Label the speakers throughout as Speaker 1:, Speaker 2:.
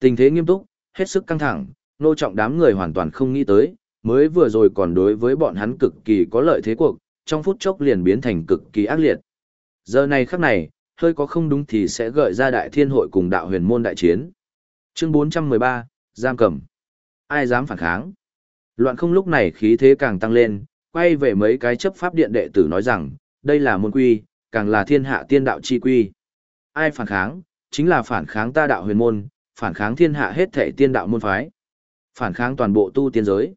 Speaker 1: Tình thế nghiêm túc, hết sức căng thẳng, nô trọng đám người hoàn toàn không nghĩ tới, mới vừa rồi còn đối với bọn hắn cực kỳ có lợi thế cuộc, trong phút chốc liền biến thành cực kỳ ác liệt. Giờ này khắc này, hơi có không đúng thì sẽ gợi ra đại thiên hội cùng đạo huyền môn đại chiến. Chương 413, Giam cầm. Ai dám phản kháng? Loạn không lúc này khí thế càng tăng lên, quay về mấy cái chấp pháp điện đệ tử nói rằng, đây là môn quy, càng là thiên hạ tiên đạo chi quy. Ai phản kháng, chính là phản kháng ta đạo huyền môn, phản kháng thiên hạ hết thể tiên đạo môn phái. Phản kháng toàn bộ tu tiên giới.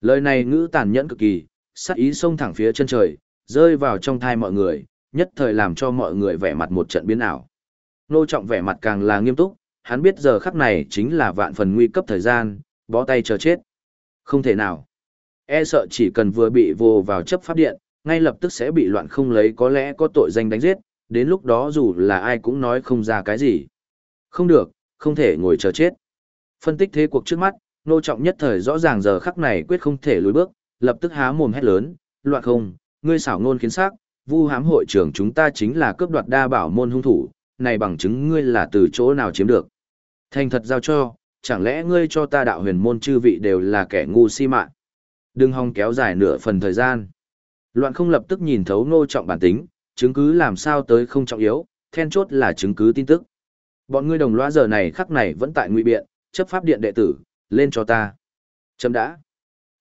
Speaker 1: Lời này ngữ tàn nhẫn cực kỳ, sắc ý xông thẳng phía chân trời, rơi vào trong thai mọi người, nhất thời làm cho mọi người vẻ mặt một trận biến ảo. Nô trọng vẻ mặt càng là nghiêm túc, hắn biết giờ khắc này chính là vạn phần nguy cấp thời gian, bó tay chờ chết. Không thể nào. E sợ chỉ cần vừa bị vô vào chấp pháp điện, ngay lập tức sẽ bị loạn không lấy có lẽ có tội danh đánh giết, đến lúc đó dù là ai cũng nói không ra cái gì. Không được, không thể ngồi chờ chết. Phân tích thế cuộc trước mắt, nô trọng nhất thời rõ ràng giờ khắc này quyết không thể lùi bước, lập tức há mồm hét lớn, loạn không, ngươi xảo ngôn khiến xác, vu hám hội trưởng chúng ta chính là cướp đoạt đa bảo môn hung thủ, này bằng chứng ngươi là từ chỗ nào chiếm được. Thành thật giao cho, chẳng lẽ ngươi cho ta đạo huyền môn chư vị đều là kẻ ngu si mạng Đừng hòng kéo dài nửa phần thời gian. Loạn không lập tức nhìn thấu nô trọng bản tính, chứng cứ làm sao tới không trọng yếu, then chốt là chứng cứ tin tức. Bọn ngươi đồng loa giờ này khắc này vẫn tại ngụy biện, chấp pháp điện đệ tử, lên cho ta. Chấm đã.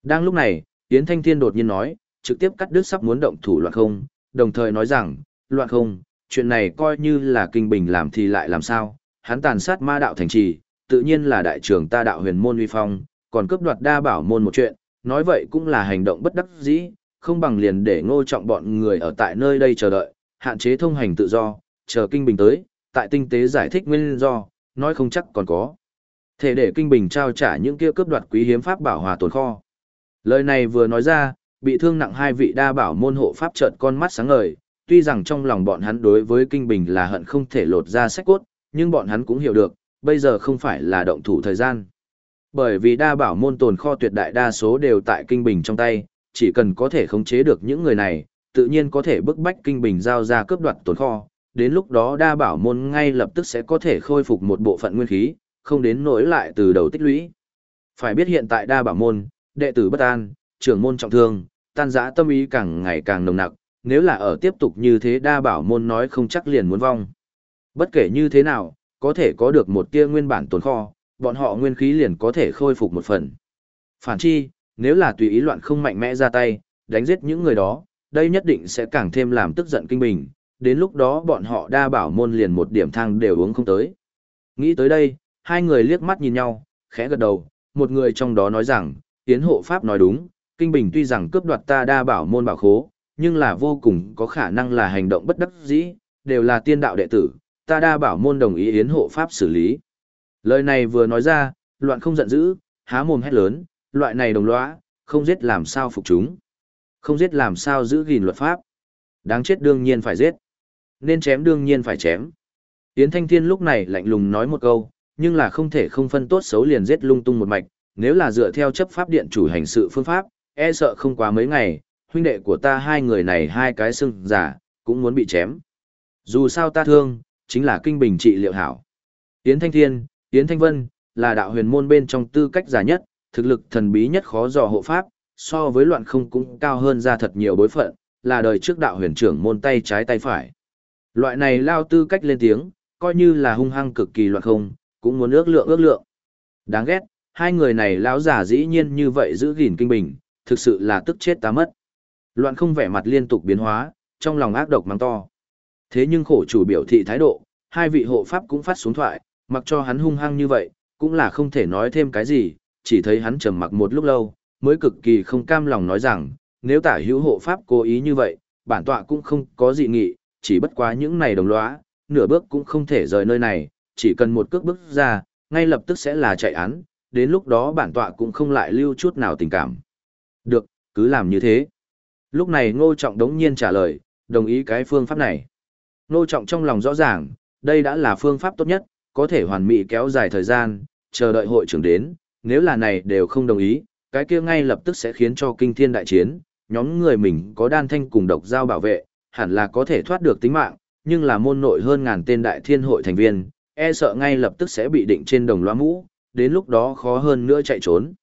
Speaker 1: Đang lúc này, Yến Thanh Thiên đột nhiên nói, trực tiếp cắt đứt sắp muốn động thủ loạn không, đồng thời nói rằng, loạn không, chuyện này coi như là kinh bình làm thì lại làm sao, hắn tàn sát ma đạo thành trì, tự nhiên là đại trưởng ta đạo huyền môn uy phong, còn cướp đoạt đa bảo môn một chuyện, nói vậy cũng là hành động bất đắc dĩ, không bằng liền để ngô trọng bọn người ở tại nơi đây chờ đợi, hạn chế thông hành tự do, chờ kinh bình tới, tại tinh tế giải thích nguyên do, nói không chắc còn có. Thể để kinh bình trao trả những kia cướp đoạt quý hiếm pháp bảo hòa tồn kho. Lời này vừa nói ra, bị thương nặng hai vị đa bảo môn hộ pháp trợn con mắt sáng ngời, tuy rằng trong lòng bọn hắn đối với kinh bình là hận không thể lột ra sách cốt, nhưng bọn hắn cũng hiểu được, bây giờ không phải là động thủ thời gian. Bởi vì đa bảo môn tồn kho tuyệt đại đa số đều tại kinh bình trong tay, chỉ cần có thể khống chế được những người này, tự nhiên có thể bức bách kinh bình giao ra cướp đoạt tồn kho, đến lúc đó đa bảo môn ngay lập tức sẽ có thể khôi phục một bộ phận nguyên khí, không đến nỗi lại từ đầu tích lũy. Phải biết hiện tại đa bảo môn, đệ tử bất an, trưởng môn trọng thương, tan giã tâm ý càng ngày càng nồng nặc, nếu là ở tiếp tục như thế đa bảo môn nói không chắc liền muốn vong. Bất kể như thế nào, có thể có được một tia nguyên bản tồn kho, bọn họ nguyên khí liền có thể khôi phục một phần. Phản chi, nếu là tùy ý loạn không mạnh mẽ ra tay, đánh giết những người đó, đây nhất định sẽ càng thêm làm tức giận kinh bình, đến lúc đó bọn họ đa bảo môn liền một điểm thang đều uống không tới. Nghĩ tới đây, hai người liếc mắt nhìn nhau, khẽ gật đầu, một người trong đó nói rằng, tiến hộ pháp nói đúng, kinh bình tuy rằng cướp đoạt ta đa bảo môn bảo khố, nhưng là vô cùng có khả năng là hành động bất đắc dĩ, đều là tiên đạo đệ tử, ta đa bảo môn đồng ý yến hộ pháp xử lý. Lời này vừa nói ra, loạn không giận dữ, há mồm hét lớn, loại này đồng lõa, không giết làm sao phục chúng. Không giết làm sao giữ gìn luật pháp. Đáng chết đương nhiên phải giết. Nên chém đương nhiên phải chém. Yến Thanh Thiên lúc này lạnh lùng nói một câu, nhưng là không thể không phân tốt xấu liền giết lung tung một mạch, nếu là dựa theo chấp pháp điện chủ hành sự phương pháp, e sợ không quá mấy ngày, huynh đệ của ta hai người này hai cái xương giả, cũng muốn bị chém. Dù sao ta thương, chính là kinh bình trị liệu hảo. Yến Thanh Thiên, Yến Thanh Vân, là đạo huyền môn bên trong tư cách giả nhất, thực lực thần bí nhất khó dò hộ pháp, so với loạn không cũng cao hơn ra thật nhiều bối phận, là đời trước đạo huyền trưởng môn tay trái tay phải. Loại này lao tư cách lên tiếng, coi như là hung hăng cực kỳ loạn không, cũng muốn ước lượng ước lượng. Đáng ghét, hai người này lão giả dĩ nhiên như vậy giữ gìn kinh bình, thực sự là tức chết ta mất. Loạn không vẻ mặt liên tục biến hóa, trong lòng ác độc mắng to. Thế nhưng khổ chủ biểu thị thái độ, hai vị hộ pháp cũng phát xuống thoại, mặc cho hắn hung hăng như vậy, cũng là không thể nói thêm cái gì, chỉ thấy hắn trầm mặc một lúc lâu, mới cực kỳ không cam lòng nói rằng, nếu tả hữu hộ pháp cố ý như vậy, bản tọa cũng không có gì nghị, chỉ bất quá những này đồng lõa, nửa bước cũng không thể rời nơi này, chỉ cần một cước bước ra, ngay lập tức sẽ là chạy án, đến lúc đó bản tọa cũng không lại lưu chút nào tình cảm. Được, cứ làm như thế. Lúc này ngô trọng đống nhiên trả lời, đồng ý cái phương pháp này. Ngô trọng trong lòng rõ ràng, đây đã là phương pháp tốt nhất, có thể hoàn mỹ kéo dài thời gian, chờ đợi hội trưởng đến, nếu là này đều không đồng ý, cái kia ngay lập tức sẽ khiến cho kinh thiên đại chiến, nhóm người mình có đan thanh cùng độc giao bảo vệ, hẳn là có thể thoát được tính mạng, nhưng là môn nội hơn ngàn tên đại thiên hội thành viên, e sợ ngay lập tức sẽ bị định trên đồng loa mũ, đến lúc đó khó hơn nữa chạy trốn.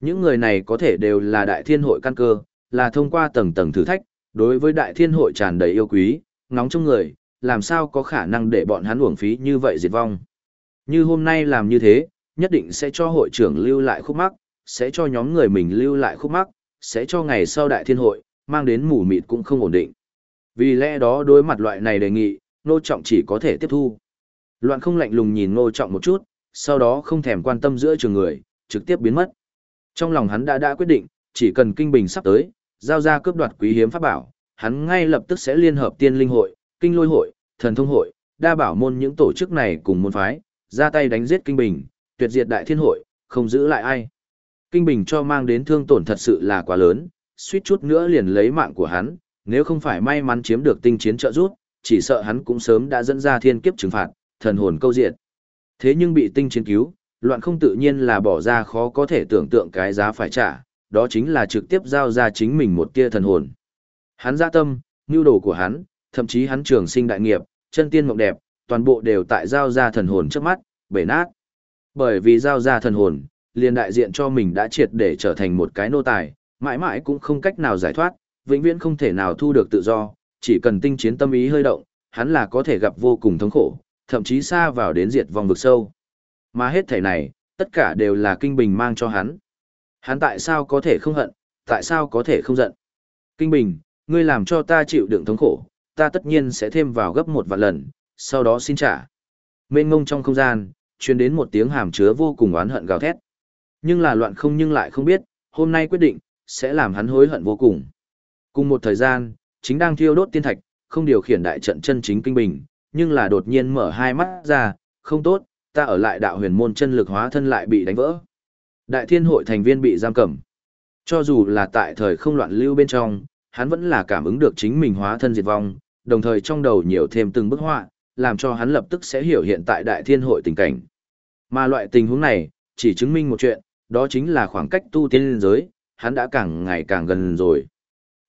Speaker 1: Những người này có thể đều là đại thiên hội căn cơ, là thông qua tầng tầng thử thách, đối với đại thiên hội tràn đầy yêu quý, ngóng trong người, làm sao có khả năng để bọn hắn uổng phí như vậy diệt vong. Như hôm nay làm như thế, nhất định sẽ cho hội trưởng lưu lại khúc mắc, sẽ cho nhóm người mình lưu lại khúc mắc, sẽ cho ngày sau đại thiên hội, mang đến mù mịt cũng không ổn định. Vì lẽ đó đối mặt loại này đề nghị, Nô Trọng chỉ có thể tiếp thu. Loạn không lạnh lùng nhìn Nô Trọng một chút, sau đó không thèm quan tâm giữa trường người, trực tiếp biến mất. Trong lòng hắn đã đã quyết định, chỉ cần kinh bình sắp tới, giao ra cướp đoạt quý hiếm pháp bảo, hắn ngay lập tức sẽ liên hợp tiên linh hội, kinh lôi hội, thần thông hội, đa bảo môn những tổ chức này cùng môn phái, ra tay đánh giết kinh bình, tuyệt diệt đại thiên hội, không giữ lại ai. Kinh bình cho mang đến thương tổn thật sự là quá lớn, suýt chút nữa liền lấy mạng của hắn, nếu không phải may mắn chiếm được tinh chiến trợ giúp, chỉ sợ hắn cũng sớm đã dẫn ra thiên kiếp trừng phạt, thần hồn câu diệt. Thế nhưng bị tinh chiến cứu, loạn không tự nhiên là bỏ ra khó có thể tưởng tượng cái giá phải trả, đó chính là trực tiếp giao ra chính mình một tia thần hồn. Hắn dạ tâm, nhu đồ của hắn, thậm chí hắn trường sinh đại nghiệp, chân tiên mộng đẹp, toàn bộ đều tại giao ra thần hồn trước mắt, bể nát. Bởi vì giao ra thần hồn, liền đại diện cho mình đã triệt để trở thành một cái nô tài, mãi mãi cũng không cách nào giải thoát, vĩnh viễn không thể nào thu được tự do, chỉ cần tinh chiến tâm ý hơi động, hắn là có thể gặp vô cùng thống khổ, thậm chí xa vào đến diệt vong vực sâu. Mà hết thể này, tất cả đều là kinh bình mang cho hắn. Hắn tại sao có thể không hận, tại sao có thể không giận? Kinh bình, ngươi làm cho ta chịu đựng thống khổ, ta tất nhiên sẽ thêm vào gấp một vạn lần, sau đó xin trả. Mênh ngông trong không gian, truyền đến một tiếng hàm chứa vô cùng oán hận gào thét. Nhưng là loạn không nhưng lại không biết, hôm nay quyết định, sẽ làm hắn hối hận vô cùng. Cùng một thời gian, chính đang thiêu đốt tiên thạch, không điều khiển đại trận chân chính kinh bình, nhưng là đột nhiên mở hai mắt ra, không tốt, ta ở lại đạo huyền môn chân lực hóa thân lại bị đánh vỡ. Đại thiên hội thành viên bị giam cầm. Cho dù là tại thời không loạn lưu bên trong, hắn vẫn là cảm ứng được chính mình hóa thân diệt vong, đồng thời trong đầu nhiều thêm từng bức họa, làm cho hắn lập tức sẽ hiểu hiện tại đại thiên hội tình cảnh. Mà loại tình huống này, chỉ chứng minh một chuyện, đó chính là khoảng cách tu tiên giới, hắn đã càng ngày càng gần rồi.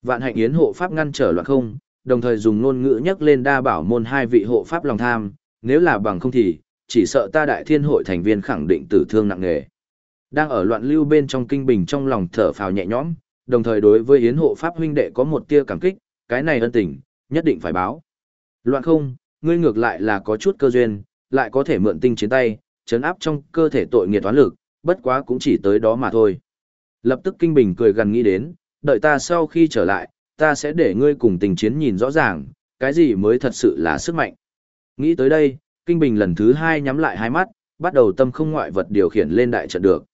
Speaker 1: Vạn hạnh yến hộ pháp ngăn trở loạn không, đồng thời dùng ngôn ngữ nhắc lên đa bảo môn hai vị hộ pháp lòng tham, nếu là bằng không thì, chỉ sợ ta đại thiên hội thành viên khẳng định tử thương nặng nề. Đang ở loạn lưu bên trong kinh bình trong lòng thở phào nhẹ nhõm, đồng thời đối với yến hộ pháp huynh đệ có một tia cảm kích, cái này ân tình, nhất định phải báo. Loạn không, ngươi ngược lại là có chút cơ duyên, lại có thể mượn tinh chiến tay, chấn áp trong cơ thể tội nghiệt toán lực, bất quá cũng chỉ tới đó mà thôi. Lập tức kinh bình cười gần nghĩ đến, đợi ta sau khi trở lại, ta sẽ để ngươi cùng tình chiến nhìn rõ ràng, cái gì mới thật sự là sức mạnh. Nghĩ tới đây, kinh bình lần thứ hai nhắm lại hai mắt, bắt đầu tâm không ngoại vật điều khiển lên đại trận được.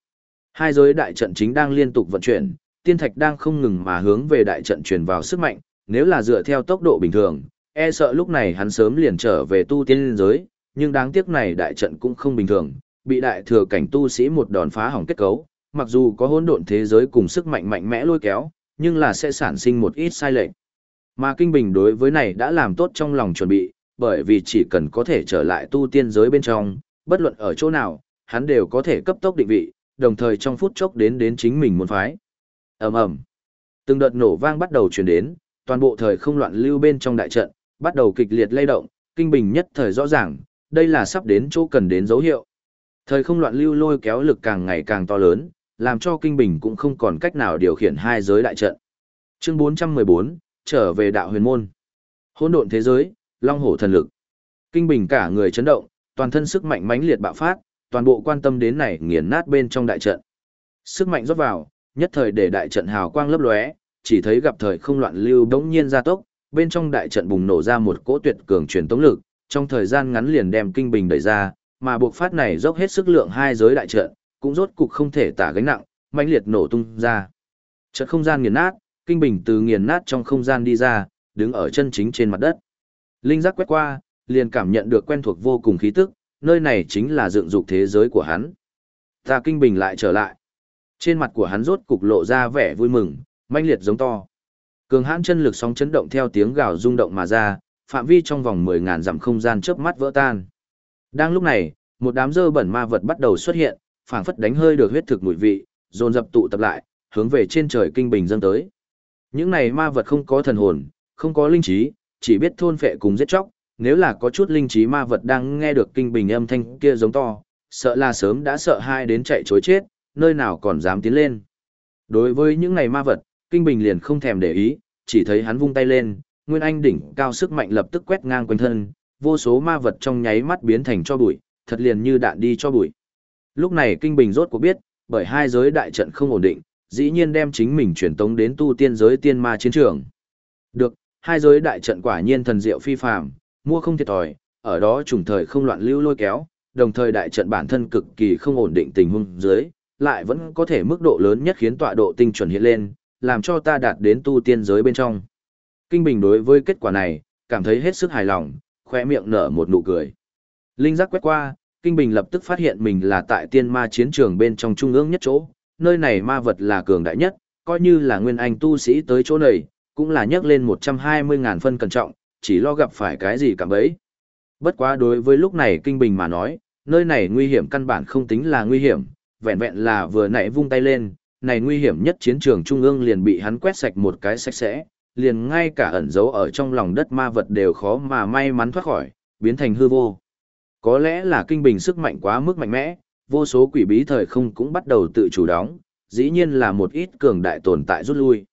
Speaker 1: Hai giới đại trận chính đang liên tục vận chuyển, tiên thạch đang không ngừng mà hướng về đại trận truyền vào sức mạnh, nếu là dựa theo tốc độ bình thường, e sợ lúc này hắn sớm liền trở về tu tiên liên giới, nhưng đáng tiếc này đại trận cũng không bình thường, bị đại thừa cảnh tu sĩ một đòn phá hỏng kết cấu, mặc dù có hỗn độn thế giới cùng sức mạnh mạnh mẽ lôi kéo, nhưng là sẽ sản sinh một ít sai lệch. Mà Kinh Bình đối với này đã làm tốt trong lòng chuẩn bị, bởi vì chỉ cần có thể trở lại tu tiên giới bên trong, bất luận ở chỗ nào, hắn đều có thể cấp tốc định vị, đồng thời trong phút chốc đến đến chính mình muốn phái. Ầm ầm. Từng đợt nổ vang bắt đầu truyền đến, toàn bộ thời không loạn lưu bên trong đại trận, bắt đầu kịch liệt lay động, kinh bình nhất thời rõ ràng, đây là sắp đến chỗ cần đến dấu hiệu. Thời không loạn lưu lôi kéo lực càng ngày càng to lớn, làm cho kinh bình cũng không còn cách nào điều khiển hai giới đại trận. Chương 414, trở về đạo huyền môn. Hỗn độn thế giới, long hổ thần lực. Kinh bình cả người chấn động, toàn thân sức mạnh mãnh liệt bạo phát, toàn bộ quan tâm đến này nghiền nát bên trong đại trận. Sức mạnh rót vào, nhất thời để đại trận hào quang lấp lóe, chỉ thấy gặp thời không loạn lưu đống nhiên ra tốc, bên trong đại trận bùng nổ ra một cỗ tuyệt cường truyền tống lực, trong thời gian ngắn liền đem kinh bình đẩy ra, mà buộc phát này dốc hết sức lượng hai giới đại trận, cũng rốt cục không thể tả gánh nặng, mãnh liệt nổ tung ra. chợt không gian nghiền nát, kinh bình từ nghiền nát trong không gian đi ra, đứng ở chân chính trên mặt đất. Linh giác quét qua, liền cảm nhận được quen thuộc vô cùng khí tức, nơi này chính là dựng dục thế giới của hắn. Ta kinh bình lại trở lại. Trên mặt của hắn rốt cục lộ ra vẻ vui mừng, mãnh liệt giống to. Cường hãn chân lực sóng chấn động theo tiếng gào rung động mà ra, phạm vi trong vòng 10.000 dặm không gian chớp mắt vỡ tan. Đang lúc này, một đám dơ bẩn ma vật bắt đầu xuất hiện, phảng phất đánh hơi được huyết thực mùi vị, dồn dập tụ tập lại, hướng về trên trời kinh bình dâng tới. Những này ma vật không có thần hồn, không có linh trí, chỉ biết thôn phệ cùng giết chóc, nếu là có chút linh trí ma vật đang nghe được kinh bình âm thanh kia giống to, sợ là sớm đã sợ hai đến chạy chối chết, nơi nào còn dám tiến lên. Đối với những này ma vật, kinh bình liền không thèm để ý, chỉ thấy hắn vung tay lên, nguyên anh đỉnh cao sức mạnh lập tức quét ngang quanh thân, vô số ma vật trong nháy mắt biến thành cho bụi, thật liền như đạn đi cho bụi. Lúc này kinh bình rốt cuộc biết, bởi hai giới đại trận không ổn định, dĩ nhiên đem chính mình chuyển tống đến tu tiên giới tiên ma chiến trường. Được, hai giới đại trận quả nhiên thần diệu phi phàm, mua không thiệt thòi, ở đó trùng thời không loạn lưu lôi kéo, đồng thời đại trận bản thân cực kỳ không ổn định tình huống dưới, lại vẫn có thể mức độ lớn nhất khiến tọa độ tinh chuẩn hiện lên, làm cho ta đạt đến tu tiên giới bên trong. Kinh Bình đối với kết quả này, cảm thấy hết sức hài lòng, khỏe miệng nở một nụ cười. Linh giác quét qua, Kinh Bình lập tức phát hiện mình là tại tiên ma chiến trường bên trong trung ương nhất chỗ, nơi này ma vật là cường đại nhất, coi như là nguyên anh tu sĩ tới chỗ này, cũng là nhấc lên 120.000 phân cẩn trọng, chỉ lo gặp phải cái gì cả ấy. Bất quá đối với lúc này Kinh Bình mà nói, nơi này nguy hiểm căn bản không tính là nguy hiểm, vẹn vẹn là vừa nãy vung tay lên, này nguy hiểm nhất chiến trường trung ương liền bị hắn quét sạch một cái sạch sẽ, liền ngay cả ẩn giấu ở trong lòng đất ma vật đều khó mà may mắn thoát khỏi, biến thành hư vô. Có lẽ là kinh bình sức mạnh quá mức mạnh mẽ, vô số quỷ bí thời không cũng bắt đầu tự chủ đóng, dĩ nhiên là một ít cường đại tồn tại rút lui.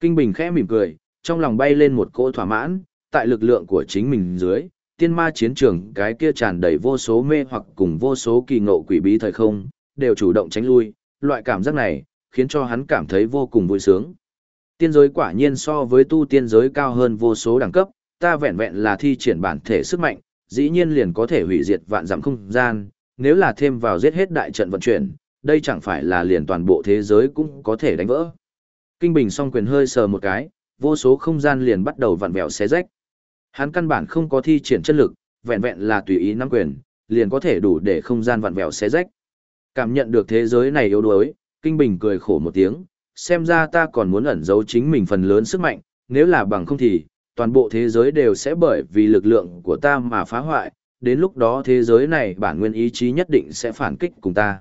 Speaker 1: Kinh bình khẽ mỉm cười, trong lòng bay lên một cỗ thỏa mãn, tại lực lượng của chính mình dưới, tiên ma chiến trường cái kia tràn đầy vô số mê hoặc cùng vô số kỳ ngộ quỷ bí thời không, đều chủ động tránh lui, loại cảm giác này, khiến cho hắn cảm thấy vô cùng vui sướng. Tiên giới quả nhiên so với tu tiên giới cao hơn vô số đẳng cấp, ta vẹn vẹn là thi triển bản thể sức mạnh, dĩ nhiên liền có thể hủy diệt vạn dặm không gian, nếu là thêm vào giết hết đại trận vận chuyển, đây chẳng phải là liền toàn bộ thế giới cũng có thể đánh vỡ. Kinh Bình song quyền hơi sờ một cái, vô số không gian liền bắt đầu vặn vẹo xé rách. Hắn căn bản không có thi triển chân lực, vẹn vẹn là tùy ý nắm quyền, liền có thể đủ để không gian vặn vẹo xé rách. Cảm nhận được thế giới này yếu đuối, Kinh Bình cười khổ một tiếng, xem ra ta còn muốn ẩn giấu chính mình phần lớn sức mạnh, nếu là bằng không thì, toàn bộ thế giới đều sẽ bởi vì lực lượng của ta mà phá hoại, đến lúc đó thế giới này bản nguyên ý chí nhất định sẽ phản kích cùng ta.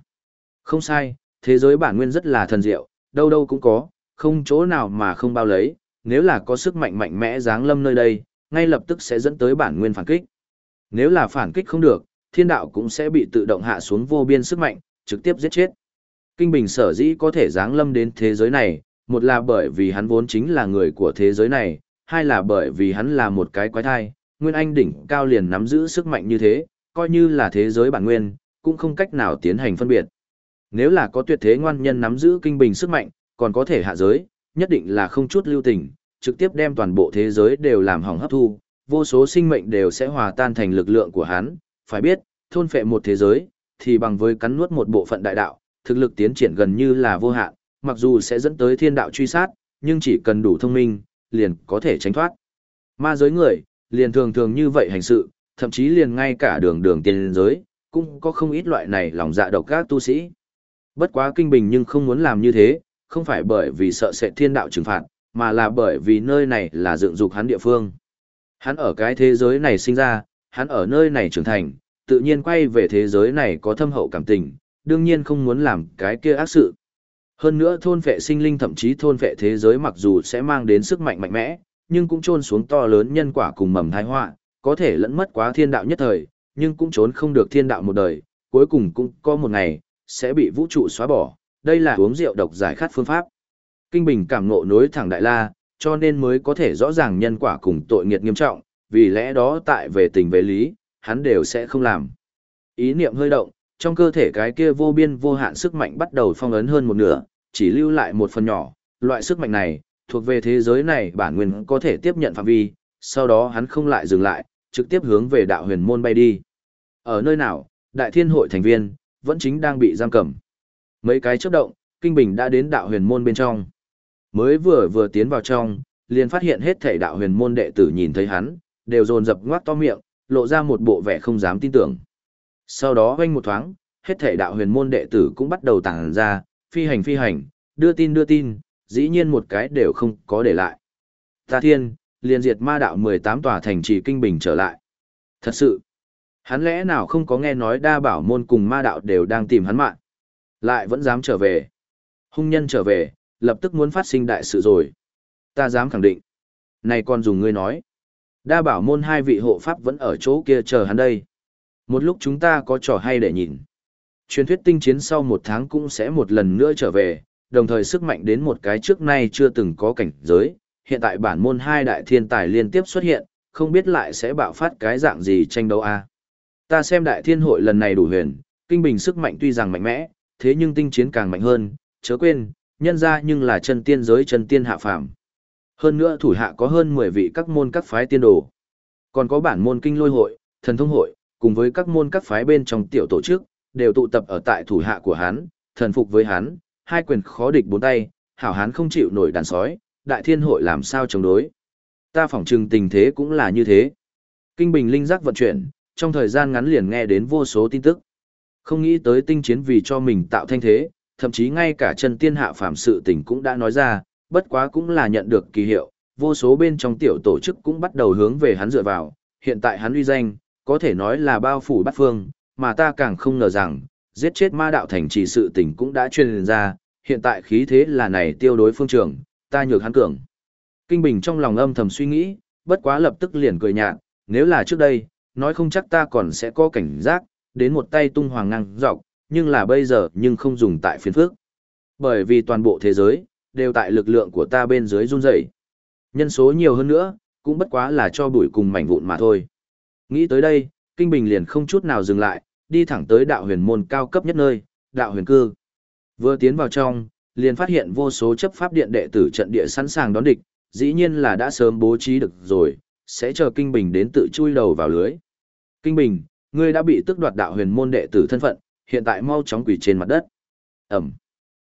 Speaker 1: Không sai, thế giới bản nguyên rất là thần diệu, đâu đâu cũng có, không chỗ nào mà không bao lấy, nếu là có sức mạnh mạnh mẽ giáng lâm nơi đây, ngay lập tức sẽ dẫn tới bản nguyên phản kích. Nếu là phản kích không được, thiên đạo cũng sẽ bị tự động hạ xuống vô biên sức mạnh, trực tiếp giết chết. Kinh Bình sở dĩ có thể giáng lâm đến thế giới này, một là bởi vì hắn vốn chính là người của thế giới này, hai là bởi vì hắn là một cái quái thai, Nguyên Anh đỉnh cao liền nắm giữ sức mạnh như thế, coi như là thế giới bản nguyên, cũng không cách nào tiến hành phân biệt. Nếu là có tuyệt thế ngoan nhân nắm giữ kinh bình sức mạnh, còn có thể hạ giới, nhất định là không chút lưu tình, trực tiếp đem toàn bộ thế giới đều làm hỏng hấp thu, vô số sinh mệnh đều sẽ hòa tan thành lực lượng của hắn, phải biết, thôn phệ một thế giới, thì bằng với cắn nuốt một bộ phận đại đạo, thực lực tiến triển gần như là vô hạn, mặc dù sẽ dẫn tới thiên đạo truy sát, nhưng chỉ cần đủ thông minh, liền có thể tránh thoát. Ma giới người, liền thường thường như vậy hành sự, thậm chí liền ngay cả đường đường tiên giới, cũng có không ít loại này lòng dạ độc các tu sĩ. Bất quá kinh bình nhưng không muốn làm như thế, không phải bởi vì sợ sẽ thiên đạo trừng phạt, mà là bởi vì nơi này là dựng dục hắn địa phương. Hắn ở cái thế giới này sinh ra, hắn ở nơi này trưởng thành, tự nhiên quay về thế giới này có thâm hậu cảm tình, đương nhiên không muốn làm cái kia ác sự. Hơn nữa thôn vệ sinh linh thậm chí thôn vệ thế giới mặc dù sẽ mang đến sức mạnh mạnh mẽ, nhưng cũng trôn xuống to lớn nhân quả cùng mầm thai họa, có thể lẫn mất quá thiên đạo nhất thời, nhưng cũng trốn không được thiên đạo một đời, cuối cùng cũng có một ngày, sẽ bị vũ trụ xóa bỏ. Đây là uống rượu độc giải khát phương pháp. Kinh Bình cảm ngộ nối thẳng Đại La, cho nên mới có thể rõ ràng nhân quả cùng tội nghiệt nghiêm trọng, vì lẽ đó tại về tình về lý, hắn đều sẽ không làm. Ý niệm hơi động, trong cơ thể cái kia vô biên vô hạn sức mạnh bắt đầu phong ấn hơn một nửa, chỉ lưu lại một phần nhỏ, loại sức mạnh này, thuộc về thế giới này bản nguyên có thể tiếp nhận phạm vi, sau đó hắn không lại dừng lại, trực tiếp hướng về đạo huyền môn bay đi. Ở nơi nào, đại thiên hội thành viên, vẫn chính đang bị giam cầm. Mấy cái chớp động, Kinh Bình đã đến đạo huyền môn bên trong. Mới vừa vừa tiến vào trong, liền phát hiện hết thảy đạo huyền môn đệ tử nhìn thấy hắn, đều dồn dập ngoác to miệng, lộ ra một bộ vẻ không dám tin tưởng. Sau đó hoanh một thoáng, hết thảy đạo huyền môn đệ tử cũng bắt đầu tàng ra, phi hành phi hành, đưa tin đưa tin, dĩ nhiên một cái đều không có để lại. Ta thiên, liền diệt ma đạo 18 tòa thành trì kinh bình trở lại. Thật sự, hắn lẽ nào không có nghe nói đa bảo môn cùng ma đạo đều đang tìm hắn mạng. Lại vẫn dám trở về. Hung nhân trở về, lập tức muốn phát sinh đại sự rồi. Ta dám khẳng định. Này còn dùng ngươi nói. Đa bảo môn hai vị hộ pháp vẫn ở chỗ kia chờ hắn đây. Một lúc chúng ta có trò hay để nhìn. Truyền thuyết tinh chiến sau một tháng cũng sẽ một lần nữa trở về, đồng thời sức mạnh đến một cái trước nay chưa từng có cảnh giới. Hiện tại bản môn hai đại thiên tài liên tiếp xuất hiện, không biết lại sẽ bạo phát cái dạng gì tranh đấu a. Ta xem đại thiên hội lần này đủ huyền, kinh bình sức mạnh tuy rằng mạnh mẽ, thế nhưng tinh chiến càng mạnh hơn, chớ quên, nhân ra nhưng là chân tiên giới chân tiên hạ phàm. Hơn nữa thủ hạ có hơn 10 vị các môn các phái tiên đồ. Còn có bản môn kinh lôi hội, thần thông hội, cùng với các môn các phái bên trong tiểu tổ chức, đều tụ tập ở tại thủ hạ của hắn, thần phục với hắn, hai quyền khó địch bốn tay, hảo hán không chịu nổi đàn sói, đại thiên hội làm sao chống đối. Ta phỏng chừng tình thế cũng là như thế. Kinh bình linh giác vận chuyển, trong thời gian ngắn liền nghe đến vô số tin tức. Không nghĩ tới tinh chiến vì cho mình tạo thanh thế, thậm chí ngay cả chân tiên hạ phàm sự tình cũng đã nói ra, bất quá cũng là nhận được kỳ hiệu, vô số bên trong tiểu tổ chức cũng bắt đầu hướng về hắn dựa vào, hiện tại hắn uy danh, có thể nói là bao phủ bắt phương, mà ta càng không ngờ rằng, giết chết ma đạo thành trì sự tình cũng đã truyền ra, hiện tại khí thế là này tiêu đối phương trường, ta nhược hắn cường. Kinh Bình trong lòng âm thầm suy nghĩ, bất quá lập tức liền cười nhạt, nếu là trước đây, nói không chắc ta còn sẽ có cảnh giác, đến một tay tung hoàng ngang dọc, nhưng là bây giờ nhưng không dùng tại phiên phước. Bởi vì toàn bộ thế giới, đều tại lực lượng của ta bên dưới run rẩy. Nhân số nhiều hơn nữa, cũng bất quá là cho bụi cùng mảnh vụn mà thôi. Nghĩ tới đây, Kinh Bình liền không chút nào dừng lại, đi thẳng tới đạo huyền môn cao cấp nhất nơi, đạo huyền cư. Vừa tiến vào trong, liền phát hiện vô số chấp pháp điện đệ tử trận địa sẵn sàng đón địch, dĩ nhiên là đã sớm bố trí được rồi, sẽ chờ Kinh Bình đến tự chui đầu vào lưới. Kinh Bình, ngươi đã bị tước đoạt đạo huyền môn đệ tử thân phận, hiện tại mau chóng quỳ trên mặt đất. Ẩm.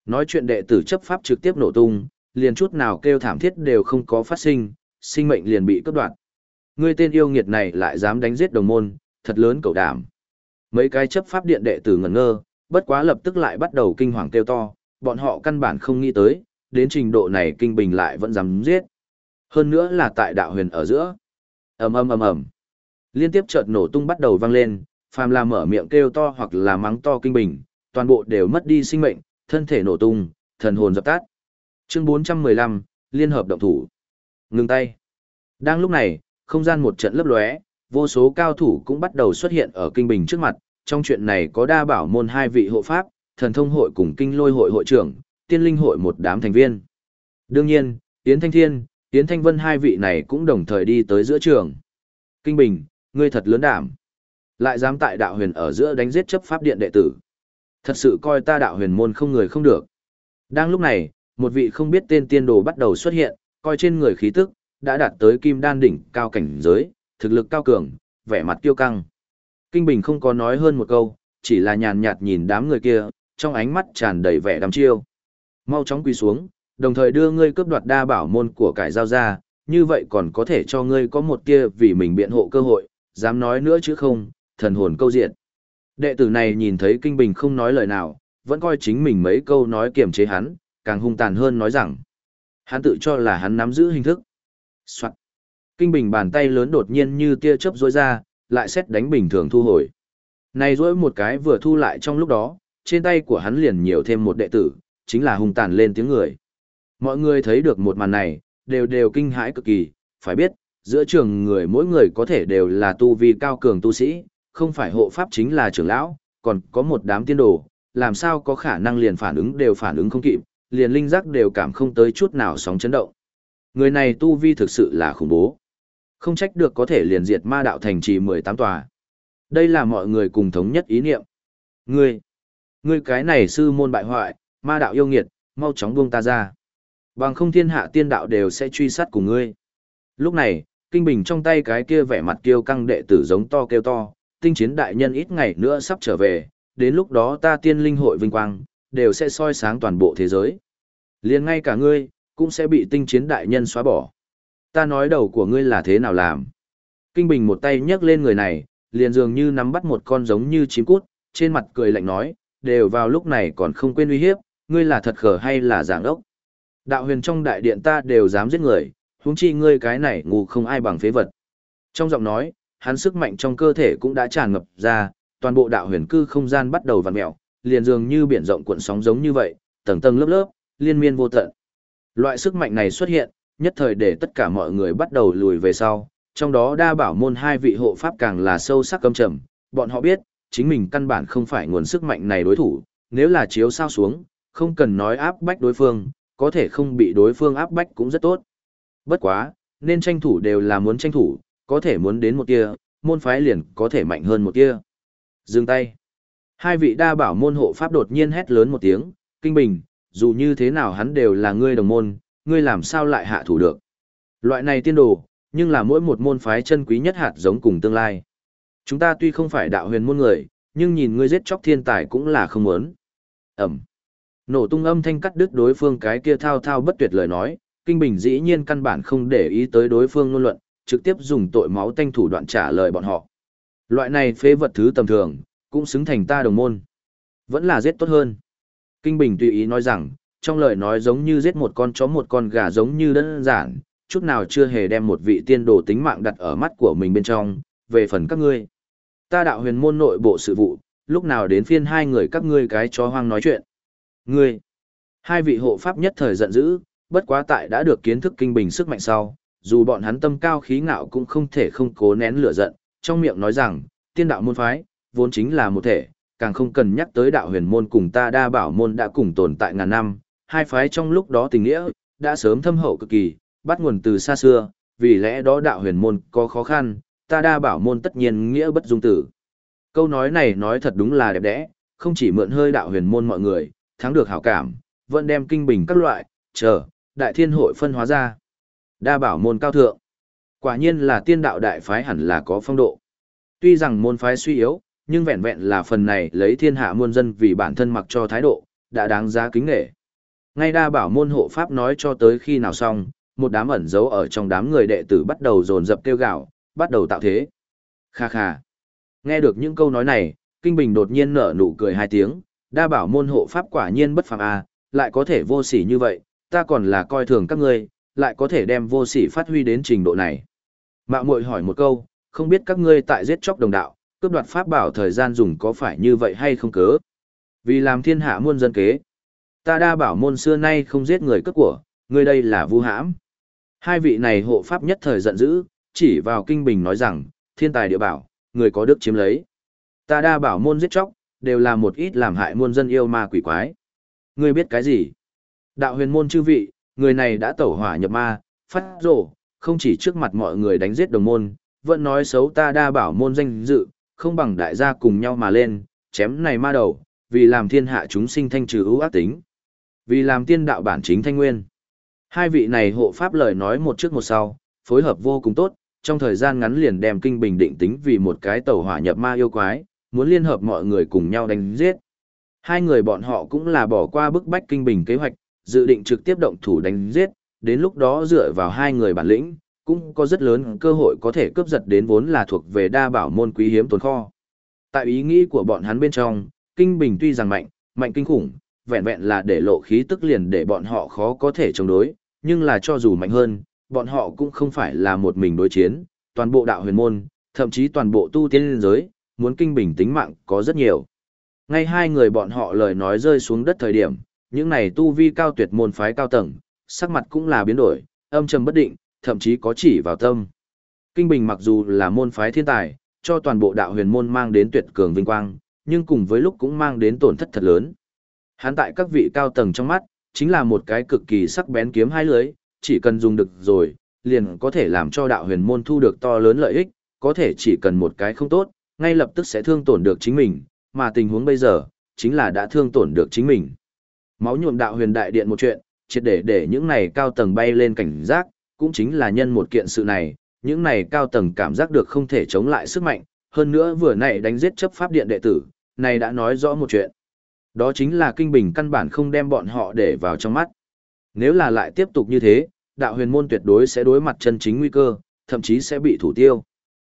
Speaker 1: Nói chuyện đệ tử chấp pháp trực tiếp nổ tung, liền chút nào kêu thảm thiết đều không có phát sinh, sinh mệnh liền bị cướp đoạt. Ngươi tên yêu nghiệt này lại dám đánh giết đồng môn, thật lớn cầu đảm. Mấy cái chấp pháp điện đệ tử ngẩn ngơ, bất quá lập tức lại bắt đầu kinh hoàng kêu to, bọn họ căn bản không nghĩ tới, đến trình độ này kinh bình lại vẫn dám giết. Hơn nữa là tại đạo huyền ở giữa. ầm ầm ầm ầm. Liên tiếp chợt nổ tung bắt đầu vang lên, phàm là mở miệng kêu to hoặc là mắng to kinh bình, toàn bộ đều mất đi sinh mệnh, thân thể nổ tung, thần hồn dập tắt. Chương 415, Liên hợp động thủ. Ngừng tay. Đang lúc này, không gian một trận lấp lóe, vô số cao thủ cũng bắt đầu xuất hiện ở kinh bình trước mặt, trong chuyện này có đa bảo môn hai vị hộ pháp, thần thông hội cùng kinh lôi hội hội trưởng, tiên linh hội một đám thành viên. Đương nhiên, Yến Thanh Thiên, Yến Thanh Vân hai vị này cũng đồng thời đi tới giữa trường. Kinh Bình, ngươi thật lớn đảm. Lại dám tại đạo huyền ở giữa đánh giết chấp pháp điện đệ tử. Thật sự coi ta đạo huyền môn không người không được. Đang lúc này, một vị không biết tên tiên đồ bắt đầu xuất hiện, coi trên người khí tức, đã đạt tới kim đan đỉnh cao cảnh giới, thực lực cao cường, vẻ mặt kiêu căng. Kinh Bình không có nói hơn một câu, chỉ là nhàn nhạt nhìn đám người kia, trong ánh mắt tràn đầy vẻ đăm chiêu. Mau chóng quỳ xuống, đồng thời đưa ngươi cướp đoạt đa bảo môn của cải giao ra, như vậy còn có thể cho ngươi có một tia vì mình biện hộ cơ hội, dám nói nữa chứ không, thần hồn câu diện. Đệ tử này nhìn thấy Kinh Bình không nói lời nào, vẫn coi chính mình mấy câu nói kiềm chế hắn, càng hung tàn hơn nói rằng. Hắn tự cho là hắn nắm giữ hình thức. Soạn. Kinh Bình bàn tay lớn đột nhiên như tia chớp rối ra, lại xét đánh bình thường thu hồi. Này rối một cái vừa thu lại trong lúc đó, trên tay của hắn liền nhiều thêm một đệ tử, chính là hung tàn lên tiếng người. Mọi người thấy được một màn này, đều đều kinh hãi cực kỳ, phải biết, giữa trường người mỗi người có thể đều là tu vi cao cường tu sĩ, không phải hộ pháp chính là trưởng lão, còn có một đám tiên đồ, làm sao có khả năng liền phản ứng đều phản ứng không kịp, liền linh giác đều cảm không tới chút nào sóng chấn động. Người này tu vi thực sự là khủng bố. Không trách được có thể liền diệt ma đạo thành trì 18 tòa. Đây là mọi người cùng thống nhất ý niệm. Ngươi, ngươi cái này sư môn bại hoại, ma đạo yêu nghiệt, mau chóng buông ta ra. Bằng không thiên hạ tiên đạo đều sẽ truy sát cùng ngươi. Lúc này, kinh bình trong tay cái kia vẻ mặt kiêu căng đệ tử giống to kêu to, tinh chiến đại nhân ít ngày nữa sắp trở về, đến lúc đó ta tiên linh hội vinh quang, đều sẽ soi sáng toàn bộ thế giới. liền ngay cả ngươi, cũng sẽ bị tinh chiến đại nhân xóa bỏ. Ta nói đầu của ngươi là thế nào làm? Kinh Bình một tay nhấc lên người này, liền dường như nắm bắt một con giống như chim cút, trên mặt cười lạnh nói, đều vào lúc này còn không quên uy hiếp, ngươi là thật khờ hay là giảng đốc. Đạo huyền trong đại điện ta đều dám giết người, huống chi ngươi cái này ngu không ai bằng phế vật. Trong giọng nói, hắn sức mạnh trong cơ thể cũng đã tràn ngập ra, toàn bộ đạo huyền cư không gian bắt đầu vặn mèo, liền dường như biển rộng cuộn sóng giống như vậy, tầng tầng lớp lớp, liên miên vô tận. Loại sức mạnh này xuất hiện, nhất thời để tất cả mọi người bắt đầu lùi về sau, Trong đó đa bảo môn hai vị hộ pháp càng là sâu sắc căm trầm, bọn họ biết, chính mình căn bản không phải nguồn sức mạnh này đối thủ, nếu là chiếu sao xuống, không cần nói áp bách đối phương, có thể không bị đối phương áp bách cũng rất tốt. Bất quá, nên tranh thủ đều là muốn tranh thủ, có thể muốn đến một kia, môn phái liền có thể mạnh hơn một kia. Dừng tay. Hai vị đa bảo môn hộ pháp đột nhiên hét lớn một tiếng, kinh bình, dù như thế nào hắn đều là ngươi đồng môn, ngươi làm sao lại hạ thủ được. Loại này tiên đồ, nhưng là mỗi một môn phái chân quý nhất hạt giống cùng tương lai. Chúng ta tuy không phải đạo huyền môn người, nhưng nhìn ngươi giết chóc thiên tài cũng là không muốn. Ẩm. Nổ tung âm thanh cắt đứt đối phương cái kia thao thao bất tuyệt lời nói, Kinh Bình dĩ nhiên căn bản không để ý tới đối phương ngôn luận, trực tiếp dùng tội máu tanh thủ đoạn trả lời bọn họ. Loại này phế vật thứ tầm thường, cũng xứng thành ta đồng môn. Vẫn là giết tốt hơn. Kinh Bình tùy ý nói rằng, trong lời nói giống như giết một con chó một con gà giống như đơn giản, chút nào chưa hề đem một vị tiên đồ tính mạng đặt ở mắt của mình bên trong, về phần các ngươi. Ta đạo huyền môn nội bộ sự vụ, lúc nào đến phiên hai người các ngươi cái chó hoang nói chuyện. Ngươi, hai vị hộ pháp nhất thời giận dữ, bất quá tại đã được kiến thức kinh bình sức mạnh sau, dù bọn hắn tâm cao khí ngạo cũng không thể không cố nén lửa giận, trong miệng nói rằng, tiên đạo môn phái, vốn chính là một thể, càng không cần nhắc tới đạo huyền môn cùng ta đa bảo môn đã cùng tồn tại ngàn năm, hai phái trong lúc đó tình nghĩa, đã sớm thâm hậu cực kỳ, bắt nguồn từ xa xưa, vì lẽ đó đạo huyền môn có khó khăn, ta đa bảo môn tất nhiên nghĩa bất dung tử. Câu nói này nói thật đúng là đẹp đẽ, không chỉ mượn hơi đạo huyền môn mọi người, thắng được hảo cảm, vẫn đem kinh bình các loại, chờ, đại thiên hội phân hóa ra. Đa bảo môn cao thượng. Quả nhiên là tiên đạo đại phái hẳn là có phong độ. Tuy rằng môn phái suy yếu, nhưng vẹn vẹn là phần này lấy thiên hạ muôn dân vì bản thân mặc cho thái độ, đã đáng giá kính nghệ. Ngay đa bảo môn hộ pháp nói cho tới khi nào xong, một đám ẩn giấu ở trong đám người đệ tử bắt đầu dồn dập kêu gạo, bắt đầu tạo thế. Kha kha. Nghe được những câu nói này, Kinh Bình đột nhiên nở nụ cười hai tiếng, đa bảo môn hộ pháp quả nhiên bất phàm a, à, lại có thể vô sỉ như vậy, ta còn là coi thường các ngươi, lại có thể đem vô sỉ phát huy đến trình độ này. Mạo muội hỏi một câu, không biết các ngươi tại giết chóc đồng đạo, cướp đoạt pháp bảo thời gian dùng có phải như vậy hay không cớ? Vì làm thiên hạ muôn dân kế. Ta đa bảo môn xưa nay không giết người cướp của, ngươi đây là vu hãm. Hai vị này hộ pháp nhất thời giận dữ, chỉ vào kinh bình nói rằng, thiên tài địa bảo, người có đức chiếm lấy. Ta đa bảo môn giết chóc, đều là một ít làm hại muôn dân yêu ma quỷ quái. Ngươi biết cái gì? Đạo huyền môn chư vị, người này đã tẩu hỏa nhập ma, phát rổ, không chỉ trước mặt mọi người đánh giết đồng môn, vẫn nói xấu ta đa bảo môn danh dự, không bằng đại gia cùng nhau mà lên, chém này ma đầu, vì làm thiên hạ chúng sinh thanh trừ ưu ác tính. Vì làm tiên đạo bản chính thanh nguyên. Hai vị này hộ pháp lời nói một trước một sau, phối hợp vô cùng tốt, trong thời gian ngắn liền đem kinh bình định tính vì một cái tàu hỏa nhập ma yêu quái, muốn liên hợp mọi người cùng nhau đánh giết. Hai người bọn họ cũng là bỏ qua bức bách kinh bình kế hoạch, dự định trực tiếp động thủ đánh giết, đến lúc đó dựa vào hai người bản lĩnh, cũng có rất lớn cơ hội có thể cướp giật đến vốn là thuộc về đa bảo môn quý hiếm tồn kho. Tại ý nghĩ của bọn hắn bên trong, kinh bình tuy rằng mạnh, mạnh kinh khủng, vẹn vẹn là để lộ khí tức liền để bọn họ khó có thể chống đối, nhưng là cho dù mạnh hơn, bọn họ cũng không phải là một mình đối chiến, toàn bộ đạo huyền môn, thậm chí toàn bộ tu tiên liên giới, muốn kinh bình tính mạng có rất nhiều. Ngay hai người bọn họ lời nói rơi xuống đất thời điểm, những này tu vi cao tuyệt môn phái cao tầng, sắc mặt cũng là biến đổi, âm trầm bất định, thậm chí có chỉ vào tâm. Kinh Bình mặc dù là môn phái thiên tài, cho toàn bộ đạo huyền môn mang đến tuyệt cường vinh quang, nhưng cùng với lúc cũng mang đến tổn thất thật lớn. Hắn tại các vị cao tầng trong mắt, chính là một cái cực kỳ sắc bén kiếm hai lưới, chỉ cần dùng được rồi, liền có thể làm cho đạo huyền môn thu được to lớn lợi ích, có thể chỉ cần một cái không tốt, ngay lập tức sẽ thương tổn được chính mình, mà tình huống bây giờ, chính là đã thương tổn được chính mình. Máu nhuộm đạo huyền đại điện một chuyện, triệt để để những này cao tầng bay lên cảnh giác, cũng chính là nhân một kiện sự này, những này cao tầng cảm giác được không thể chống lại sức mạnh, hơn nữa vừa nãy đánh giết chấp pháp điện đệ tử, này đã nói rõ một chuyện. Đó chính là kinh bình căn bản không đem bọn họ để vào trong mắt. Nếu là lại tiếp tục như thế, đạo huyền môn tuyệt đối sẽ đối mặt chân chính nguy cơ, thậm chí sẽ bị thủ tiêu.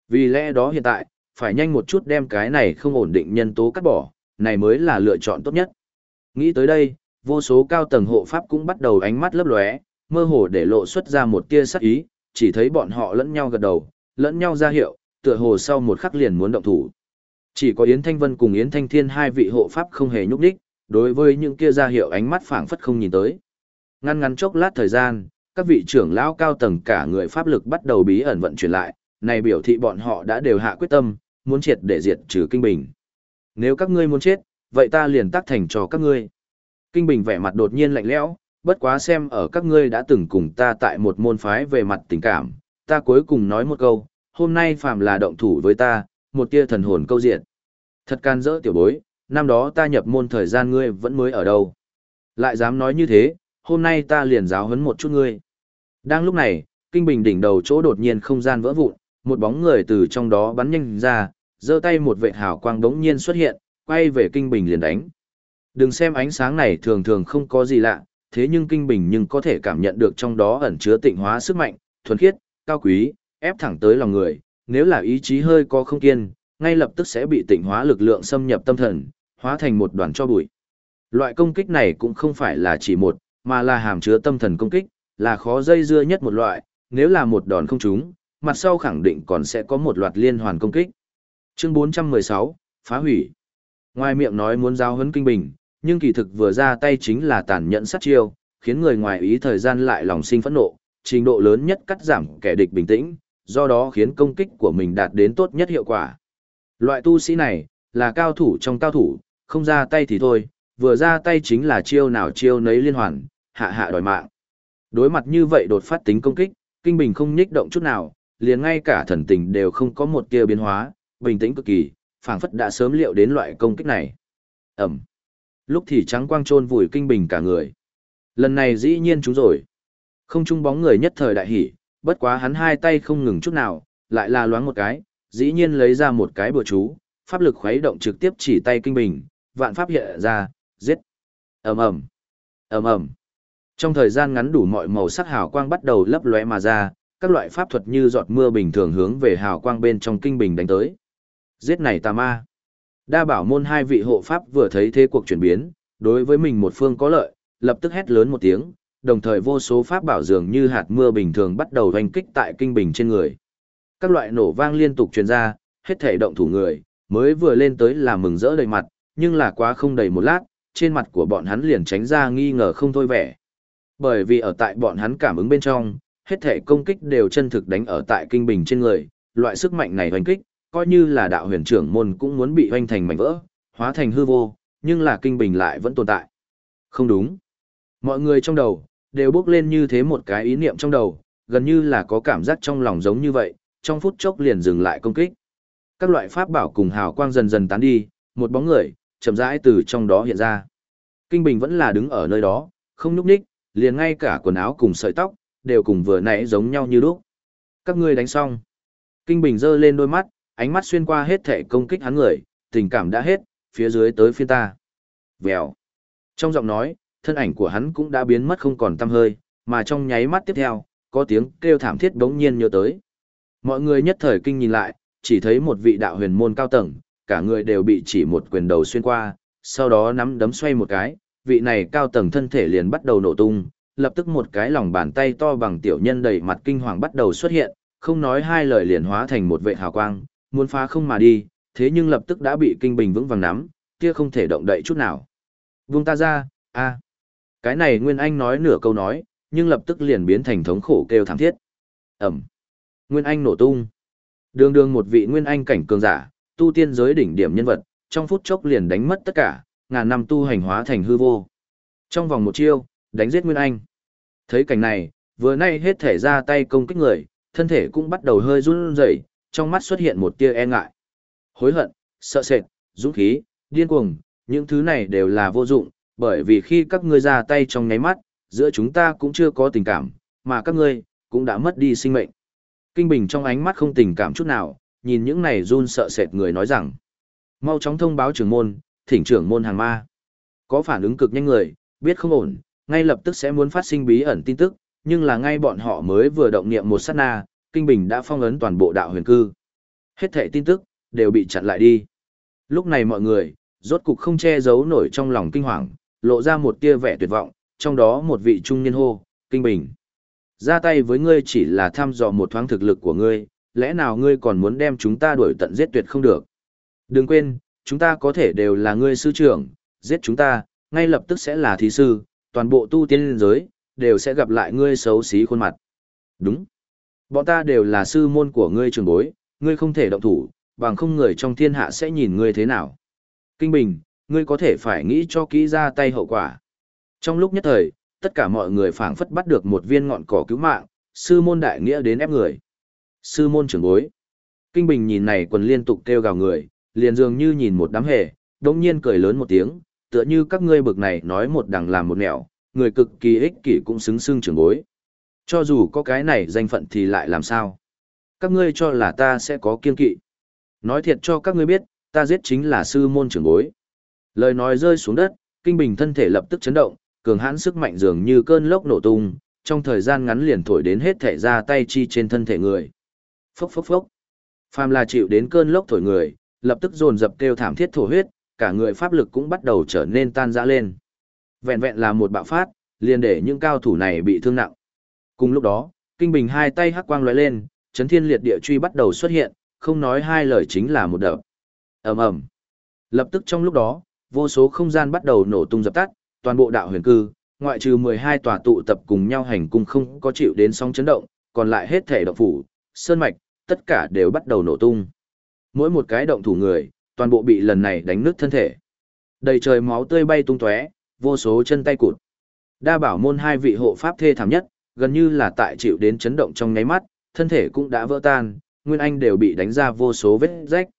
Speaker 1: Vì lẽ đó hiện tại, phải nhanh một chút đem cái này không ổn định nhân tố cắt bỏ, này mới là lựa chọn tốt nhất. Nghĩ tới đây, vô số cao tầng hộ pháp cũng bắt đầu ánh mắt lấp lóe, mơ hồ để lộ xuất ra một tia sắc ý, chỉ thấy bọn họ lẫn nhau gật đầu, lẫn nhau ra hiệu, tựa hồ sau một khắc liền muốn động thủ. Chỉ có Yến Thanh Vân cùng Yến Thanh Thiên hai vị hộ pháp không hề nhúc đích, đối với những kia ra hiệu ánh mắt phảng phất không nhìn tới. Ngăn ngắn chốc lát thời gian, các vị trưởng lão cao tầng cả người pháp lực bắt đầu bí ẩn vận chuyển lại, này biểu thị bọn họ đã đều hạ quyết tâm, muốn triệt để diệt trừ Kinh Bình. Nếu các ngươi muốn chết, vậy ta liền tác thành cho các ngươi. Kinh Bình vẻ mặt đột nhiên lạnh lẽo, bất quá xem ở các ngươi đã từng cùng ta tại một môn phái về mặt tình cảm, ta cuối cùng nói một câu, hôm nay phàm là động thủ với ta, một tia thần hồn câu diện. Thật can dỡ tiểu bối, năm đó ta nhập môn thời gian ngươi vẫn mới ở đâu. Lại dám nói như thế, hôm nay ta liền giáo huấn một chút ngươi. Đang lúc này, kinh bình đỉnh đầu chỗ đột nhiên không gian vỡ vụn, một bóng người từ trong đó bắn nhanh ra, giơ tay một vệ hào quang đống nhiên xuất hiện, quay về kinh bình liền đánh. Đừng xem ánh sáng này thường thường không có gì lạ, thế nhưng kinh bình nhưng có thể cảm nhận được trong đó ẩn chứa tịnh hóa sức mạnh, thuần khiết, cao quý, ép thẳng tới lòng người, nếu là ý chí hơi có không kiên, ngay lập tức sẽ bị tịnh hóa lực lượng xâm nhập tâm thần, hóa thành một đoàn cho bụi. Loại công kích này cũng không phải là chỉ một, mà là hàm chứa tâm thần công kích, là khó dây dưa nhất một loại, nếu là một đòn không trúng, mặt sau khẳng định còn sẽ có một loạt liên hoàn công kích. Chương 416, phá hủy. Ngoài miệng nói muốn giao huấn kinh bình, nhưng kỳ thực vừa ra tay chính là tàn nhẫn sát chiêu, khiến người ngoài ý thời gian lại lòng sinh phẫn nộ, trình độ lớn nhất cắt giảm kẻ địch bình tĩnh, do đó khiến công kích của mình đạt đến tốt nhất hiệu quả. Loại tu sĩ này, là cao thủ trong cao thủ, không ra tay thì thôi, vừa ra tay chính là chiêu nào chiêu nấy liên hoàn, hạ hạ đòi mạng. Đối mặt như vậy đột phát tính công kích, Kinh Bình không nhích động chút nào, liền ngay cả thần tình đều không có một tia biến hóa, bình tĩnh cực kỳ, phảng phất đã sớm liệu đến loại công kích này. Ẩm. Lúc thì trắng quang trôn vùi Kinh Bình cả người. Lần này dĩ nhiên chúng rồi. Không trung bóng người nhất thời đại hỉ, bất quá hắn hai tay không ngừng chút nào, lại là loáng một cái, dĩ nhiên lấy ra một cái bùa chú, pháp lực khuấy động trực tiếp chỉ tay Kinh Bình, vạn pháp hiện ra, giết. ầm ầm, ầm ầm. Trong thời gian ngắn đủ mọi màu sắc hào quang bắt đầu lấp lóe mà ra, các loại pháp thuật như giọt mưa bình thường hướng về hào quang bên trong kinh bình đánh tới. Giết này tà ma. Đa bảo môn hai vị hộ pháp vừa thấy thế cuộc chuyển biến, đối với mình một phương có lợi, lập tức hét lớn một tiếng, đồng thời vô số pháp bảo dường như hạt mưa bình thường bắt đầu hoành kích tại kinh bình trên người. Các loại nổ vang liên tục truyền ra, hết thể động thủ người, mới vừa lên tới là mừng rỡ đầy mặt, nhưng là quá không đầy một lát, trên mặt của bọn hắn liền tránh ra nghi ngờ không thôi vẻ. Bởi vì ở tại bọn hắn cảm ứng bên trong, hết thể công kích đều chân thực đánh ở tại kinh bình trên người, loại sức mạnh này hoành kích, coi như là đạo huyền trưởng môn cũng muốn bị hoành thành mảnh vỡ, hóa thành hư vô, nhưng là kinh bình lại vẫn tồn tại. Không đúng. Mọi người trong đầu, đều bước lên như thế một cái ý niệm trong đầu, gần như là có cảm giác trong lòng giống như vậy, trong phút chốc liền dừng lại công kích. Các loại pháp bảo cùng hào quang dần dần tán đi, một bóng người, chậm rãi từ trong đó hiện ra. Kinh Bình vẫn là đứng ở nơi đó, không nhúc nhích, liền ngay cả quần áo cùng sợi tóc, đều cùng vừa nãy giống nhau như lúc. Các ngươi đánh xong. Kinh Bình giơ lên đôi mắt, ánh mắt xuyên qua hết thể công kích hắn người, tình cảm đã hết, phía dưới tới phiên ta. Vèo. Trong giọng nói, thân ảnh của hắn cũng đã biến mất không còn tăm hơi, mà trong nháy mắt tiếp theo, có tiếng kêu thảm thiết bỗng nhiên nhớ tới. Mọi người nhất thời kinh nhìn lại, chỉ thấy một vị đạo huyền môn cao tầng, cả người đều bị chỉ một quyền đầu xuyên qua, sau đó nắm đấm xoay một cái, vị này cao tầng thân thể liền bắt đầu nổ tung, lập tức một cái lòng bàn tay to bằng tiểu nhân đầy mặt kinh hoàng bắt đầu xuất hiện, không nói hai lời liền hóa thành một vệ hào quang, muốn phá không mà đi, thế nhưng lập tức đã bị kinh bình vững vàng nắm, kia không thể động đậy chút nào. Vung ta ra, a. Cái này Nguyên Anh nói nửa câu nói, nhưng lập tức liền biến thành thống khổ kêu thảm thiết. Ẩm. Nguyên Anh nổ tung. Đường đường một vị Nguyên Anh cảnh cường giả, tu tiên giới đỉnh điểm nhân vật, trong phút chốc liền đánh mất tất cả, ngàn năm tu hành hóa thành hư vô. Trong vòng một chiêu, đánh giết Nguyên Anh. Thấy cảnh này, vừa nay hết thể ra tay công kích người, thân thể cũng bắt đầu hơi run rẩy, trong mắt xuất hiện một tia e ngại. Hối hận, sợ sệt, dũng khí, điên cuồng, những thứ này đều là vô dụng, bởi vì khi các ngươi ra tay trong nháy mắt, giữa chúng ta cũng chưa có tình cảm, mà các ngươi cũng đã mất đi sinh mệnh. Kinh Bình trong ánh mắt không tình cảm chút nào, nhìn những này run sợ sệt người nói rằng. Mau chóng thông báo trưởng môn, thỉnh trưởng môn hàng ma. Có phản ứng cực nhanh người, biết không ổn, ngay lập tức sẽ muốn phát sinh bí ẩn tin tức, nhưng là ngay bọn họ mới vừa động niệm một sát na, Kinh Bình đã phong ấn toàn bộ đạo huyền cư. Hết thảy tin tức, đều bị chặn lại đi. Lúc này mọi người, rốt cục không che giấu nổi trong lòng kinh hoàng, lộ ra một tia vẻ tuyệt vọng, trong đó một vị trung niên hô, Kinh Bình. Ra tay với ngươi chỉ là thăm dò một thoáng thực lực của ngươi, lẽ nào ngươi còn muốn đem chúng ta đuổi tận giết tuyệt không được. Đừng quên, chúng ta có thể đều là ngươi sư trưởng, giết chúng ta, ngay lập tức sẽ là thí sư, toàn bộ tu tiên giới, đều sẽ gặp lại ngươi xấu xí khuôn mặt. Đúng. Bọn ta đều là sư môn của ngươi trường bối, ngươi không thể động thủ, bằng không người trong thiên hạ sẽ nhìn ngươi thế nào. Kinh Bình, ngươi có thể phải nghĩ cho kỹ ra tay hậu quả. Trong lúc nhất thời, tất cả mọi người phảng phất bắt được một viên ngọn cỏ cứu mạng, sư môn đại nghĩa đến ép người. Sư môn trưởng bối. Kinh Bình nhìn này quần liên tục kêu gào người, liền dường như nhìn một đám hề, đồng nhiên cười lớn một tiếng, tựa như các ngươi bực này nói một đằng làm một nẻo, người cực kỳ ích kỷ cũng xứng xưng trưởng bối. Cho dù có cái này danh phận thì lại làm sao? Các ngươi cho là ta sẽ có kiên kỵ. Nói thiệt cho các ngươi biết, ta giết chính là sư môn trưởng bối. Lời nói rơi xuống đất, Kinh Bình thân thể lập tức chấn động, cường hãn sức mạnh dường như cơn lốc nổ tung, trong thời gian ngắn liền thổi đến hết thể ra tay chi trên thân thể người. Phốc phốc phốc. Phàm là chịu đến cơn lốc thổi người, lập tức dồn dập kêu thảm thiết thổ huyết, cả người pháp lực cũng bắt đầu trở nên tan rã lên. Vẹn vẹn là một bạo phát, liền để những cao thủ này bị thương nặng. Cùng lúc đó, Kinh Bình hai tay hắc quang lóe lên, chấn thiên liệt địa truy bắt đầu xuất hiện, không nói hai lời chính là một đập. Ầm ầm. Lập tức trong lúc đó, vô số không gian bắt đầu nổ tung dập tắt, toàn bộ đạo huyền cư, ngoại trừ 12 tòa tụ tập cùng nhau hành cung không có chịu đến sóng chấn động, còn lại hết thể động phủ, sơn mạch, tất cả đều bắt đầu nổ tung. Mỗi một cái động thủ người, toàn bộ bị lần này đánh nứt thân thể. Đầy trời máu tươi bay tung tóe, vô số chân tay cụt. Đa bảo môn hai vị hộ pháp thê thảm nhất, gần như là tại chịu đến chấn động trong nháy mắt, thân thể cũng đã vỡ tan, nguyên anh đều bị đánh ra vô số vết rách.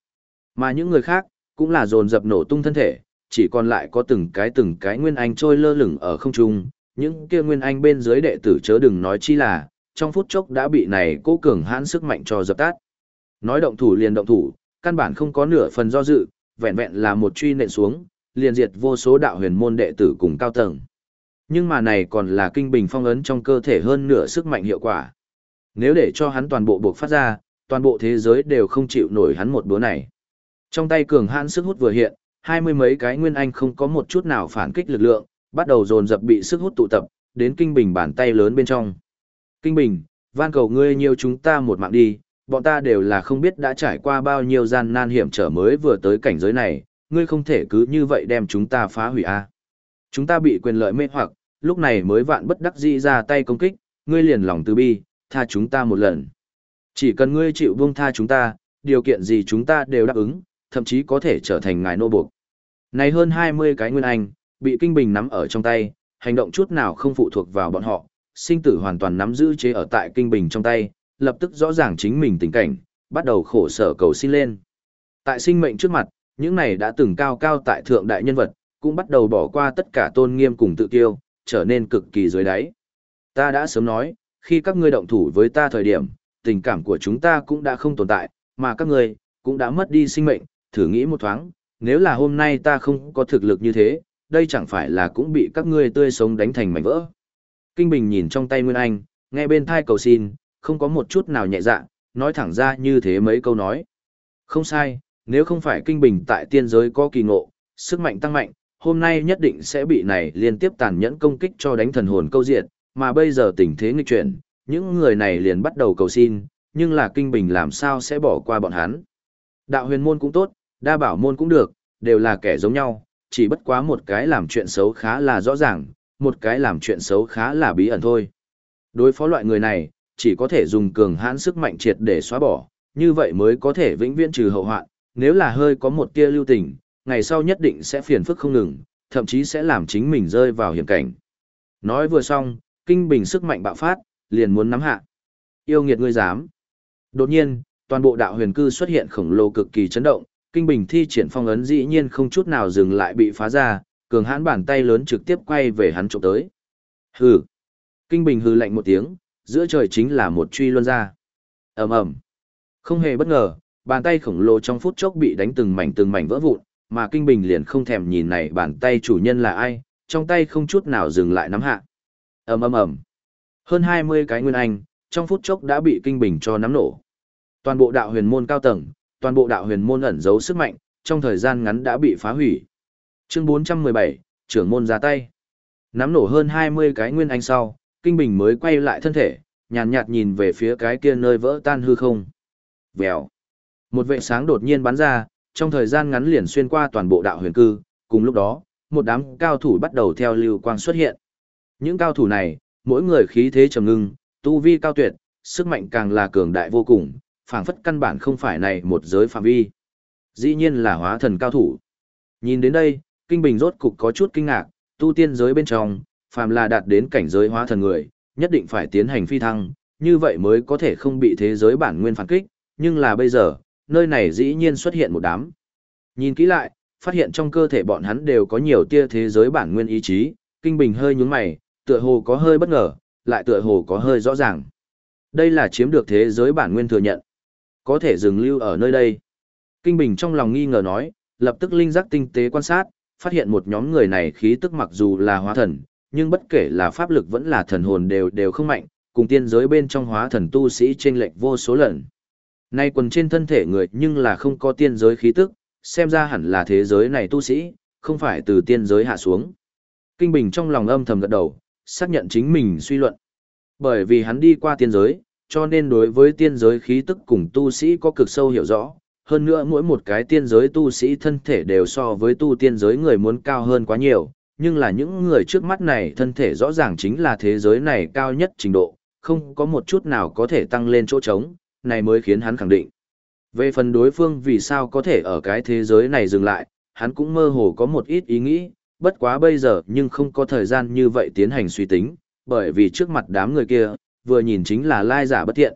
Speaker 1: Mà những người khác, cũng là dồn dập nổ tung thân thể, chỉ còn lại có từng cái từng cái nguyên anh trôi lơ lửng ở không trung, những kia nguyên anh bên dưới đệ tử chớ đừng nói chi là, trong phút chốc đã bị này cố cường hãn sức mạnh cho dập tắt. Nói động thủ liền động thủ, căn bản không có nửa phần do dự, vẹn vẹn là một truy nện xuống, liền diệt vô số đạo huyền môn đệ tử cùng cao tầng. Nhưng mà này còn là kinh bình phong ấn trong cơ thể hơn nửa sức mạnh hiệu quả. Nếu để cho hắn toàn bộ buộc phát ra, toàn bộ thế giới đều không chịu nổi hắn một đứa này. Trong tay cường hãn sức hút vừa hiện, hai mươi mấy cái nguyên anh không có một chút nào phản kích lực lượng, bắt đầu dồn dập bị sức hút tụ tập, đến kinh bình bàn tay lớn bên trong. Kinh bình, van cầu ngươi nhiều chúng ta một mạng đi, bọn ta đều là không biết đã trải qua bao nhiêu gian nan hiểm trở mới vừa tới cảnh giới này, ngươi không thể cứ như vậy đem chúng ta phá hủy a. Chúng ta bị quyền lợi mê hoặc, lúc này mới vạn bất đắc dĩ ra tay công kích, ngươi liền lòng từ bi, tha chúng ta một lần. Chỉ cần ngươi chịu buông tha chúng ta, điều kiện gì chúng ta đều đáp ứng, thậm chí có thể trở thành ngài nô buộc. Này hơn 20 cái nguyên anh, bị kinh bình nắm ở trong tay, hành động chút nào không phụ thuộc vào bọn họ, sinh tử hoàn toàn nắm giữ chế ở tại kinh bình trong tay, lập tức rõ ràng chính mình tình cảnh, bắt đầu khổ sở cầu xin lên. Tại sinh mệnh trước mặt, những này đã từng cao cao tại thượng đại nhân vật, cũng bắt đầu bỏ qua tất cả tôn nghiêm cùng tự kiêu, trở nên cực kỳ dưới đáy. Ta đã sớm nói, khi các ngươi động thủ với ta thời điểm, tình cảm của chúng ta cũng đã không tồn tại, mà các ngươi cũng đã mất đi sinh mệnh, thử nghĩ một thoáng, nếu là hôm nay ta không có thực lực như thế, đây chẳng phải là cũng bị các ngươi tươi sống đánh thành mảnh vỡ. Kinh Bình nhìn trong tay Nguyên Anh, nghe bên thai cầu xin, không có một chút nào nhẹ dạ, nói thẳng ra như thế mấy câu nói. Không sai, nếu không phải Kinh Bình tại tiên giới có kỳ ngộ, sức mạnh tăng mạnh, hôm nay nhất định sẽ bị này liên tiếp tàn nhẫn công kích cho đánh thần hồn câu diệt, mà bây giờ tình thế nghịch chuyển, những người này liền bắt đầu cầu xin, nhưng là Kinh Bình làm sao sẽ bỏ qua bọn hắn. Đạo huyền môn cũng tốt, đa bảo môn cũng được, đều là kẻ giống nhau, chỉ bất quá một cái làm chuyện xấu khá là rõ ràng, một cái làm chuyện xấu khá là bí ẩn thôi. Đối phó loại người này, chỉ có thể dùng cường hãn sức mạnh triệt để xóa bỏ, như vậy mới có thể vĩnh viễn trừ hậu hoạn, nếu là hơi có một tia lưu tình, ngày sau nhất định sẽ phiền phức không ngừng, thậm chí sẽ làm chính mình rơi vào hiểm cảnh. Nói vừa xong, kinh bình sức mạnh bạo phát, liền muốn nắm hạ. Yêu nghiệt ngươi dám. Đột nhiên, toàn bộ đạo huyền cư xuất hiện khổng lồ cực kỳ chấn động, kinh bình thi triển phong ấn dĩ nhiên không chút nào dừng lại bị phá ra, cường hãn bàn tay lớn trực tiếp quay về hắn chụp tới. Hừ. Kinh bình hừ lạnh một tiếng, giữa trời chính là một truy luân ra. Ầm ầm. Không hề bất ngờ, bàn tay khổng lồ trong phút chốc bị đánh từng mảnh từng mảnh vỡ vụn, mà kinh bình liền không thèm nhìn này bàn tay chủ nhân là ai, trong tay không chút nào dừng lại nắm hạ. Ầm ầm ầm. Hơn 20 cái nguyên anh, trong phút chốc đã bị kinh bình cho nắm nổ. Toàn bộ đạo huyền môn cao tầng, toàn bộ đạo huyền môn ẩn giấu sức mạnh, trong thời gian ngắn đã bị phá hủy. Chương 417, trưởng môn ra tay. Nắm nổ hơn 20 cái nguyên anh sau, kinh bình mới quay lại thân thể, nhàn nhạt, nhìn về phía cái kia nơi vỡ tan hư không. Vèo. Một vệ sáng đột nhiên bắn ra, trong thời gian ngắn liền xuyên qua toàn bộ đạo huyền cư, cùng lúc đó, một đám cao thủ bắt đầu theo lưu quang xuất hiện. Những cao thủ này, mỗi người khí thế trầm ngưng, tu vi cao tuyệt, sức mạnh càng là cường đại vô cùng, phảng phất căn bản không phải này một giới phạm vi. Dĩ nhiên là hóa thần cao thủ. Nhìn đến đây, Kinh Bình rốt cục có chút kinh ngạc, tu tiên giới bên trong, phàm là đạt đến cảnh giới hóa thần người, nhất định phải tiến hành phi thăng, như vậy mới có thể không bị thế giới bản nguyên phản kích, nhưng là bây giờ, nơi này dĩ nhiên xuất hiện một đám. Nhìn kỹ lại, phát hiện trong cơ thể bọn hắn đều có nhiều tia thế giới bản nguyên ý chí, Kinh Bình hơi nhúng mày, tựa hồ có hơi bất ngờ, lại tựa hồ có hơi rõ ràng. Đây là chiếm được thế giới bản nguyên thừa nhận. Có thể dừng lưu ở nơi đây. Kinh Bình trong lòng nghi ngờ nói, lập tức linh giác tinh tế quan sát, phát hiện một nhóm người này khí tức mặc dù là hóa thần, nhưng bất kể là pháp lực vẫn là thần hồn đều đều không mạnh, cùng tiên giới bên trong hóa thần tu sĩ trên lệch vô số lần. Nay quần trên thân thể người nhưng là không có tiên giới khí tức, xem ra hẳn là thế giới này tu sĩ, không phải từ tiên giới hạ xuống. Kinh Bình trong lòng âm thầm gật đầu, xác nhận chính mình suy luận. Bởi vì hắn đi qua tiên giới, cho nên đối với tiên giới khí tức cùng tu sĩ có cực sâu hiểu rõ. Hơn nữa mỗi một cái tiên giới tu sĩ thân thể đều so với tu tiên giới người muốn cao hơn quá nhiều, nhưng là những người trước mắt này thân thể rõ ràng chính là thế giới này cao nhất trình độ, không có một chút nào có thể tăng lên chỗ trống, này mới khiến hắn khẳng định. Về phần đối phương vì sao có thể ở cái thế giới này dừng lại, hắn cũng mơ hồ có một ít ý nghĩ, bất quá bây giờ nhưng không có thời gian như vậy tiến hành suy tính, bởi vì trước mặt đám người kia, vừa nhìn chính là lai giả bất thiện.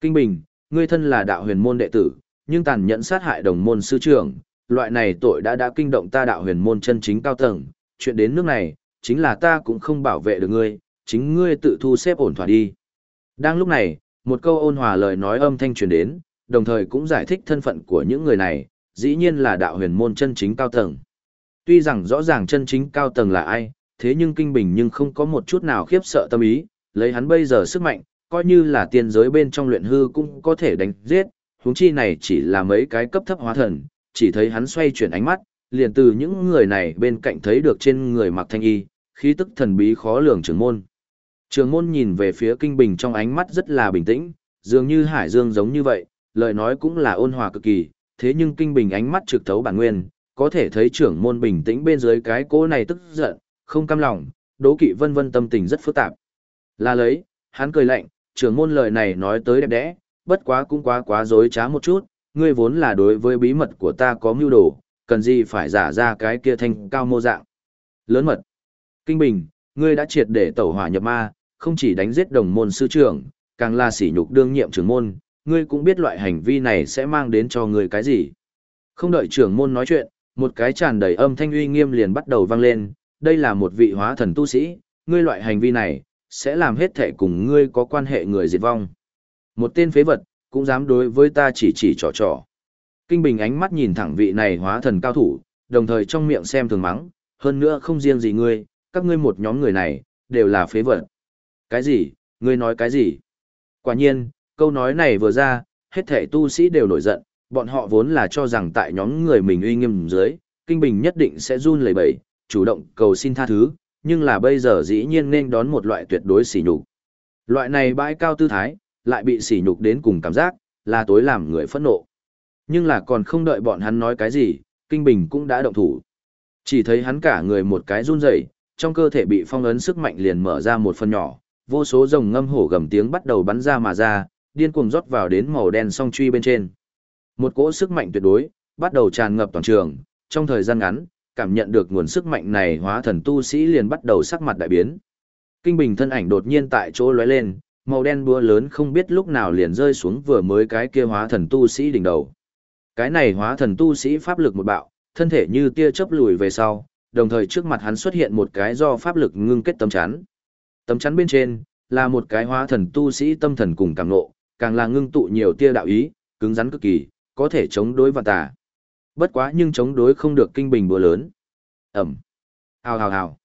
Speaker 1: Kinh Bình, ngươi thân là đạo huyền môn đệ tử, nhưng tàn nhẫn sát hại đồng môn sư trưởng, loại này tội đã đã kinh động ta đạo huyền môn chân chính cao tầng, chuyện đến nước này, chính là ta cũng không bảo vệ được ngươi, chính ngươi tự thu xếp ổn thỏa đi. Đang lúc này, một câu ôn hòa lời nói âm thanh truyền đến, đồng thời cũng giải thích thân phận của những người này, dĩ nhiên là đạo huyền môn chân chính cao tầng. Tuy rằng rõ ràng chân chính cao tầng là ai, thế nhưng kinh bình nhưng không có một chút nào khiếp sợ tâm ý, lấy hắn bây giờ sức mạnh, coi như là tiên giới bên trong luyện hư cũng có thể đánh giết, huống chi này chỉ là mấy cái cấp thấp hóa thần, chỉ thấy hắn xoay chuyển ánh mắt, liền từ những người này bên cạnh thấy được trên người mặc thanh y, khí tức thần bí khó lường trưởng môn. Trường môn nhìn về phía kinh bình trong ánh mắt rất là bình tĩnh, dường như hải dương giống như vậy, lời nói cũng là ôn hòa cực kỳ, thế nhưng kinh bình ánh mắt trực thấu bản nguyên, có thể thấy trưởng môn bình tĩnh bên dưới cái cô này tức giận, không cam lòng, đố kỵ vân vân tâm tình rất phức tạp. Là lấy, hắn cười lạnh, trưởng môn lời này nói tới đẹp đẽ, bất quá cũng quá quá dối trá một chút, ngươi vốn là đối với bí mật của ta có mưu đồ, cần gì phải giả ra cái kia thanh cao mô dạng. Lớn mật. Kinh Bình, ngươi đã triệt để tẩu hỏa nhập ma, không chỉ đánh giết đồng môn sư trưởng, càng là sỉ nhục đương nhiệm trưởng môn, ngươi cũng biết loại hành vi này sẽ mang đến cho ngươi cái gì. Không đợi trưởng môn nói chuyện, một cái tràn đầy âm thanh uy nghiêm liền bắt đầu vang lên, đây là một vị hóa thần tu sĩ, ngươi loại hành vi này, sẽ làm hết thể cùng ngươi có quan hệ người diệt vong. Một tên phế vật, cũng dám đối với ta chỉ chỉ trò trò. Kinh Bình ánh mắt nhìn thẳng vị này hóa thần cao thủ, đồng thời trong miệng xem thường mắng, hơn nữa không riêng gì ngươi, các ngươi một nhóm người này, đều là phế vật. Cái gì, ngươi nói cái gì? Quả nhiên, câu nói này vừa ra, hết thể tu sĩ đều nổi giận, bọn họ vốn là cho rằng tại nhóm người mình uy nghiêm dưới, Kinh Bình nhất định sẽ run lẩy bẩy, chủ động cầu xin tha thứ, nhưng là bây giờ dĩ nhiên nên đón một loại tuyệt đối sỉ nhục. Loại này bãi cao tư thái, lại bị sỉ nhục đến cùng cảm giác, là tối làm người phẫn nộ. Nhưng là còn không đợi bọn hắn nói cái gì, Kinh Bình cũng đã động thủ. Chỉ thấy hắn cả người một cái run rẩy, trong cơ thể bị phong ấn sức mạnh liền mở ra một phần nhỏ, vô số rồng ngâm hổ gầm tiếng bắt đầu bắn ra mà ra, điên cuồng rót vào đến màu đen song truy bên trên. Một cỗ sức mạnh tuyệt đối, bắt đầu tràn ngập toàn trường, trong thời gian ngắn, cảm nhận được nguồn sức mạnh này hóa thần tu sĩ liền bắt đầu sắc mặt đại biến. Kinh bình thân ảnh đột nhiên tại chỗ lóe lên, màu đen búa lớn không biết lúc nào liền rơi xuống vừa mới cái kia hóa thần tu sĩ đỉnh đầu. Cái này hóa thần tu sĩ pháp lực một bạo, thân thể như tia chớp lùi về sau, đồng thời trước mặt hắn xuất hiện một cái do pháp lực ngưng kết tấm chắn. Tấm chắn bên trên là một cái hóa thần tu sĩ tâm thần cùng cảm nộ, càng là ngưng tụ nhiều tia đạo ý, cứng rắn cực kỳ, có thể chống đối và tà. Bất quá nhưng chống đối không được kinh bình búa lớn. Ẩm. Hào hào hào.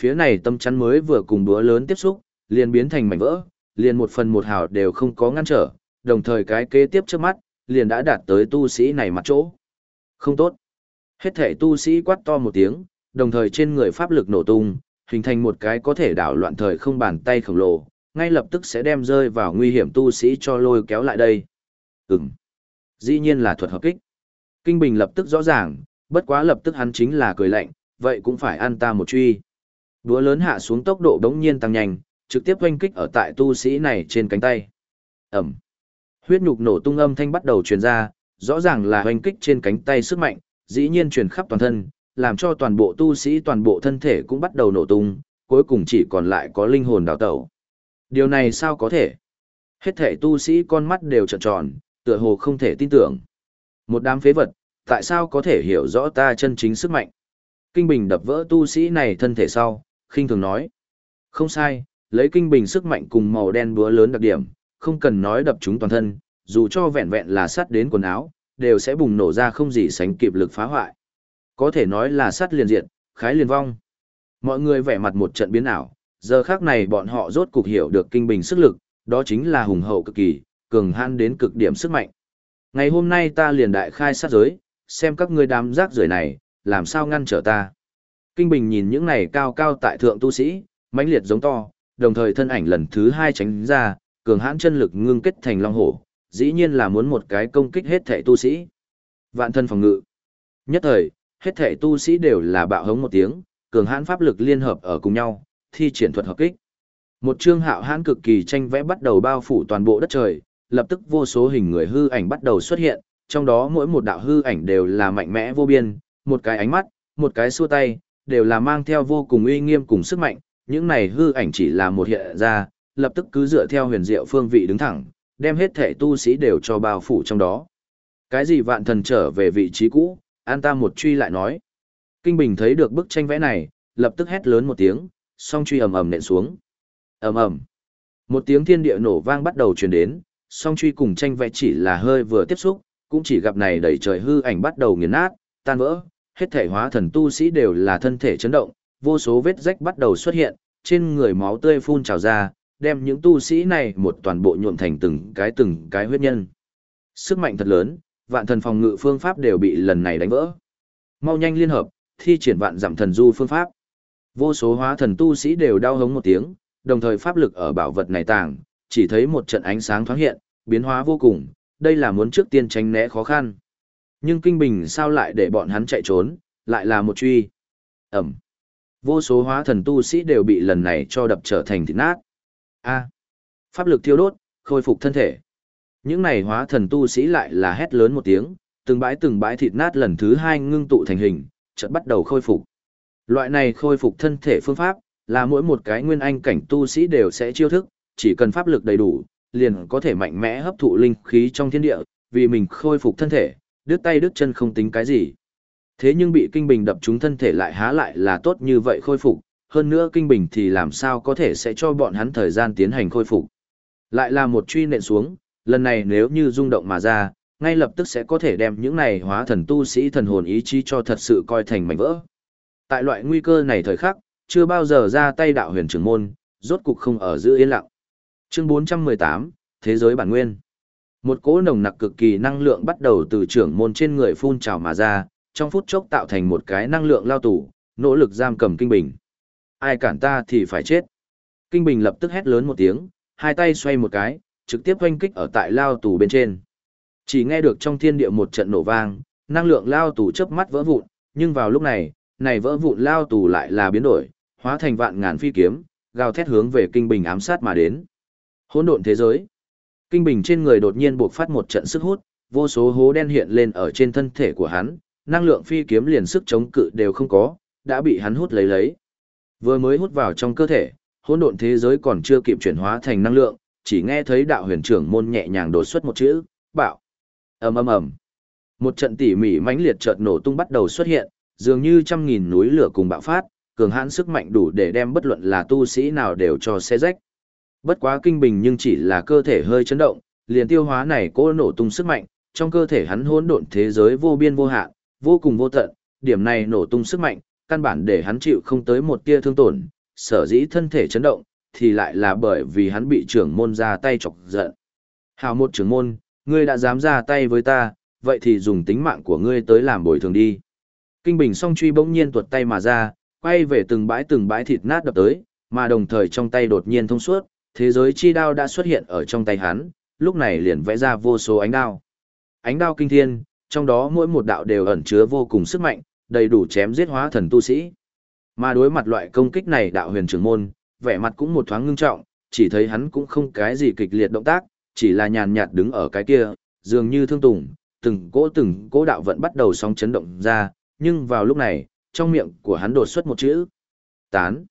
Speaker 1: Phía này tâm chắn mới vừa cùng búa lớn tiếp xúc, liền biến thành mảnh vỡ, liền một phần một hào đều không có ngăn trở, đồng thời cái kế tiếp trước mắt, liền đã đạt tới tu sĩ này mặt chỗ. Không tốt. Hết thể tu sĩ quát to một tiếng, đồng thời trên người pháp lực nổ tung, hình thành một cái có thể đảo loạn thời không bàn tay khổng lồ, ngay lập tức sẽ đem rơi vào nguy hiểm tu sĩ cho lôi kéo lại đây. Ừm. Dĩ nhiên là thuật hợp kích. Kinh Bình lập tức rõ ràng, bất quá lập tức hắn chính là cười lạnh, vậy cũng phải ăn ta một truy. Đúa lớn hạ xuống tốc độ đống nhiên tăng nhanh, trực tiếp oanh kích ở tại tu sĩ này trên cánh tay. Ẩm. Huyết nhục nổ tung âm thanh bắt đầu truyền ra, rõ ràng là hoành kích trên cánh tay sức mạnh, dĩ nhiên truyền khắp toàn thân, làm cho toàn bộ tu sĩ toàn bộ thân thể cũng bắt đầu nổ tung, cuối cùng chỉ còn lại có linh hồn đào tẩu. Điều này sao có thể? Hết thể tu sĩ con mắt đều trợn tròn, tựa hồ không thể tin tưởng. Một đám phế vật, tại sao có thể hiểu rõ ta chân chính sức mạnh? Kinh Bình đập vỡ tu sĩ này thân thể sau, khinh thường nói. Không sai, lấy Kinh Bình sức mạnh cùng màu đen búa lớn đặc điểm, không cần nói đập chúng toàn thân, dù cho vẹn vẹn là sắt đến quần áo, đều sẽ bùng nổ ra không gì sánh kịp lực phá hoại. Có thể nói là sắt liền diện, khái liền vong. Mọi người vẻ mặt một trận biến ảo, giờ khác này bọn họ rốt cục hiểu được kinh bình sức lực, đó chính là hùng hậu cực kỳ, cường han đến cực điểm sức mạnh. Ngày hôm nay ta liền đại khai sát giới, xem các ngươi đám rác rưởi này, làm sao ngăn trở ta. Kinh bình nhìn những này cao cao tại thượng tu sĩ, mãnh liệt giống to, đồng thời thân ảnh lần thứ hai tránh ra, cường hãn chân lực ngưng kết thành long hổ, dĩ nhiên là muốn một cái công kích hết thể tu sĩ. Vạn thân phòng ngự. Nhất thời, hết thể tu sĩ đều là bạo hống một tiếng, cường hãn pháp lực liên hợp ở cùng nhau, thi triển thuật hợp kích. Một chương hạo hãn cực kỳ tranh vẽ bắt đầu bao phủ toàn bộ đất trời, lập tức vô số hình người hư ảnh bắt đầu xuất hiện, trong đó mỗi một đạo hư ảnh đều là mạnh mẽ vô biên, một cái ánh mắt, một cái xua tay, đều là mang theo vô cùng uy nghiêm cùng sức mạnh, những này hư ảnh chỉ là một hiện ra, lập tức cứ dựa theo huyền diệu phương vị đứng thẳng, đem hết thể tu sĩ đều cho bao phủ trong đó. Cái gì vạn thần trở về vị trí cũ, an ta một truy lại nói. Kinh Bình thấy được bức tranh vẽ này, lập tức hét lớn một tiếng, song truy ầm ầm nện xuống. Ầm ầm. Một tiếng thiên địa nổ vang bắt đầu truyền đến, song truy cùng tranh vẽ chỉ là hơi vừa tiếp xúc, cũng chỉ gặp này đẩy trời hư ảnh bắt đầu nghiền nát, tan vỡ, hết thể hóa thần tu sĩ đều là thân thể chấn động, vô số vết rách bắt đầu xuất hiện, trên người máu tươi phun trào ra, đem những tu sĩ này một toàn bộ nhuộm thành từng cái từng cái huyết nhân. Sức mạnh thật lớn, vạn thần phòng ngự phương pháp đều bị lần này đánh vỡ. Mau nhanh liên hợp, thi triển vạn giảm thần du phương pháp. Vô số hóa thần tu sĩ đều đau hống một tiếng, đồng thời pháp lực ở bảo vật này tàng, chỉ thấy một trận ánh sáng thoáng hiện, biến hóa vô cùng, đây là muốn trước tiên tránh né khó khăn. Nhưng kinh bình sao lại để bọn hắn chạy trốn, lại là một truy. Ẩm. Vô số hóa thần tu sĩ đều bị lần này cho đập trở thành thịt nát. A. Pháp lực thiêu đốt, khôi phục thân thể. Những này hóa thần tu sĩ lại là hét lớn một tiếng, từng bãi từng bãi thịt nát lần thứ hai ngưng tụ thành hình, chợt bắt đầu khôi phục. Loại này khôi phục thân thể phương pháp, là mỗi một cái nguyên anh cảnh tu sĩ đều sẽ chiêu thức, chỉ cần pháp lực đầy đủ, liền có thể mạnh mẽ hấp thụ linh khí trong thiên địa, vì mình khôi phục thân thể, đứt tay đứt chân không tính cái gì. Thế nhưng bị kinh bình đập trúng thân thể lại há lại là tốt như vậy khôi phục, hơn nữa kinh bình thì làm sao có thể sẽ cho bọn hắn thời gian tiến hành khôi phục. Lại là một truy nện xuống, lần này nếu như rung động mà ra, ngay lập tức sẽ có thể đem những này hóa thần tu sĩ thần hồn ý chí cho thật sự coi thành mảnh vỡ. Tại loại nguy cơ này thời khắc, chưa bao giờ ra tay đạo huyền trưởng môn, rốt cục không ở giữ yên lặng. Chương 418, Thế giới bản nguyên. Một cỗ nồng nặc cực kỳ năng lượng bắt đầu từ trưởng môn trên người phun trào mà ra, trong phút chốc tạo thành một cái năng lượng lao tủ, nỗ lực giam cầm kinh bình. Ai cản ta thì phải chết. Kinh bình lập tức hét lớn một tiếng, hai tay xoay một cái, trực tiếp hoanh kích ở tại lao tù bên trên. Chỉ nghe được trong thiên địa một trận nổ vang, năng lượng lao tù chớp mắt vỡ vụn, nhưng vào lúc này, này vỡ vụn lao tù lại là biến đổi, hóa thành vạn ngàn phi kiếm, gào thét hướng về kinh bình ám sát mà đến. Hỗn độn thế giới. Kinh bình trên người đột nhiên buộc phát một trận sức hút, vô số hố đen hiện lên ở trên thân thể của hắn, năng lượng phi kiếm liền sức chống cự đều không có, đã bị hắn hút lấy lấy. Vừa mới hút vào trong cơ thể, hỗn độn thế giới còn chưa kịp chuyển hóa thành năng lượng, chỉ nghe thấy đạo huyền trưởng môn nhẹ nhàng đột xuất một chữ, bạo. ầm ầm ầm. Một trận tỉ mỉ mãnh liệt chợt nổ tung bắt đầu xuất hiện, dường như trăm nghìn núi lửa cùng bạo phát, cường hãn sức mạnh đủ để đem bất luận là tu sĩ nào đều cho xe rách. Bất quá kinh bình nhưng chỉ là cơ thể hơi chấn động, liền tiêu hóa này cố nổ tung sức mạnh, trong cơ thể hắn hỗn độn thế giới vô biên vô hạn, vô cùng vô tận, điểm này nổ tung sức mạnh, căn bản để hắn chịu không tới một tia thương tổn, sở dĩ thân thể chấn động, thì lại là bởi vì hắn bị trưởng môn ra tay chọc giận. Hào một trưởng môn, ngươi đã dám ra tay với ta, vậy thì dùng tính mạng của ngươi tới làm bồi thường đi. Kinh Bình song truy bỗng nhiên tuột tay mà ra, quay về từng bãi từng bãi thịt nát đập tới, mà đồng thời trong tay đột nhiên thông suốt, thế giới chi đao đã xuất hiện ở trong tay hắn, lúc này liền vẽ ra vô số ánh đao. Ánh đao kinh thiên, trong đó mỗi một đạo đều ẩn chứa vô cùng sức mạnh, đầy đủ chém giết hóa thần tu sĩ. Mà đối mặt loại công kích này đạo huyền trưởng môn, vẻ mặt cũng một thoáng ngưng trọng, chỉ thấy hắn cũng không cái gì kịch liệt động tác, chỉ là nhàn nhạt đứng ở cái kia, dường như thương tùng, từng cỗ từng cỗ đạo vận bắt đầu sóng chấn động ra, nhưng vào lúc này, trong miệng của hắn đột xuất một chữ. Tán.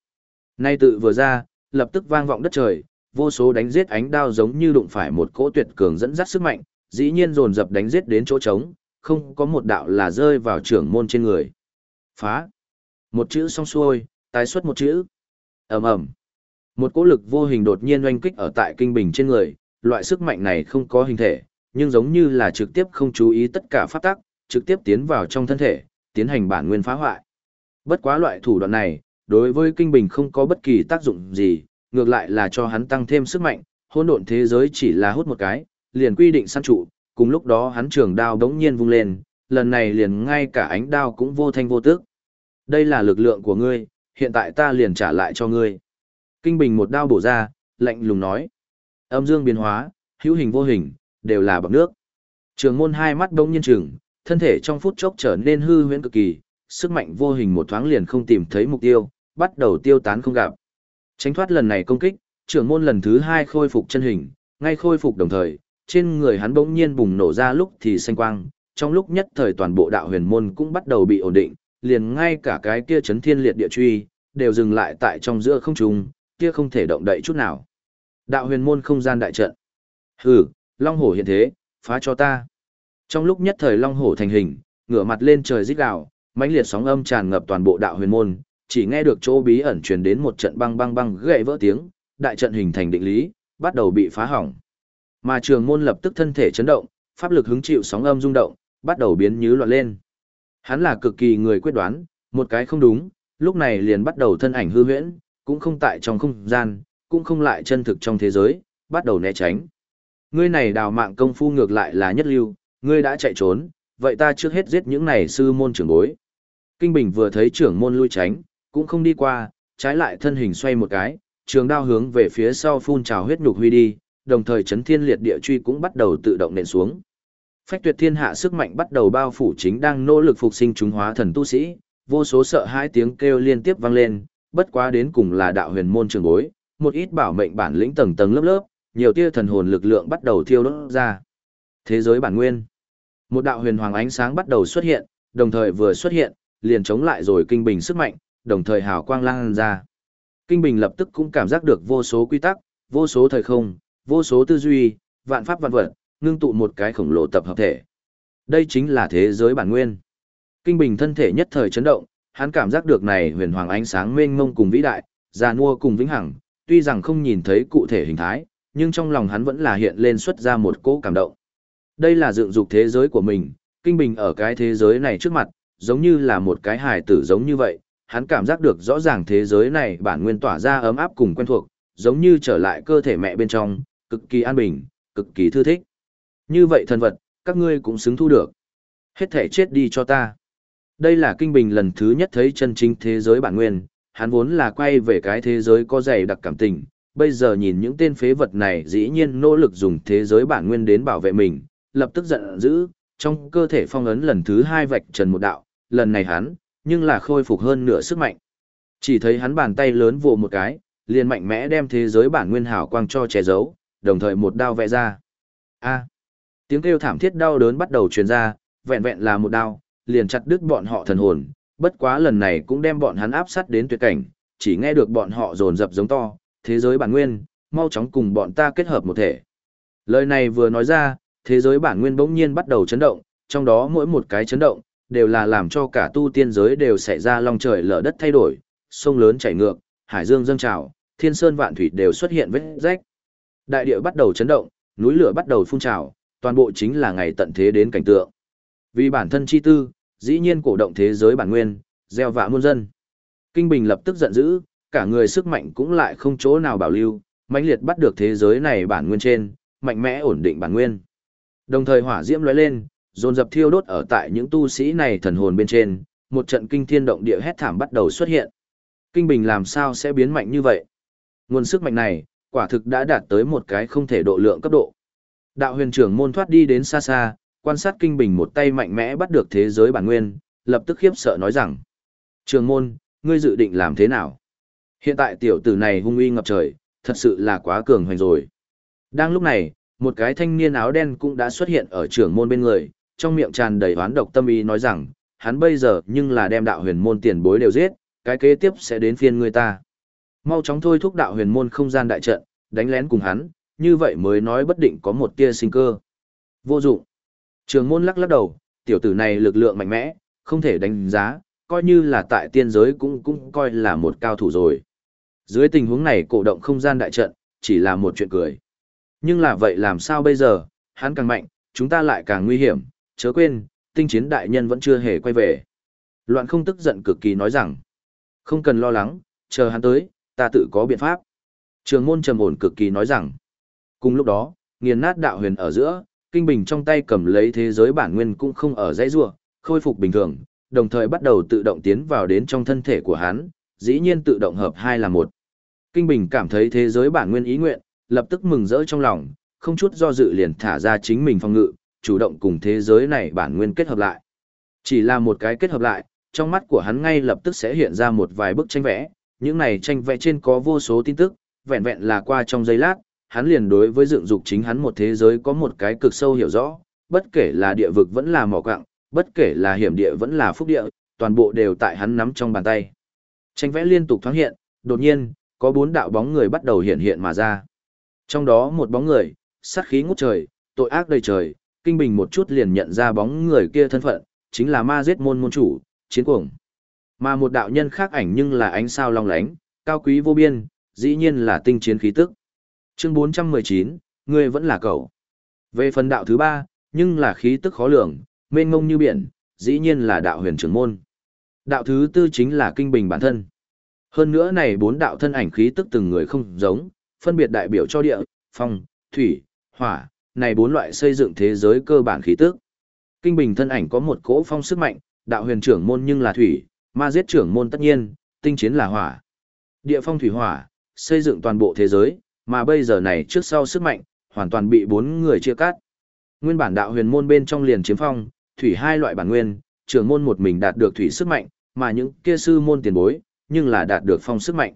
Speaker 1: Nay tự vừa ra, lập tức vang vọng đất trời, vô số đánh giết ánh đao giống như đụng phải một cỗ tuyệt cường dẫn dắt sức mạnh, dĩ nhiên dồn dập đánh giết đến chỗ trống, không có một đạo là rơi vào trưởng môn trên người. Phá. Một chữ xong xuôi, tái xuất một chữ. ầm ầm Một cỗ lực vô hình đột nhiên oanh kích ở tại kinh bình trên người, loại sức mạnh này không có hình thể, nhưng giống như là trực tiếp không chú ý tất cả pháp tắc, trực tiếp tiến vào trong thân thể, tiến hành bản nguyên phá hoại. Bất quá loại thủ đoạn này, đối với kinh bình không có bất kỳ tác dụng gì, ngược lại là cho hắn tăng thêm sức mạnh, hỗn độn thế giới chỉ là hút một cái, liền quy định săn trụ, cùng lúc đó hắn trường đao đống nhiên vung lên, lần này liền ngay cả ánh đao cũng vô thanh vô tức. Đây là lực lượng của ngươi, hiện tại ta liền trả lại cho ngươi. Kinh Bình một đao bổ ra, lạnh lùng nói. Âm dương biến hóa, hữu hình vô hình, đều là bằng nước. Trường môn hai mắt đống nhiên trừng, thân thể trong phút chốc trở nên hư huyễn cực kỳ, sức mạnh vô hình một thoáng liền không tìm thấy mục tiêu, bắt đầu tiêu tán không gặp. Tránh thoát lần này công kích, trưởng môn lần thứ hai khôi phục chân hình, ngay khôi phục đồng thời, trên người hắn bỗng nhiên bùng nổ ra lúc thì xanh quang, trong lúc nhất thời toàn bộ đạo huyền môn cũng bắt đầu bị ổn định, liền ngay cả cái kia chấn thiên liệt địa truy, đều dừng lại tại trong giữa không trung, kia không thể động đậy chút nào. Đạo huyền môn không gian đại trận. Hừ, long hổ hiện thế, phá cho ta. Trong lúc nhất thời long hổ thành hình, ngửa mặt lên trời rít gào, mãnh liệt sóng âm tràn ngập toàn bộ đạo huyền môn, chỉ nghe được chỗ bí ẩn truyền đến một trận băng băng băng gãy vỡ tiếng, đại trận hình thành định lý, bắt đầu bị phá hỏng. Mà trường môn lập tức thân thể chấn động, pháp lực hứng chịu sóng âm rung động, bắt đầu biến nhứ loạn lên. Hắn là cực kỳ người quyết đoán, một cái không đúng, lúc này liền bắt đầu thân ảnh hư huyễn, cũng không tại trong không gian, cũng không lại chân thực trong thế giới, bắt đầu né tránh. Ngươi này đào mạng công phu ngược lại là nhất lưu, ngươi đã chạy trốn, vậy ta trước hết giết những này sư môn trưởng bối. Kinh Bình vừa thấy trưởng môn lui tránh, cũng không đi qua, trái lại thân hình xoay một cái, trường đao hướng về phía sau phun trào huyết nhục huy đi, đồng thời chấn thiên liệt địa truy cũng bắt đầu tự động nện xuống. Phách tuyệt thiên hạ sức mạnh bắt đầu bao phủ chính đang nỗ lực phục sinh chúng hóa thần tu sĩ, vô số sợ hai tiếng kêu liên tiếp vang lên, bất quá đến cùng là đạo huyền môn trường bối, một ít bảo mệnh bản lĩnh tầng tầng lớp lớp, nhiều tia thần hồn lực lượng bắt đầu thiêu đốt ra. Thế giới bản nguyên. Một đạo huyền hoàng ánh sáng bắt đầu xuất hiện, đồng thời vừa xuất hiện, liền chống lại rồi kinh bình sức mạnh, đồng thời hào quang lan ra. Kinh bình lập tức cũng cảm giác được vô số quy tắc, vô số thời không, vô số tư duy, vạn pháp vạn vật, ngưng tụ một cái khổng lồ tập hợp thể. Đây chính là thế giới bản nguyên. Kinh bình thân thể nhất thời chấn động, hắn cảm giác được này huyền hoàng ánh sáng mênh mông cùng vĩ đại, già nua cùng vĩnh hằng, tuy rằng không nhìn thấy cụ thể hình thái, nhưng trong lòng hắn vẫn là hiện lên xuất ra một cỗ cảm động. Đây là dựng dục thế giới của mình, kinh bình ở cái thế giới này trước mặt, giống như là một cái hài tử giống như vậy, hắn cảm giác được rõ ràng thế giới này bản nguyên tỏa ra ấm áp cùng quen thuộc, giống như trở lại cơ thể mẹ bên trong, cực kỳ an bình, cực kỳ thư thích. Như vậy thần vật, các ngươi cũng xứng thu được. Hết thể chết đi cho ta. Đây là kinh bình lần thứ nhất thấy chân chính thế giới bản nguyên, hắn vốn là quay về cái thế giới có dày đặc cảm tình, bây giờ nhìn những tên phế vật này dĩ nhiên nỗ lực dùng thế giới bản nguyên đến bảo vệ mình, lập tức giận dữ, trong cơ thể phong ấn lần thứ hai vạch trần một đạo, lần này hắn, nhưng là khôi phục hơn nửa sức mạnh. Chỉ thấy hắn bàn tay lớn vồ một cái, liền mạnh mẽ đem thế giới bản nguyên hảo quang cho che giấu, đồng thời một đao vẽ ra. A. tiếng kêu thảm thiết đau đớn bắt đầu truyền ra, vẹn vẹn là một đao, liền chặt đứt bọn họ thần hồn, bất quá lần này cũng đem bọn hắn áp sát đến tuyệt cảnh, chỉ nghe được bọn họ dồn dập giống to, thế giới bản nguyên, mau chóng cùng bọn ta kết hợp một thể. Lời này vừa nói ra, thế giới bản nguyên bỗng nhiên bắt đầu chấn động, trong đó mỗi một cái chấn động, đều là làm cho cả tu tiên giới đều xảy ra long trời lở đất thay đổi, sông lớn chảy ngược, hải dương dâng trào, thiên sơn vạn thủy đều xuất hiện vết rách. Đại địa bắt đầu chấn động, núi lửa bắt đầu phun trào, toàn bộ chính là ngày tận thế đến cảnh tượng. Vì bản thân chi tư, dĩ nhiên cổ động thế giới bản nguyên, gieo vạ muôn dân. Kinh Bình lập tức giận dữ, cả người sức mạnh cũng lại không chỗ nào bảo lưu, mãnh liệt bắt được thế giới này bản nguyên trên, mạnh mẽ ổn định bản nguyên. Đồng thời hỏa diễm lóe lên, dồn dập thiêu đốt ở tại những tu sĩ này thần hồn bên trên, một trận kinh thiên động địa hét thảm bắt đầu xuất hiện. Kinh Bình làm sao sẽ biến mạnh như vậy? Nguồn sức mạnh này, quả thực đã đạt tới một cái không thể độ lượng cấp độ. Đạo huyền trưởng môn thoát đi đến xa xa, quan sát Kinh Bình một tay mạnh mẽ bắt được thế giới bản nguyên, lập tức khiếp sợ nói rằng. Trường môn, ngươi dự định làm thế nào? Hiện tại tiểu tử này hung uy ngập trời, thật sự là quá cường hoành rồi. Đang lúc này, một cái thanh niên áo đen cũng đã xuất hiện ở trưởng môn bên người, trong miệng tràn đầy oán độc tâm ý nói rằng, hắn bây giờ nhưng là đem đạo huyền môn tiền bối đều giết, cái kế tiếp sẽ đến phiên người ta. Mau chóng thôi thúc đạo huyền môn không gian đại trận, đánh lén cùng hắn, như vậy mới nói bất định có một tia sinh cơ. Vô dụng. Trường môn lắc lắc đầu, tiểu tử này lực lượng mạnh mẽ, không thể đánh giá, coi như là tại tiên giới cũng cũng coi là một cao thủ rồi. Dưới tình huống này cổ động không gian đại trận, chỉ là một chuyện cười. Nhưng là vậy làm sao bây giờ, hắn càng mạnh, chúng ta lại càng nguy hiểm, chớ quên, tinh chiến đại nhân vẫn chưa hề quay về. Loạn không tức giận cực kỳ nói rằng, không cần lo lắng, chờ hắn tới, ta tự có biện pháp. Trường môn trầm ổn cực kỳ nói rằng, cùng lúc đó, nghiền nát đạo huyền ở giữa, kinh bình trong tay cầm lấy thế giới bản nguyên cũng không ở dãy rua, khôi phục bình thường, đồng thời bắt đầu tự động tiến vào đến trong thân thể của hắn, dĩ nhiên tự động hợp hai là một. Kinh bình cảm thấy thế giới bản nguyên ý nguyện, lập tức mừng rỡ trong lòng, không chút do dự liền thả ra chính mình phong ngự, chủ động cùng thế giới này bản nguyên kết hợp lại. Chỉ là một cái kết hợp lại, trong mắt của hắn ngay lập tức sẽ hiện ra một vài bức tranh vẽ, những này tranh vẽ trên có vô số tin tức, vẹn vẹn là qua trong giây lát, hắn liền đối với dựng dục chính hắn một thế giới có một cái cực sâu hiểu rõ, bất kể là địa vực vẫn là mỏ quặng, bất kể là hiểm địa vẫn là phúc địa, toàn bộ đều tại hắn nắm trong bàn tay. Tranh vẽ liên tục thoáng hiện, đột nhiên, có bốn đạo bóng người bắt đầu hiện hiện mà ra. Trong đó một bóng người, sát khí ngút trời, tội ác đầy trời, kinh bình một chút liền nhận ra bóng người kia thân phận, chính là ma giết môn môn chủ, chiến cuồng. Mà một đạo nhân khác ảnh nhưng là ánh sao long lánh, cao quý vô biên, dĩ nhiên là tinh chiến khí tức. Chương 419, ngươi vẫn là cậu. Về phần đạo thứ ba, nhưng là khí tức khó lường, mênh mông như biển, dĩ nhiên là đạo huyền trưởng môn. Đạo thứ tư chính là kinh bình bản thân. Hơn nữa này bốn đạo thân ảnh khí tức từng người không giống, phân biệt đại biểu cho địa, phong, thủy, hỏa, này bốn loại xây dựng thế giới cơ bản khí tức. Kinh bình thân ảnh có một cỗ phong sức mạnh, đạo huyền trưởng môn nhưng là thủy, ma giết trưởng môn tất nhiên, tinh chiến là hỏa. Địa phong thủy hỏa, xây dựng toàn bộ thế giới, mà bây giờ này trước sau sức mạnh, hoàn toàn bị bốn người chia cắt. Nguyên bản đạo huyền môn bên trong liền chiếm phong, thủy hai loại bản nguyên, trưởng môn một mình đạt được thủy sức mạnh, mà những kia sư môn tiền bối, nhưng là đạt được phong sức mạnh.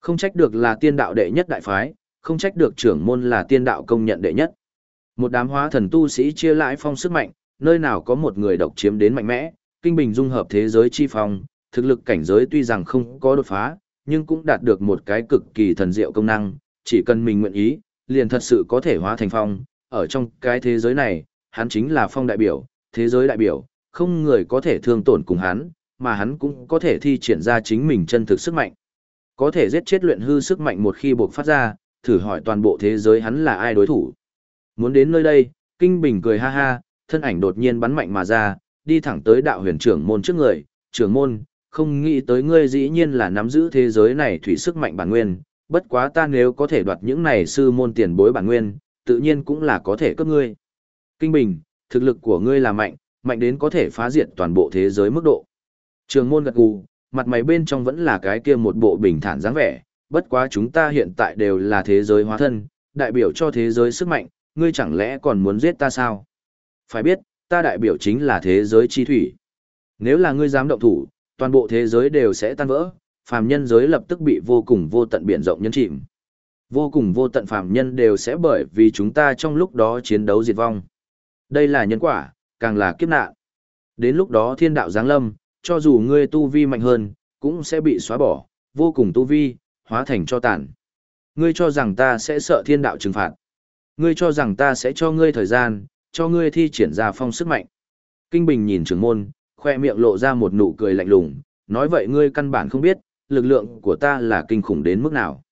Speaker 1: Không trách được là tiên đạo đệ nhất đại phái, không trách được trưởng môn là tiên đạo công nhận đệ nhất. Một đám hóa thần tu sĩ chia lại phong sức mạnh, nơi nào có một người độc chiếm đến mạnh mẽ, kinh bình dung hợp thế giới chi phong, thực lực cảnh giới tuy rằng không có đột phá, nhưng cũng đạt được một cái cực kỳ thần diệu công năng, chỉ cần mình nguyện ý, liền thật sự có thể hóa thành phong, ở trong cái thế giới này, hắn chính là phong đại biểu, thế giới đại biểu, không người có thể thương tổn cùng hắn, mà hắn cũng có thể thi triển ra chính mình chân thực sức mạnh. Có thể giết chết luyện hư sức mạnh một khi buộc phát ra, thử hỏi toàn bộ thế giới hắn là ai đối thủ. Muốn đến nơi đây, Kinh Bình cười ha ha, thân ảnh đột nhiên bắn mạnh mà ra, đi thẳng tới đạo huyền trưởng môn trước người, trưởng môn, không nghĩ tới ngươi dĩ nhiên là nắm giữ thế giới này thủy sức mạnh bản nguyên, bất quá ta nếu có thể đoạt những này sư môn tiền bối bản nguyên, tự nhiên cũng là có thể cấp ngươi. Kinh Bình, thực lực của ngươi là mạnh, mạnh đến có thể phá diệt toàn bộ thế giới mức độ. Trường môn gật gù, mặt mày bên trong vẫn là cái kia một bộ bình thản dáng vẻ, bất quá chúng ta hiện tại đều là thế giới hóa thân, đại biểu cho thế giới sức mạnh, ngươi chẳng lẽ còn muốn giết ta sao? Phải biết, ta đại biểu chính là thế giới chi thủy. Nếu là ngươi dám động thủ, toàn bộ thế giới đều sẽ tan vỡ, phàm nhân giới lập tức bị vô cùng vô tận biển rộng nhân chìm. Vô cùng vô tận phàm nhân đều sẽ bởi vì chúng ta trong lúc đó chiến đấu diệt vong. Đây là nhân quả, càng là kiếp nạn. Đến lúc đó thiên đạo giáng lâm, cho dù ngươi tu vi mạnh hơn, cũng sẽ bị xóa bỏ, vô cùng tu vi, hóa thành cho tàn. Ngươi cho rằng ta sẽ sợ thiên đạo trừng phạt. Ngươi cho rằng ta sẽ cho ngươi thời gian, cho ngươi thi triển ra phong sức mạnh. Kinh Bình nhìn trưởng môn, khoe miệng lộ ra một nụ cười lạnh lùng, nói vậy ngươi căn bản không biết, lực lượng của ta là kinh khủng đến mức nào.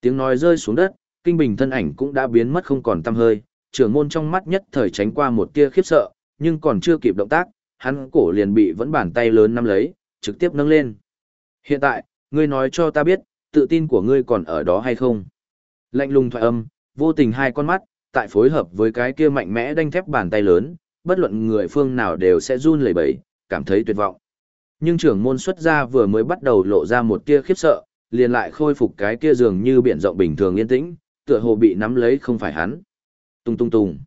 Speaker 1: Tiếng nói rơi xuống đất, Kinh Bình thân ảnh cũng đã biến mất không còn tăm hơi, trưởng môn trong mắt nhất thời tránh qua một tia khiếp sợ, nhưng còn chưa kịp động tác, hắn cổ liền bị vẫn bàn tay lớn nắm lấy, trực tiếp nâng lên. Hiện tại, ngươi nói cho ta biết, tự tin của ngươi còn ở đó hay không? Lạnh lùng thoại âm, vô tình hai con mắt, tại phối hợp với cái kia mạnh mẽ đanh thép bàn tay lớn, bất luận người phương nào đều sẽ run lẩy bẩy, cảm thấy tuyệt vọng. Nhưng trưởng môn xuất ra vừa mới bắt đầu lộ ra một tia khiếp sợ, liền lại khôi phục cái kia dường như biển rộng bình thường yên tĩnh, tựa hồ bị nắm lấy không phải hắn. Tung tung tung.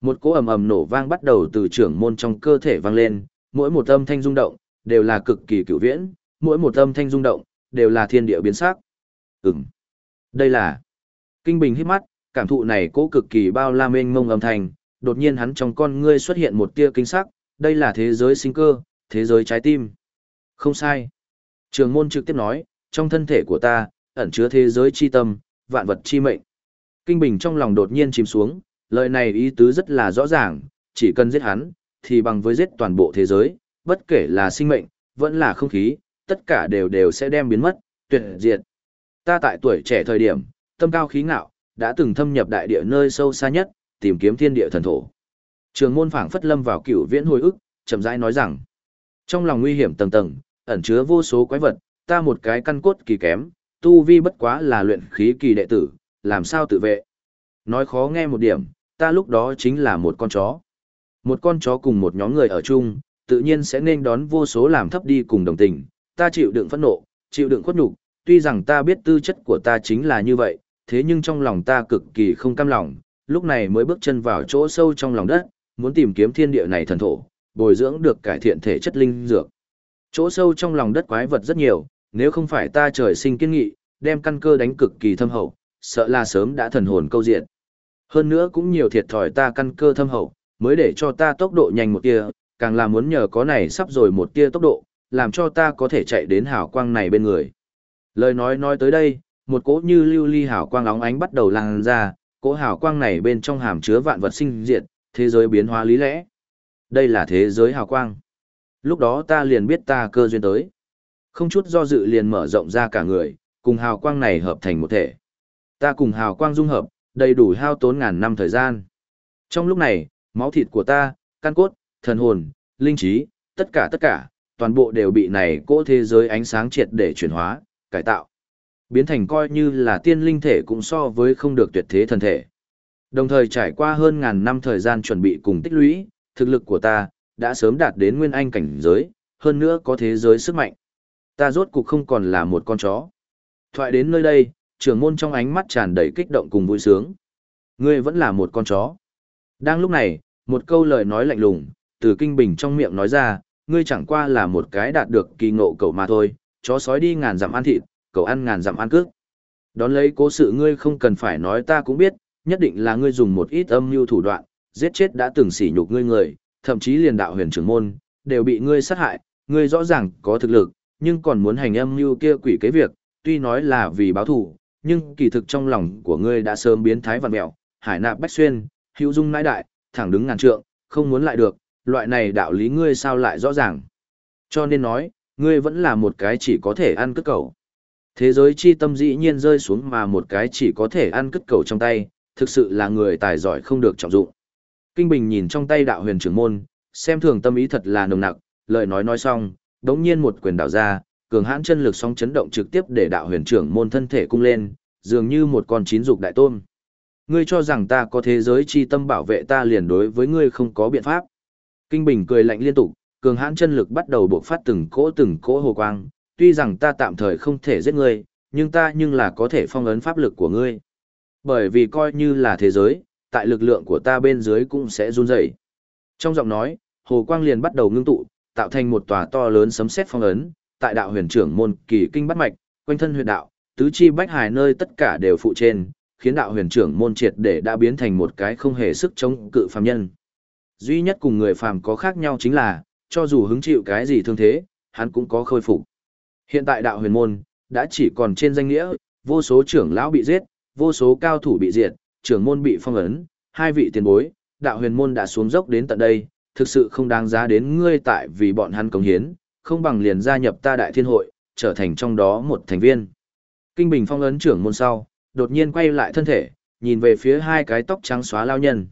Speaker 1: Một cỗ ầm ầm nổ vang bắt đầu từ trưởng môn trong cơ thể vang lên, mỗi một âm thanh rung động đều là cực kỳ cửu viễn, mỗi một âm thanh rung động đều là thiên địa biến sắc. Ừm. Đây là Kinh Bình hít mắt, cảm thụ này cố cực kỳ bao la mênh mông âm thanh, đột nhiên hắn trong con ngươi xuất hiện một tia kinh sắc, đây là thế giới sinh cơ, thế giới trái tim. Không sai. Trường môn trực tiếp nói, trong thân thể của ta, ẩn chứa thế giới chi tâm, vạn vật chi mệnh. Kinh bình trong lòng đột nhiên chìm xuống, lời này ý tứ rất là rõ ràng, chỉ cần giết hắn, thì bằng với giết toàn bộ thế giới, bất kể là sinh mệnh, vẫn là không khí, tất cả đều đều sẽ đem biến mất, tuyệt diệt. Ta tại tuổi trẻ thời điểm, tâm cao khí ngạo, đã từng thâm nhập đại địa nơi sâu xa nhất, tìm kiếm thiên địa thần thổ. Trường môn phảng phất lâm vào cửu viễn hồi ức, chậm rãi nói rằng, trong lòng nguy hiểm tầng tầng, ẩn chứa vô số quái vật, ta một cái căn cốt kỳ kém, tu vi bất quá là luyện khí kỳ đệ tử, làm sao tự vệ. Nói khó nghe một điểm, ta lúc đó chính là một con chó. Một con chó cùng một nhóm người ở chung, tự nhiên sẽ nên đón vô số làm thấp đi cùng đồng tình, ta chịu đựng phẫn nộ, chịu đựng khuất nhục, tuy rằng ta biết tư chất của ta chính là như vậy, thế nhưng trong lòng ta cực kỳ không cam lòng, lúc này mới bước chân vào chỗ sâu trong lòng đất, muốn tìm kiếm thiên địa này thần thổ, bồi dưỡng được cải thiện thể chất linh dược. Chỗ sâu trong lòng đất quái vật rất nhiều, nếu không phải ta trời sinh kiên nghị, đem căn cơ đánh cực kỳ thâm hậu, sợ là sớm đã thần hồn câu diện. Hơn nữa cũng nhiều thiệt thòi ta căn cơ thâm hậu, mới để cho ta tốc độ nhanh một tia, càng là muốn nhờ có này sắp rồi một tia tốc độ, làm cho ta có thể chạy đến hào quang này bên người. Lời nói nói tới đây, một cỗ như lưu ly hào quang óng ánh bắt đầu lan ra, cỗ hào quang này bên trong hàm chứa vạn vật sinh diệt, thế giới biến hóa lý lẽ. Đây là thế giới hào quang. Lúc đó ta liền biết ta cơ duyên tới. Không chút do dự liền mở rộng ra cả người, cùng hào quang này hợp thành một thể. Ta cùng hào quang dung hợp, đầy đủ hao tốn ngàn năm thời gian. Trong lúc này, máu thịt của ta, căn cốt, thần hồn, linh trí, tất cả tất cả, toàn bộ đều bị này cỗ thế giới ánh sáng triệt để chuyển hóa, cải tạo. Biến thành coi như là tiên linh thể cũng so với không được tuyệt thế thần thể. Đồng thời trải qua hơn ngàn năm thời gian chuẩn bị cùng tích lũy, thực lực của ta, đã sớm đạt đến nguyên anh cảnh giới, hơn nữa có thế giới sức mạnh. Ta rốt cục không còn là một con chó. Thoại đến nơi đây, trưởng môn trong ánh mắt tràn đầy kích động cùng vui sướng. Ngươi vẫn là một con chó. Đang lúc này, một câu lời nói lạnh lùng, từ kinh bình trong miệng nói ra, ngươi chẳng qua là một cái đạt được kỳ ngộ cầu mà thôi, chó sói đi ngàn dặm ăn thịt, cậu ăn ngàn dặm ăn cước. Đón lấy cố sự ngươi không cần phải nói ta cũng biết, nhất định là ngươi dùng một ít âm mưu thủ đoạn, giết chết đã từng sỉ nhục ngươi người, thậm chí liền đạo huyền trưởng môn, đều bị ngươi sát hại, ngươi rõ ràng có thực lực, nhưng còn muốn hành âm mưu kia quỷ kế việc, tuy nói là vì báo thù, nhưng kỳ thực trong lòng của ngươi đã sớm biến thái vặn mẹo, hải nạp bách xuyên, hữu dung nãi đại, thẳng đứng ngàn trượng, không muốn lại được, loại này đạo lý ngươi sao lại rõ ràng. Cho nên nói, ngươi vẫn là một cái chỉ có thể ăn cất cầu. Thế giới chi tâm dĩ nhiên rơi xuống mà một cái chỉ có thể ăn cất cầu trong tay, thực sự là người tài giỏi không được trọng dụng. Kinh Bình nhìn trong tay đạo huyền trưởng môn, xem thường tâm ý thật là nồng nặc, lời nói nói xong, đống nhiên một quyền đảo ra, cường hãn chân lực sóng chấn động trực tiếp để đạo huyền trưởng môn thân thể cung lên, dường như một con chín dục đại tôm. Ngươi cho rằng ta có thế giới chi tâm bảo vệ ta liền đối với ngươi không có biện pháp. Kinh Bình cười lạnh liên tục, cường hãn chân lực bắt đầu bộc phát từng cỗ từng cỗ hồ quang, tuy rằng ta tạm thời không thể giết ngươi, nhưng ta nhưng là có thể phong ấn pháp lực của ngươi. Bởi vì coi như là thế giới, tại lực lượng của ta bên dưới cũng sẽ run rẩy. Trong giọng nói, hồ quang liền bắt đầu ngưng tụ, tạo thành một tòa to lớn sấm sét phong ấn, tại đạo huyền trưởng môn kỳ kinh bắt mạch, quanh thân huyền đạo, tứ chi bách hài nơi tất cả đều phụ trên, khiến đạo huyền trưởng môn triệt để đã biến thành một cái không hề sức chống cự phàm nhân. Duy nhất cùng người phàm có khác nhau chính là, cho dù hứng chịu cái gì thương thế, hắn cũng có khôi phục. Hiện tại đạo huyền môn, đã chỉ còn trên danh nghĩa, vô số trưởng lão bị giết, vô số cao thủ bị diệt, trưởng môn bị phong ấn, hai vị tiền bối, đạo huyền môn đã xuống dốc đến tận đây, thực sự không đáng giá đến ngươi tại vì bọn hắn cống hiến, không bằng liền gia nhập ta đại thiên hội, trở thành trong đó một thành viên. Kinh Bình phong ấn trưởng môn sau, đột nhiên quay lại thân thể, nhìn về phía hai cái tóc trắng xóa lao nhân.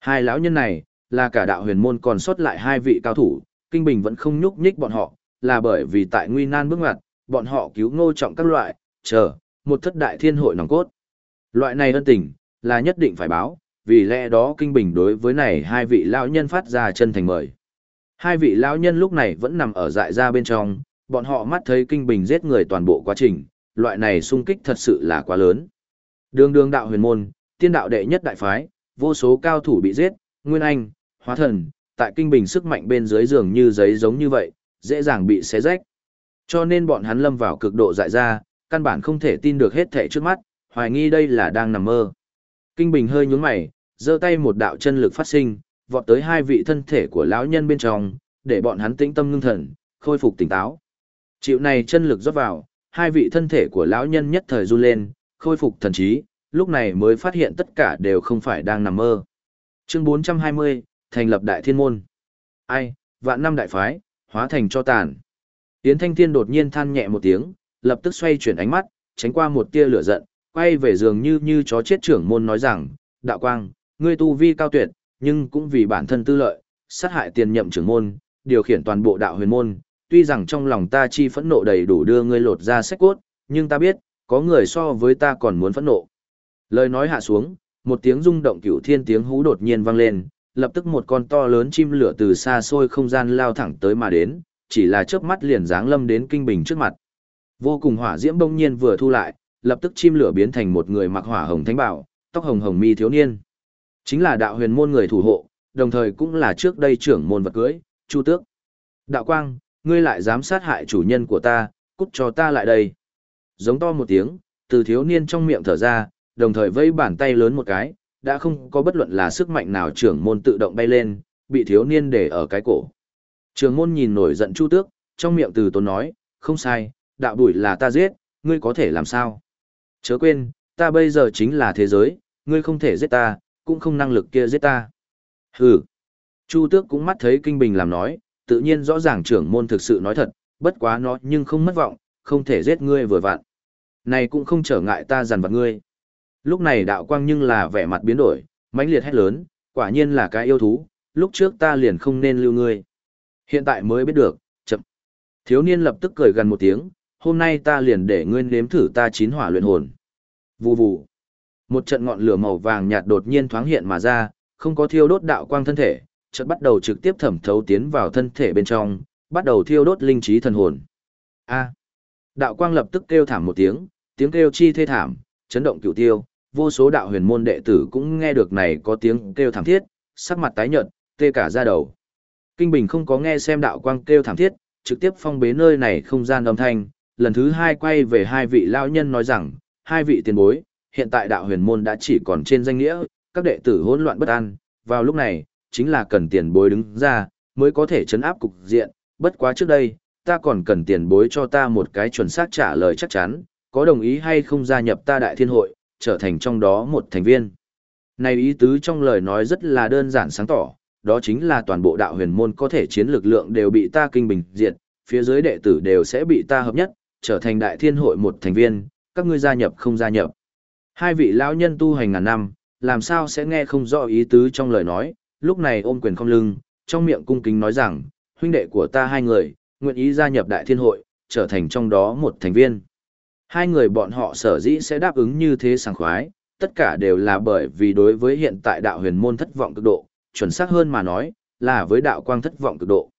Speaker 1: Hai lão nhân này, là cả đạo huyền môn còn sót lại hai vị cao thủ, Kinh Bình vẫn không nhúc nhích bọn họ, là bởi vì tại nguy nan bước ngoặt, bọn họ cứu ngô trọng các loại, chờ, một thất đại thiên hội nòng cốt. Loại này ân tình, là nhất định phải báo, vì lẽ đó Kinh Bình đối với này hai vị lão nhân phát ra chân thành mời. Hai vị lão nhân lúc này vẫn nằm ở dại ra bên trong, bọn họ mắt thấy Kinh Bình giết người toàn bộ quá trình, loại này sung kích thật sự là quá lớn. Đường đường đạo huyền môn, tiên đạo đệ nhất đại phái, vô số cao thủ bị giết, nguyên anh, hóa thần, tại Kinh Bình sức mạnh bên dưới giường như giấy giống như vậy, dễ dàng bị xé rách. Cho nên bọn hắn lâm vào cực độ dại ra, căn bản không thể tin được hết thảy trước mắt, hoài nghi đây là đang nằm mơ. Kinh Bình hơi nhướng mày, giơ tay một đạo chân lực phát sinh, vọt tới hai vị thân thể của lão nhân bên trong, để bọn hắn tĩnh tâm ngưng thần, khôi phục tỉnh táo. Chịu này chân lực rót vào, hai vị thân thể của lão nhân nhất thời run lên, khôi phục thần trí, lúc này mới phát hiện tất cả đều không phải đang nằm mơ. Chương 420, thành lập đại thiên môn. Ai, vạn năm đại phái, hóa thành cho tàn. Yến Thanh Thiên đột nhiên than nhẹ một tiếng, lập tức xoay chuyển ánh mắt, tránh qua một tia lửa giận, quay về giường như như chó chết trưởng môn nói rằng, đạo quang, ngươi tu vi cao tuyệt, nhưng cũng vì bản thân tư lợi, sát hại tiền nhậm trưởng môn, điều khiển toàn bộ đạo huyền môn, tuy rằng trong lòng ta chi phẫn nộ đầy đủ đưa ngươi lột ra sách cốt, nhưng ta biết, có người so với ta còn muốn phẫn nộ. Lời nói hạ xuống, một tiếng rung động cửu thiên tiếng hú đột nhiên vang lên, lập tức một con to lớn chim lửa từ xa xôi không gian lao thẳng tới mà đến, chỉ là chớp mắt liền giáng lâm đến kinh bình trước mặt. Vô cùng hỏa diễm bỗng nhiên vừa thu lại, lập tức chim lửa biến thành một người mặc hỏa hồng thánh bảo, tóc hồng hồng mi thiếu niên. Chính là đạo huyền môn người thủ hộ, đồng thời cũng là trước đây trưởng môn vật cưới, Chu Tước. Đạo Quang, ngươi lại dám sát hại chủ nhân của ta, cút cho ta lại đây. Giống to một tiếng, từ thiếu niên trong miệng thở ra, đồng thời vây bàn tay lớn một cái, đã không có bất luận là sức mạnh nào trưởng môn tự động bay lên, bị thiếu niên để ở cái cổ. Trưởng môn nhìn nổi giận Chu Tước, trong miệng từ tốn nói, không sai, đạo đuổi là ta giết, ngươi có thể làm sao? Chớ quên, ta bây giờ chính là thế giới, ngươi không thể giết ta, cũng không năng lực kia giết ta. Hừ. Chu Tước cũng mắt thấy Kinh Bình làm nói, tự nhiên rõ ràng trưởng môn thực sự nói thật, bất quá nó nhưng không mất vọng, không thể giết ngươi vừa vặn. Này cũng không trở ngại ta dằn vặt ngươi. Lúc này đạo quang nhưng là vẻ mặt biến đổi, mãnh liệt hét lớn, quả nhiên là cái yêu thú, lúc trước ta liền không nên lưu ngươi. Hiện tại mới biết được, chậm. Thiếu niên lập tức cười gần một tiếng, hôm nay ta liền để ngươi nếm thử ta chín hỏa luyện hồn. Vù vù. Một trận ngọn lửa màu vàng nhạt đột nhiên thoáng hiện mà ra, không có thiêu đốt đạo quang thân thể, chợt bắt đầu trực tiếp thẩm thấu tiến vào thân thể bên trong, bắt đầu thiêu đốt linh trí thần hồn. A. Đạo quang lập tức kêu thảm một tiếng, tiếng kêu chi thê thảm, chấn động cửu tiêu, vô số đạo huyền môn đệ tử cũng nghe được này có tiếng kêu thảm thiết, sắc mặt tái nhợt, tê cả da đầu. Kinh Bình không có nghe xem đạo quang kêu thảm thiết, trực tiếp phong bế nơi này không gian âm thanh, lần thứ hai quay về hai vị lão nhân nói rằng, hai vị tiền bối, hiện tại đạo huyền môn đã chỉ còn trên danh nghĩa, các đệ tử hỗn loạn bất an, vào lúc này, chính là cần tiền bối đứng ra, mới có thể chấn áp cục diện, bất quá trước đây, ta còn cần tiền bối cho ta một cái chuẩn xác trả lời chắc chắn, có đồng ý hay không gia nhập ta đại thiên hội, trở thành trong đó một thành viên. Này ý tứ trong lời nói rất là đơn giản sáng tỏ, đó chính là toàn bộ đạo huyền môn có thể chiến lực lượng đều bị ta kinh bình diệt, phía dưới đệ tử đều sẽ bị ta hợp nhất, trở thành đại thiên hội một thành viên, các ngươi gia nhập không gia nhập. Hai vị lão nhân tu hành ngàn năm, làm sao sẽ nghe không rõ ý tứ trong lời nói, lúc này ôm quyền không lưng, trong miệng cung kính nói rằng, huynh đệ của ta hai người, nguyện ý gia nhập đại thiên hội, trở thành trong đó một thành viên. Hai người bọn họ sở dĩ sẽ đáp ứng như thế sảng khoái, tất cả đều là bởi vì đối với hiện tại đạo huyền môn thất vọng cực độ, chuẩn xác hơn mà nói, là với đạo quang thất vọng cực độ.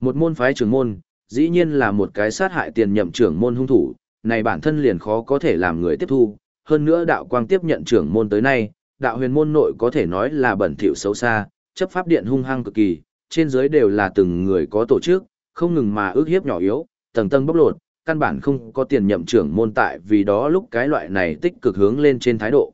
Speaker 1: Một môn phái trưởng môn, dĩ nhiên là một cái sát hại tiền nhậm trưởng môn hung thủ, này bản thân liền khó có thể làm người tiếp thu, hơn nữa đạo quang tiếp nhận trưởng môn tới nay, đạo huyền môn nội có thể nói là bẩn thỉu xấu xa, chấp pháp điện hung hăng cực kỳ, trên dưới đều là từng người có tổ chức, không ngừng mà ước hiếp nhỏ yếu, tầng tầng bóc lột, căn bản không có tiền nhậm trưởng môn tại vì đó lúc cái loại này tích cực hướng lên trên thái độ.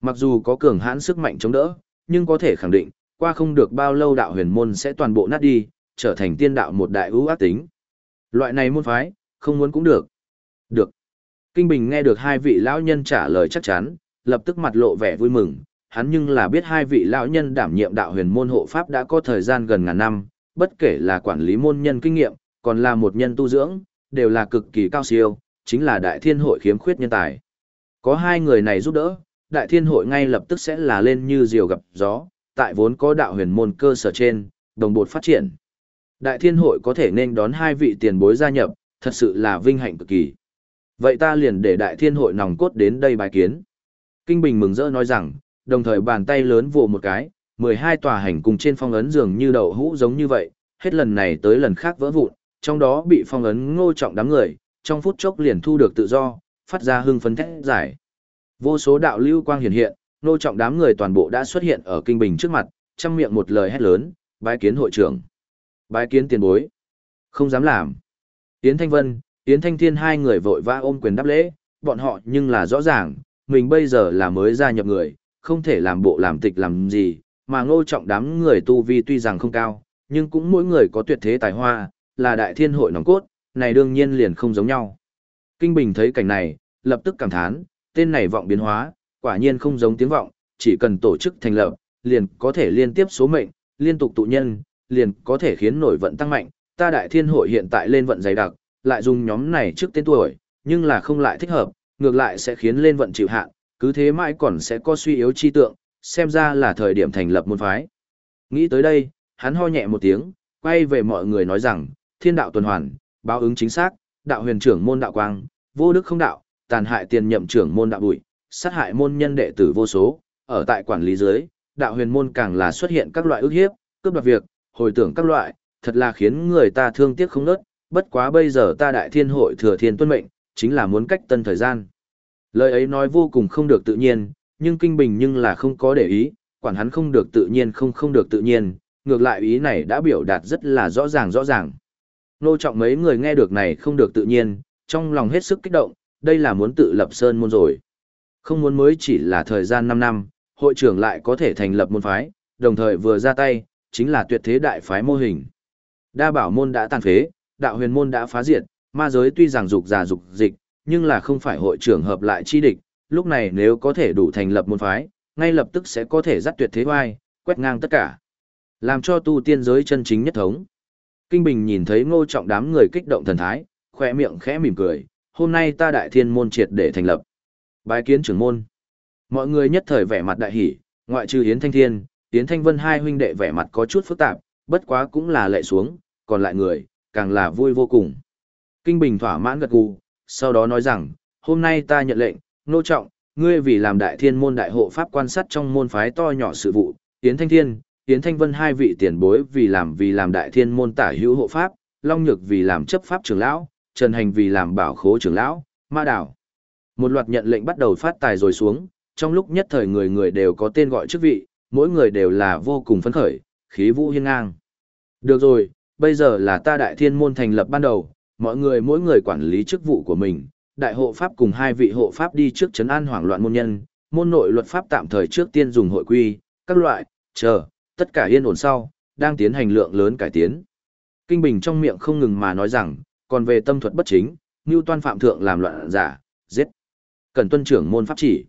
Speaker 1: Mặc dù có cường hãn sức mạnh chống đỡ, nhưng có thể khẳng định, qua không được bao lâu đạo huyền môn sẽ toàn bộ nát đi, trở thành tiên đạo một đại ưu ác tính. Loại này môn phái, không muốn cũng được. Được. Kinh Bình nghe được hai vị lão nhân trả lời chắc chắn, lập tức mặt lộ vẻ vui mừng, hắn nhưng là biết hai vị lão nhân đảm nhiệm đạo huyền môn hộ pháp đã có thời gian gần ngàn năm, bất kể là quản lý môn nhân kinh nghiệm, còn là một nhân tu dưỡng, đều là cực kỳ cao siêu, chính là đại thiên hội khiếm khuyết nhân tài. Có hai người này giúp đỡ, đại thiên hội ngay lập tức sẽ là lên như diều gặp gió, tại vốn có đạo huyền môn cơ sở trên, đồng bột phát triển. Đại thiên hội có thể nên đón hai vị tiền bối gia nhập, thật sự là vinh hạnh cực kỳ. Vậy ta liền để đại thiên hội nòng cốt đến đây bài kiến. Kinh Bình mừng rỡ nói rằng, đồng thời bàn tay lớn vồ một cái, 12 tòa hành cùng trên phong ấn dường như đậu hũ giống như vậy, hết lần này tới lần khác vỡ vụn, trong đó bị phong ấn ngô trọng đám người, trong phút chốc liền thu được tự do, phát ra hưng phấn thét giải. Vô số đạo lưu quang hiện hiện, ngô trọng đám người toàn bộ đã xuất hiện ở kinh bình trước mặt, trong miệng một lời hét lớn, bái kiến hội trưởng, bái kiến tiền bối, không dám làm. Yến Thanh Vân, Yến Thanh Thiên hai người vội vã ôm quyền đáp lễ, bọn họ nhưng là rõ ràng, mình bây giờ là mới gia nhập người, không thể làm bộ làm tịch làm gì, mà ngô trọng đám người tu vi tuy rằng không cao, nhưng cũng mỗi người có tuyệt thế tài hoa, là đại thiên hội nòng cốt, này đương nhiên liền không giống nhau. Kinh Bình thấy cảnh này, lập tức cảm thán, tên này vọng biến hóa, quả nhiên không giống tiếng vọng, chỉ cần tổ chức thành lập, liền có thể liên tiếp số mệnh, liên tục tụ nhân, liền có thể khiến nổi vận tăng mạnh, ta đại thiên hội hiện tại lên vận dày đặc, lại dùng nhóm này trước tên tuổi, nhưng là không lại thích hợp, ngược lại sẽ khiến lên vận chịu hạn, cứ thế mãi còn sẽ có suy yếu chi tượng, xem ra là thời điểm thành lập môn phái. Nghĩ tới đây, hắn ho nhẹ một tiếng, quay về mọi người nói rằng, thiên đạo tuần hoàn, báo ứng chính xác, đạo huyền trưởng môn đạo quang, vô đức không đạo, tàn hại tiền nhậm trưởng môn đạo bụi, sát hại môn nhân đệ tử vô số, ở tại quản lý dưới, đạo huyền môn càng là xuất hiện các loại ức hiếp, cướp đoạt việc, hồi tưởng các loại, thật là khiến người ta thương tiếc không nớt, bất quá bây giờ ta đại thiên hội thừa thiên tuân mệnh, chính là muốn cách tân thời gian. Lời ấy nói vô cùng không được tự nhiên, nhưng kinh bình nhưng là không có để ý, quản hắn không được tự nhiên không không được tự nhiên, ngược lại ý này đã biểu đạt rất là rõ ràng rõ ràng. Nô trọng mấy người nghe được này không được tự nhiên, trong lòng hết sức kích động, đây là muốn tự lập sơn môn rồi. Không muốn mới chỉ là thời gian 5 năm, hội trưởng lại có thể thành lập môn phái, đồng thời vừa ra tay, chính là tuyệt thế đại phái mô hình. Đa bảo môn đã tàn phế, đạo huyền môn đã phá diệt, ma giới tuy rằng dục già dục dịch, nhưng là không phải hội trưởng hợp lại chi địch, lúc này nếu có thể đủ thành lập môn phái, ngay lập tức sẽ có thể dắt tuyệt thế vai, quét ngang tất cả. Làm cho tu tiên giới chân chính nhất thống. Kinh Bình nhìn thấy ngô trọng đám người kích động thần thái, khỏe miệng khẽ mỉm cười, hôm nay ta đại thiên môn triệt để thành lập. Bái kiến trưởng môn. Mọi người nhất thời vẻ mặt đại hỉ, ngoại trừ Yến Thanh Thiên, Yến Thanh Vân hai huynh đệ vẻ mặt có chút phức tạp, bất quá cũng là lệ xuống, còn lại người, càng là vui vô cùng. Kinh Bình thỏa mãn gật gù, sau đó nói rằng, hôm nay ta nhận lệnh, nô trọng, ngươi vì làm đại thiên môn đại hộ pháp quan sát trong môn phái to nhỏ sự vụ, Yến Thanh Thiên, Yến Thanh Vân hai vị tiền bối vì làm vì làm đại thiên môn tả hữu hộ pháp, Long Nhược vì làm chấp pháp trưởng lão, Trần Hành vì làm bảo khố trưởng lão, Ma Đảo. Một loạt nhận lệnh bắt đầu phát tài rồi xuống, trong lúc nhất thời người người đều có tên gọi chức vị, mỗi người đều là vô cùng phấn khởi, khí vũ hiên ngang. Được rồi, bây giờ là ta đại thiên môn thành lập ban đầu, mọi người mỗi người quản lý chức vụ của mình, đại hộ pháp cùng hai vị hộ pháp đi trước trấn an hoảng loạn môn nhân, môn nội luật pháp tạm thời trước tiên dùng hội quy, các loại, chờ, tất cả yên ổn sau, đang tiến hành lượng lớn cải tiến. Kinh Bình trong miệng không ngừng mà nói rằng, còn về tâm thuật bất chính, như toan phạm thượng làm loạn giả, giết. Cần tuân trưởng môn pháp chỉ.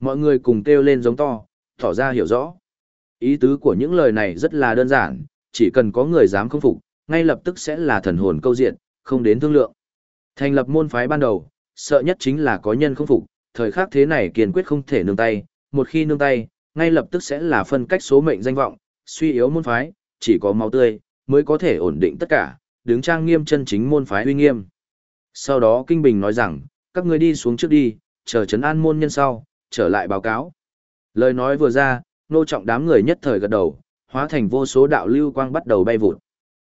Speaker 1: Mọi người cùng kêu lên giống to, tỏ ra hiểu rõ. Ý tứ của những lời này rất là đơn giản, chỉ cần có người dám không phục, ngay lập tức sẽ là thần hồn câu diện, không đến thương lượng. Thành lập môn phái ban đầu, sợ nhất chính là có nhân không phục, thời khắc thế này kiên quyết không thể nương tay, một khi nương tay, ngay lập tức sẽ là phân cách số mệnh danh vọng, suy yếu môn phái, chỉ có máu tươi mới có thể ổn định tất cả, đứng trang nghiêm chân chính môn phái uy nghiêm. Sau đó Kinh Bình nói rằng, các ngươi đi xuống trước đi, chờ chấn an môn nhân sau, trở lại báo cáo. Lời nói vừa ra, nô trọng đám người nhất thời gật đầu, hóa thành vô số đạo lưu quang bắt đầu bay vụt.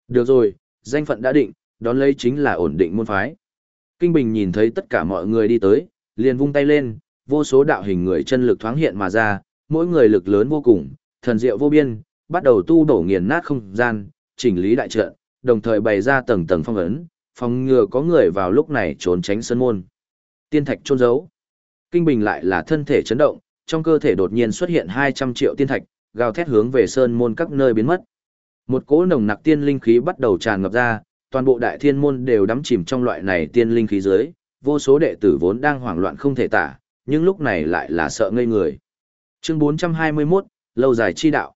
Speaker 1: Được rồi, danh phận đã định, đón lấy chính là ổn định môn phái. Kinh Bình nhìn thấy tất cả mọi người đi tới, liền vung tay lên, vô số đạo hình người chân lực thoáng hiện mà ra, mỗi người lực lớn vô cùng, thần diệu vô biên, bắt đầu tu đổ nghiền nát không gian, chỉnh lý đại trận, đồng thời bày ra tầng tầng phong ấn, phòng ngừa có người vào lúc này trốn tránh sân môn. Tiên thạch trôn giấu. Kinh Bình lại là thân thể chấn động, trong cơ thể đột nhiên xuất hiện 200 triệu tiên thạch, gào thét hướng về sơn môn các nơi biến mất. Một cỗ nồng nặc tiên linh khí bắt đầu tràn ngập ra, toàn bộ đại thiên môn đều đắm chìm trong loại này tiên linh khí dưới, vô số đệ tử vốn đang hoảng loạn không thể tả, nhưng lúc này lại là sợ ngây người. Chương 421, lâu dài chi đạo.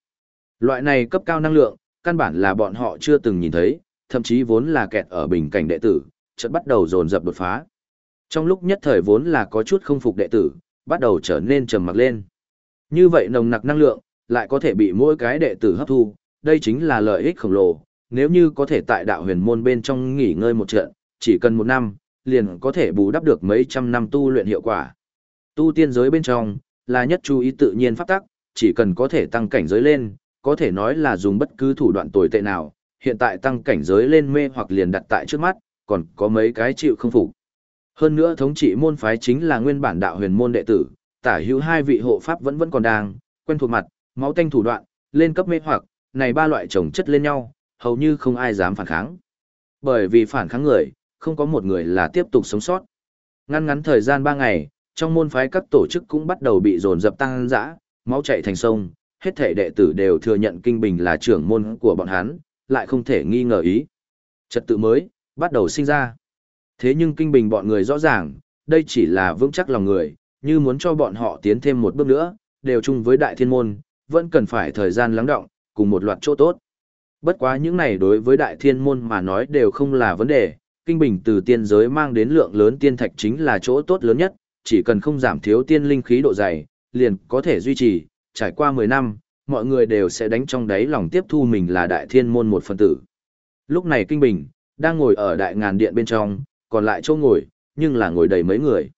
Speaker 1: Loại này cấp cao năng lượng, căn bản là bọn họ chưa từng nhìn thấy, thậm chí vốn là kẹt ở bình cảnh đệ tử, chợt bắt đầu dồn dập đột phá. Trong lúc nhất thời vốn là có chút không phục đệ tử, bắt đầu trở nên trầm mặc lên. Như vậy nồng nặc năng lượng, lại có thể bị mỗi cái đệ tử hấp thu, đây chính là lợi ích khổng lồ, nếu như có thể tại đạo huyền môn bên trong nghỉ ngơi một trận, chỉ cần một năm, liền có thể bù đắp được mấy trăm năm tu luyện hiệu quả. Tu tiên giới bên trong, là nhất chú ý tự nhiên pháp tắc, chỉ cần có thể tăng cảnh giới lên, có thể nói là dùng bất cứ thủ đoạn tồi tệ nào, hiện tại tăng cảnh giới lên mê hoặc liền đặt tại trước mắt, còn có mấy cái chịu không phục. Hơn nữa thống trị môn phái chính là nguyên bản đạo huyền môn đệ tử, tả hữu hai vị hộ pháp vẫn vẫn còn đang, quen thuộc mặt, máu tanh thủ đoạn, lên cấp mê hoặc, này ba loại chồng chất lên nhau, hầu như không ai dám phản kháng. Bởi vì phản kháng người, không có một người là tiếp tục sống sót. Ngăn ngắn thời gian ba ngày, trong môn phái các tổ chức cũng bắt đầu bị dồn dập tăng dã, máu chảy thành sông, hết thể đệ tử đều thừa nhận Kinh Bình là trưởng môn của bọn hắn, lại không thể nghi ngờ ý. Trật tự mới, bắt đầu sinh ra. Thế nhưng Kinh Bình bọn người rõ ràng, đây chỉ là vững chắc lòng người, như muốn cho bọn họ tiến thêm một bước nữa, đều chung với đại thiên môn, vẫn cần phải thời gian lắng động, cùng một loạt chỗ tốt. Bất quá những này đối với đại thiên môn mà nói đều không là vấn đề, kinh bình từ tiên giới mang đến lượng lớn tiên thạch chính là chỗ tốt lớn nhất, chỉ cần không giảm thiếu tiên linh khí độ dày, liền có thể duy trì, trải qua 10 năm, mọi người đều sẽ đánh trong đáy lòng tiếp thu mình là đại thiên môn một phần tử. Lúc này kinh bình, đang ngồi ở đại ngàn điện bên trong, còn lại chỗ ngồi, nhưng là ngồi đầy mấy người.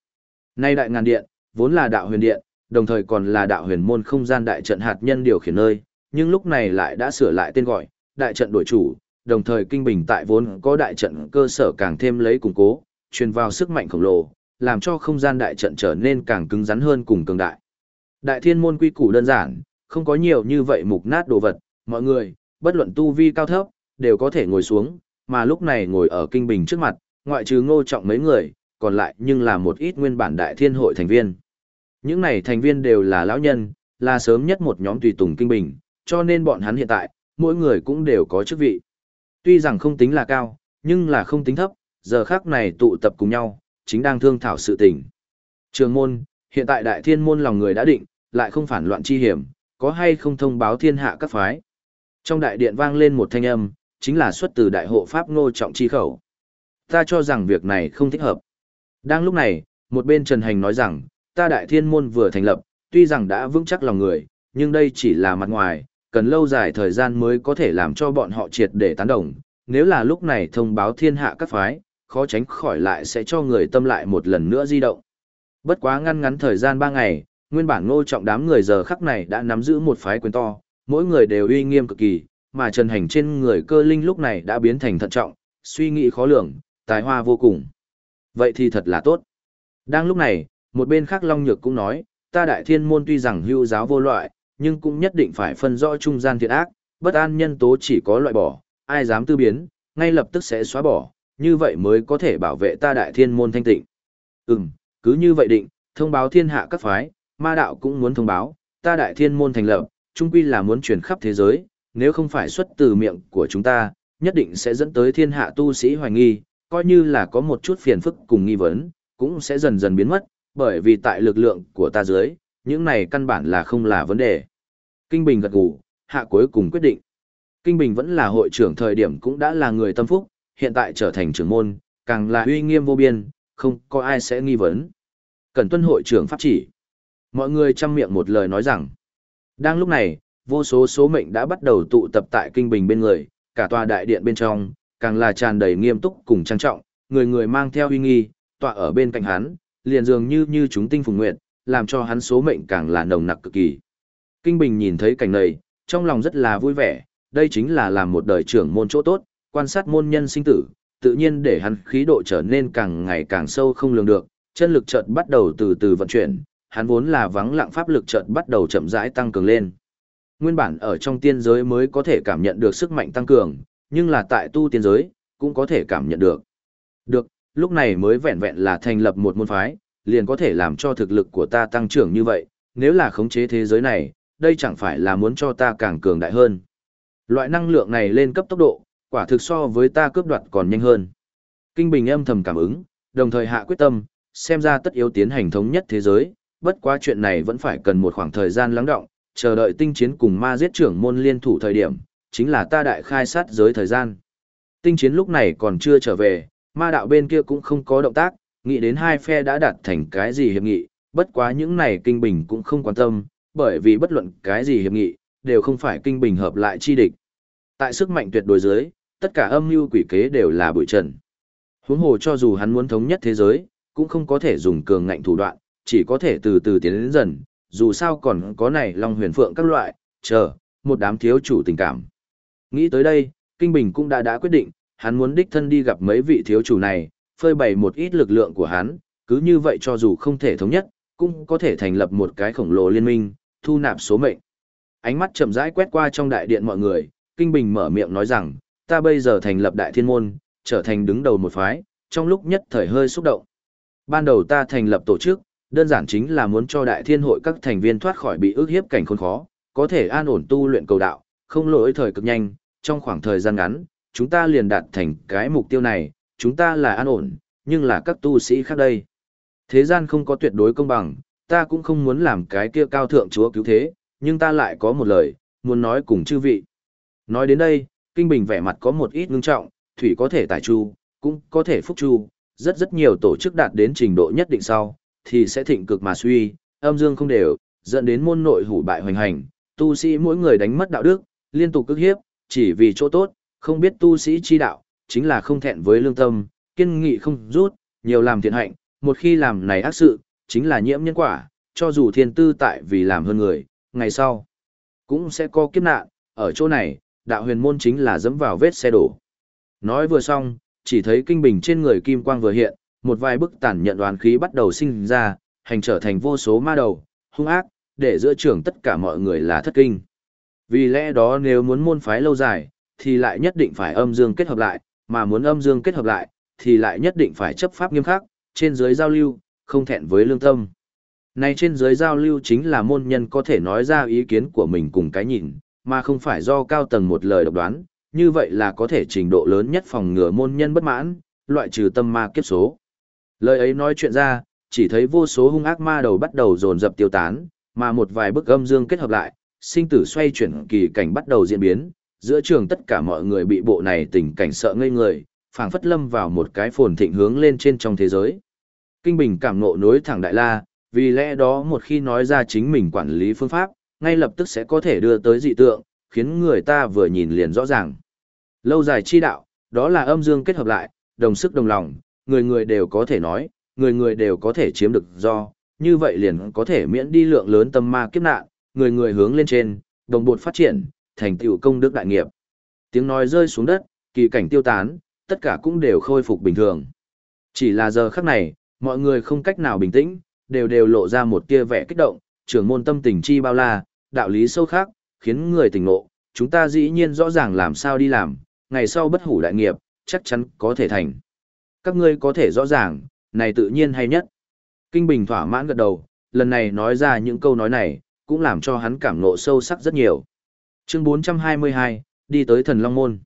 Speaker 1: Nay đại ngàn điện, vốn là đạo huyền điện, đồng thời còn là đạo huyền môn không gian đại trận hạt nhân điều khiển nơi, nhưng lúc này lại đã sửa lại tên gọi, đại trận đổi chủ, đồng thời kinh bình tại vốn có đại trận cơ sở càng thêm lấy củng cố, truyền vào sức mạnh khổng lồ, làm cho không gian đại trận trở nên càng cứng rắn hơn cùng cường đại. Đại thiên môn quy củ đơn giản, không có nhiều như vậy mục nát đồ vật, mọi người, bất luận tu vi cao thấp, đều có thể ngồi xuống, mà lúc này ngồi ở kinh bình trước mặt, ngoại trừ ngô trọng mấy người, còn lại nhưng là một ít nguyên bản đại thiên hội thành viên. Những này thành viên đều là lão nhân, là sớm nhất một nhóm tùy tùng kinh bình, cho nên bọn hắn hiện tại, mỗi người cũng đều có chức vị. Tuy rằng không tính là cao, nhưng là không tính thấp, giờ khác này tụ tập cùng nhau, chính đang thương thảo sự tình. Trường môn, hiện tại đại thiên môn lòng người đã định, lại không phản loạn chi hiểm, có hay không thông báo thiên hạ các phái. Trong đại điện vang lên một thanh âm, chính là xuất từ đại hộ pháp ngô trọng chi khẩu. Ta cho rằng việc này không thích hợp. Đang lúc này, một bên Trần Hành nói rằng, ta đại thiên môn vừa thành lập, tuy rằng đã vững chắc lòng người, nhưng đây chỉ là mặt ngoài, cần lâu dài thời gian mới có thể làm cho bọn họ triệt để tán đồng. Nếu là lúc này thông báo thiên hạ các phái, khó tránh khỏi lại sẽ cho người tâm lại một lần nữa di động. Bất quá ngăn ngắn thời gian 3 ngày, nguyên bản ngô trọng đám người giờ khắc này đã nắm giữ một phái quyền to, mỗi người đều uy nghiêm cực kỳ, mà trần hành trên người cơ linh lúc này đã biến thành thận trọng, suy nghĩ khó lường, tài hoa vô cùng. Vậy thì thật là tốt. Đang lúc này, một bên khác Long Nhược cũng nói, ta đại thiên môn tuy rằng hưu giáo vô loại, nhưng cũng nhất định phải phân rõ trung gian thiện ác, bất an nhân tố chỉ có loại bỏ, ai dám tư biến, ngay lập tức sẽ xóa bỏ, như vậy mới có thể bảo vệ ta đại thiên môn thanh tịnh. Ừm, cứ như vậy định, thông báo thiên hạ các phái, ma đạo cũng muốn thông báo, ta đại thiên môn thành lập, chung quy là muốn truyền khắp thế giới, nếu không phải xuất từ miệng của chúng ta, nhất định sẽ dẫn tới thiên hạ tu sĩ hoài nghi, coi như là có một chút phiền phức cùng nghi vấn, cũng sẽ dần dần biến mất, bởi vì tại lực lượng của ta dưới, những này căn bản là không là vấn đề. Kinh Bình gật gù, hạ cuối cùng quyết định. Kinh Bình vẫn là hội trưởng thời điểm cũng đã là người tâm phúc, hiện tại trở thành trưởng môn, càng là uy nghiêm vô biên, không có ai sẽ nghi vấn. Cần tuân hội trưởng pháp chỉ. Mọi người chăm miệng một lời nói rằng, đang lúc này, vô số số mệnh đã bắt đầu tụ tập tại Kinh Bình bên người, cả tòa đại điện bên trong, càng là tràn đầy nghiêm túc cùng trang trọng, người người mang theo uy nghi, tọa ở bên cạnh hắn, liền dường như như chúng tinh phùng nguyện, làm cho hắn số mệnh càng là nồng nặc cực kỳ. Kinh Bình nhìn thấy cảnh này, trong lòng rất là vui vẻ, đây chính là làm một đời trưởng môn chỗ tốt, quan sát môn nhân sinh tử, tự nhiên để hắn khí độ trở nên càng ngày càng sâu không lường được, chân lực chợt bắt đầu từ từ vận chuyển, hắn vốn là vắng lặng pháp lực chợt bắt đầu chậm rãi tăng cường lên. Nguyên bản ở trong tiên giới mới có thể cảm nhận được sức mạnh tăng cường, nhưng là tại tu tiên giới, cũng có thể cảm nhận được. Được, lúc này mới vẹn vẹn là thành lập một môn phái, liền có thể làm cho thực lực của ta tăng trưởng như vậy, nếu là khống chế thế giới này, đây chẳng phải là muốn cho ta càng cường đại hơn. Loại năng lượng này lên cấp tốc độ, quả thực so với ta cướp đoạt còn nhanh hơn. Kinh Bình âm thầm cảm ứng, đồng thời hạ quyết tâm, xem ra tất yếu tiến hành thống nhất thế giới, bất quá chuyện này vẫn phải cần một khoảng thời gian lắng động, chờ đợi tinh chiến cùng ma giết trưởng môn liên thủ thời điểm, chính là ta đại khai sát giới thời gian. Tinh chiến lúc này còn chưa trở về, ma đạo bên kia cũng không có động tác, nghĩ đến hai phe đã đạt thành cái gì hiệp nghị, bất quá những này kinh bình cũng không quan tâm, bởi vì bất luận cái gì hiệp nghị, đều không phải kinh bình hợp lại chi địch. Tại sức mạnh tuyệt đối dưới, tất cả âm mưu quỷ kế đều là bụi trần. Huống hồ cho dù hắn muốn thống nhất thế giới, cũng không có thể dùng cường ngạnh thủ đoạn, chỉ có thể từ từ tiến đến dần, dù sao còn có này Long Huyền Phượng các loại, chờ, một đám thiếu chủ tình cảm. Nghĩ tới đây, Kinh Bình cũng đã đã quyết định, hắn muốn đích thân đi gặp mấy vị thiếu chủ này, phơi bày một ít lực lượng của hắn, cứ như vậy cho dù không thể thống nhất, cũng có thể thành lập một cái khổng lồ liên minh, thu nạp số mệnh. Ánh mắt chậm rãi quét qua trong đại điện mọi người, Kinh Bình mở miệng nói rằng, ta bây giờ thành lập đại thiên môn, trở thành đứng đầu một phái, trong lúc nhất thời hơi xúc động. Ban đầu ta thành lập tổ chức, đơn giản chính là muốn cho đại thiên hội các thành viên thoát khỏi bị ức hiếp cảnh khốn khó, có thể an ổn tu luyện cầu đạo, không lỗi thời cực nhanh, trong khoảng thời gian ngắn, chúng ta liền đạt thành cái mục tiêu này, chúng ta là an ổn, nhưng là các tu sĩ khác đây. Thế gian không có tuyệt đối công bằng, ta cũng không muốn làm cái kia cao thượng chúa cứu thế, nhưng ta lại có một lời, muốn nói cùng chư vị. Nói đến đây, Kinh Bình vẻ mặt có một ít ngưng trọng, thủy có thể tải chu, cũng có thể phúc chu, rất rất nhiều tổ chức đạt đến trình độ nhất định sau, thì sẽ thịnh cực mà suy, âm dương không đều, dẫn đến môn nội hủ bại hoành hành, tu sĩ mỗi người đánh mất đạo đức, liên tục cước hiếp, chỉ vì chỗ tốt, không biết tu sĩ chi đạo, chính là không thẹn với lương tâm, kiên nghị không rút, nhiều làm thiện hạnh, một khi làm này ác sự, chính là nhiễm nhân quả, cho dù thiên tư tại vì làm hơn người, ngày sau cũng sẽ có kiếp nạn, ở chỗ này, đạo huyền môn chính là dẫm vào vết xe đổ. Nói vừa xong, chỉ thấy kinh bình trên người kim quang vừa hiện, một vài bức tản nhận đoàn khí bắt đầu sinh ra, hành trở thành vô số ma đầu, hung ác, để giữa trường tất cả mọi người là thất kinh. Vì lẽ đó nếu muốn môn phái lâu dài, thì lại nhất định phải âm dương kết hợp lại, mà muốn âm dương kết hợp lại, thì lại nhất định phải chấp pháp nghiêm khắc, trên dưới giao lưu, không thẹn với lương tâm. Này trên dưới giao lưu chính là môn nhân có thể nói ra ý kiến của mình cùng cái nhìn, mà không phải do cao tầng một lời độc đoán, như vậy là có thể trình độ lớn nhất phòng ngừa môn nhân bất mãn, loại trừ tâm ma kiếp số. Lời ấy nói chuyện ra, chỉ thấy vô số hung ác ma đầu bắt đầu dồn dập tiêu tán, mà một vài bức âm dương kết hợp lại, sinh tử xoay chuyển kỳ cảnh bắt đầu diễn biến, giữa trường tất cả mọi người bị bộ này tình cảnh sợ ngây người, phảng phất lâm vào một cái phồn thịnh hướng lên trên trong thế giới. Kinh Bình cảm nộ nối thẳng Đại La, vì lẽ đó một khi nói ra chính mình quản lý phương pháp, ngay lập tức sẽ có thể đưa tới dị tượng, khiến người ta vừa nhìn liền rõ ràng. Lâu dài chi đạo, đó là âm dương kết hợp lại, đồng sức đồng lòng, người người đều có thể nói, người người đều có thể chiếm được do, như vậy liền có thể miễn đi lượng lớn tâm ma kiếp nạn, người người hướng lên trên, đồng bột phát triển, thành tựu công đức đại nghiệp. Tiếng nói rơi xuống đất, kỳ cảnh tiêu tán, tất cả cũng đều khôi phục bình thường. Chỉ là giờ khắc này, mọi người không cách nào bình tĩnh, đều đều lộ ra một tia vẻ kích động, trưởng môn tâm tình chi bao la, đạo lý sâu khác, khiến người tỉnh ngộ, chúng ta dĩ nhiên rõ ràng làm sao đi làm, ngày sau bất hủ đại nghiệp, chắc chắn có thể thành. Các ngươi có thể rõ ràng, này tự nhiên hay nhất. Kinh Bình thỏa mãn gật đầu, lần này nói ra những câu nói này, cũng làm cho hắn cảm ngộ sâu sắc rất nhiều. Chương 422, đi tới thần Long Môn.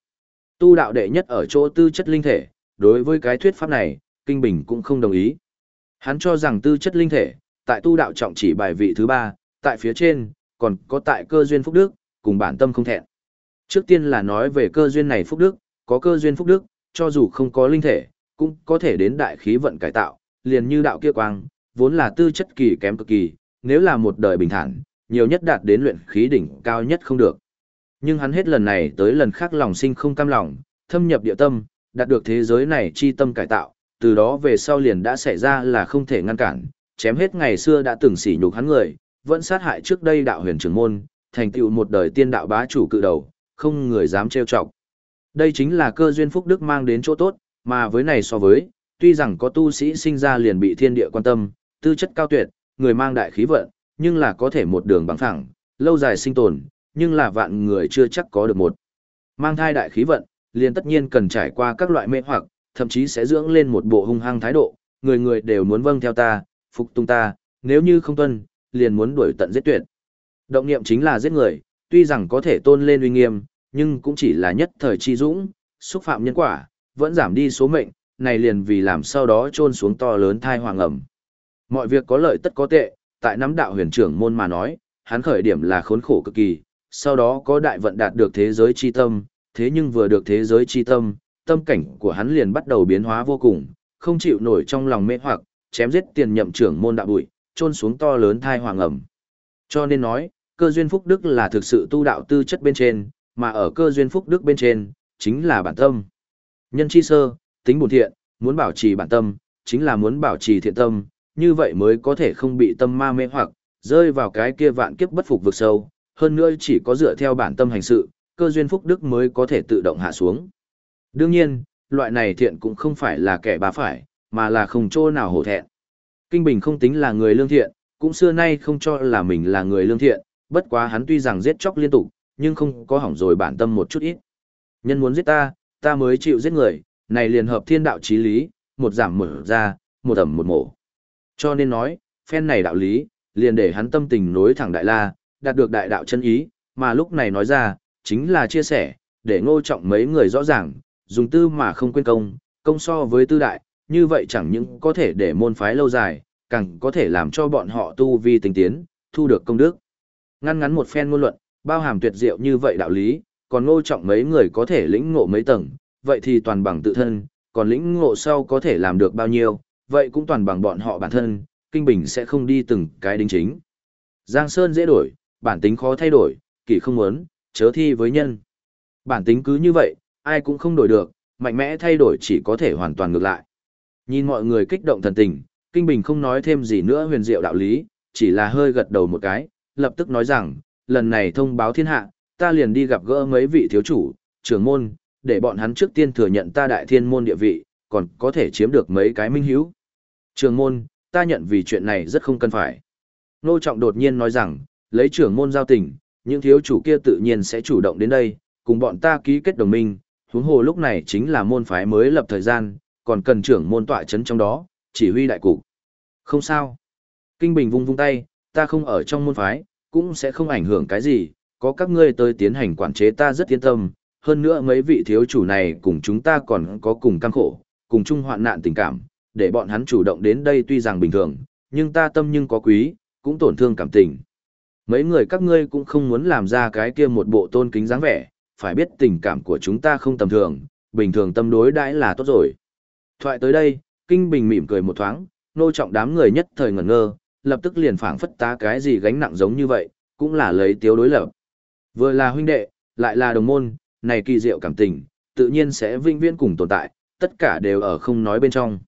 Speaker 1: Tu đạo đệ nhất ở chỗ tư chất linh thể, đối với cái thuyết pháp này, Kinh Bình cũng không đồng ý. Hắn cho rằng tư chất linh thể, tại tu đạo trọng chỉ bài vị thứ ba, tại phía trên, còn có tại cơ duyên phúc đức, cùng bản tâm không thẹn. Trước tiên là nói về cơ duyên này phúc đức, có cơ duyên phúc đức, cho dù không có linh thể, cũng có thể đến đại khí vận cải tạo, liền như đạo kia quang, vốn là tư chất kỳ kém cực kỳ, nếu là một đời bình thản, nhiều nhất đạt đến luyện khí đỉnh cao nhất không được. Nhưng hắn hết lần này tới lần khác lòng sinh không cam lòng, thâm nhập địa tâm, đạt được thế giới này chi tâm cải tạo, từ đó về sau liền đã xảy ra là không thể ngăn cản, chém hết ngày xưa đã từng sỉ nhục hắn người, vẫn sát hại trước đây đạo huyền trưởng môn, thành tựu một đời tiên đạo bá chủ cự đầu, không người dám trêu chọc. Đây chính là cơ duyên phúc đức mang đến chỗ tốt, mà với này so với, tuy rằng có tu sĩ sinh ra liền bị thiên địa quan tâm, tư chất cao tuyệt, người mang đại khí vận, nhưng là có thể một đường bằng thẳng, lâu dài sinh tồn, nhưng là vạn người chưa chắc có được một. Mang thai đại khí vận, liền tất nhiên cần trải qua các loại mê hoặc, thậm chí sẽ dưỡng lên một bộ hung hăng thái độ, người người đều muốn vâng theo ta, phục tùng ta, nếu như không tuân, liền muốn đuổi tận giết tuyệt. Động niệm chính là giết người, tuy rằng có thể tôn lên uy nghiêm, nhưng cũng chỉ là nhất thời chi dũng, xúc phạm nhân quả, vẫn giảm đi số mệnh, này liền vì làm sau đó trôn xuống to lớn thai hoàng ẩm. Mọi việc có lợi tất có tệ, tại nắm đạo huyền trưởng môn mà nói, hắn khởi điểm là khốn khổ cực kỳ, sau đó có đại vận đạt được thế giới chi tâm, thế nhưng vừa được thế giới chi tâm, tâm cảnh của hắn liền bắt đầu biến hóa vô cùng, không chịu nổi trong lòng mê hoặc, chém giết tiền nhậm trưởng môn đạo bụi, trôn xuống to lớn thai hoàng ẩm. Cho nên nói, cơ duyên phúc đức là thực sự tu đạo tư chất bên trên, mà ở cơ duyên phúc đức bên trên, chính là bản tâm. Nhân chi sơ, tính bổn thiện, muốn bảo trì bản tâm, chính là muốn bảo trì thiện tâm, như vậy mới có thể không bị tâm ma mê hoặc, rơi vào cái kia vạn kiếp bất phục vực sâu, hơn nữa chỉ có dựa theo bản tâm hành sự, cơ duyên phúc đức mới có thể tự động hạ xuống. Đương nhiên, loại này thiện cũng không phải là kẻ bá phải, mà là không chỗ nào hổ thẹn. Kinh Bình không tính là người lương thiện, cũng xưa nay không cho là mình là người lương thiện, bất quá hắn tuy rằng giết chóc liên tục, nhưng không có hỏng rồi bản tâm một chút ít. Nhân muốn giết ta, ta mới chịu giết người, này liền hợp thiên đạo chí lý, một giảm mở ra, một ẩm một mổ. Cho nên nói, phen này đạo lý, liền để hắn tâm tình nối thẳng đại la, đạt được đại đạo chân ý, mà lúc này nói ra, chính là chia sẻ, để ngô trọng mấy người rõ ràng, dùng tư mà không quên công, công so với tư đại, như vậy chẳng những có thể để môn phái lâu dài, càng có thể làm cho bọn họ tu vi tinh tiến, thu được công đức. Ngăn ngắn một phen ngôn luận, bao hàm tuyệt diệu như vậy đạo lý, còn ngô trọng mấy người có thể lĩnh ngộ mấy tầng, vậy thì toàn bằng tự thân, còn lĩnh ngộ sau có thể làm được bao nhiêu, vậy cũng toàn bằng bọn họ bản thân, Kinh Bình sẽ không đi từng cái đính chính. Giang Sơn dễ đổi, bản tính khó thay đổi, kỳ không muốn, chớ thi với nhân. Bản tính cứ như vậy, ai cũng không đổi được, mạnh mẽ thay đổi chỉ có thể hoàn toàn ngược lại. Nhìn mọi người kích động thần tình, Kinh Bình không nói thêm gì nữa huyền diệu đạo lý, chỉ là hơi gật đầu một cái, lập tức nói rằng, lần này thông báo thiên hạ, ta liền đi gặp gỡ mấy vị thiếu chủ, trưởng môn, để bọn hắn trước tiên thừa nhận ta đại thiên môn địa vị, còn có thể chiếm được mấy cái minh hiếu. Trưởng môn, ta nhận vì chuyện này rất không cần phải. Nô Trọng đột nhiên nói rằng, lấy trưởng môn giao tình, những thiếu chủ kia tự nhiên sẽ chủ động đến đây, cùng bọn ta ký kết đồng minh, huống hồ lúc này chính là môn phái mới lập thời gian, còn cần trưởng môn tọa chấn trong đó, chỉ huy đại cục. Không sao. Kinh Bình vung vung tay, ta không ở trong môn phái, cũng sẽ không ảnh hưởng cái gì, có các ngươi tới tiến hành quản chế ta rất yên tâm, hơn nữa mấy vị thiếu chủ này cùng chúng ta còn có cùng căng khổ, cùng chung hoạn nạn tình cảm, để bọn hắn chủ động đến đây tuy rằng bình thường, nhưng ta tâm nhưng có quý, cũng tổn thương cảm tình. Mấy người các ngươi cũng không muốn làm ra cái kia một bộ tôn kính dáng vẻ, phải biết tình cảm của chúng ta không tầm thường, bình thường tâm đối đãi là tốt rồi. Thoại tới đây, Kinh Bình mỉm cười một thoáng, nô trọng đám người nhất thời ngẩn ngơ, lập tức liền phảng phất ta cái gì gánh nặng giống như vậy, cũng là lấy tiếu đối lập. Vừa là huynh đệ, lại là đồng môn, này kỳ diệu cảm tình, tự nhiên sẽ vinh viễn cùng tồn tại, tất cả đều ở không nói bên trong.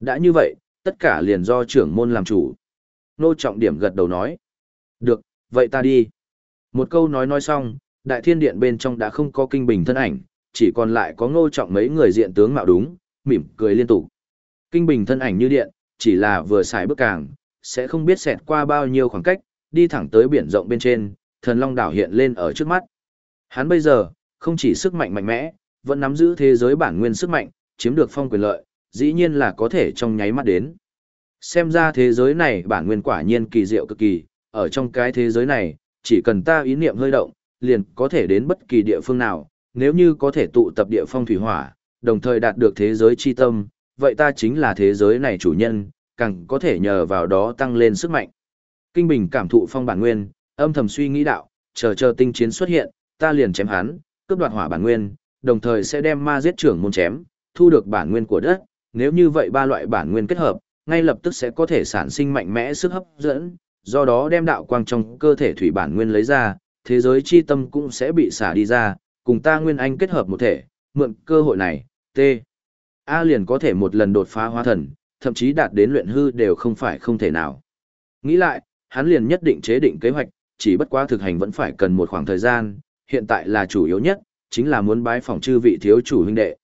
Speaker 1: Đã như vậy, tất cả liền do trưởng môn làm chủ. Nô trọng điểm gật đầu nói. Được, vậy ta đi. Một câu nói nói xong, đại thiên điện bên trong đã không có kinh bình thân ảnh, chỉ còn lại có ngô trọng mấy người diện tướng mạo đúng, mỉm cười liên tục. Kinh bình thân ảnh như điện, chỉ là vừa xài bước càng, sẽ không biết xẹt qua bao nhiêu khoảng cách, đi thẳng tới biển rộng bên trên, thần long đảo hiện lên ở trước mắt. Hắn bây giờ, không chỉ sức mạnh mạnh mẽ, vẫn nắm giữ thế giới bản nguyên sức mạnh, chiếm được phong quyền lợi, dĩ nhiên là có thể trong nháy mắt đến. Xem ra thế giới này bản nguyên quả nhiên kỳ diệu cực kỳ, ở trong cái thế giới này, chỉ cần ta ý niệm hơi động, liền có thể đến bất kỳ địa phương nào, nếu như có thể tụ tập địa phong thủy hỏa, đồng thời đạt được thế giới chi tâm, vậy ta chính là thế giới này chủ nhân, càng có thể nhờ vào đó tăng lên sức mạnh. Kinh Bình cảm thụ phong bản nguyên, âm thầm suy nghĩ đạo, chờ chờ tinh chiến xuất hiện, ta liền chém hắn, cướp đoạt hỏa bản nguyên, đồng thời sẽ đem ma giết trưởng môn chém, thu được bản nguyên của đất, nếu như vậy ba loại bản nguyên kết hợp, ngay lập tức sẽ có thể sản sinh mạnh mẽ sức hấp dẫn, do đó đem đạo quang trong cơ thể thủy bản nguyên lấy ra, thế giới chi tâm cũng sẽ bị xả đi ra, cùng ta nguyên anh kết hợp một thể, mượn cơ hội này, T. A liền có thể một lần đột phá hóa thần, thậm chí đạt đến luyện hư đều không phải không thể nào. Nghĩ lại, hắn liền nhất định chế định kế hoạch, chỉ bất quá thực hành vẫn phải cần một khoảng thời gian, hiện tại là chủ yếu nhất, chính là muốn bái phỏng chư vị thiếu chủ huynh đệ.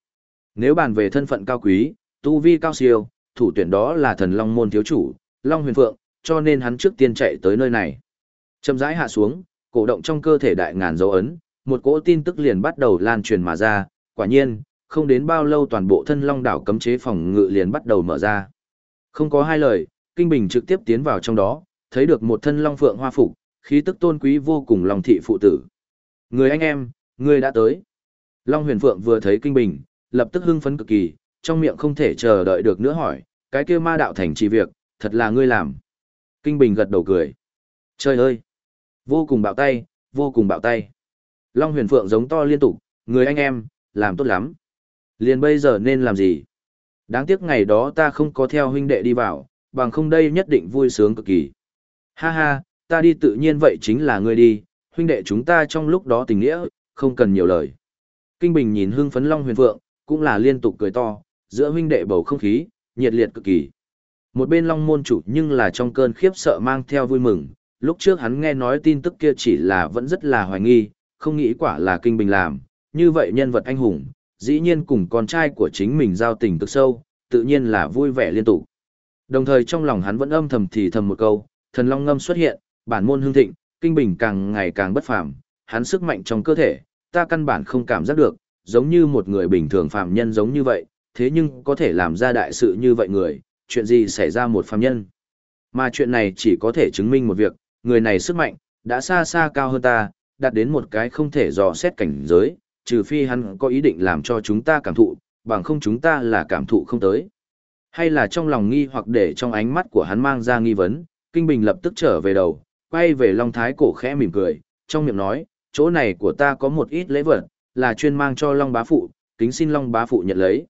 Speaker 1: Nếu bàn về thân phận cao quý, tu vi cao siêu, thủ tuyển đó là thần Long môn thiếu chủ, Long Huyền Phượng, cho nên hắn trước tiên chạy tới nơi này. Chậm rãi hạ xuống, cổ động trong cơ thể đại ngàn dấu ấn, một cỗ tin tức liền bắt đầu lan truyền mà ra, quả nhiên, không đến bao lâu toàn bộ thân Long đảo cấm chế phòng ngự liền bắt đầu mở ra. Không có hai lời, Kinh Bình trực tiếp tiến vào trong đó, thấy được một thân Long Phượng hoa phục, khí tức tôn quý vô cùng lòng thị phụ tử. Người anh em, người đã tới. Long Huyền Phượng vừa thấy Kinh Bình, lập tức hưng phấn cực kỳ, trong miệng không thể chờ đợi được nữa hỏi, cái kia ma đạo thành trì việc, thật là ngươi làm. Kinh Bình gật đầu cười. Trời ơi! Vô cùng bạo tay, vô cùng bạo tay. Long huyền phượng giống to liên tục, người anh em, làm tốt lắm. Liền bây giờ nên làm gì? Đáng tiếc ngày đó ta không có theo huynh đệ đi vào, bằng không đây nhất định vui sướng cực kỳ. Ha ha, ta đi tự nhiên vậy chính là ngươi đi, huynh đệ chúng ta trong lúc đó tình nghĩa, không cần nhiều lời. Kinh Bình nhìn hưng phấn Long huyền phượng, cũng là liên tục cười to, giữa huynh đệ bầu không khí, nhiệt liệt cực kỳ. Một bên long môn chủ nhưng là trong cơn khiếp sợ mang theo vui mừng, lúc trước hắn nghe nói tin tức kia chỉ là vẫn rất là hoài nghi, không nghĩ quả là kinh bình làm, như vậy nhân vật anh hùng, dĩ nhiên cùng con trai của chính mình giao tình cực sâu, tự nhiên là vui vẻ liên tục. Đồng thời trong lòng hắn vẫn âm thầm thì thầm một câu, thần long ngâm xuất hiện, bản môn hương thịnh, kinh bình càng ngày càng bất phàm, hắn sức mạnh trong cơ thể, ta căn bản không cảm giác được, giống như một người bình thường phàm nhân giống như vậy, thế nhưng có thể làm ra đại sự như vậy người, chuyện gì xảy ra một phàm nhân. Mà chuyện này chỉ có thể chứng minh một việc, người này sức mạnh, đã xa xa cao hơn ta, đạt đến một cái không thể dò xét cảnh giới, trừ phi hắn có ý định làm cho chúng ta cảm thụ, bằng không chúng ta là cảm thụ không tới. Hay là trong lòng nghi hoặc để trong ánh mắt của hắn mang ra nghi vấn, Kinh Bình lập tức trở về đầu, quay về Long Thái cổ khẽ mỉm cười, trong miệng nói, chỗ này của ta có một ít lễ vật, là chuyên mang cho Long Bá Phụ, kính xin Long Bá Phụ nhận lấy.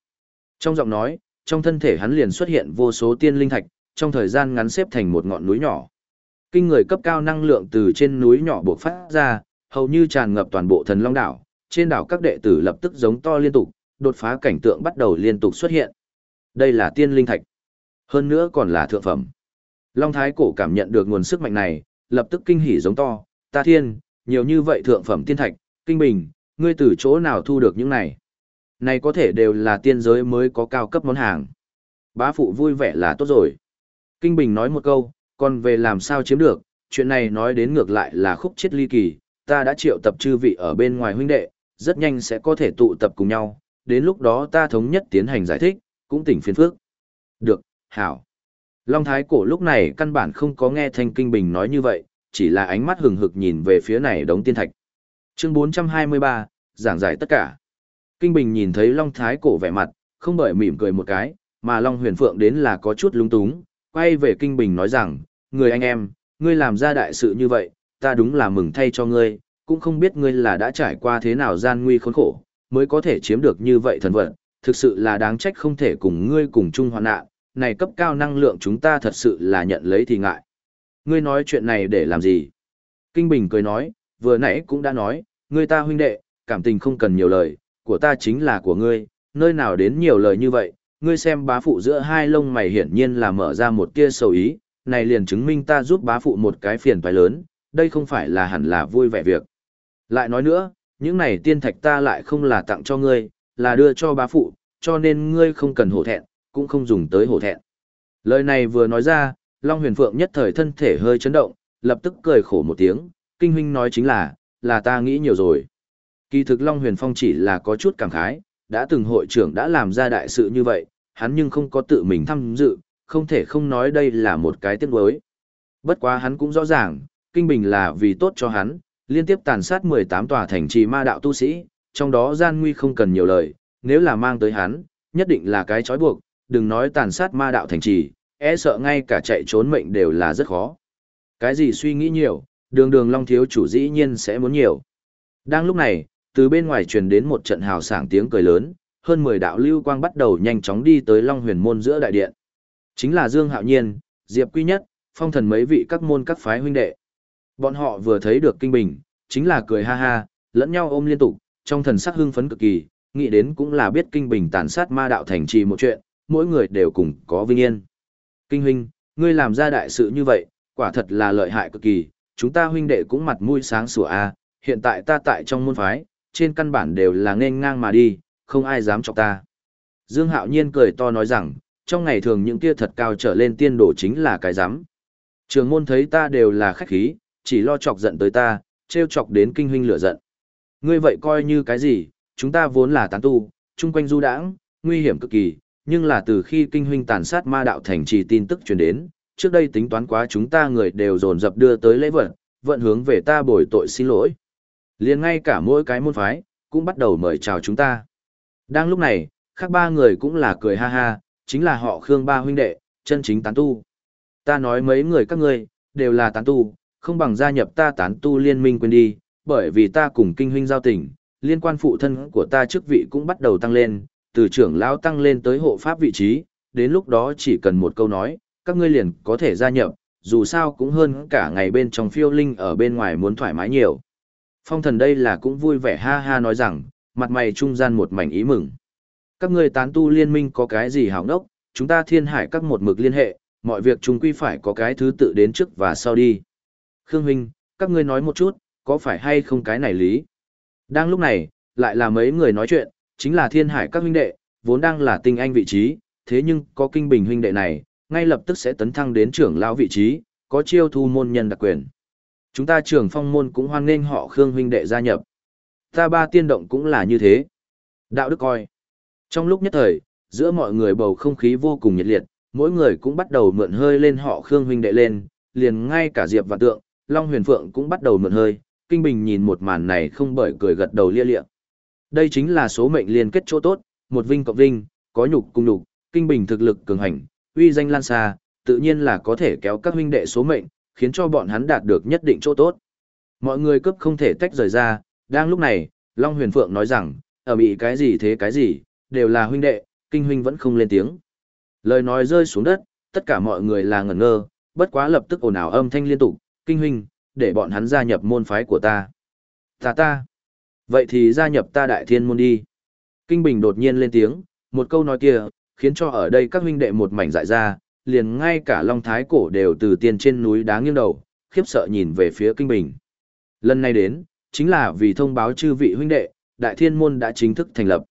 Speaker 1: Trong giọng nói, trong thân thể hắn liền xuất hiện vô số tiên linh thạch, trong thời gian ngắn xếp thành một ngọn núi nhỏ. Kinh người cấp cao năng lượng từ trên núi nhỏ bộc phát ra, hầu như tràn ngập toàn bộ thần Long đảo, trên đảo các đệ tử lập tức giống to liên tục, đột phá cảnh tượng bắt đầu liên tục xuất hiện. Đây là tiên linh thạch. Hơn nữa còn là thượng phẩm. Long Thái cổ cảm nhận được nguồn sức mạnh này, lập tức kinh hỉ giống to, ta thiên, nhiều như vậy thượng phẩm tiên thạch, kinh bình, ngươi từ chỗ nào thu được những này? Này có thể đều là tiên giới mới có cao cấp món hàng. Bá phụ vui vẻ là tốt rồi. Kinh bình nói một câu, còn về làm sao chiếm được, chuyện này nói đến ngược lại là khúc chết ly kỳ, ta đã triệu tập chư vị ở bên ngoài huynh đệ, rất nhanh sẽ có thể tụ tập cùng nhau, đến lúc đó ta thống nhất tiến hành giải thích, cũng tỉnh phiền phước. Được, hảo. Long Thái Cổ lúc này căn bản không có nghe Thanh Kinh Bình nói như vậy, chỉ là ánh mắt hừng hực nhìn về phía này đống tiên thạch. Chương 423, giảng giải tất cả. Kinh Bình nhìn thấy Long Thái Cổ vẻ mặt, không bởi mỉm cười một cái, mà Long Huyền Phượng đến là có chút lung túng, quay về Kinh Bình nói rằng, người anh em, ngươi làm ra đại sự như vậy, ta đúng là mừng thay cho ngươi, cũng không biết ngươi là đã trải qua thế nào gian nguy khốn khổ, mới có thể chiếm được như vậy thần vật, thực sự là đáng trách không thể cùng ngươi cùng chung hoạn nạn, này cấp cao năng lượng chúng ta thật sự là nhận lấy thì ngại. Ngươi nói chuyện này để làm gì? Kinh Bình cười nói, vừa nãy cũng đã nói, ngươi ta huynh đệ, cảm tình không cần nhiều lời, của ta chính là của ngươi, nơi nào đến nhiều lời như vậy, ngươi xem bá phụ giữa hai lông mày hiển nhiên là mở ra một tia sầu ý, này liền chứng minh ta giúp bá phụ một cái phiền phải lớn, đây không phải là hẳn là vui vẻ việc. Lại nói nữa, những này tiên thạch ta lại không là tặng cho ngươi, là đưa cho bá phụ, cho nên ngươi không cần hổ thẹn, cũng không dùng tới hổ thẹn. Lời này vừa nói ra, Long Huyền Phượng nhất thời thân thể hơi chấn động, lập tức cười khổ một tiếng, kinh huynh nói chính là, là ta nghĩ nhiều rồi. Kỳ thực Long Huyền Phong chỉ là có chút cảm khái, đã từng hội trưởng đã làm ra đại sự như vậy, hắn nhưng không có tự mình tham dự, không thể không nói đây là một cái tiếc nuối. Bất quá hắn cũng rõ ràng, Kinh Bình là vì tốt cho hắn, liên tiếp tàn sát 18 tòa thành trì ma đạo tu sĩ, trong đó gian nguy không cần nhiều lời, nếu là mang tới hắn, nhất định là cái trói buộc, đừng nói tàn sát ma đạo thành trì, e sợ ngay cả chạy trốn mệnh đều là rất khó. Cái gì suy nghĩ nhiều, đường đường long thiếu chủ dĩ nhiên sẽ muốn nhiều. Đang lúc này, từ bên ngoài truyền đến một trận hào sảng tiếng cười lớn, hơn 10 đạo lưu quang bắt đầu nhanh chóng đi tới long huyền môn giữa đại điện. Chính là Dương Hạo Nhiên, Diệp Quy Nhất, phong thần mấy vị các môn các phái huynh đệ. Bọn họ vừa thấy được kinh bình, chính là cười ha ha, lẫn nhau ôm liên tục, trong thần sắc hưng phấn cực kỳ, nghĩ đến cũng là biết kinh bình tàn sát ma đạo thành trì một chuyện, mỗi người đều cùng có vinh yên. Kinh huynh, ngươi làm ra đại sự như vậy, quả thật là lợi hại cực kỳ, chúng ta huynh đệ cũng mặt mũi sáng sủa a, hiện tại ta tại trong môn phái, trên căn bản đều là nên ngang mà đi, không ai dám chọc ta. Dương Hạo Nhiên cười to nói rằng, trong ngày thường những kia thật cao trở lên tiên đồ chính là cái dám. Trường môn thấy ta đều là khách khí, chỉ lo chọc giận tới ta, trêu chọc đến kinh huynh lửa giận. Ngươi vậy coi như cái gì, chúng ta vốn là tán tu, chung quanh du đãng, nguy hiểm cực kỳ, nhưng là từ khi kinh huynh tàn sát ma đạo thành trì tin tức truyền đến, trước đây tính toán quá chúng ta người đều dồn dập đưa tới lễ vật, vận hướng về ta bồi tội xin lỗi. liền ngay cả mỗi cái môn phái, cũng bắt đầu mời chào chúng ta. Đang lúc này, khác ba người cũng là cười ha ha, chính là họ Khương ba huynh đệ, chân chính tán tu. Ta nói mấy người các ngươi, đều là tán tu, không bằng gia nhập ta tán tu liên minh quên đi, bởi vì ta cùng kinh huynh giao tình, liên quan phụ thân của ta chức vị cũng bắt đầu tăng lên, từ trưởng lão tăng lên tới hộ pháp vị trí, đến lúc đó chỉ cần một câu nói, các ngươi liền có thể gia nhập, dù sao cũng hơn cả ngày bên trong phiêu linh ở bên ngoài muốn thoải mái nhiều. Phong thần đây là cũng vui vẻ ha ha nói rằng, mặt mày trung gian một mảnh ý mừng. Các ngươi tán tu liên minh có cái gì hảo ngốc, chúng ta thiên hải các một mực liên hệ, mọi việc chúng quy phải có cái thứ tự đến trước và sau đi. Khương Huynh, các ngươi nói một chút, có phải hay không cái này lý? Đang lúc này, lại là mấy người nói chuyện, chính là thiên hải các huynh đệ, vốn đang là tinh anh vị trí, thế nhưng có kinh bình huynh đệ này, ngay lập tức sẽ tấn thăng đến trưởng lão vị trí, có chiêu thu môn nhân đặc quyền. Chúng ta trưởng phong môn cũng hoan nghênh họ Khương huynh đệ gia nhập. Ta ba tiên động cũng là như thế. Đạo đức coi. Trong lúc nhất thời, giữa mọi người bầu không khí vô cùng nhiệt liệt, mỗi người cũng bắt đầu mượn hơi lên họ Khương huynh đệ lên, liền ngay cả Diệp và Tượng, Long Huyền Phượng cũng bắt đầu mượn hơi, Kinh Bình nhìn một màn này không bởi cười gật đầu lia lịa. Đây chính là số mệnh liên kết chỗ tốt, một vinh cộng vinh, có nhục cùng nhục, Kinh Bình thực lực cường hành, uy danh lan xa, tự nhiên là có thể kéo các huynh đệ số mệnh, khiến cho bọn hắn đạt được nhất định chỗ tốt. Mọi người cấp không thể tách rời ra, đang lúc này, Long Huyền Phượng nói rằng, ở bị cái gì thế cái gì, đều là huynh đệ, kinh huynh vẫn không lên tiếng. Lời nói rơi xuống đất, tất cả mọi người là ngẩn ngơ, bất quá lập tức ồn ào âm thanh liên tục, kinh huynh, để bọn hắn gia nhập môn phái của ta. Ta ta. Vậy thì gia nhập ta đại thiên môn đi. Kinh Bình đột nhiên lên tiếng, một câu nói kia, khiến cho ở đây các huynh đệ một mảnh dại ra, liền ngay cả Long Thái Cổ đều từ tiền trên núi đá nghiêng đầu, khiếp sợ nhìn về phía Kinh Bình. Lần này đến, chính là vì thông báo chư vị huynh đệ, Đại Thiên Môn đã chính thức thành lập.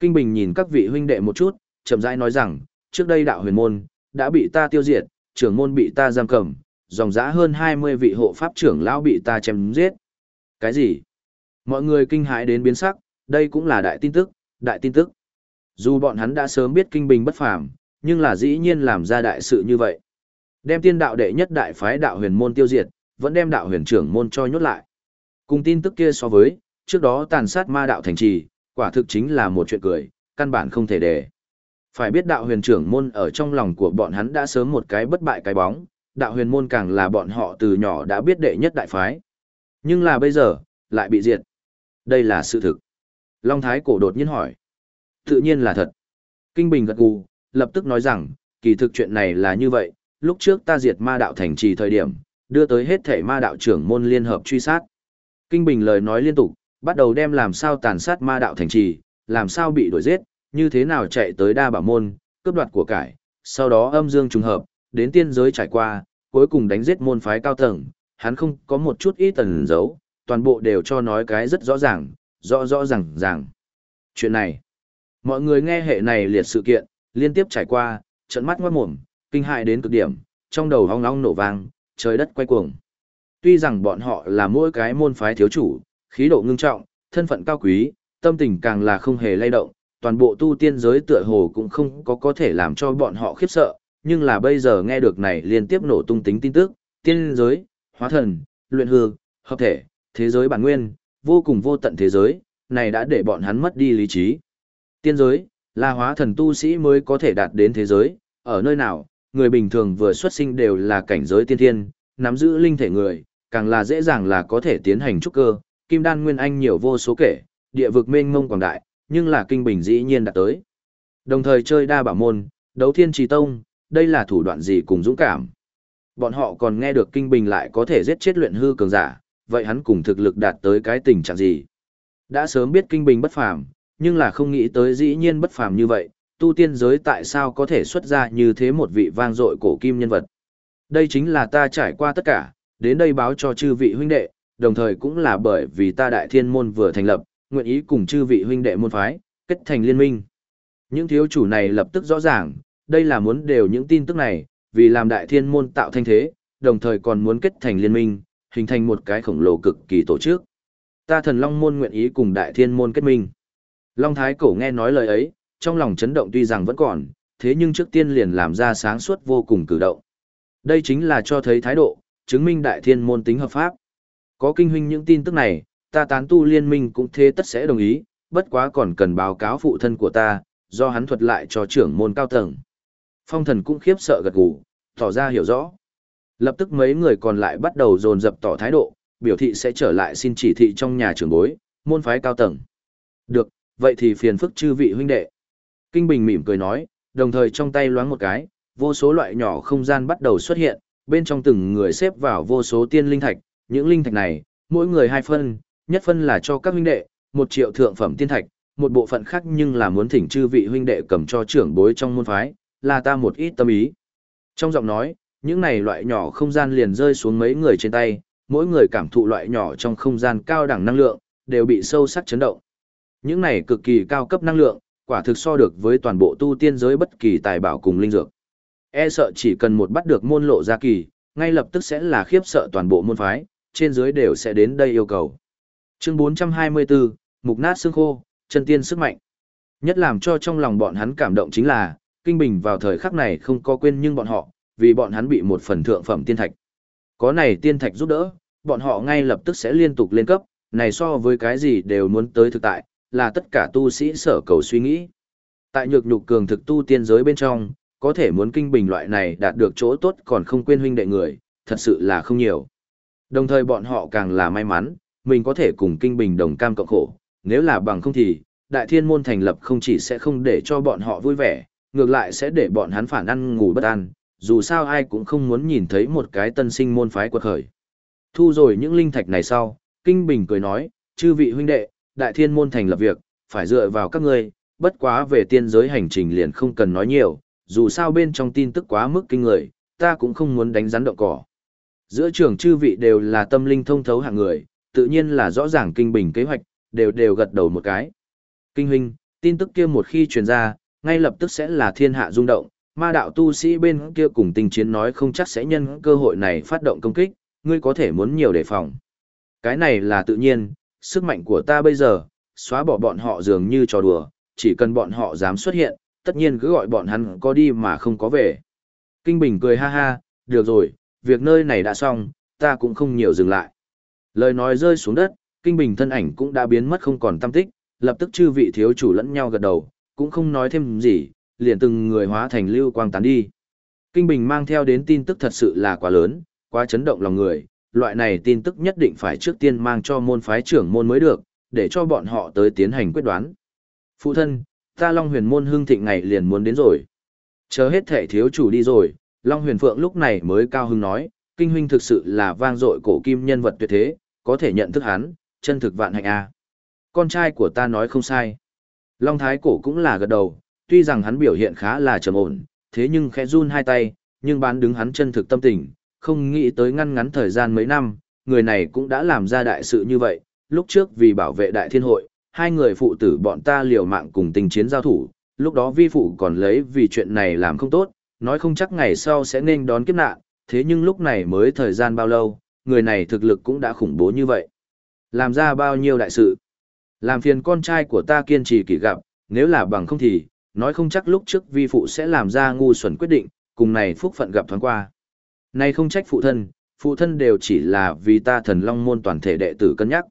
Speaker 1: Kinh Bình nhìn các vị huynh đệ một chút, chậm rãi nói rằng, trước đây đạo huyền môn, đã bị ta tiêu diệt, trưởng môn bị ta giam cầm, dòng dã hơn 20 vị hộ pháp trưởng lão bị ta chém giết. Cái gì? Mọi người kinh hãi đến biến sắc, đây cũng là đại tin tức, đại tin tức. Dù bọn hắn đã sớm biết kinh bình bất phàm, nhưng là dĩ nhiên làm ra đại sự như vậy. Đem tiên đạo đệ nhất đại phái đạo huyền môn tiêu diệt, vẫn đem đạo huyền trưởng môn cho nhốt lại. Cùng tin tức kia so với, trước đó tàn sát ma đạo thành trì, quả thực chính là một chuyện cười, căn bản không thể để. Phải biết đạo huyền trưởng môn ở trong lòng của bọn hắn đã sớm một cái bất bại cái bóng, đạo huyền môn càng là bọn họ từ nhỏ đã biết đệ nhất đại phái. Nhưng là bây giờ, lại bị diệt. Đây là sự thực. Long Thái cổ đột nhiên hỏi. Tự nhiên là thật. Kinh Bình gật gù, lập tức nói rằng, kỳ thực chuyện này là như vậy, lúc trước ta diệt ma đạo thành trì thời điểm, đưa tới hết thể ma đạo trưởng môn liên hợp truy sát. Kinh Bình lời nói liên tục, bắt đầu đem làm sao tàn sát ma đạo thành trì, làm sao bị đuổi giết, như thế nào chạy tới đa bảo môn, cướp đoạt của cải, sau đó âm dương trùng hợp, đến tiên giới trải qua, cuối cùng đánh giết môn phái cao tầng, hắn không có một chút ít tần giấu, toàn bộ đều cho nói cái rất rõ ràng, rõ rõ ràng ràng. Chuyện này, mọi người nghe hệ này liệt sự kiện, liên tiếp trải qua, trận mắt ngoát mồm, kinh hại đến cực điểm, trong đầu hong long nổ vang, trời đất quay cuồng. Tuy rằng bọn họ là mỗi cái môn phái thiếu chủ, khí độ ngưng trọng, thân phận cao quý, tâm tình càng là không hề lay động, toàn bộ tu tiên giới tựa hồ cũng không có có thể làm cho bọn họ khiếp sợ, nhưng là bây giờ nghe được này liên tiếp nổ tung tính tin tức, tiên giới, hóa thần, luyện hư, hợp thể, thế giới bản nguyên, vô cùng vô tận thế giới, này đã để bọn hắn mất đi lý trí. Tiên giới, là hóa thần tu sĩ mới có thể đạt đến thế giới, ở nơi nào, người bình thường vừa xuất sinh đều là cảnh giới tiên thiên, nắm giữ linh thể người, càng là dễ dàng là có thể tiến hành trúc cơ, kim đan nguyên anh nhiều vô số kể, địa vực mênh mông quảng đại, nhưng là kinh bình dĩ nhiên đạt tới. Đồng thời chơi đa bảo môn, đấu thiên trì tông, đây là thủ đoạn gì cùng dũng cảm. Bọn họ còn nghe được kinh bình lại có thể giết chết luyện hư cường giả, vậy hắn cùng thực lực đạt tới cái tình trạng gì. Đã sớm biết kinh bình bất phàm, nhưng là không nghĩ tới dĩ nhiên bất phàm như vậy, tu tiên giới tại sao có thể xuất ra như thế một vị vang dội cổ kim nhân vật. Đây chính là ta trải qua tất cả, đến đây báo cho chư vị huynh đệ, đồng thời cũng là bởi vì ta đại thiên môn vừa thành lập, nguyện ý cùng chư vị huynh đệ môn phái, kết thành liên minh. Những thiếu chủ này lập tức rõ ràng, đây là muốn đều những tin tức này, vì làm đại thiên môn tạo thanh thế, đồng thời còn muốn kết thành liên minh, hình thành một cái khổng lồ cực kỳ tổ chức. Ta thần Long môn nguyện ý cùng đại thiên môn kết minh. Long Thái Cổ nghe nói lời ấy, trong lòng chấn động tuy rằng vẫn còn, thế nhưng trước tiên liền làm ra sáng suốt vô cùng cử động. Đây chính là cho thấy thái độ, chứng minh đại thiên môn tính hợp pháp. Có kinh huynh những tin tức này, ta tán tu liên minh cũng thế tất sẽ đồng ý, bất quá còn cần báo cáo phụ thân của ta, do hắn thuật lại cho trưởng môn cao tầng. Phong thần cũng khiếp sợ gật gù, tỏ ra hiểu rõ. Lập tức mấy người còn lại bắt đầu dồn dập tỏ thái độ, biểu thị sẽ trở lại xin chỉ thị trong nhà trưởng bối, môn phái cao tầng. Được, vậy thì phiền phức chư vị huynh đệ. Kinh Bình mỉm cười nói, đồng thời trong tay loáng một cái, vô số loại nhỏ không gian bắt đầu xuất hiện, bên trong từng người xếp vào vô số tiên linh thạch, những linh thạch này, mỗi người hai phân, nhất phân là cho các huynh đệ, một triệu thượng phẩm tiên thạch, một bộ phận khác nhưng là muốn thỉnh chư vị huynh đệ cầm cho trưởng bối trong môn phái, là ta một ít tâm ý. Trong giọng nói, những này loại nhỏ không gian liền rơi xuống mấy người trên tay, mỗi người cảm thụ loại nhỏ trong không gian cao đẳng năng lượng, đều bị sâu sắc chấn động. Những này cực kỳ cao cấp năng lượng, quả thực so được với toàn bộ tu tiên giới bất kỳ tài bảo cùng linh dược. E sợ chỉ cần một bắt được môn lộ ra kỳ, ngay lập tức sẽ là khiếp sợ toàn bộ môn phái, trên dưới đều sẽ đến đây yêu cầu. Chương 424, mục nát xương khô, chân tiên sức mạnh. Nhất làm cho trong lòng bọn hắn cảm động chính là, Kinh Bình vào thời khắc này không có quên nhưng bọn họ, vì bọn hắn bị một phần thượng phẩm tiên thạch. Có này tiên thạch giúp đỡ, bọn họ ngay lập tức sẽ liên tục lên cấp, này so với cái gì đều muốn tới thực tại, là tất cả tu sĩ sở cầu suy nghĩ. Tại nhược nhục cường thực tu tiên giới bên trong, có thể muốn kinh bình loại này đạt được chỗ tốt còn không quên huynh đệ người, thật sự là không nhiều. Đồng thời bọn họ càng là may mắn, mình có thể cùng kinh bình đồng cam cộng khổ, nếu là bằng không thì, đại thiên môn thành lập không chỉ sẽ không để cho bọn họ vui vẻ, ngược lại sẽ để bọn hắn phản ăn ngủ bất an, dù sao ai cũng không muốn nhìn thấy một cái tân sinh môn phái quật khởi. Thu rồi những linh thạch này sau, Kinh Bình cười nói, chư vị huynh đệ, đại thiên môn thành lập việc, phải dựa vào các ngươi, bất quá về tiên giới hành trình liền không cần nói nhiều, dù sao bên trong tin tức quá mức kinh người, ta cũng không muốn đánh rắn động cỏ. Giữa trường chư vị đều là tâm linh thông thấu hạng người, tự nhiên là rõ ràng kinh bình kế hoạch, đều đều gật đầu một cái. Kinh huynh, tin tức kia một khi truyền ra, ngay lập tức sẽ là thiên hạ rung động, ma đạo tu sĩ bên kia cùng tình chiến nói không chắc sẽ nhân cơ hội này phát động công kích, ngươi có thể muốn nhiều đề phòng. Cái này là tự nhiên, sức mạnh của ta bây giờ, xóa bỏ bọn họ dường như trò đùa, chỉ cần bọn họ dám xuất hiện, tất nhiên cứ gọi bọn hắn có đi mà không có về. Kinh Bình cười ha ha, được rồi, việc nơi này đã xong, ta cũng không nhiều dừng lại. Lời nói rơi xuống đất, Kinh Bình thân ảnh cũng đã biến mất không còn tâm tích, lập tức chư vị thiếu chủ lẫn nhau gật đầu, cũng không nói thêm gì, liền từng người hóa thành lưu quang tán đi. Kinh Bình mang theo đến tin tức thật sự là quá lớn, quá chấn động lòng người, loại này tin tức nhất định phải trước tiên mang cho môn phái trưởng môn mới được, để cho bọn họ tới tiến hành quyết đoán. Phụ thân, ta Long huyền môn hương thịnh ngày liền muốn đến rồi. Chờ hết thể thiếu chủ đi rồi, Long huyền phượng lúc này mới cao hưng nói, kinh huynh thực sự là vang dội cổ kim nhân vật tuyệt thế, có thể nhận thức hắn, chân thực vạn hạnh a. Con trai của ta nói không sai. Long thái cổ cũng là gật đầu, tuy rằng hắn biểu hiện khá là trầm ổn, thế nhưng khẽ run hai tay, nhưng bán đứng hắn chân thực tâm tình, không nghĩ tới ngăn ngắn thời gian mấy năm, người này cũng đã làm ra đại sự như vậy, lúc trước vì bảo vệ đại thiên hội, hai người phụ tử bọn ta liều mạng cùng tình chiến giao thủ, lúc đó vi phụ còn lấy vì chuyện này làm không tốt, nói không chắc ngày sau sẽ nên đón kiếp nạn, thế nhưng lúc này mới thời gian bao lâu, người này thực lực cũng đã khủng bố như vậy. Làm ra bao nhiêu đại sự. Làm phiền con trai của ta kiên trì kỳ gặp, nếu là bằng không thì, nói không chắc lúc trước vi phụ sẽ làm ra ngu xuẩn quyết định, cùng này phúc phận gặp thoáng qua. Này không trách phụ thân, phụ thân đều chỉ là vì ta thần long môn toàn thể đệ tử cân nhắc.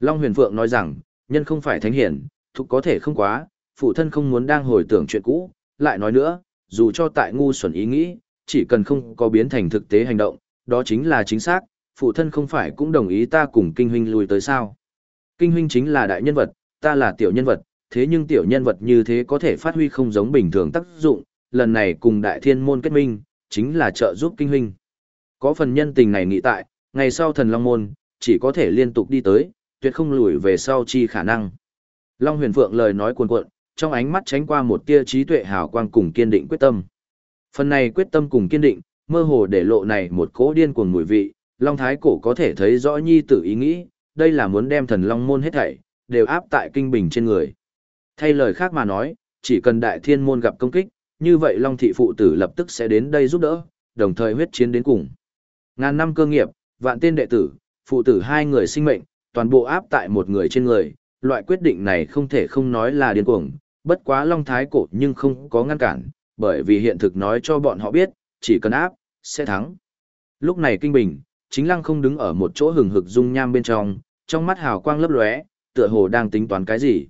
Speaker 1: Long huyền phượng nói rằng, nhân không phải thánh hiển, thục có thể không quá, phụ thân không muốn đang hồi tưởng chuyện cũ, lại nói nữa, dù cho tại ngu xuẩn ý nghĩ, chỉ cần không có biến thành thực tế hành động, đó chính là chính xác, phụ thân không phải cũng đồng ý ta cùng kinh huynh lùi tới sao. Kinh huynh chính là đại nhân vật, ta là tiểu nhân vật, thế nhưng tiểu nhân vật như thế có thể phát huy không giống bình thường tác dụng, lần này cùng đại thiên môn kết minh, chính là trợ giúp kinh huynh. Có phần nhân tình này nghĩ tại, ngày sau thần Long Môn, chỉ có thể liên tục đi tới, tuyệt không lùi về sau chi khả năng. Long huyền phượng lời nói cuồn cuộn, trong ánh mắt tránh qua một tia trí tuệ hào quang cùng kiên định quyết tâm. Phần này quyết tâm cùng kiên định, mơ hồ để lộ này một cỗ điên cuồng mùi vị, Long Thái Cổ có thể thấy rõ nhi tử ý nghĩ, đây là muốn đem thần Long Môn hết thảy, đều áp tại kinh bình trên người. Thay lời khác mà nói, chỉ cần đại thiên môn gặp công kích, như vậy Long Thị Phụ Tử lập tức sẽ đến đây giúp đỡ, đồng thời huyết chiến đến cùng. Ngàn năm cơ nghiệp, vạn tên đệ tử, phụ tử hai người sinh mệnh, toàn bộ áp tại một người trên người, loại quyết định này không thể không nói là điên cuồng, bất quá Long Thái Cổ nhưng không có ngăn cản, bởi vì hiện thực nói cho bọn họ biết, chỉ cần áp, sẽ thắng. Lúc này Kinh Bình, chính lăng không đứng ở một chỗ hừng hực dung nham bên trong, trong mắt hào quang lấp lóe, tựa hồ đang tính toán cái gì.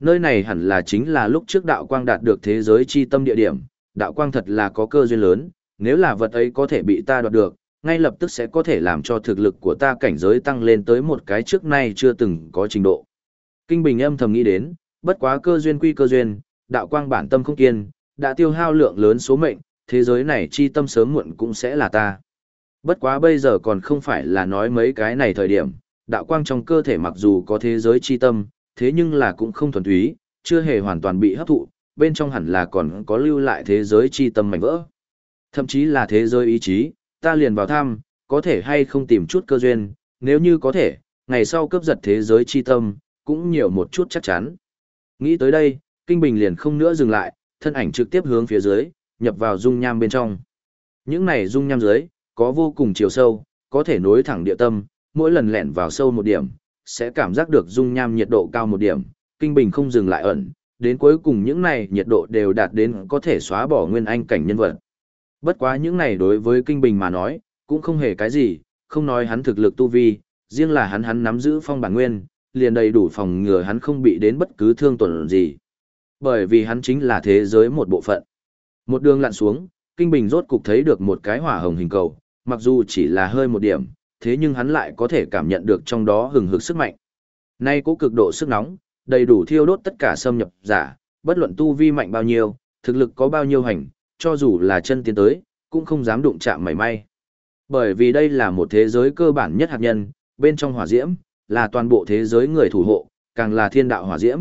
Speaker 1: Nơi này hẳn là chính là lúc trước đạo quang đạt được thế giới chi tâm địa điểm, đạo quang thật là có cơ duyên lớn, nếu là vật ấy có thể bị ta đoạt được, ngay lập tức sẽ có thể làm cho thực lực của ta cảnh giới tăng lên tới một cái trước nay chưa từng có trình độ. Kinh Bình âm thầm nghĩ đến, bất quá cơ duyên quy cơ duyên, đạo quang bản tâm không kiên, đã tiêu hao lượng lớn số mệnh, thế giới này chi tâm sớm muộn cũng sẽ là ta. Bất quá bây giờ còn không phải là nói mấy cái này thời điểm, đạo quang trong cơ thể mặc dù có thế giới chi tâm, thế nhưng là cũng không thuần túy, chưa hề hoàn toàn bị hấp thụ, bên trong hẳn là còn có lưu lại thế giới chi tâm mảnh vỡ. Thậm chí là thế giới ý chí, ta liền vào thăm, có thể hay không tìm chút cơ duyên, nếu như có thể, ngày sau cướp giật thế giới chi tâm, cũng nhiều một chút chắc chắn. Nghĩ tới đây, Kinh Bình liền không nữa dừng lại, thân ảnh trực tiếp hướng phía dưới, nhập vào dung nham bên trong. Những này dung nham dưới, có vô cùng chiều sâu, có thể nối thẳng địa tâm, mỗi lần lẻn vào sâu một điểm, sẽ cảm giác được dung nham nhiệt độ cao một điểm, Kinh Bình không dừng lại ẩn, đến cuối cùng những này nhiệt độ đều đạt đến có thể xóa bỏ nguyên anh cảnh nhân vật. Bất quá những này đối với Kinh Bình mà nói, cũng không hề cái gì, không nói hắn thực lực tu vi, riêng là hắn hắn nắm giữ phong bản nguyên, liền đầy đủ phòng ngừa hắn không bị đến bất cứ thương tổn gì. Bởi vì hắn chính là thế giới một bộ phận. Một đường lặn xuống, Kinh Bình rốt cục thấy được một cái hỏa hồng hình cầu, mặc dù chỉ là hơi một điểm, thế nhưng hắn lại có thể cảm nhận được trong đó hừng hực sức mạnh. Nay cố cực độ sức nóng, đầy đủ thiêu đốt tất cả xâm nhập giả, bất luận tu vi mạnh bao nhiêu, thực lực có bao nhiêu hành, cho dù là chân tiến tới, cũng không dám đụng chạm mảy may. Bởi vì đây là một thế giới cơ bản nhất hạt nhân, bên trong hỏa diễm, là toàn bộ thế giới người thủ hộ, càng là thiên đạo hỏa diễm.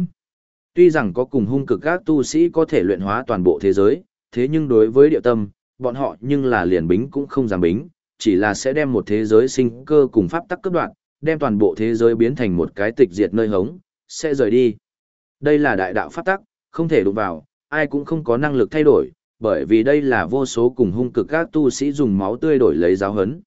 Speaker 1: Tuy rằng có cùng hung cực các tu sĩ có thể luyện hóa toàn bộ thế giới, thế nhưng đối với địa tâm, bọn họ nhưng là liền bính cũng không dám bính, chỉ là sẽ đem một thế giới sinh cơ cùng pháp tắc cấp đoạn, đem toàn bộ thế giới biến thành một cái tịch diệt nơi hống, sẽ rời đi. Đây là đại đạo pháp tắc, không thể đụng vào, ai cũng không có năng lực thay đổi, bởi vì đây là vô số cùng hung cực các tu sĩ dùng máu tươi đổi lấy giáo hấn.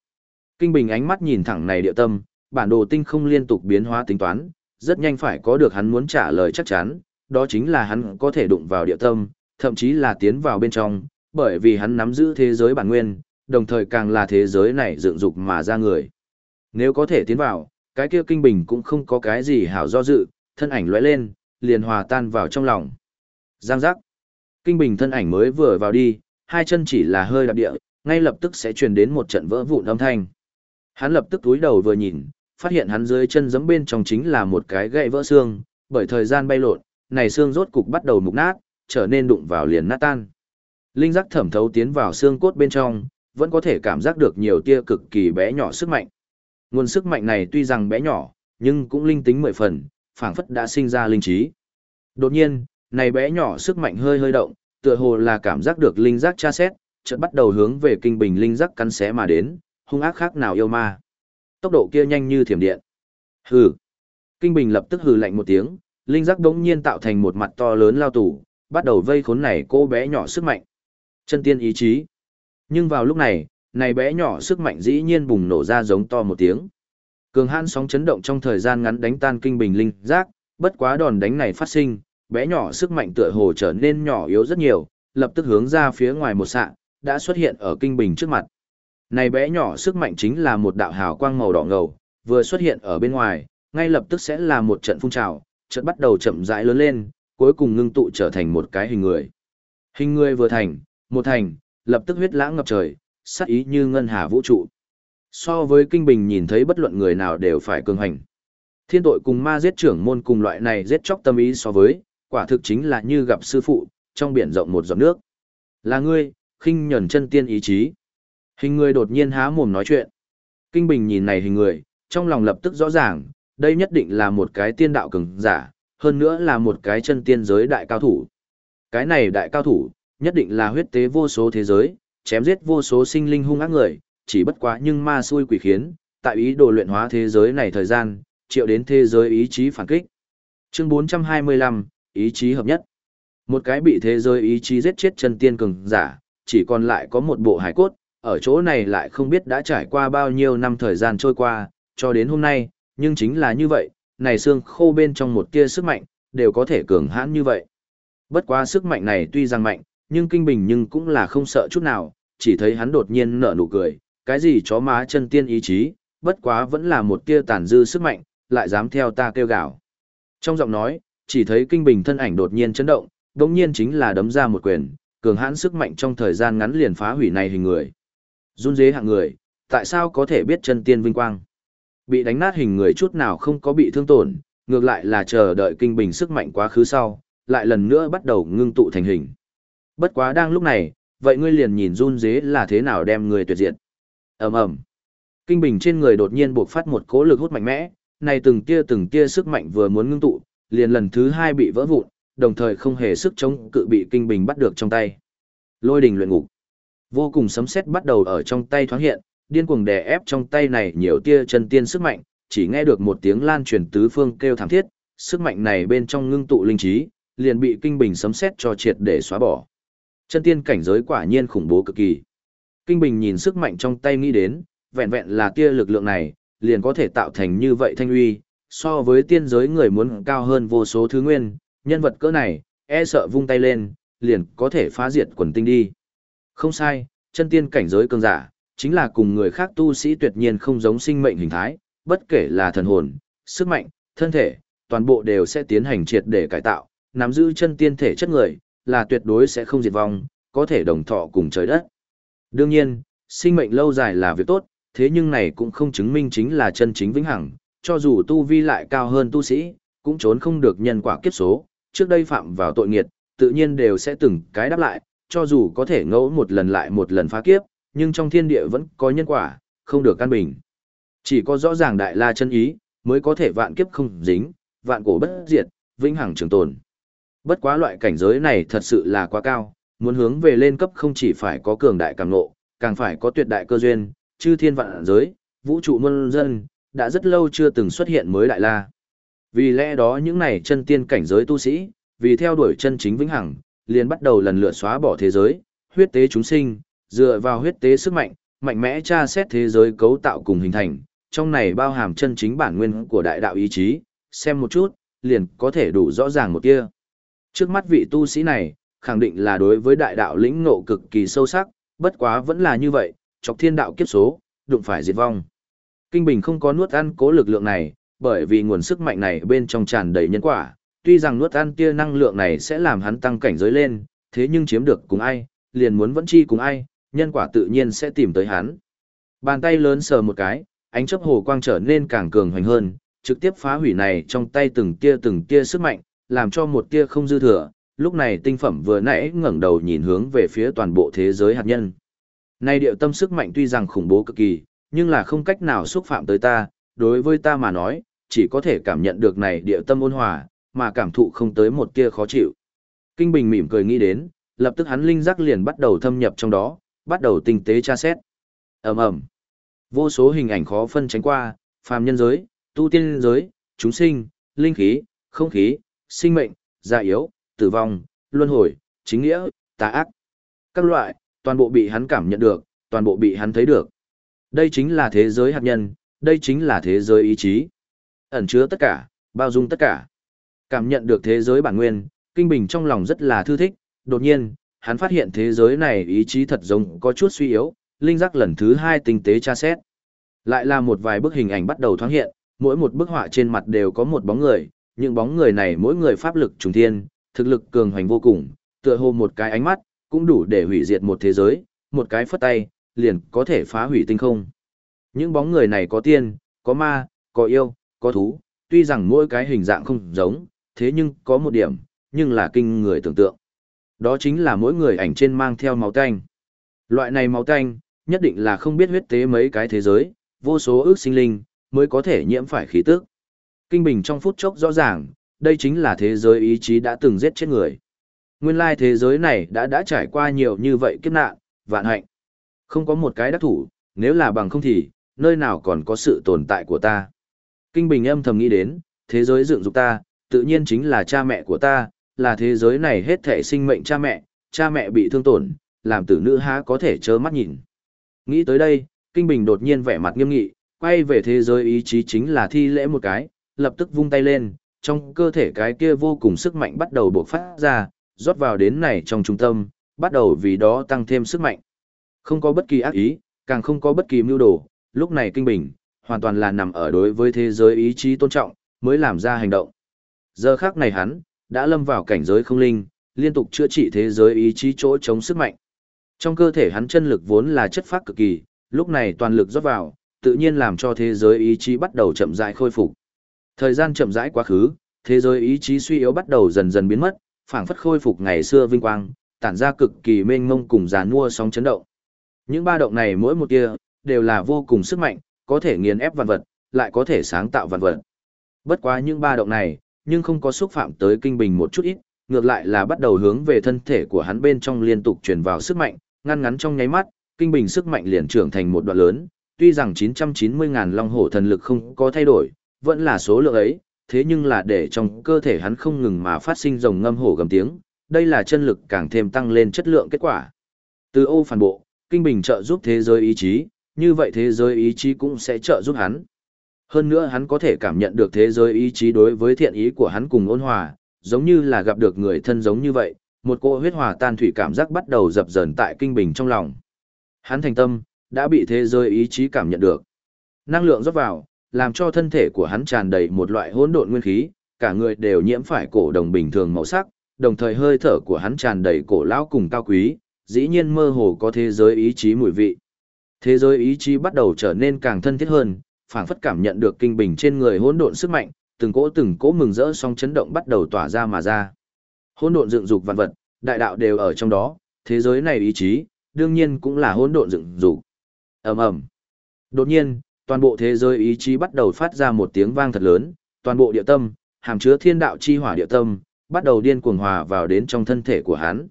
Speaker 1: Kinh Bình ánh mắt nhìn thẳng này địa tâm, bản đồ tinh không liên tục biến hóa tính toán, rất nhanh phải có được hắn muốn trả lời chắc chắn, đó chính là hắn có thể đụng vào địa tâm, thậm chí là tiến vào bên trong, bởi vì hắn nắm giữ thế giới bản nguyên, đồng thời càng là thế giới này dựng dục mà ra người. Nếu có thể tiến vào, cái kia kinh bình cũng không có cái gì hảo do dự, thân ảnh lóe lên, liền hòa tan vào trong lòng. Giang giác. Kinh bình thân ảnh mới vừa vào đi, hai chân chỉ là hơi đạp địa, ngay lập tức sẽ truyền đến một trận vỡ vụn âm thanh. Hắn lập tức túi đầu vừa nhìn, phát hiện hắn dưới chân giẫm bên trong chính là một cái gậy vỡ xương, bởi thời gian bay lộn, này xương rốt cục bắt đầu mục nát, trở nên đụng vào liền nát tan. Linh giác thẩm thấu tiến vào xương cốt bên trong, vẫn có thể cảm giác được nhiều tia cực kỳ bé nhỏ sức mạnh. Nguồn sức mạnh này tuy rằng bé nhỏ, nhưng cũng linh tính mười phần, phảng phất đã sinh ra linh trí. Đột nhiên, này bé nhỏ sức mạnh hơi hơi động, tựa hồ là cảm giác được linh giác tra xét, chợt bắt đầu hướng về kinh bình linh giác cắn xé mà đến, hung ác khác nào yêu ma. Tốc độ kia nhanh như thiểm điện. Hừ. Kinh bình lập tức hừ lạnh một tiếng, linh giác đống nhiên tạo thành một mặt to lớn lao tủ, bắt đầu vây khốn này cô bé nhỏ sức mạnh. Chân tiên ý chí. Nhưng vào lúc này, này bé nhỏ sức mạnh dĩ nhiên bùng nổ ra giống to một tiếng. Cường hãn sóng chấn động trong thời gian ngắn đánh tan kinh bình linh giác, bất quá đòn đánh này phát sinh, bé nhỏ sức mạnh tựa hồ trở nên nhỏ yếu rất nhiều, lập tức hướng ra phía ngoài một sạ, đã xuất hiện ở kinh bình trước mặt. Này bé nhỏ sức mạnh chính là một đạo hào quang màu đỏ ngầu, vừa xuất hiện ở bên ngoài, ngay lập tức sẽ là một trận phun trào, trận bắt đầu chậm rãi lớn lên, cuối cùng ngưng tụ trở thành một cái hình người. Hình người vừa thành, một thành, lập tức huyết lãng ngập trời, sát ý như ngân hà vũ trụ. So với kinh bình nhìn thấy bất luận người nào đều phải cường hành. Thiên tội cùng ma giết trưởng môn cùng loại này giết chóc tâm ý so với, quả thực chính là như gặp sư phụ, trong biển rộng một giọt nước. Là ngươi, khinh nhẫn chân tiên ý chí. Hình người đột nhiên há mồm nói chuyện. Kinh bình nhìn này hình người, trong lòng lập tức rõ ràng, đây nhất định là một cái tiên đạo cường giả, hơn nữa là một cái chân tiên giới đại cao thủ. Cái này đại cao thủ, nhất định là huyết tế vô số thế giới, chém giết vô số sinh linh hung ác người, chỉ bất quá nhưng ma xui quỷ khiến, tại ý đồ luyện hóa thế giới này thời gian, triệu đến thế giới ý chí phản kích. Chương 425, ý chí hợp nhất. Một cái bị thế giới ý chí giết chết chân tiên cường giả, chỉ còn lại có một bộ hải cốt, ở chỗ này lại không biết đã trải qua bao nhiêu năm thời gian trôi qua, cho đến hôm nay, nhưng chính là như vậy, này xương khô bên trong một tia sức mạnh, đều có thể cường hãn như vậy. Bất quá sức mạnh này tuy rằng mạnh, nhưng kinh bình nhưng cũng là không sợ chút nào, chỉ thấy hắn đột nhiên nở nụ cười, cái gì chó má chân tiên ý chí, bất quá vẫn là một tia tàn dư sức mạnh, lại dám theo ta kêu gào. Trong giọng nói, chỉ thấy kinh bình thân ảnh đột nhiên chấn động, đồng nhiên chính là đấm ra một quyền, cường hãn sức mạnh trong thời gian ngắn liền phá hủy này hình người. Run dế hạng người, tại sao có thể biết chân tiên vinh quang? Bị đánh nát hình người chút nào không có bị thương tổn, ngược lại là chờ đợi kinh bình sức mạnh quá khứ sau, lại lần nữa bắt đầu ngưng tụ thành hình. Bất quá đang lúc này, vậy ngươi liền nhìn run dế là thế nào đem người tuyệt diệt. ầm ầm Kinh bình trên người đột nhiên buộc phát một cỗ lực hút mạnh mẽ, này từng tia từng tia sức mạnh vừa muốn ngưng tụ, liền lần thứ hai bị vỡ vụn, đồng thời không hề sức chống cự bị kinh bình bắt được trong tay. Lôi đình luyện ngục. Vô cùng sấm sét bắt đầu ở trong tay thoáng hiện, điên cuồng đè ép trong tay này nhiều tia chân tiên sức mạnh, chỉ nghe được một tiếng lan truyền tứ phương kêu thảm thiết, sức mạnh này bên trong ngưng tụ linh trí, liền bị kinh bình sấm sét cho triệt để xóa bỏ. Chân tiên cảnh giới quả nhiên khủng bố cực kỳ. Kinh bình nhìn sức mạnh trong tay nghĩ đến, vẹn vẹn là tia lực lượng này, liền có thể tạo thành như vậy thanh uy, so với tiên giới người muốn cao hơn vô số thứ nguyên, nhân vật cỡ này, e sợ vung tay lên, liền có thể phá diệt quần tinh đi. Không sai, chân tiên cảnh giới cường giả, chính là cùng người khác tu sĩ tuyệt nhiên không giống sinh mệnh hình thái, bất kể là thần hồn, sức mạnh, thân thể, toàn bộ đều sẽ tiến hành triệt để cải tạo, nắm giữ chân tiên thể chất người, là tuyệt đối sẽ không diệt vong, có thể đồng thọ cùng trời đất. Đương nhiên, sinh mệnh lâu dài là việc tốt, thế nhưng này cũng không chứng minh chính là chân chính vĩnh hằng, cho dù tu vi lại cao hơn tu sĩ, cũng trốn không được nhân quả kiếp số, trước đây phạm vào tội nghiệt, tự nhiên đều sẽ từng cái đáp lại, cho dù có thể ngẫu một lần lại một lần phá kiếp, nhưng trong thiên địa vẫn có nhân quả, không được căn bình. Chỉ có rõ ràng đại la chân ý, mới có thể vạn kiếp không dính, vạn cổ bất diệt, vĩnh hằng trường tồn. Bất quá loại cảnh giới này thật sự là quá cao, muốn hướng về lên cấp không chỉ phải có cường đại càng ngộ, càng phải có tuyệt đại cơ duyên, chư thiên vạn giới, vũ trụ muôn dân, đã rất lâu chưa từng xuất hiện mới đại la. Vì lẽ đó những này chân tiên cảnh giới tu sĩ, vì theo đuổi chân chính vĩnh hằng, liền bắt đầu lần lượt xóa bỏ thế giới, huyết tế chúng sinh, dựa vào huyết tế sức mạnh, mạnh mẽ tra xét thế giới cấu tạo cùng hình thành, trong này bao hàm chân chính bản nguyên của đại đạo ý chí, xem một chút, liền có thể đủ rõ ràng một tia. Trước mắt vị tu sĩ này, khẳng định là đối với đại đạo lĩnh ngộ cực kỳ sâu sắc, bất quá vẫn là như vậy, chọc thiên đạo kiếp số, đụng phải diệt vong. Kinh Bình không có nuốt ăn cố lực lượng này, bởi vì nguồn sức mạnh này bên trong tràn đầy nhân quả, tuy rằng nuốt ăn tia năng lượng này sẽ làm hắn tăng cảnh giới lên, thế nhưng chiếm được cùng ai, liền muốn vẫn chi cùng ai, nhân quả tự nhiên sẽ tìm tới hắn. Bàn tay lớn sờ một cái, ánh chấp hồ quang trở nên càng cường hoành hơn, trực tiếp phá hủy này trong tay từng tia từng tia sức mạnh, làm cho một tia không dư thừa. Lúc này tinh phẩm vừa nãy ngẩng đầu nhìn hướng về phía toàn bộ thế giới hạt nhân. Này điệu tâm sức mạnh tuy rằng khủng bố cực kỳ, nhưng là không cách nào xúc phạm tới ta, đối với ta mà nói, chỉ có thể cảm nhận được này điệu tâm ôn hòa, mà cảm thụ không tới một tia khó chịu. Kinh Bình mỉm cười nghĩ đến, lập tức hắn linh giác liền bắt đầu thâm nhập trong đó, bắt đầu tinh tế tra xét. Ầm ầm. Vô số hình ảnh khó phân tránh qua, phàm nhân giới, tu tiên giới, chúng sinh, linh khí, không khí, sinh mệnh, già yếu, tử vong, luân hồi, chính nghĩa, tà ác. Các loại, toàn bộ bị hắn cảm nhận được, toàn bộ bị hắn thấy được. Đây chính là thế giới hạt nhân, đây chính là thế giới ý chí. Ẩn chứa tất cả, bao dung tất cả. Cảm nhận được thế giới bản nguyên, Kinh Bình trong lòng rất là thư thích, đột nhiên, hắn phát hiện thế giới này ý chí thật giống có chút suy yếu, linh giác lần thứ hai tinh tế tra xét. Lại là một vài bức hình ảnh bắt đầu thoáng hiện, mỗi một bức họa trên mặt đều có một bóng người, những bóng người này mỗi người pháp lực trùng thiên, thực lực cường hoành vô cùng, tựa hồ một cái ánh mắt, cũng đủ để hủy diệt một thế giới, một cái phất tay, liền có thể phá hủy tinh không. Những bóng người này có tiên, có ma, có yêu, có thú, tuy rằng mỗi cái hình dạng không giống, thế nhưng có một điểm, nhưng là kinh người tưởng tượng. Đó chính là mỗi người ảnh trên mang theo máu tanh. Loại này máu tanh, nhất định là không biết huyết tế mấy cái thế giới, vô số ước sinh linh, mới có thể nhiễm phải khí tức. Kinh Bình trong phút chốc rõ ràng, đây chính là thế giới ý chí đã từng giết chết người. Nguyên lai thế giới này đã đã trải qua nhiều như vậy kiếp nạn, vạn hạnh. Không có một cái đắc thủ, nếu là bằng không thì, nơi nào còn có sự tồn tại của ta. Kinh Bình âm thầm nghĩ đến, thế giới dựng dục ta, tự nhiên chính là cha mẹ của ta, là thế giới này hết thể sinh mệnh cha mẹ, cha mẹ bị thương tổn, làm tử nữ há có thể chớ mắt nhìn. Nghĩ tới đây, Kinh Bình đột nhiên vẻ mặt nghiêm nghị, quay về thế giới ý chí chính là thi lễ một cái, lập tức vung tay lên, trong cơ thể cái kia vô cùng sức mạnh bắt đầu bộc phát ra, rót vào đến này trong trung tâm, bắt đầu vì đó tăng thêm sức mạnh. Không có bất kỳ ác ý, càng không có bất kỳ mưu đồ, lúc này Kinh Bình, hoàn toàn là nằm ở đối với thế giới ý chí tôn trọng, mới làm ra hành động. Giờ khác này hắn, đã lâm vào cảnh giới không linh, liên tục chữa trị thế giới ý chí chỗ chống sức mạnh. Trong cơ thể hắn chân lực vốn là chất phát cực kỳ, lúc này toàn lực rót vào, tự nhiên làm cho thế giới ý chí bắt đầu chậm rãi khôi phục. Thời gian chậm rãi quá khứ, thế giới ý chí suy yếu bắt đầu dần dần biến mất, phảng phất khôi phục ngày xưa vinh quang, tản ra cực kỳ mênh mông cùng giàn mua sóng chấn động. Những ba động này mỗi một kia đều là vô cùng sức mạnh, có thể nghiền ép vạn vật, lại có thể sáng tạo vạn vật. Bất quá những ba động này, nhưng không có xúc phạm tới kinh bình một chút ít, ngược lại là bắt đầu hướng về thân thể của hắn bên trong liên tục truyền vào sức mạnh, ngăn ngắn trong nháy mắt, kinh bình sức mạnh liền trưởng thành một đoạn lớn, tuy rằng 990.000 long hổ thần lực không có thay đổi, vẫn là số lượng ấy, thế nhưng là để trong cơ thể hắn không ngừng mà phát sinh rồng ngâm hổ gầm tiếng, đây là chân lực càng thêm tăng lên chất lượng kết quả. Từ ô phản bộ, kinh bình trợ giúp thế giới ý chí, như vậy thế giới ý chí cũng sẽ trợ giúp hắn. Hơn nữa hắn có thể cảm nhận được thế giới ý chí đối với thiện ý của hắn cùng ôn hòa, giống như là gặp được người thân giống như vậy, một cô huyết hòa tan thủy cảm giác bắt đầu dập dờn tại kinh bình trong lòng. Hắn thành tâm, đã bị thế giới ý chí cảm nhận được. Năng lượng rót vào, làm cho thân thể của hắn tràn đầy một loại hỗn độn nguyên khí, cả người đều nhiễm phải cổ đồng bình thường màu sắc, đồng thời hơi thở của hắn tràn đầy cổ lão cùng cao quý, dĩ nhiên mơ hồ có thế giới ý chí mùi vị. Thế giới ý chí bắt đầu trở nên càng thân thiết hơn, phảng phất cảm nhận được kinh bình trên người hỗn độn sức mạnh, từng cỗ từng cỗ mừng rỡ song chấn động bắt đầu tỏa ra mà ra. Hỗn độn dựng dục vạn vật, đại đạo đều ở trong đó, thế giới này ý chí, đương nhiên cũng là hỗn độn dựng dục. Ầm ầm. Đột nhiên, toàn bộ thế giới ý chí bắt đầu phát ra một tiếng vang thật lớn, toàn bộ địa tâm, hàm chứa thiên đạo chi hỏa địa tâm, bắt đầu điên cuồng hòa vào đến trong thân thể của hắn.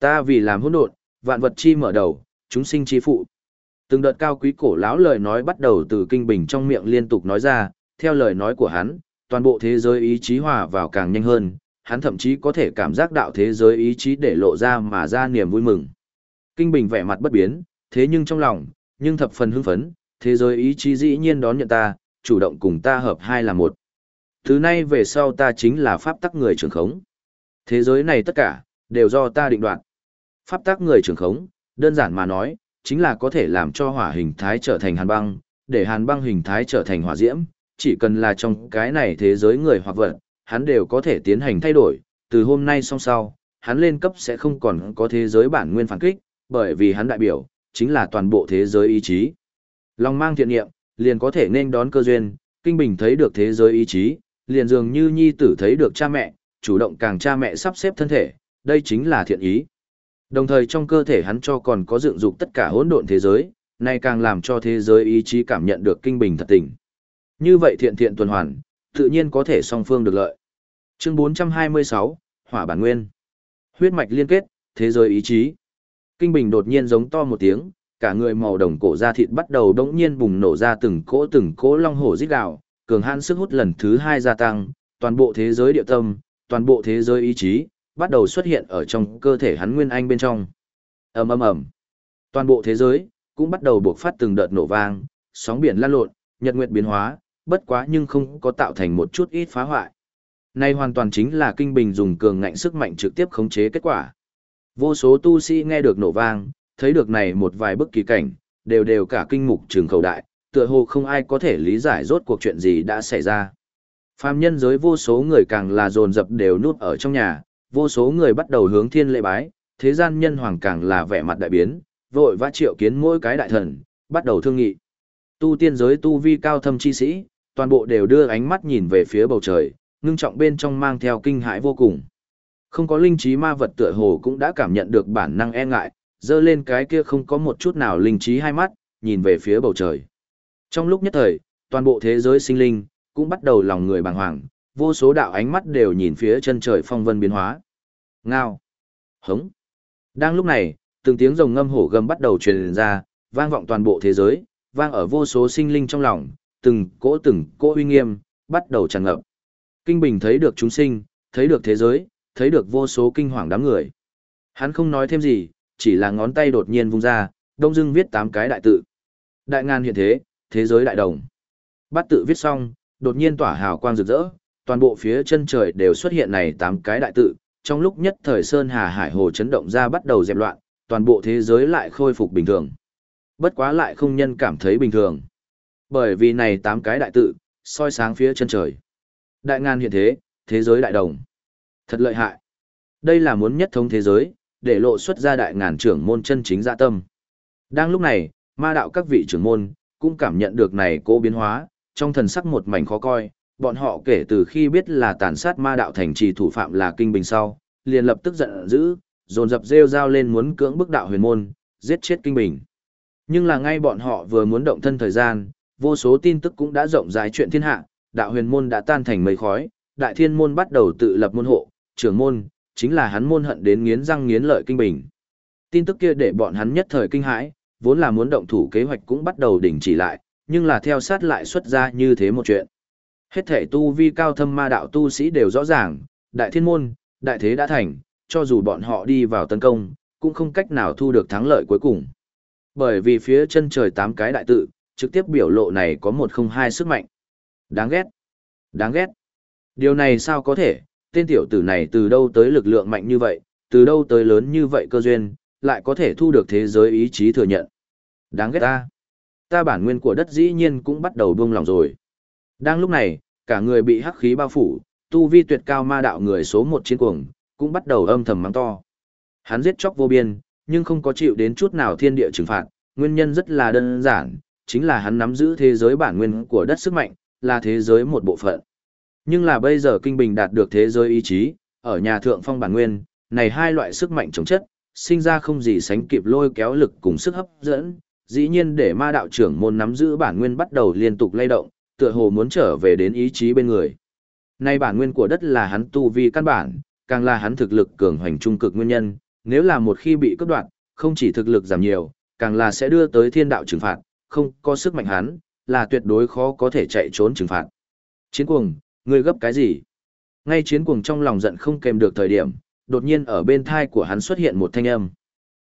Speaker 1: Ta vì làm hỗn độn, vạn vật chi mở đầu, chúng sinh chi phụ. Từng đợt cao quý cổ lão lời nói bắt đầu từ kinh bình trong miệng liên tục nói ra, theo lời nói của hắn, toàn bộ thế giới ý chí hòa vào càng nhanh hơn, hắn thậm chí có thể cảm giác đạo thế giới ý chí để lộ ra mà ra niềm vui mừng. Kinh bình vẻ mặt bất biến, thế nhưng trong lòng, nhưng thập phần hưng phấn, thế giới ý chí dĩ nhiên đón nhận ta, chủ động cùng ta hợp hai là một. Từ nay về sau ta chính là pháp tắc người trưởng khống. Thế giới này tất cả, đều do ta định đoạt. Pháp tắc người trưởng khống, đơn giản mà nói, chính là có thể làm cho hỏa hình thái trở thành hàn băng, để hàn băng hình thái trở thành hỏa diễm, chỉ cần là trong cái này thế giới người hoặc vật, hắn đều có thể tiến hành thay đổi, từ hôm nay song sau, hắn lên cấp sẽ không còn có thế giới bản nguyên phản kích, bởi vì hắn đại biểu, chính là toàn bộ thế giới ý chí. Lòng mang thiện niệm, liền có thể nên đón cơ duyên, kinh bình thấy được thế giới ý chí, liền dường như nhi tử thấy được cha mẹ, chủ động càng cha mẹ sắp xếp thân thể, đây chính là thiện ý. Đồng thời trong cơ thể hắn cho còn có dựng dục tất cả hỗn độn thế giới, này càng làm cho thế giới ý chí cảm nhận được kinh bình thật tình. Như vậy thiện thiện tuần hoàn, tự nhiên có thể song phương được lợi. Chương 426, Hỏa bản nguyên. Huyết mạch liên kết, thế giới ý chí. Kinh bình đột nhiên giống to một tiếng, cả người màu đồng cổ da thịt bắt đầu đống nhiên bùng nổ ra từng cỗ từng cỗ long hổ rít gào, cường hãn sức hút lần thứ hai gia tăng, toàn bộ thế giới địa tâm, toàn bộ thế giới ý chí, bắt đầu xuất hiện ở trong cơ thể hắn nguyên anh bên trong. ầm ầm ầm, toàn bộ thế giới cũng bắt đầu buộc phát từng đợt nổ vang, sóng biển lan lộn, nhật nguyệt biến hóa, bất quá nhưng không có tạo thành một chút ít phá hoại. Này hoàn toàn chính là kinh bình dùng cường ngạnh sức mạnh trực tiếp khống chế kết quả. Vô số tu sĩ nghe được nổ vang, thấy được này một vài bức kỳ cảnh, đều đều cả kinh mục trường khẩu đại, tựa hồ không ai có thể lý giải rốt cuộc chuyện gì đã xảy ra. Phàm nhân giới vô số người càng là dồn dập đều núp ở trong nhà, vô số người bắt đầu hướng thiên lễ bái, thế gian nhân hoàng càng là vẻ mặt đại biến, vội vã triệu kiến mỗi cái đại thần, bắt đầu thương nghị. Tu tiên giới tu vi cao thâm chi sĩ, toàn bộ đều đưa ánh mắt nhìn về phía bầu trời, ngưng trọng bên trong mang theo kinh hãi vô cùng. Không có linh trí ma vật tựa hồ cũng đã cảm nhận được bản năng e ngại, dơ lên cái kia không có một chút nào linh trí hai mắt, nhìn về phía bầu trời. Trong lúc nhất thời, toàn bộ thế giới sinh linh, cũng bắt đầu lòng người bàng hoàng, vô số đạo ánh mắt đều nhìn phía chân trời phong vân biến hóa. Ngao. Hống. Đang lúc này, từng tiếng rồng ngâm hổ gầm bắt đầu truyền ra, vang vọng toàn bộ thế giới, vang ở vô số sinh linh trong lòng, từng cỗ từng cỗ uy nghiêm, bắt đầu tràn ngập. Kinh Bình thấy được chúng sinh, thấy được thế giới, thấy được vô số kinh hoàng đám người. Hắn không nói thêm gì, chỉ là ngón tay đột nhiên vung ra, đông dưng viết tám cái đại tự. Đại ngàn hiện thế, thế giới đại đồng. Bát tự viết xong, đột nhiên tỏa hào quang rực rỡ, toàn bộ phía chân trời đều xuất hiện này tám cái đại tự, trong lúc nhất thời Sơn Hà Hải Hồ chấn động ra bắt đầu dẹp loạn, toàn bộ thế giới lại khôi phục bình thường. Bất quá lại không nhân cảm thấy bình thường. Bởi vì này tám cái đại tự, soi sáng phía chân trời. Đại ngàn hiện thế, thế giới đại đồng. Thật lợi hại. Đây là muốn nhất thống thế giới, để lộ xuất ra đại ngàn trưởng môn chân chính dạ tâm. Đang lúc này, ma đạo các vị trưởng môn, cũng cảm nhận được này cố biến hóa, trong thần sắc một mảnh khó coi, bọn họ kể từ khi biết là tàn sát ma đạo thành trì thủ phạm là kinh bình sau, liền lập tức giận dữ, dồn dập rêu rao lên muốn cưỡng bức đạo huyền môn, giết chết kinh bình. Nhưng là ngay bọn họ vừa muốn động thân thời gian, vô số tin tức cũng đã rộng rãi chuyện thiên hạ, đạo huyền môn đã tan thành mây khói, đại thiên môn bắt đầu tự lập môn hộ, trưởng môn, chính là hắn môn hận đến nghiến răng nghiến lợi kinh bình. Tin tức kia để bọn hắn nhất thời kinh hãi, vốn là muốn động thủ kế hoạch cũng bắt đầu đình chỉ lại, nhưng là theo sát lại xuất ra như thế một chuyện. Hết thể tu vi cao thâm ma đạo tu sĩ đều rõ ràng, đại thiên môn, đại thế đã thành, cho dù bọn họ đi vào tấn công, cũng không cách nào thu được thắng lợi cuối cùng. Bởi vì phía chân trời tám cái đại tự, trực tiếp biểu lộ này có một không hai sức mạnh. Đáng ghét. Đáng ghét. Điều này sao có thể, tên tiểu tử này từ đâu tới lực lượng mạnh như vậy, từ đâu tới lớn như vậy cơ duyên, lại có thể thu được thế giới ý chí thừa nhận. Đáng ghét ta. Ta bản nguyên của đất dĩ nhiên cũng bắt đầu buông lòng rồi. Đang lúc này, cả người bị hắc khí bao phủ, tu vi tuyệt cao ma đạo người số một chiến cuồng, cũng bắt đầu âm thầm mắng to. Hắn giết chóc vô biên, nhưng không có chịu đến chút nào thiên địa trừng phạt, nguyên nhân rất là đơn giản, chính là hắn nắm giữ thế giới bản nguyên của đất sức mạnh, là thế giới một bộ phận. Nhưng là bây giờ Kinh Bình đạt được thế giới ý chí, ở nhà thượng phong bản nguyên, này hai loại sức mạnh chống chất, sinh ra không gì sánh kịp lôi kéo lực cùng sức hấp dẫn, dĩ nhiên để ma đạo trưởng môn nắm giữ bản nguyên bắt đầu liên tục lay động, tựa hồ muốn trở về đến ý chí bên người. Nay bản nguyên của đất là hắn tu vi căn bản, càng là hắn thực lực cường hoành trung cực nguyên nhân, nếu là một khi bị cướp đoạt, không chỉ thực lực giảm nhiều, càng là sẽ đưa tới thiên đạo trừng phạt, không có sức mạnh hắn, là tuyệt đối khó có thể chạy trốn trừng phạt. Chiến cuồng, ngươi gấp cái gì? Ngay chiến cuồng trong lòng giận không kèm được thời điểm, đột nhiên ở bên thai của hắn xuất hiện một thanh âm.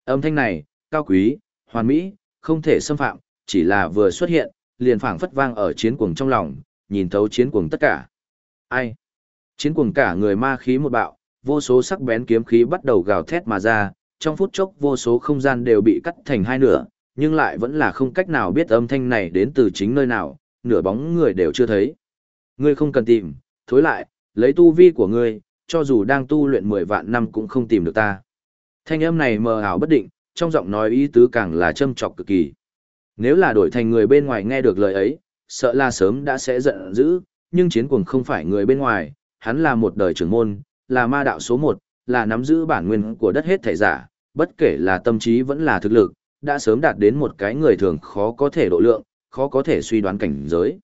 Speaker 1: Âm thanh này, cao quý, hoàn mỹ, không thể xâm phạm, chỉ là vừa xuất hiện, liền phảng phất vang ở chiến cuồng trong lòng, nhìn thấu chiến cuồng tất cả. Ai? Chiến cuồng cả người ma khí một bạo, vô số sắc bén kiếm khí bắt đầu gào thét mà ra, trong phút chốc vô số không gian đều bị cắt thành hai nửa, nhưng lại vẫn là không cách nào biết âm thanh này đến từ chính nơi nào, nửa bóng người đều chưa thấy. Ngươi không cần tìm, thối lại, lấy tu vi của ngươi, cho dù đang tu luyện 10 vạn năm cũng không tìm được ta. Thanh âm này mờ ảo bất định, trong giọng nói ý tứ càng là châm trọc cực kỳ. Nếu là đổi thành người bên ngoài nghe được lời ấy, sợ là sớm đã sẽ giận dữ, nhưng chiến cuồng không phải người bên ngoài, hắn là một đời trưởng môn, là ma đạo số 1, là nắm giữ bản nguyên của đất hết thể giả, bất kể là tâm trí vẫn là thực lực, đã sớm đạt đến một cái người thường khó có thể độ lượng, khó có thể suy đoán cảnh giới.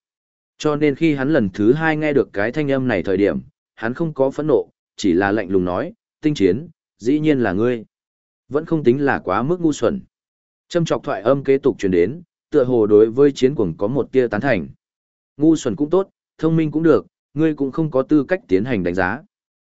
Speaker 1: Cho nên khi hắn lần thứ hai nghe được cái thanh âm này thời điểm, hắn không có phẫn nộ, chỉ là lạnh lùng nói, tinh chiến, dĩ nhiên là ngươi. Vẫn không tính là quá mức ngu xuẩn. Châm trọc thoại âm kế tục truyền đến, tựa hồ đối với chiến cuồng có một tia tán thành. Ngu xuẩn cũng tốt, thông minh cũng được, ngươi cũng không có tư cách tiến hành đánh giá.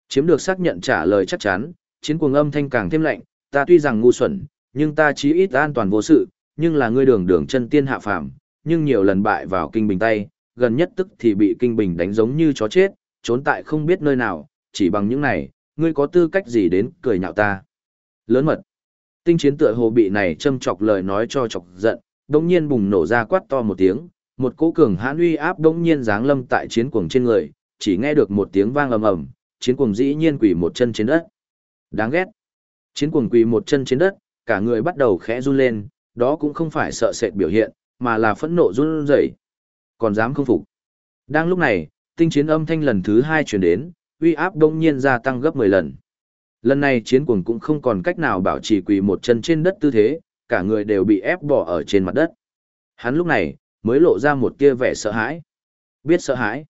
Speaker 1: Chiếm được xác nhận trả lời chắc chắn, chiến cuồng âm thanh càng thêm lạnh, ta tuy rằng ngu xuẩn, nhưng ta chí ít an toàn vô sự, nhưng là ngươi đường đường chân tiên hạ phàm, nhưng nhiều lần bại vào kinh bình tay, gần nhất tức thì bị kinh bình đánh giống như chó chết, trốn tại không biết nơi nào, chỉ bằng những này, ngươi có tư cách gì đến cười nhạo ta. Lớn mật. Tinh chiến tựa hồ bị này châm chọc lời nói cho chọc giận, đống nhiên bùng nổ ra quát to một tiếng, một cỗ cường hãn uy áp đống nhiên giáng lâm tại chiến cuồng trên người, chỉ nghe được một tiếng vang ầm ầm, chiến cuồng dĩ nhiên quỳ một chân trên đất. Đáng ghét. Chiến cuồng quỳ một chân trên đất, cả người bắt đầu khẽ run lên, đó cũng không phải sợ sệt biểu hiện, mà là phẫn nộ run rẩy. Còn dám không phục. Đang lúc này, tinh chiến âm thanh lần thứ hai truyền đến, uy áp đông nhiên gia tăng gấp 10 lần. Lần này chiến cuồng cũng không còn cách nào bảo trì quỳ một chân trên đất tư thế, cả người đều bị ép bỏ ở trên mặt đất. Hắn lúc này, mới lộ ra một tia vẻ sợ hãi. Biết sợ hãi.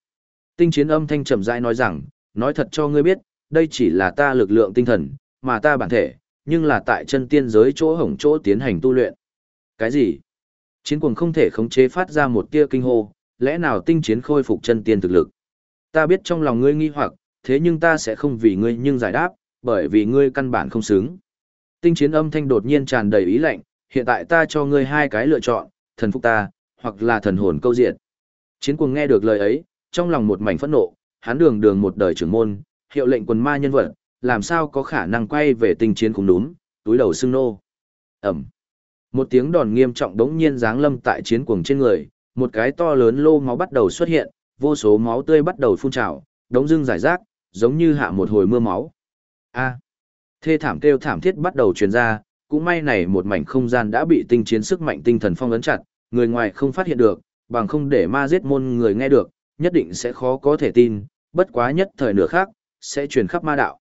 Speaker 1: Tinh chiến âm thanh trầm rãi nói rằng, nói thật cho ngươi biết, đây chỉ là ta lực lượng tinh thần, mà ta bản thể, nhưng là tại chân tiên giới chỗ hổng chỗ tiến hành tu luyện. Cái gì? Chiến cuồng không thể khống chế phát ra một tia kinh hô, lẽ nào tinh chiến khôi phục chân tiên thực lực? Ta biết trong lòng ngươi nghi hoặc, thế nhưng ta sẽ không vì ngươi nhưng giải đáp, bởi vì ngươi căn bản không xứng. Tinh chiến âm thanh đột nhiên tràn đầy ý lạnh, hiện tại ta cho ngươi hai cái lựa chọn, thần phục ta, hoặc là thần hồn câu diện. Chiến cuồng nghe được lời ấy, trong lòng một mảnh phẫn nộ, hắn đường đường một đời trưởng môn, hiệu lệnh quần ma nhân vật, làm sao có khả năng quay về tinh chiến cùng đúng, túi đầu xưng nô. Ẩm. Một tiếng đòn nghiêm trọng đống nhiên giáng lâm tại chiến cuồng trên người, một cái to lớn lô máu bắt đầu xuất hiện, vô số máu tươi bắt đầu phun trào, đống dưng giải rác, giống như hạ một hồi mưa máu. A. Thê thảm kêu thảm thiết bắt đầu truyền ra, cũng may này một mảnh không gian đã bị tinh chiến sức mạnh tinh thần phong ấn chặt, người ngoài không phát hiện được, bằng không để ma giết môn người nghe được, nhất định sẽ khó có thể tin, bất quá nhất thời nửa khác, sẽ truyền khắp ma đạo.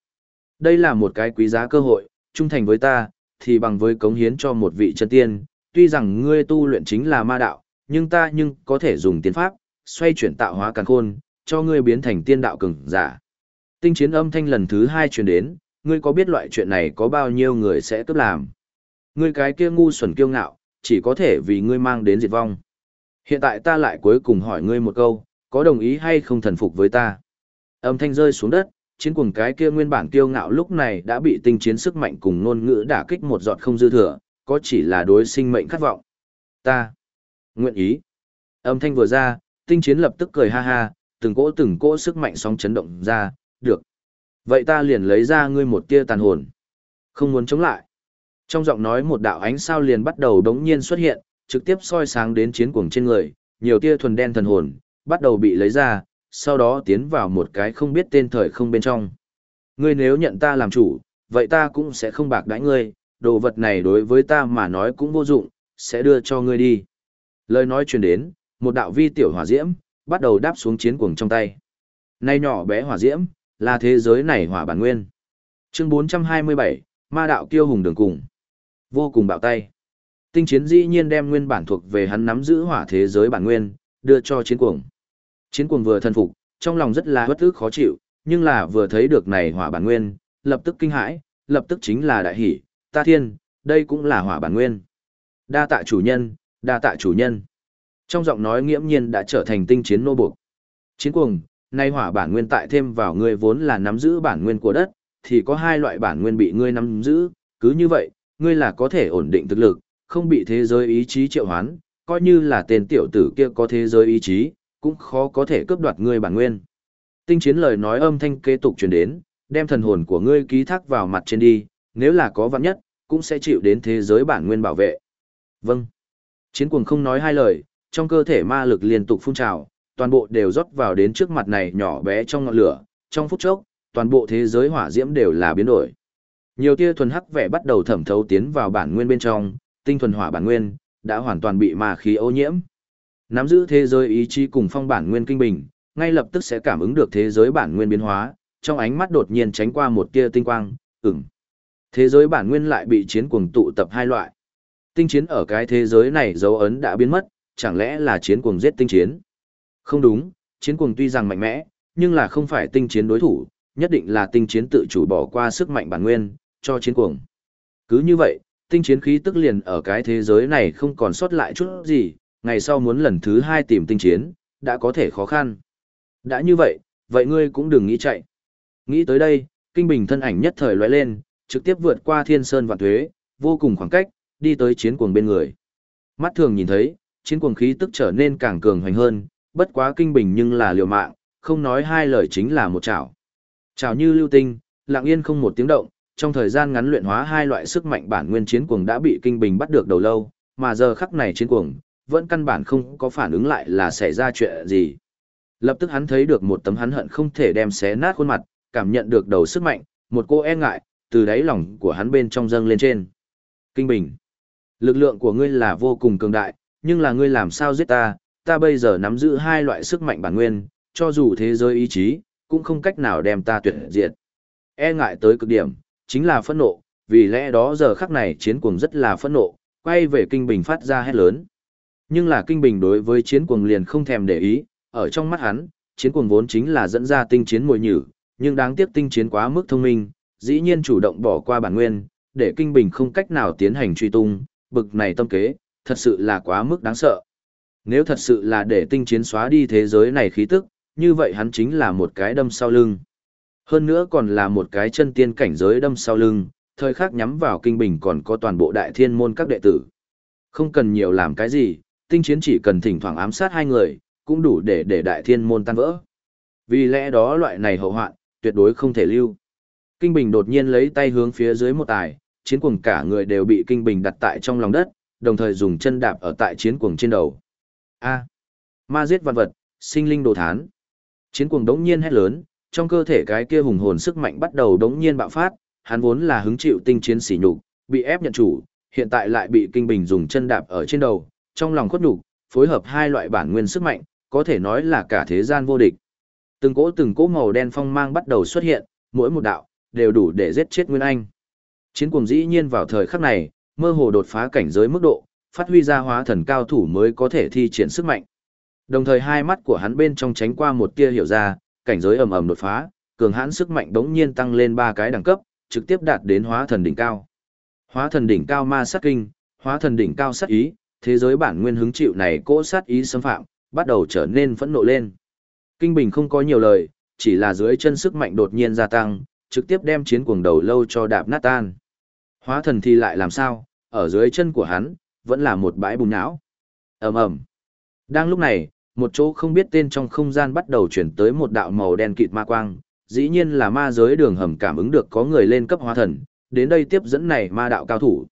Speaker 1: Đây là một cái quý giá cơ hội, trung thành với ta, thì bằng với cống hiến cho một vị chân tiên, tuy rằng ngươi tu luyện chính là ma đạo, nhưng ta nhưng có thể dùng tiên pháp, xoay chuyển tạo hóa càn khôn, cho ngươi biến thành tiên đạo cường giả. Tinh chiến âm thanh lần thứ hai truyền đến, ngươi có biết loại chuyện này có bao nhiêu người sẽ cướp làm? Ngươi cái kia ngu xuẩn kiêu ngạo, chỉ có thể vì ngươi mang đến diệt vong. Hiện tại ta lại cuối cùng hỏi ngươi một câu, có đồng ý hay không thần phục với ta? Âm thanh rơi xuống đất, chiến cuồng cái kia nguyên bản kiêu ngạo lúc này đã bị tinh chiến sức mạnh cùng ngôn ngữ đả kích một giọt không dư thừa, có chỉ là đối sinh mệnh khát vọng. Ta nguyện ý. Âm thanh vừa ra, tinh chiến lập tức cười ha ha, từng cỗ từng cỗ sức mạnh sóng chấn động ra, được. Vậy ta liền lấy ra ngươi một tia tàn hồn. Không muốn chống lại. Trong giọng nói một đạo ánh sao liền bắt đầu đống nhiên xuất hiện, trực tiếp soi sáng đến chiến cuồng trên người, nhiều tia thuần đen thần hồn, bắt đầu bị lấy ra, sau đó tiến vào một cái không biết tên thời không bên trong. Ngươi nếu nhận ta làm chủ, vậy ta cũng sẽ không bạc đãi ngươi, đồ vật này đối với ta mà nói cũng vô dụng, sẽ đưa cho ngươi đi. Lời nói truyền đến, một đạo vi tiểu hỏa diễm, bắt đầu đáp xuống chiến cuồng trong tay. Nay nhỏ bé hỏa diễm, là thế giới này hỏa bản nguyên. Chương 427, Ma đạo kiêu hùng đường cùng. Vô cùng bạo tay. Tinh chiến dĩ nhiên đem nguyên bản thuộc về hắn nắm giữ hỏa thế giới bản nguyên, đưa cho chiến cuồng. Chiến cuồng vừa thân phục, trong lòng rất là bất ức khó chịu, nhưng là vừa thấy được này hỏa bản nguyên, lập tức kinh hãi, lập tức chính là đại hỷ, ta thiên, đây cũng là hỏa bản nguyên. Đa tạ chủ nhân, đa tạ chủ nhân. Trong giọng nói nghiễm nhiên đã trở thành tinh chiến nô buộc. Chiến cuồng, nay hỏa bản nguyên tại thêm vào ngươi vốn là nắm giữ bản nguyên của đất, thì có hai loại bản nguyên bị ngươi nắm giữ, cứ như vậy, ngươi là có thể ổn định thực lực, không bị thế giới ý chí triệu hoán, coi như là tên tiểu tử kia có thế giới ý chí, cũng khó có thể cướp đoạt ngươi bản nguyên. Tinh chiến lời nói âm thanh kế tục truyền đến, đem thần hồn của ngươi ký thác vào mặt trên đi, nếu là có vạn nhất, cũng sẽ chịu đến thế giới bản nguyên bảo vệ. Vâng. Chiến cuồng không nói hai lời, trong cơ thể ma lực liên tục phun trào, toàn bộ đều rót vào đến trước mặt này nhỏ bé trong ngọn lửa, trong phút chốc, toàn bộ thế giới hỏa diễm đều là biến đổi. Nhiều tia thuần hắc vẻ bắt đầu thẩm thấu tiến vào bản nguyên bên trong, tinh thuần hỏa bản nguyên đã hoàn toàn bị ma khí ô nhiễm. Nắm giữ thế giới ý chí cùng phong bản nguyên kinh bình, ngay lập tức sẽ cảm ứng được thế giới bản nguyên biến hóa, trong ánh mắt đột nhiên tránh qua một tia tinh quang, ửng. Thế giới bản nguyên lại bị chiến cuồng tụ tập hai loại. Tinh chiến ở cái thế giới này dấu ấn đã biến mất, chẳng lẽ là chiến cuồng giết tinh chiến? Không đúng, chiến cuồng tuy rằng mạnh mẽ, nhưng là không phải tinh chiến đối thủ, nhất định là tinh chiến tự chủ bỏ qua sức mạnh bản nguyên, cho chiến cuồng. Cứ như vậy, tinh chiến khí tức liền ở cái thế giới này không còn sót lại chút gì, ngày sau muốn lần thứ hai tìm tinh chiến, đã có thể khó khăn. Đã như vậy, vậy ngươi cũng đừng nghĩ chạy. Nghĩ tới đây, kinh bình thân ảnh nhất thời lóe lên, trực tiếp vượt qua thiên sơn vạn thuế, vô cùng khoảng cách, đi tới chiến cuồng bên người. Mắt thường nhìn thấy, chiến cuồng khí tức trở nên càng cường hoành hơn, bất quá kinh bình nhưng là liều mạng, không nói hai lời chính là một chảo. Chảo như lưu tinh, lặng yên không một tiếng động, trong thời gian ngắn luyện hóa hai loại sức mạnh bản nguyên chiến cuồng đã bị kinh bình bắt được đầu lâu, mà giờ khắc này chiến cuồng vẫn căn bản không có phản ứng lại là xảy ra chuyện gì. Lập tức hắn thấy được một tấm hắn hận không thể đem xé nát khuôn mặt, cảm nhận được đầu sức mạnh, một cô e ngại, từ đáy lòng của hắn bên trong dâng lên trên. Kinh Bình, lực lượng của ngươi là vô cùng cường đại, nhưng là ngươi làm sao giết ta, ta bây giờ nắm giữ hai loại sức mạnh bản nguyên, cho dù thế giới ý chí, cũng không cách nào đem ta tuyệt diệt. E ngại tới cực điểm, chính là phẫn nộ, vì lẽ đó giờ khắc này chiến cuồng rất là phẫn nộ, quay về Kinh Bình phát ra hét lớn. Nhưng là Kinh Bình đối với chiến cuồng liền không thèm để ý, ở trong mắt hắn, chiến cuồng vốn chính là dẫn ra tinh chiến mùi nhử, nhưng đáng tiếc tinh chiến quá mức thông minh, dĩ nhiên chủ động bỏ qua bản nguyên, để Kinh Bình không cách nào tiến hành truy tung, bực này tâm kế, thật sự là quá mức đáng sợ. Nếu thật sự là để tinh chiến xóa đi thế giới này khí tức, như vậy hắn chính là một cái đâm sau lưng. Hơn nữa còn là một cái chân tiên cảnh giới đâm sau lưng, thời khắc nhắm vào kinh bình còn có toàn bộ đại thiên môn các đệ tử. Không cần nhiều làm cái gì, tinh chiến chỉ cần thỉnh thoảng ám sát hai người, cũng đủ để để đại thiên môn tan vỡ. Vì lẽ đó loại này hậu hoạn, tuyệt đối không thể lưu. Kinh Bình đột nhiên lấy tay hướng phía dưới một tài, chiến cuồng cả người đều bị Kinh Bình đặt tại trong lòng đất, đồng thời dùng chân đạp ở tại chiến cuồng trên đầu. A. ma giết vật vật, sinh linh đồ thán. Chiến cuồng đống nhiên hét lớn, trong cơ thể cái kia hùng hồn sức mạnh bắt đầu đống nhiên bạo phát, hắn vốn là hứng chịu tinh chiến sỉ nhục, bị ép nhận chủ, hiện tại lại bị Kinh Bình dùng chân đạp ở trên đầu, trong lòng khuất nhục, phối hợp hai loại bản nguyên sức mạnh, có thể nói là cả thế gian vô địch. Từng cỗ từng cỗ màu đen phong mang bắt đầu xuất hiện, mỗi một đạo đều đủ để giết chết Nguyên Anh. Chiến cuồng dĩ nhiên vào thời khắc này, mơ hồ đột phá cảnh giới mức độ, phát huy ra hóa thần cao thủ mới có thể thi triển sức mạnh. Đồng thời hai mắt của hắn bên trong tránh qua một tia hiểu ra, cảnh giới ầm ầm đột phá, cường hãn sức mạnh bỗng nhiên tăng lên ba cái đẳng cấp, trực tiếp đạt đến hóa thần đỉnh cao. Hóa thần đỉnh cao ma sát kinh, hóa thần đỉnh cao sát ý, thế giới bản nguyên hứng chịu này cỗ sát ý xâm phạm, bắt đầu trở nên phẫn nộ lên. Kinh Bình không có nhiều lời, chỉ là dưới chân sức mạnh đột nhiên gia tăng, trực tiếp đem chiến cuồng đầu lâu cho đạp nát tan. Hóa thần thì lại làm sao, ở dưới chân của hắn, vẫn là một bãi bùn não. ầm ầm. Đang lúc này, một chỗ không biết tên trong không gian bắt đầu chuyển tới một đạo màu đen kịt ma quang, dĩ nhiên là ma giới đường hầm cảm ứng được có người lên cấp hóa thần, đến đây tiếp dẫn này ma đạo cao thủ.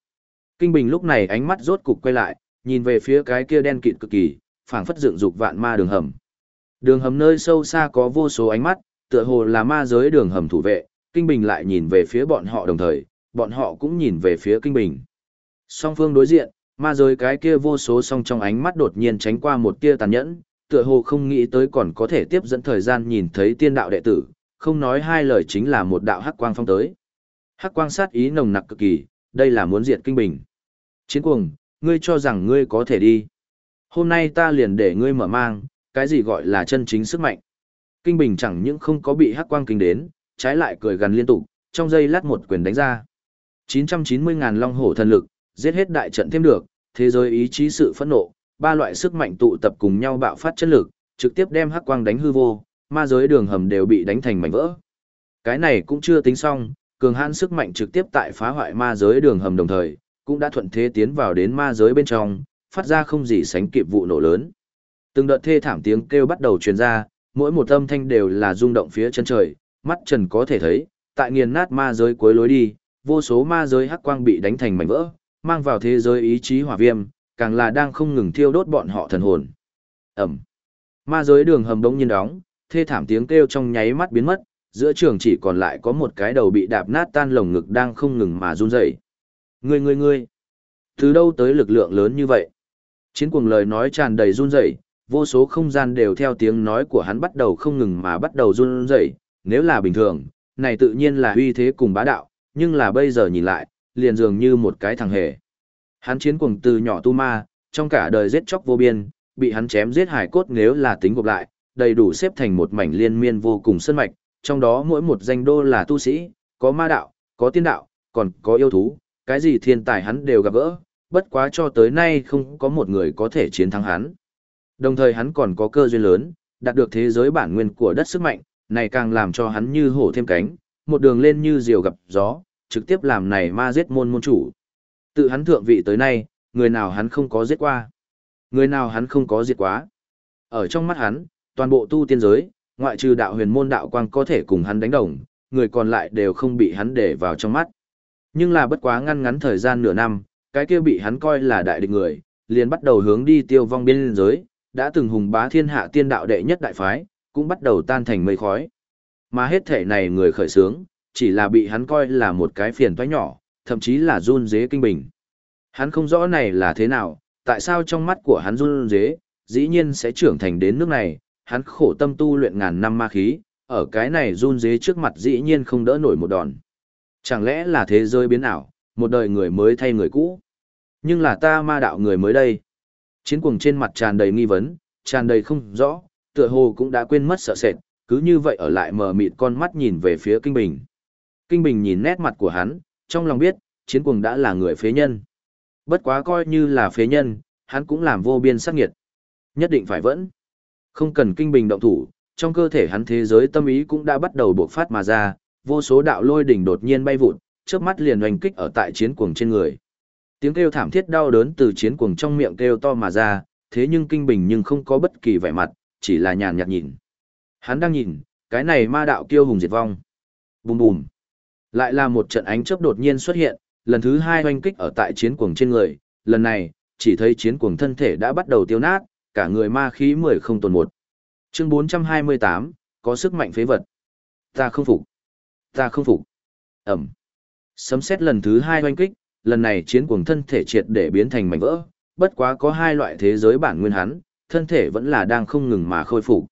Speaker 1: Kinh Bình lúc này ánh mắt rốt cục quay lại, nhìn về phía cái kia đen kịt cực kỳ, phảng phất dựng dục vạn ma đường hầm. Đường hầm nơi sâu xa có vô số ánh mắt, tựa hồ là ma giới đường hầm thủ vệ, Kinh Bình lại nhìn về phía bọn họ đồng thời, bọn họ cũng nhìn về phía Kinh Bình. Song phương đối diện, ma giới cái kia vô số song trong ánh mắt đột nhiên tránh qua một tia tàn nhẫn, tựa hồ không nghĩ tới còn có thể tiếp dẫn thời gian nhìn thấy tiên đạo đệ tử, không nói hai lời chính là một đạo hắc quang phong tới. Hắc quang sát ý nồng nặc cực kỳ, đây là muốn diệt Kinh Bình. Chiến cuồng, ngươi cho rằng ngươi có thể đi. Hôm nay ta liền để ngươi mở mang, cái gì gọi là chân chính sức mạnh. Kinh Bình chẳng những không có bị hắc quang kinh đến, trái lại cười gần liên tục, trong giây lát một quyền đánh ra. 990.000 long hổ thần lực, giết hết đại trận thêm được, thế giới ý chí sự phẫn nộ, ba loại sức mạnh tụ tập cùng nhau bạo phát chất lực, trực tiếp đem hắc quang đánh hư vô, ma giới đường hầm đều bị đánh thành mảnh vỡ. Cái này cũng chưa tính xong, cường hãn sức mạnh trực tiếp tại phá hoại ma giới đường hầm đồng thời, cũng đã thuận thế tiến vào đến ma giới bên trong, phát ra không gì sánh kịp vụ nổ lớn. Từng đợt thê thảm tiếng kêu bắt đầu truyền ra, mỗi một âm thanh đều là rung động phía chân trời, mắt trần có thể thấy, tại nghiền nát ma giới cuối lối đi, vô số ma giới hắc quang bị đánh thành mảnh vỡ, mang vào thế giới ý chí hỏa viêm, càng là đang không ngừng thiêu đốt bọn họ thần hồn. Ẩm. Ma giới đường hầm đống nhiên đóng, thê thảm tiếng kêu trong nháy mắt biến mất, giữa trường chỉ còn lại có một cái đầu bị đạp nát tan lồng ngực đang không ngừng mà run rẩy. Ngươi ngươi ngươi, từ đâu tới lực lượng lớn như vậy? Chiến cuồng lời nói tràn đầy run rẩy, vô số không gian đều theo tiếng nói của hắn bắt đầu không ngừng mà bắt đầu run rẩy, nếu là bình thường, này tự nhiên là uy thế cùng bá đạo, nhưng là bây giờ nhìn lại, liền dường như một cái thằng hề. Hắn chiến cuồng từ nhỏ tu ma, trong cả đời giết chóc vô biên, bị hắn chém giết hải cốt nếu là tính gộp lại, đầy đủ xếp thành một mảnh liên miên vô cùng sân mạch, trong đó mỗi một danh đô là tu sĩ, có ma đạo, có tiên đạo, còn có yêu thú, cái gì thiên tài hắn đều gặp gỡ, bất quá cho tới nay không có một người có thể chiến thắng hắn. Đồng thời hắn còn có cơ duyên lớn, đạt được thế giới bản nguyên của đất sức mạnh, này càng làm cho hắn như hổ thêm cánh, một đường lên như diều gặp gió, trực tiếp làm này ma giết môn môn chủ. Tự hắn thượng vị tới nay, người nào hắn không có giết qua, người nào hắn không có diệt quá. Ở trong mắt hắn, toàn bộ tu tiên giới, ngoại trừ đạo huyền môn đạo quang có thể cùng hắn đánh đồng, người còn lại đều không bị hắn để vào trong mắt. Nhưng là bất quá ngăn ngắn thời gian nửa năm, cái kia bị hắn coi là đại địch người, liền bắt đầu hướng đi tiêu vong biên giới, đã từng hùng bá thiên hạ tiên đạo đệ nhất đại phái, cũng bắt đầu tan thành mây khói. Mà hết thể này người khởi sướng, chỉ là bị hắn coi là một cái phiền toái nhỏ, thậm chí là run dế kinh bình. Hắn không rõ này là thế nào, tại sao trong mắt của hắn run dế, dĩ nhiên sẽ trưởng thành đến nước này, hắn khổ tâm tu luyện ngàn năm ma khí, ở cái này run dế trước mặt dĩ nhiên không đỡ nổi một đòn. Chẳng lẽ là thế giới biến ảo, một đời người mới thay người cũ? Nhưng là ta ma đạo người mới đây. Chiến cuồng trên mặt tràn đầy nghi vấn, tràn đầy không rõ, tựa hồ cũng đã quên mất sợ sệt, cứ như vậy ở lại mờ mịt con mắt nhìn về phía Kinh Bình. Kinh Bình nhìn nét mặt của hắn, trong lòng biết, chiến cuồng đã là người phế nhân. Bất quá coi như là phế nhân, hắn cũng làm vô biên sắc nghiệt. Nhất định phải vẫn. Không cần Kinh Bình động thủ, trong cơ thể hắn thế giới tâm ý cũng đã bắt đầu bộc phát mà ra, vô số đạo lôi đỉnh đột nhiên bay vụt, chớp mắt liền oanh kích ở tại chiến cuồng trên người. Tiếng kêu thảm thiết đau đớn từ chiến cuồng trong miệng kêu to mà ra, thế nhưng kinh bình nhưng không có bất kỳ vẻ mặt, chỉ là nhàn nhạt nhìn. Hắn đang nhìn, cái này ma đạo kiêu hùng diệt vong. Bùm bùm. Lại là một trận ánh chớp đột nhiên xuất hiện, lần thứ hai oanh kích ở tại chiến cuồng trên người, lần này, chỉ thấy chiến cuồng thân thể đã bắt đầu tiêu nát, cả người ma khí mười không tồn một. Chương 428, có sức mạnh phế vật. Ta không phục. Ta không phục. Ẩm. Sấm xét lần thứ hai oanh kích, lần này chiến cuồng thân thể triệt để biến thành mảnh vỡ, bất quá có hai loại thế giới bản nguyên hắn, thân thể vẫn là đang không ngừng mà khôi phục.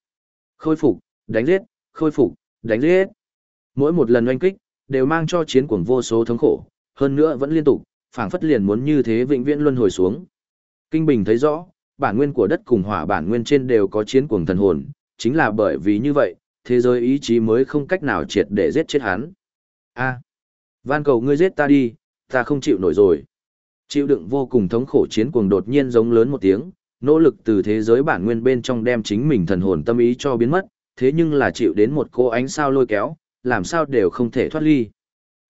Speaker 1: Khôi phục, đánh giết, khôi phục, đánh giết. Mỗi một lần oanh kích, đều mang cho chiến cuồng vô số thống khổ, hơn nữa vẫn liên tục, phảng phất liền muốn như thế vĩnh viễn luân hồi xuống. Kinh Bình thấy rõ, bản nguyên của đất cùng hỏa bản nguyên trên đều có chiến cuồng thần hồn, chính là bởi vì như vậy, thế giới ý chí mới không cách nào triệt để giết chết hắn. A, van cầu ngươi giết ta đi, ta không chịu nổi rồi. Chịu đựng vô cùng thống khổ chiến cuồng đột nhiên giống lớn một tiếng, nỗ lực từ thế giới bản nguyên bên trong đem chính mình thần hồn tâm ý cho biến mất, thế nhưng là chịu đến một cô ánh sao lôi kéo, làm sao đều không thể thoát ly.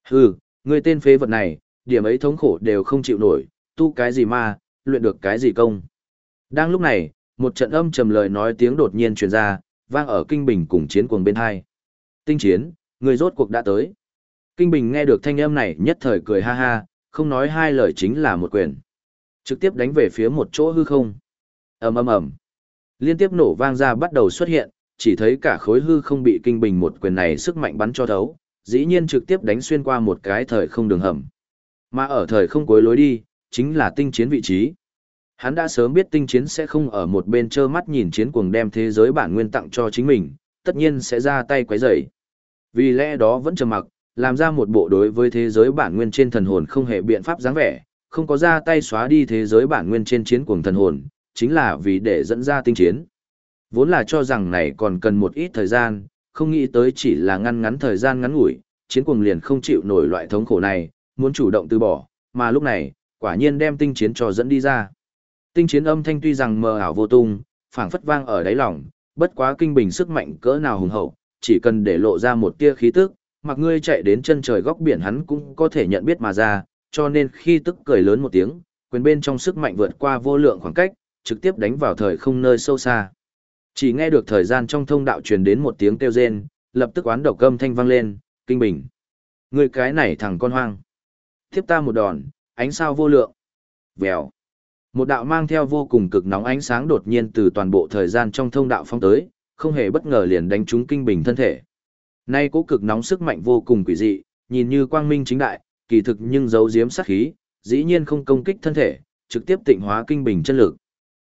Speaker 1: Hừ, ngươi tên phế vật này, điểm ấy thống khổ đều không chịu nổi, tu cái gì ma, luyện được cái gì công. Đang lúc này, một trận âm trầm lời nói tiếng đột nhiên truyền ra, vang ở kinh bình cùng chiến cuồng bên hai. Tinh chiến, người rốt cuộc đã tới. Kinh Bình nghe được thanh âm này nhất thời cười ha ha, không nói hai lời chính là một quyền. Trực tiếp đánh về phía một chỗ hư không. ầm ầm ầm Liên tiếp nổ vang ra bắt đầu xuất hiện, chỉ thấy cả khối hư không bị Kinh Bình một quyền này sức mạnh bắn cho thấu, dĩ nhiên trực tiếp đánh xuyên qua một cái thời không đường hầm. Mà ở thời không cuối lối đi, chính là tinh chiến vị trí. Hắn đã sớm biết tinh chiến sẽ không ở một bên trơ mắt nhìn chiến cuồng đem thế giới bản nguyên tặng cho chính mình, tất nhiên sẽ ra tay quấy rầy. Vì lẽ đó vẫn trầm mặc, làm ra một bộ đối với thế giới bản nguyên trên thần hồn không hề biện pháp dáng vẻ, không có ra tay xóa đi thế giới bản nguyên trên chiến cuồng thần hồn, chính là vì để dẫn ra tinh chiến. Vốn là cho rằng này còn cần một ít thời gian, không nghĩ tới chỉ là ngăn ngắn thời gian ngắn ngủi, chiến cuồng liền không chịu nổi loại thống khổ này, muốn chủ động từ bỏ, mà lúc này, quả nhiên đem tinh chiến cho dẫn đi ra. Tinh chiến âm thanh tuy rằng mờ ảo vô tung, phảng phất vang ở đáy lòng, bất quá kinh bình sức mạnh cỡ nào hùng hậu, chỉ cần để lộ ra một tia khí tức, mặc ngươi chạy đến chân trời góc biển hắn cũng có thể nhận biết mà ra, cho nên khi tức cười lớn một tiếng, quyền bên trong sức mạnh vượt qua vô lượng khoảng cách, trực tiếp đánh vào thời không nơi sâu xa. Chỉ nghe được thời gian trong thông đạo truyền đến một tiếng kêu rên, lập tức oán độc gâm thanh vang lên, kinh bình. Người cái này thằng con hoang. Tiếp ta một đòn, ánh sao vô lượng. Vèo. Một đạo mang theo vô cùng cực nóng ánh sáng đột nhiên từ toàn bộ thời gian trong thông đạo phong tới, không hề bất ngờ liền đánh trúng kinh bình thân thể. Nay cố cực nóng sức mạnh vô cùng quỷ dị, nhìn như quang minh chính đại, kỳ thực nhưng giấu giếm sát khí, dĩ nhiên không công kích thân thể, trực tiếp tịnh hóa kinh bình chân lực.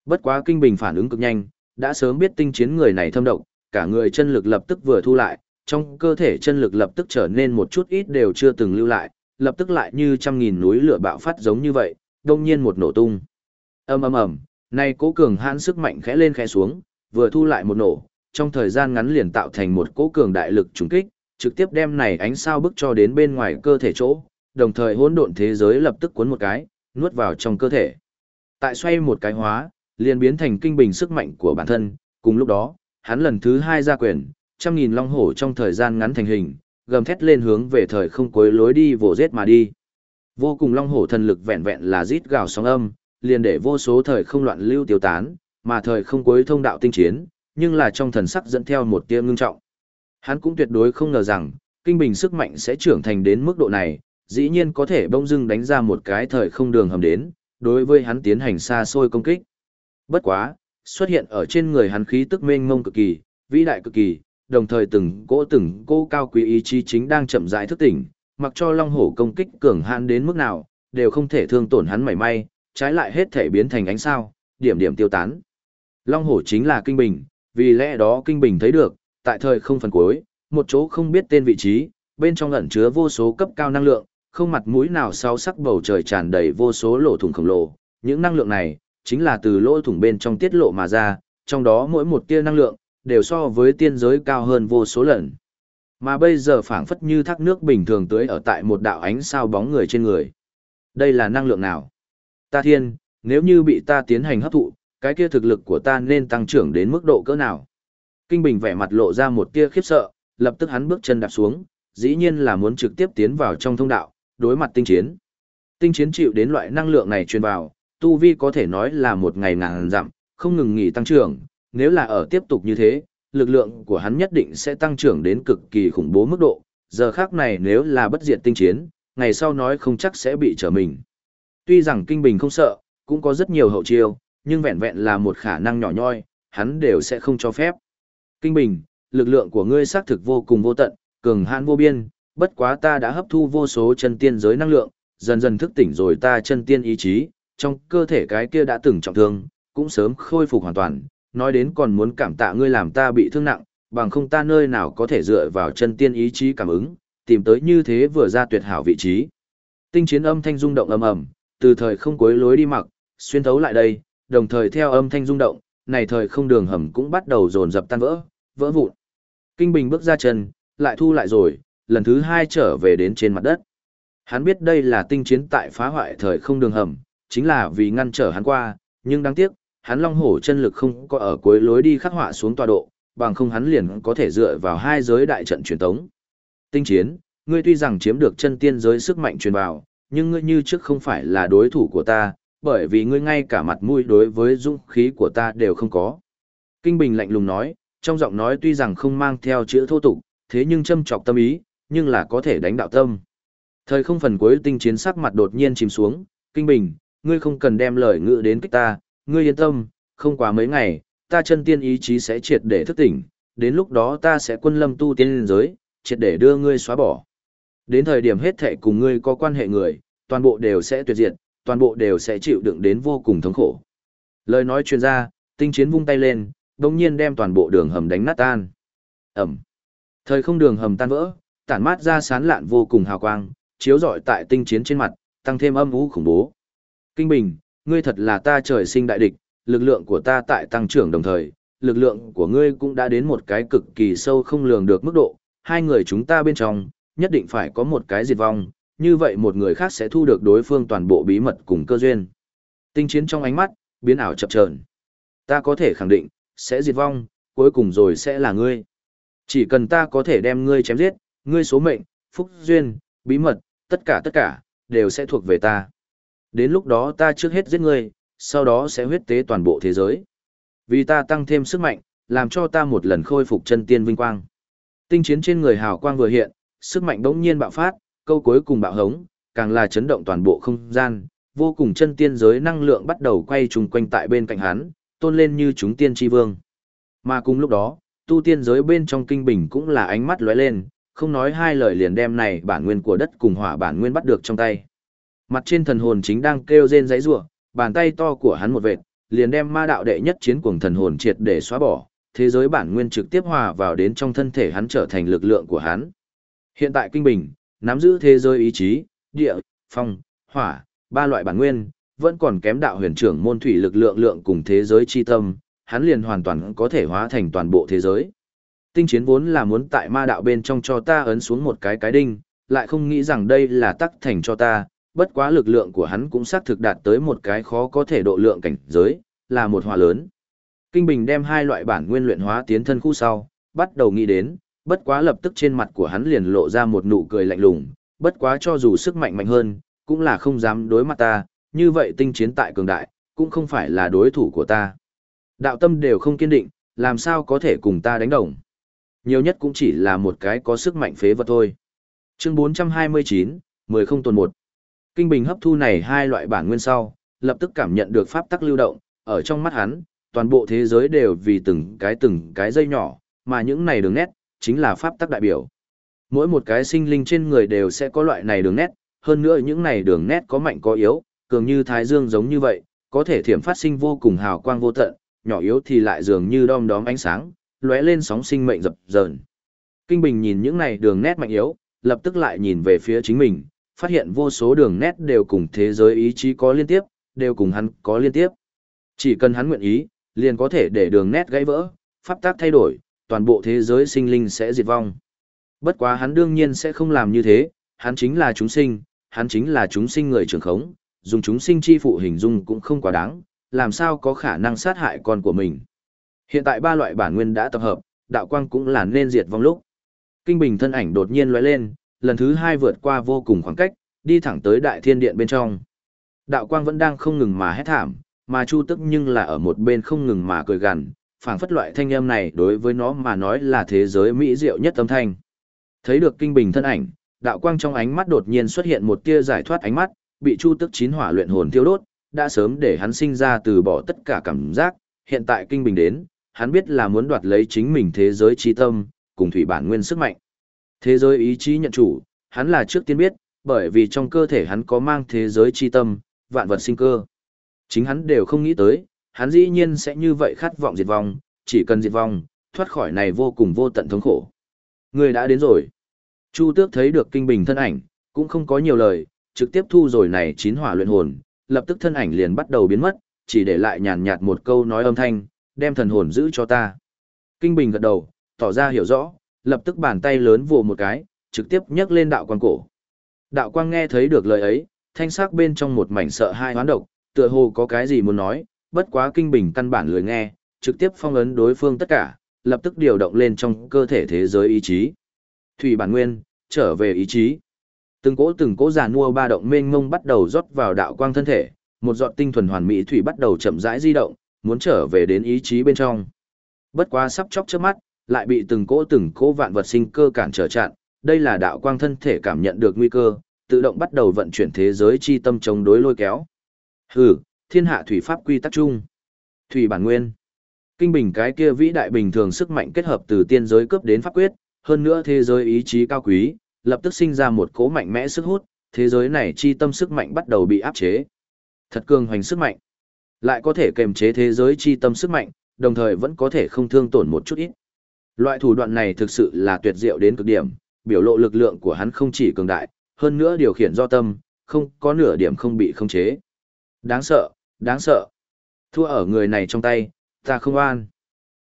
Speaker 1: Bất quá kinh bình phản ứng cực nhanh, đã sớm biết tinh chiến người này thâm độc, cả người chân lực lập tức vừa thu lại, trong cơ thể chân lực lập tức trở nên một chút ít đều chưa từng lưu lại, lập tức lại như trăm nghìn núi lửa bạo phát giống như vậy, đông nhiên một nổ tung ầm ầm ầm, nay cố cường hãn sức mạnh khẽ lên khẽ xuống, vừa thu lại một nổ, trong thời gian ngắn liền tạo thành một cố cường đại lực trùng kích, trực tiếp đem này ánh sao bức cho đến bên ngoài cơ thể chỗ, đồng thời hỗn độn thế giới lập tức cuốn một cái, nuốt vào trong cơ thể. Tại xoay một cái hóa, liền biến thành kinh bình sức mạnh của bản thân, cùng lúc đó, hắn lần thứ hai ra quyền, trăm nghìn long hổ trong thời gian ngắn thành hình, gầm thét lên hướng về thời không cuối lối đi vồ giết mà đi. Vô cùng long hổ thần lực vẹn vẹn là rít gào sóng âm, liền để vô số thời không loạn lưu tiêu tán, mà thời không cuối thông đạo tinh chiến, nhưng là trong thần sắc dẫn theo một tia ngưng trọng. Hắn cũng tuyệt đối không ngờ rằng, kinh bình sức mạnh sẽ trưởng thành đến mức độ này, dĩ nhiên có thể bông dưng đánh ra một cái thời không đường hầm đến, đối với hắn tiến hành xa xôi công kích. Bất quá, xuất hiện ở trên người hắn khí tức mênh mông cực kỳ, vĩ đại cực kỳ, đồng thời từng cỗ từng cô cao quý ý chí chính đang chậm rãi thức tỉnh, mặc cho long hổ công kích cường hãn đến mức nào, đều không thể thương tổn hắn mảy may, trái lại hết thể biến thành ánh sao, điểm điểm tiêu tán. Long hổ chính là kinh bình, vì lẽ đó kinh bình thấy được, tại thời không phần cuối, một chỗ không biết tên vị trí, bên trong ẩn chứa vô số cấp cao năng lượng, không mặt mũi nào sau sắc bầu trời tràn đầy vô số lỗ thủng khổng lồ, những năng lượng này chính là từ lỗ thủng bên trong tiết lộ mà ra, trong đó mỗi một tia năng lượng đều so với tiên giới cao hơn vô số lần. Mà bây giờ phảng phất như thác nước bình thường tưới ở tại một đạo ánh sao bóng người trên người. Đây là năng lượng nào? Ta thiên, nếu như bị ta tiến hành hấp thụ, cái kia thực lực của ta nên tăng trưởng đến mức độ cỡ nào? Kinh Bình vẻ mặt lộ ra một tia khiếp sợ, lập tức hắn bước chân đạp xuống, dĩ nhiên là muốn trực tiếp tiến vào trong thông đạo, đối mặt tinh chiến. Tinh chiến chịu đến loại năng lượng này truyền vào, tu vi có thể nói là một ngày ngàn dặm, không ngừng nghỉ tăng trưởng, nếu là ở tiếp tục như thế, lực lượng của hắn nhất định sẽ tăng trưởng đến cực kỳ khủng bố mức độ, giờ khác này nếu là bất diệt tinh chiến, ngày sau nói không chắc sẽ bị trở mình. Tuy rằng Kinh Bình không sợ, cũng có rất nhiều hậu chiêu, nhưng vẹn vẹn là một khả năng nhỏ nhoi, hắn đều sẽ không cho phép. Kinh Bình, lực lượng của ngươi xác thực vô cùng vô tận, cường hãn vô biên, bất quá ta đã hấp thu vô số chân tiên giới năng lượng, dần dần thức tỉnh rồi ta chân tiên ý chí, trong cơ thể cái kia đã từng trọng thương, cũng sớm khôi phục hoàn toàn, nói đến còn muốn cảm tạ ngươi làm ta bị thương nặng, bằng không ta nơi nào có thể dựa vào chân tiên ý chí cảm ứng, tìm tới như thế vừa ra tuyệt hảo vị trí. Tinh chiến âm thanh rung động ầm ầm, từ thời không cuối lối đi mặc, xuyên thấu lại đây, đồng thời theo âm thanh rung động, này thời không đường hầm cũng bắt đầu dồn dập tan vỡ, vỡ vụn. Kinh Bình bước ra chân, lại thu lại rồi, lần thứ hai trở về đến trên mặt đất. Hắn biết đây là tinh chiến tại phá hoại thời không đường hầm, chính là vì ngăn trở hắn qua, nhưng đáng tiếc, hắn long hổ chân lực không có ở cuối lối đi khắc họa xuống tọa độ, bằng không hắn liền có thể dựa vào hai giới đại trận truyền tống. Tinh chiến, ngươi tuy rằng chiếm được chân tiên giới sức mạnh truyền vào, nhưng ngươi như trước không phải là đối thủ của ta, bởi vì ngươi ngay cả mặt mũi đối với dũng khí của ta đều không có. Kinh Bình lạnh lùng nói, trong giọng nói tuy rằng không mang theo chữ thô tục, thế nhưng châm trọc tâm ý, nhưng là có thể đánh đạo tâm. Thời không phần cuối tinh chiến sắc mặt đột nhiên chìm xuống, kinh bình, ngươi không cần đem lời ngữ đến kích ta, ngươi yên tâm, không quá mấy ngày, ta chân tiên ý chí sẽ triệt để thức tỉnh, đến lúc đó ta sẽ quân lâm tu tiên giới, triệt để đưa ngươi xóa bỏ. Đến thời điểm hết thệ cùng ngươi có quan hệ người, toàn bộ đều sẽ tuyệt diệt, toàn bộ đều sẽ chịu đựng đến vô cùng thống khổ. Lời nói truyền ra, tinh chiến vung tay lên, đồng nhiên đem toàn bộ đường hầm đánh nát tan. Ẩm. Thời không đường hầm tan vỡ, tản mát ra sán lạn vô cùng hào quang, chiếu rọi tại tinh chiến trên mặt, tăng thêm âm vũ khủng bố. Kinh Bình, ngươi thật là ta trời sinh đại địch, lực lượng của ta tại tăng trưởng đồng thời, lực lượng của ngươi cũng đã đến một cái cực kỳ sâu không lường được mức độ, hai người chúng ta bên trong, nhất định phải có một cái diệt vong, như vậy một người khác sẽ thu được đối phương toàn bộ bí mật cùng cơ duyên. Tinh chiến trong ánh mắt, biến ảo chập chờn. Ta có thể khẳng định, sẽ diệt vong, cuối cùng rồi sẽ là ngươi. Chỉ cần ta có thể đem ngươi chém giết, ngươi số mệnh, phúc duyên, bí mật, tất cả tất cả, đều sẽ thuộc về ta. Đến lúc đó ta trước hết giết ngươi, sau đó sẽ huyết tế toàn bộ thế giới. Vì ta tăng thêm sức mạnh, làm cho ta một lần khôi phục chân tiên vinh quang. Tinh chiến trên người hào quang vừa hiện, sức mạnh đống nhiên bạo phát, câu cuối cùng bạo hống, càng là chấn động toàn bộ không gian, vô cùng chân tiên giới năng lượng bắt đầu quay trùng quanh tại bên cạnh hắn, tôn lên như chúng tiên tri vương. Mà cùng lúc đó, tu tiên giới bên trong kinh bình cũng là ánh mắt lóe lên, không nói hai lời liền đem này bản nguyên của đất cùng hỏa bản nguyên bắt được trong tay. Mặt trên thần hồn chính đang kêu rên giấy rủa, bàn tay to của hắn một vệt, liền đem ma đạo đệ nhất chiến cuồng thần hồn triệt để xóa bỏ, thế giới bản nguyên trực tiếp hòa vào đến trong thân thể hắn trở thành lực lượng của hắn. Hiện tại kinh bình, nắm giữ thế giới ý chí, địa, phong, hỏa, ba loại bản nguyên, vẫn còn kém đạo huyền trưởng môn thủy lực lượng lượng cùng thế giới chi tâm, hắn liền hoàn toàn có thể hóa thành toàn bộ thế giới. Tinh chiến vốn là muốn tại ma đạo bên trong cho ta ấn xuống một cái cái đinh, lại không nghĩ rằng đây là tắc thành cho ta, bất quá lực lượng của hắn cũng xác thực đạt tới một cái khó có thể độ lượng cảnh giới, là một hòa lớn. Kinh Bình đem hai loại bản nguyên luyện hóa tiến thân khu sau, bắt đầu nghĩ đến, bất quá lập tức trên mặt của hắn liền lộ ra một nụ cười lạnh lùng, bất quá cho dù sức mạnh mạnh hơn, cũng là không dám đối mặt ta, như vậy tinh chiến tại cường đại, cũng không phải là đối thủ của ta. Đạo tâm đều không kiên định, làm sao có thể cùng ta đánh đồng. Nhiều nhất cũng chỉ là một cái có sức mạnh phế vật thôi. Chương 429, 10 không tuần 1. Kinh Bình hấp thu này hai loại bản nguyên sau, lập tức cảm nhận được pháp tắc lưu động, ở trong mắt hắn, toàn bộ thế giới đều vì từng cái từng cái dây nhỏ, mà những này đường nét, chính là pháp tắc đại biểu. Mỗi một cái sinh linh trên người đều sẽ có loại này đường nét, hơn nữa những này đường nét có mạnh có yếu, cường như thái dương giống như vậy, có thể thiểm phát sinh vô cùng hào quang vô tận, nhỏ yếu thì lại dường như đom đóm ánh sáng, lóe lên sóng sinh mệnh dập dờn. Kinh Bình nhìn những này đường nét mạnh yếu, lập tức lại nhìn về phía chính mình, phát hiện vô số đường nét đều cùng thế giới ý chí có liên tiếp, đều cùng hắn có liên tiếp. Chỉ cần hắn nguyện ý, liền có thể để đường nét gãy vỡ, pháp tác thay đổi, toàn bộ thế giới sinh linh sẽ diệt vong. Bất quá hắn đương nhiên sẽ không làm như thế, hắn chính là chúng sinh, hắn chính là chúng sinh người trưởng khống, dùng chúng sinh chi phụ hình dung cũng không quá đáng, làm sao có khả năng sát hại con của mình. Hiện tại ba loại bản nguyên đã tập hợp, đạo quang cũng là nên diệt vong lúc. Kinh bình thân ảnh đột nhiên lóe lên, lần thứ hai vượt qua vô cùng khoảng cách, đi thẳng tới đại thiên điện bên trong. Đạo quang vẫn đang không ngừng mà hét thảm, mà Chu Tức nhưng là ở một bên không ngừng mà cười gằn, phảng phất loại thanh âm này đối với nó mà nói là thế giới mỹ diệu nhất âm thanh. Thấy được kinh bình thân ảnh, đạo quang trong ánh mắt đột nhiên xuất hiện một tia giải thoát ánh mắt, bị Chu Tức chín hỏa luyện hồn tiêu đốt, đã sớm để hắn sinh ra từ bỏ tất cả cảm giác, hiện tại kinh bình đến, hắn biết là muốn đoạt lấy chính mình thế giới chi tâm, cùng thủy bản nguyên sức mạnh. Thế giới ý chí nhận chủ, hắn là trước tiên biết, bởi vì trong cơ thể hắn có mang thế giới chi tâm, vạn vật sinh cơ. Chính hắn đều không nghĩ tới, hắn dĩ nhiên sẽ như vậy khát vọng diệt vong, chỉ cần diệt vong, thoát khỏi này vô cùng vô tận thống khổ. Người đã đến rồi. Chu tước thấy được kinh bình thân ảnh, cũng không có nhiều lời, trực tiếp thu rồi này chín hỏa luyện hồn, lập tức thân ảnh liền bắt đầu biến mất, chỉ để lại nhàn nhạt một câu nói âm thanh, đem thần hồn giữ cho ta. Kinh bình gật đầu, tỏ ra hiểu rõ, lập tức bàn tay lớn vồ một cái, trực tiếp nhấc lên đạo quang cổ. Đạo quang nghe thấy được lời ấy, thanh sắc bên trong một mảnh sợ hai hoán độc, tựa hồ có cái gì muốn nói, bất quá kinh bình căn bản lười nghe, trực tiếp phong ấn đối phương tất cả, lập tức điều động lên trong cơ thể thế giới ý chí. Thủy bản nguyên, trở về ý chí. Từng cỗ từng cỗ giàn mua ba động mênh mông bắt đầu rót vào đạo quang thân thể, một giọt tinh thuần hoàn mỹ thủy bắt đầu chậm rãi di động, muốn trở về đến ý chí bên trong. Bất quá sắp chốc trước mắt, lại bị từng cỗ từng cỗ vạn vật sinh cơ cản trở chặn, đây là đạo quang thân thể cảm nhận được nguy cơ, tự động bắt đầu vận chuyển thế giới chi tâm chống đối lôi kéo. Hừ, thiên hạ thủy pháp quy tắc chung. Thủy bản nguyên. Kinh bình cái kia vĩ đại bình thường sức mạnh kết hợp từ tiên giới cấp đến pháp quyết, hơn nữa thế giới ý chí cao quý, lập tức sinh ra một cỗ mạnh mẽ sức hút, thế giới này chi tâm sức mạnh bắt đầu bị áp chế. Thật cường hoành sức mạnh, lại có thể kềm chế thế giới chi tâm sức mạnh, đồng thời vẫn có thể không thương tổn một chút ít. Loại thủ đoạn này thực sự là tuyệt diệu đến cực điểm, biểu lộ lực lượng của hắn không chỉ cường đại, hơn nữa điều khiển do tâm, không có nửa điểm không bị khống chế. Đáng sợ, đáng sợ. Thua ở người này trong tay, ta không an.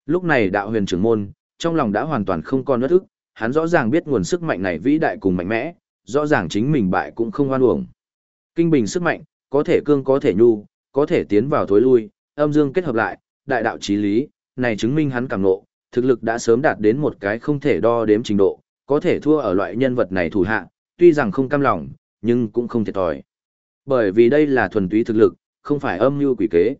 Speaker 1: Lúc này đạo huyền trưởng môn, trong lòng đã hoàn toàn không còn bất ức, hắn rõ ràng biết nguồn sức mạnh này vĩ đại cùng mạnh mẽ, rõ ràng chính mình bại cũng không oan uổng. Kinh bình sức mạnh, có thể cương có thể nhu, có thể tiến vào thối lui, âm dương kết hợp lại, đại đạo chí lý, này chứng minh hắn cảm nộ, thực lực đã sớm đạt đến một cái không thể đo đếm trình độ, có thể thua ở loại nhân vật này thủ hạ, tuy rằng không cam lòng, nhưng cũng không thiệt thòi. Bởi vì đây là thuần túy thực lực, không phải âm mưu quỷ kế.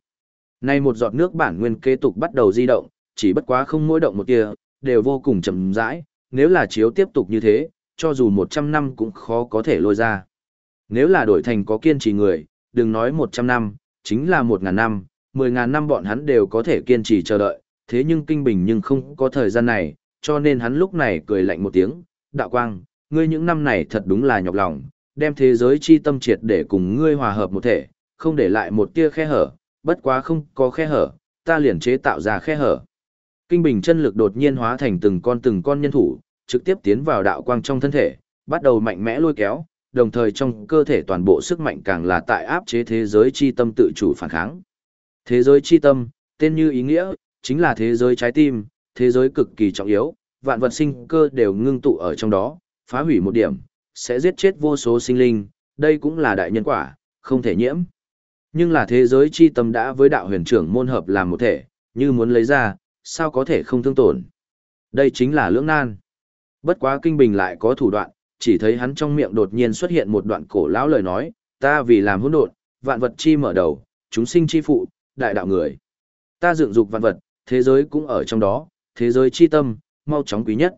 Speaker 1: Nay một giọt nước bản nguyên kế tục bắt đầu di động, chỉ bất quá không mỗi động một tia, đều vô cùng chậm rãi, nếu là chiếu tiếp tục như thế, cho dù 100 năm cũng khó có thể lôi ra. Nếu là đổi thành có kiên trì người, đừng nói 100 năm, chính là 1.000 năm, 10.000 năm bọn hắn đều có thể kiên trì chờ đợi, thế nhưng kinh bình nhưng không có thời gian này, cho nên hắn lúc này cười lạnh một tiếng, đạo quang, ngươi những năm này thật đúng là nhọc lòng, đem thế giới chi tâm triệt để cùng ngươi hòa hợp một thể, không để lại một tia khe hở, bất quá không có khe hở, ta liền chế tạo ra khe hở. Kinh bình chân lực đột nhiên hóa thành từng con từng con nhân thủ, trực tiếp tiến vào đạo quang trong thân thể, bắt đầu mạnh mẽ lôi kéo, đồng thời trong cơ thể toàn bộ sức mạnh càng là tại áp chế thế giới chi tâm tự chủ phản kháng. Thế giới chi tâm, tên như ý nghĩa, chính là thế giới trái tim, thế giới cực kỳ trọng yếu, vạn vật sinh cơ đều ngưng tụ ở trong đó, phá hủy một điểm, sẽ giết chết vô số sinh linh, đây cũng là đại nhân quả, không thể nhiễm. Nhưng là thế giới chi tâm đã với đạo huyền trưởng môn hợp làm một thể, như muốn lấy ra, sao có thể không thương tổn. Đây chính là lưỡng nan. Bất quá kinh bình lại có thủ đoạn, chỉ thấy hắn trong miệng đột nhiên xuất hiện một đoạn cổ lão lời nói, ta vì làm hỗn độn, vạn vật chi mở đầu, chúng sinh chi phụ, đại đạo người. Ta dựng dục vạn vật, thế giới cũng ở trong đó, thế giới chi tâm, mau chóng quý nhất.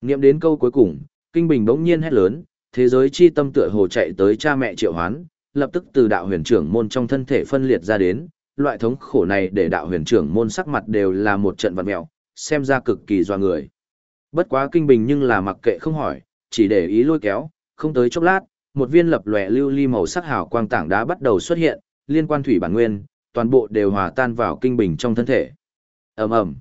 Speaker 1: Nghiệm đến câu cuối cùng, kinh bình bỗng nhiên hét lớn, thế giới chi tâm tựa hồ chạy tới cha mẹ triệu hoán, lập tức từ đạo huyền trưởng môn trong thân thể phân liệt ra đến, loại thống khổ này để đạo huyền trưởng môn sắc mặt đều là một trận vật mèo, xem ra cực kỳ doa người. Bất quá kinh bình nhưng là mặc kệ không hỏi, chỉ để ý lôi kéo, không tới chốc lát, một viên lập lòe lưu ly màu sắc hào quang tảng đá bắt đầu xuất hiện, liên quan thủy bản nguyên, toàn bộ đều hòa tan vào kinh bình trong thân thể. Ầm ầm.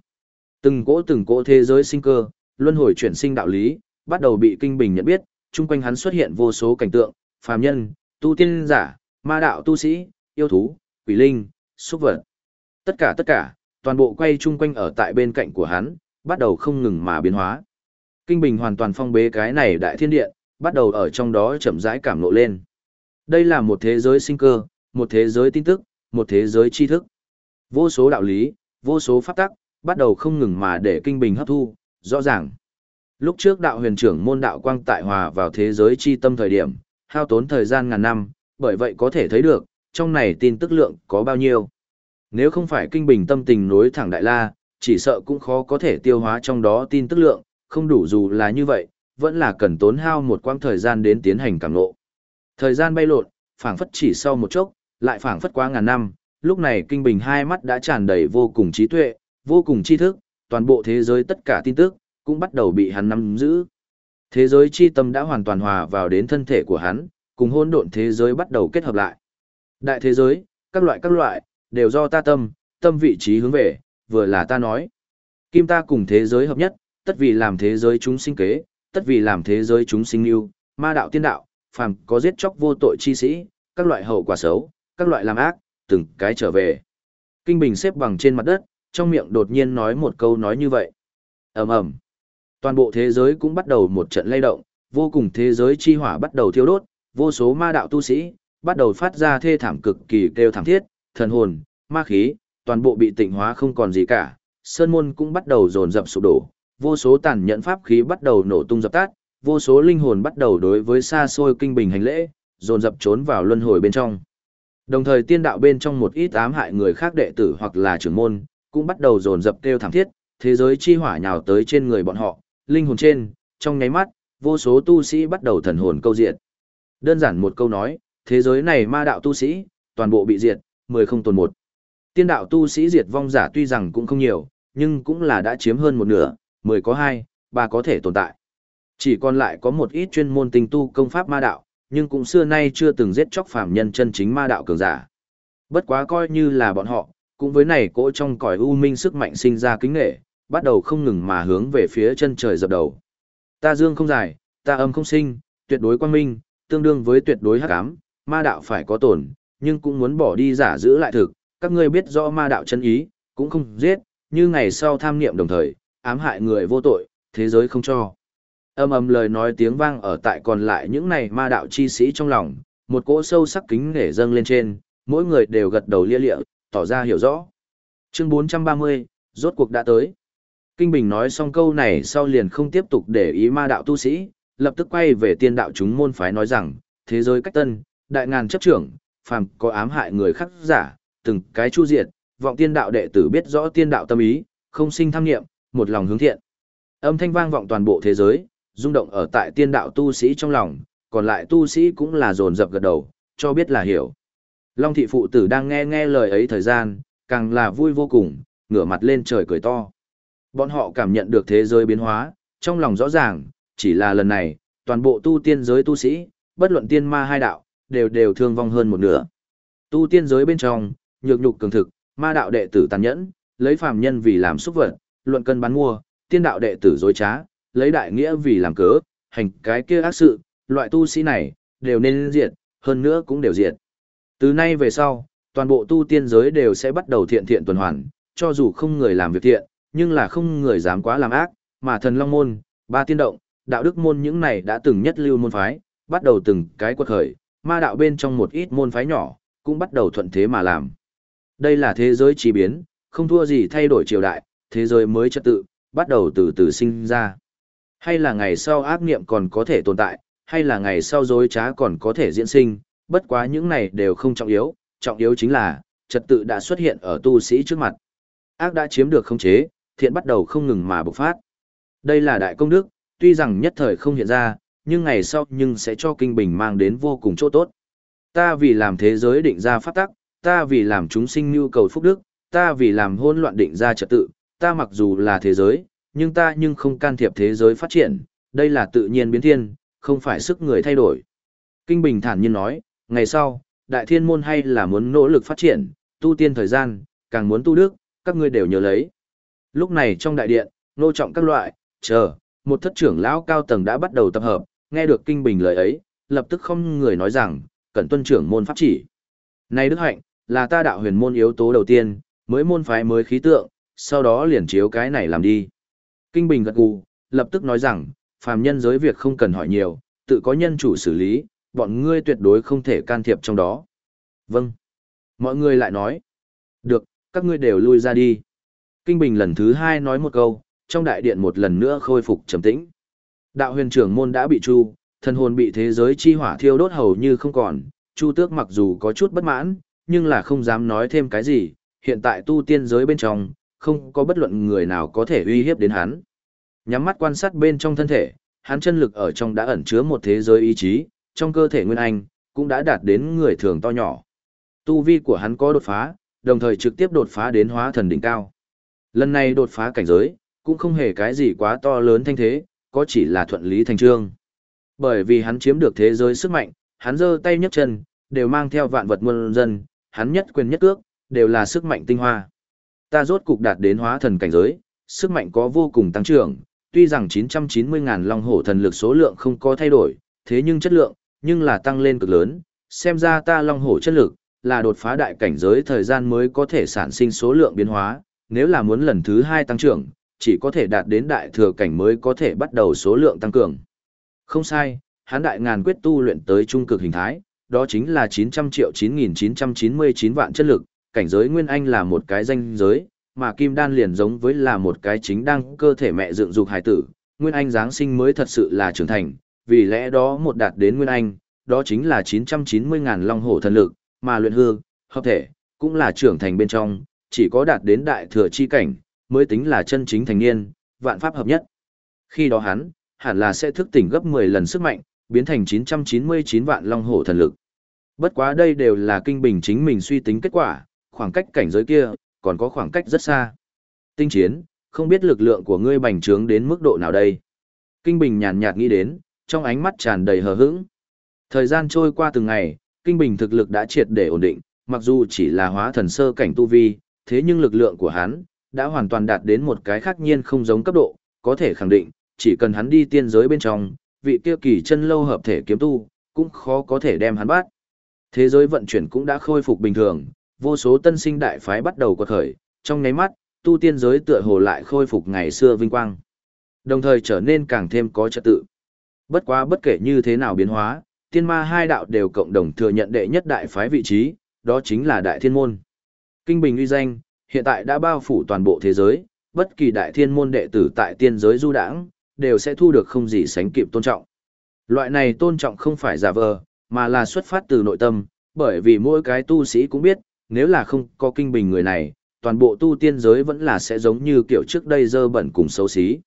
Speaker 1: Từng cỗ từng cỗ thế giới sinh cơ, luân hồi chuyển sinh đạo lý, bắt đầu bị kinh bình nhận biết, chung quanh hắn xuất hiện vô số cảnh tượng, phàm nhân, tu tiên giả, ma đạo tu sĩ, yêu thú, quỷ linh, xúc vật. Tất cả tất cả, toàn bộ quay chung quanh ở tại bên cạnh của hắn, bắt đầu không ngừng mà biến hóa. Kinh Bình hoàn toàn phong bế cái này đại thiên điện, bắt đầu ở trong đó chậm rãi cảm ngộ lên. Đây là một thế giới sinh cơ, một thế giới tin tức, một thế giới tri thức. Vô số đạo lý, vô số pháp tắc, bắt đầu không ngừng mà để Kinh Bình hấp thu, rõ ràng. Lúc trước đạo huyền trưởng môn đạo quang tại hòa vào thế giới chi tâm thời điểm, hao tốn thời gian ngàn năm, bởi vậy có thể thấy được, trong này tin tức lượng có bao nhiêu. Nếu không phải kinh bình tâm tình nối thẳng đại la, chỉ sợ cũng khó có thể tiêu hóa trong đó tin tức lượng, không đủ dù là như vậy, vẫn là cần tốn hao một quãng thời gian đến tiến hành cảm ngộ. Thời gian bay lộn, phảng phất chỉ sau một chốc, lại phảng phất quá ngàn năm, lúc này kinh bình hai mắt đã tràn đầy vô cùng trí tuệ, vô cùng tri thức, toàn bộ thế giới tất cả tin tức, cũng bắt đầu bị hắn nắm giữ. Thế giới chi tâm đã hoàn toàn hòa vào đến thân thể của hắn, cùng hỗn độn thế giới bắt đầu kết hợp lại. Đại thế giới, các loại các loại, đều do ta tâm, tâm vị trí hướng về, vừa là ta nói. Kim ta cùng thế giới hợp nhất, tất vì làm thế giới chúng sinh kế, tất vì làm thế giới chúng sinh lưu, ma đạo tiên đạo, phàm có giết chóc vô tội chi sĩ, các loại hậu quả xấu, các loại làm ác, từng cái trở về. Kinh Bình xếp bằng trên mặt đất, trong miệng đột nhiên nói một câu nói như vậy. ầm ầm, Toàn bộ thế giới cũng bắt đầu một trận lay động, vô cùng thế giới chi hỏa bắt đầu thiêu đốt, vô số ma đạo tu sĩ, bắt đầu phát ra thê thảm cực kỳ kêu thảm thiết, thần hồn, ma khí, toàn bộ bị tịnh hóa không còn gì cả, sơn môn cũng bắt đầu dồn dập sụp đổ, vô số tàn nhẫn pháp khí bắt đầu nổ tung dập tắt, vô số linh hồn bắt đầu đối với xa xôi kinh bình hành lễ, dồn dập trốn vào luân hồi bên trong. Đồng thời tiên đạo bên trong một ít ám hại người khác đệ tử hoặc là trưởng môn, cũng bắt đầu dồn dập kêu thảm thiết, thế giới chi hỏa nhào tới trên người bọn họ, linh hồn trên, trong nháy mắt, vô số tu sĩ bắt đầu thần hồn câu diệt. Đơn giản một câu nói, thế giới này ma đạo tu sĩ, toàn bộ bị diệt, mười không tồn một. Tiên đạo tu sĩ diệt vong giả tuy rằng cũng không nhiều, nhưng cũng là đã chiếm hơn một nửa, mười có hai, ba có thể tồn tại. Chỉ còn lại có một ít chuyên môn tinh tu công pháp ma đạo, nhưng cũng xưa nay chưa từng giết chóc phàm nhân chân chính ma đạo cường giả. Bất quá coi như là bọn họ, cũng với này cỗ trong cõi u minh sức mạnh sinh ra kính nghệ, bắt đầu không ngừng mà hướng về phía chân trời dập đầu. Ta dương không dài, ta âm không sinh, tuyệt đối quang minh, tương đương với tuyệt đối hắc ám, ma đạo phải có tổn, nhưng cũng muốn bỏ đi giả giữ lại thực, các ngươi biết rõ ma đạo chân ý, cũng không giết, như ngày sau tham niệm đồng thời, ám hại người vô tội, thế giới không cho. Âm ầm lời nói tiếng vang ở tại còn lại những này ma đạo chi sĩ trong lòng, một cỗ sâu sắc kính nể dâng lên trên, mỗi người đều gật đầu lia lịa, tỏ ra hiểu rõ. Chương 430, rốt cuộc đã tới. Kinh Bình nói xong câu này sau liền không tiếp tục để ý ma đạo tu sĩ, lập tức quay về tiên đạo chúng môn phái nói rằng, thế giới cách tân, đại ngàn chấp trưởng, phàm có ám hại người khác giả, từng cái chu diệt, vọng tiên đạo đệ tử biết rõ tiên đạo tâm ý, không sinh tham nghiệm, một lòng hướng thiện. Âm thanh vang vọng toàn bộ thế giới, rung động ở tại tiên đạo tu sĩ trong lòng, còn lại tu sĩ cũng là dồn dập gật đầu, cho biết là hiểu. Long thị phụ tử đang nghe nghe lời ấy thời gian, càng là vui vô cùng, ngửa mặt lên trời cười to. Bọn họ cảm nhận được thế giới biến hóa, trong lòng rõ ràng, chỉ là lần này, toàn bộ tu tiên giới tu sĩ, bất luận tiên ma hai đạo, đều đều thương vong hơn một nửa. Tu tiên giới bên trong, nhược nhục cường thực, ma đạo đệ tử tàn nhẫn, lấy phàm nhân vì làm xúc vật, luận cân bán mua, tiên đạo đệ tử dối trá, lấy đại nghĩa vì làm cớ, hành cái kia ác sự, loại tu sĩ này, đều nên diệt, hơn nữa cũng đều diệt. Từ nay về sau, toàn bộ tu tiên giới đều sẽ bắt đầu thiện thiện tuần hoàn, cho dù không người làm việc thiện, nhưng là không người dám quá làm ác, mà thần long môn, ba tiên động, đạo đức môn những này đã từng nhất lưu môn phái, bắt đầu từng cái quật khởi, ma đạo bên trong một ít môn phái nhỏ, cũng bắt đầu thuận thế mà làm. Đây là thế giới chỉ biến, không thua gì thay đổi triều đại, thế giới mới trật tự, bắt đầu từ từ sinh ra. Hay là ngày sau ác niệm còn có thể tồn tại, hay là ngày sau dối trá còn có thể diễn sinh, bất quá những này đều không trọng yếu, trọng yếu chính là, trật tự đã xuất hiện ở tu sĩ trước mặt. Ác đã chiếm được khống chế, thiện bắt đầu không ngừng mà bộc phát. Đây là đại công đức, tuy rằng nhất thời không hiện ra, nhưng ngày sau nhưng sẽ cho kinh bình mang đến vô cùng chỗ tốt. Ta vì làm thế giới định ra pháp tắc, ta vì làm chúng sinh nhu cầu phúc đức, ta vì làm hỗn loạn định ra trật tự, ta mặc dù là thế giới, nhưng ta nhưng không can thiệp thế giới phát triển, đây là tự nhiên biến thiên, không phải sức người thay đổi. Kinh Bình thản nhiên nói, ngày sau, đại thiên môn hay là muốn nỗ lực phát triển, tu tiên thời gian, càng muốn tu đức, các ngươi đều nhớ lấy. Lúc này trong đại điện, nô trọng các loại, chờ, một thất trưởng lão cao tầng đã bắt đầu tập hợp, nghe được Kinh Bình lời ấy, lập tức không người nói rằng, cần tuân trưởng môn pháp chỉ. Này đức hạnh, là ta đạo huyền môn yếu tố đầu tiên, mới môn phái mới khí tượng, sau đó liền chiếu cái này làm đi. Kinh Bình gật gù, lập tức nói rằng, phàm nhân giới việc không cần hỏi nhiều, tự có nhân chủ xử lý, bọn ngươi tuyệt đối không thể can thiệp trong đó. Vâng. Mọi người lại nói. Được, các ngươi đều lui ra đi. Kinh Bình lần thứ hai nói một câu, trong đại điện một lần nữa khôi phục trầm tĩnh. Đạo huyền trưởng môn đã bị chu, thần hồn bị thế giới chi hỏa thiêu đốt hầu như không còn, chu tước mặc dù có chút bất mãn, nhưng là không dám nói thêm cái gì, hiện tại tu tiên giới bên trong, không có bất luận người nào có thể uy hiếp đến hắn. Nhắm mắt quan sát bên trong thân thể, hắn chân lực ở trong đã ẩn chứa một thế giới ý chí, trong cơ thể Nguyên Anh, cũng đã đạt đến người thường to nhỏ. Tu vi của hắn có đột phá, đồng thời trực tiếp đột phá đến hóa thần đỉnh cao. Lần này đột phá cảnh giới, cũng không hề cái gì quá to lớn thanh thế, có chỉ là thuận lý thành trương. Bởi vì hắn chiếm được thế giới sức mạnh, hắn giơ tay nhấc chân, đều mang theo vạn vật muôn dân, hắn nhất quyền nhất cước, đều là sức mạnh tinh hoa. Ta rốt cục đạt đến hóa thần cảnh giới, sức mạnh có vô cùng tăng trưởng, tuy rằng 990.000 long hổ thần lực số lượng không có thay đổi, thế nhưng chất lượng, nhưng là tăng lên cực lớn, xem ra ta long hổ chất lực, là đột phá đại cảnh giới thời gian mới có thể sản sinh số lượng biến hóa, nếu là muốn lần thứ hai tăng trưởng, chỉ có thể đạt đến đại thừa cảnh mới có thể bắt đầu số lượng tăng cường. Không sai, hán đại ngàn quyết tu luyện tới trung cực hình thái, đó chính là 900 triệu 9999 vạn chất lực, cảnh giới Nguyên Anh là một cái danh giới, mà Kim Đan liền giống với là một cái chính đang cơ thể mẹ dựng dục hài tử, Nguyên Anh Giáng sinh mới thật sự là trưởng thành, vì lẽ đó một đạt đến Nguyên Anh, đó chính là 990.000 long hổ thần lực, mà luyện hương hợp thể, cũng là trưởng thành bên trong, chỉ có đạt đến đại thừa chi cảnh, mới tính là chân chính thành niên, vạn pháp hợp nhất. Khi đó hắn, hẳn là sẽ thức tỉnh gấp 10 lần sức mạnh, biến thành 999 vạn long hổ thần lực. Bất quá đây đều là kinh bình chính mình suy tính kết quả, khoảng cách cảnh giới kia, còn có khoảng cách rất xa. Tinh chiến, không biết lực lượng của ngươi bành trướng đến mức độ nào đây. Kinh bình nhàn nhạt nghĩ đến, trong ánh mắt tràn đầy hờ hững. Thời gian trôi qua từng ngày, kinh bình thực lực đã triệt để ổn định, mặc dù chỉ là hóa thần sơ cảnh tu vi, thế nhưng lực lượng của hắn đã hoàn toàn đạt đến một cái khác nhiên không giống cấp độ, có thể khẳng định, chỉ cần hắn đi tiên giới bên trong, vị kia kỳ chân lâu hợp thể kiếm tu, cũng khó có thể đem hắn bắt. Thế giới vận chuyển cũng đã khôi phục bình thường, vô số tân sinh đại phái bắt đầu quật khởi, trong nháy mắt, tu tiên giới tựa hồ lại khôi phục ngày xưa vinh quang. Đồng thời trở nên càng thêm có trật tự. Bất quá bất kể như thế nào biến hóa, tiên ma hai đạo đều cộng đồng thừa nhận đệ nhất đại phái vị trí, đó chính là đại thiên môn. Kinh bình uy danh, hiện tại đã bao phủ toàn bộ thế giới, bất kỳ đại thiên môn đệ tử tại tiên giới du đảng, đều sẽ thu được không gì sánh kịp tôn trọng. Loại này tôn trọng không phải giả vờ, mà là xuất phát từ nội tâm, bởi vì mỗi cái tu sĩ cũng biết, nếu là không có kinh bình người này, toàn bộ tu tiên giới vẫn là sẽ giống như kiểu trước đây dơ bẩn cùng xấu xí.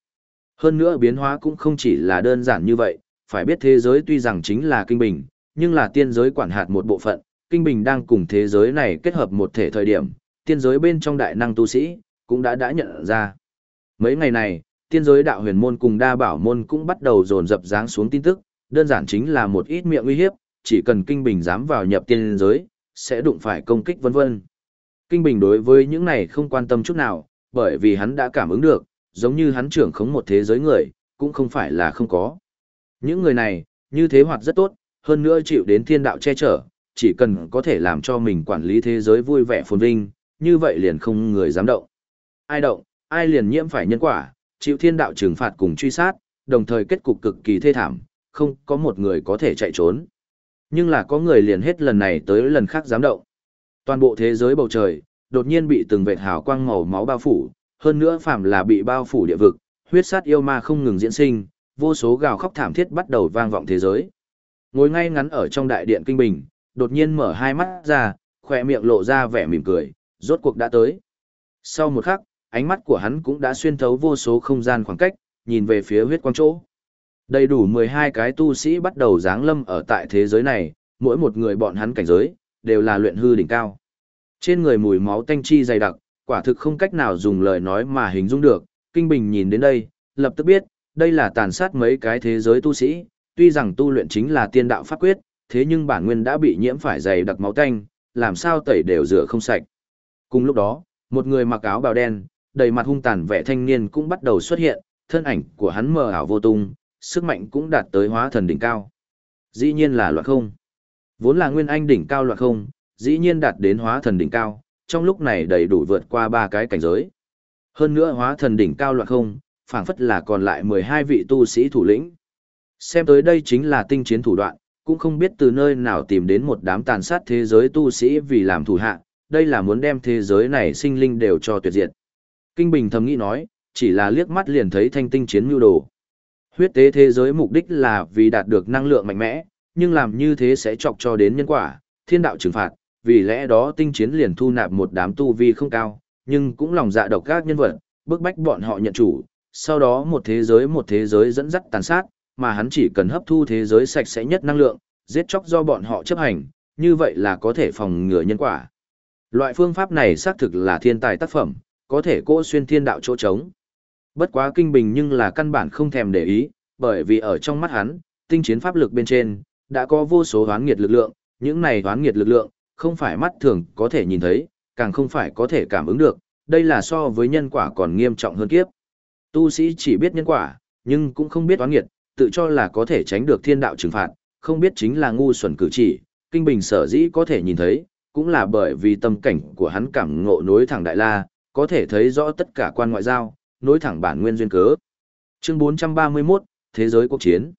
Speaker 1: Hơn nữa biến hóa cũng không chỉ là đơn giản như vậy, phải biết thế giới tuy rằng chính là kinh bình, nhưng là tiên giới quản hạt một bộ phận, kinh bình đang cùng thế giới này kết hợp một thể thời điểm, tiên giới bên trong đại năng tu sĩ, cũng đã đã nhận ra. Mấy ngày này, tiên giới đạo huyền môn cùng đa bảo môn cũng bắt đầu dồn dập dáng xuống tin tức, đơn giản chính là một ít miệng uy hiếp, chỉ cần kinh bình dám vào nhập tiên giới, sẽ đụng phải công kích vân vân. Kinh bình đối với những này không quan tâm chút nào, bởi vì hắn đã cảm ứng được, giống như hắn trưởng khống một thế giới người, cũng không phải là không có. Những người này, như thế hoạt rất tốt, hơn nữa chịu đến thiên đạo che chở, chỉ cần có thể làm cho mình quản lý thế giới vui vẻ phồn vinh, như vậy liền không người dám động. Ai động, ai liền nhiễm phải nhân quả, chịu thiên đạo trừng phạt cùng truy sát, đồng thời kết cục cực kỳ thê thảm, không có một người có thể chạy trốn. Nhưng là có người liền hết lần này tới lần khác dám động. Toàn bộ thế giới bầu trời, đột nhiên bị từng vệt hào quang màu máu bao phủ, hơn nữa phạm là bị bao phủ địa vực, huyết sát yêu ma không ngừng diễn sinh, vô số gào khóc thảm thiết bắt đầu vang vọng thế giới. Ngồi ngay ngắn ở trong đại điện kinh bình, đột nhiên mở hai mắt ra, khỏe miệng lộ ra vẻ mỉm cười, rốt cuộc đã tới. Sau một khắc, ánh mắt của hắn cũng đã xuyên thấu vô số không gian khoảng cách, nhìn về phía huyết quang chỗ. Đầy đủ 12 cái tu sĩ bắt đầu giáng lâm ở tại thế giới này, mỗi một người bọn hắn cảnh giới, đều là luyện hư đỉnh cao. Trên người mùi máu tanh chi dày đặc, quả thực không cách nào dùng lời nói mà hình dung được, Kinh Bình nhìn đến đây, lập tức biết, đây là tàn sát mấy cái thế giới tu sĩ, tuy rằng tu luyện chính là tiên đạo pháp quyết, thế nhưng bản nguyên đã bị nhiễm phải dày đặc máu tanh, làm sao tẩy đều rửa không sạch. Cùng lúc đó, một người mặc áo bào đen, đầy mặt hung tàn vẻ thanh niên cũng bắt đầu xuất hiện, thân ảnh của hắn mờ ảo vô tung, sức mạnh cũng đạt tới hóa thần đỉnh cao. Dĩ nhiên là loạn không. Vốn là nguyên anh đỉnh cao loạn không, dĩ nhiên đạt đến hóa thần đỉnh cao, trong lúc này đầy đủ vượt qua ba cái cảnh giới. Hơn nữa hóa thần đỉnh cao loạn không, phảng phất là còn lại 12 vị tu sĩ thủ lĩnh. Xem tới đây chính là tinh chiến thủ đoạn, cũng không biết từ nơi nào tìm đến một đám tàn sát thế giới tu sĩ vì làm thủ hạ, đây là muốn đem thế giới này sinh linh đều cho tuyệt diệt. Kinh Bình thầm nghĩ nói, chỉ là liếc mắt liền thấy thanh tinh chiến mưu đồ. Huyết tế thế giới mục đích là vì đạt được năng lượng mạnh mẽ, nhưng làm như thế sẽ chọc cho đến nhân quả, thiên đạo trừng phạt, vì lẽ đó tinh chiến liền thu nạp một đám tu vi không cao, nhưng cũng lòng dạ độc các nhân vật, bức bách bọn họ nhận chủ, sau đó một thế giới một thế giới dẫn dắt tàn sát, mà hắn chỉ cần hấp thu thế giới sạch sẽ nhất năng lượng, giết chóc do bọn họ chấp hành, như vậy là có thể phòng ngừa nhân quả. Loại phương pháp này xác thực là thiên tài tác phẩm, có thể cỗ xuyên thiên đạo chỗ trống. Bất quá kinh bình nhưng là căn bản không thèm để ý, bởi vì ở trong mắt hắn, tinh chiến pháp lực bên trên, đã có vô số hoán nghiệt lực lượng, những này hoán nghiệt lực lượng, không phải mắt thường có thể nhìn thấy, càng không phải có thể cảm ứng được, đây là so với nhân quả còn nghiêm trọng hơn kiếp. Tu sĩ chỉ biết nhân quả, nhưng cũng không biết hoán nghiệt, tự cho là có thể tránh được thiên đạo trừng phạt, không biết chính là ngu xuẩn cử chỉ, kinh bình sở dĩ có thể nhìn thấy, cũng là bởi vì tâm cảnh của hắn cảm ngộ nối thẳng đại la, có thể thấy rõ tất cả quan ngoại giao, nối thẳng bản nguyên duyên cớ. Chương 431, Thế giới quốc chiến.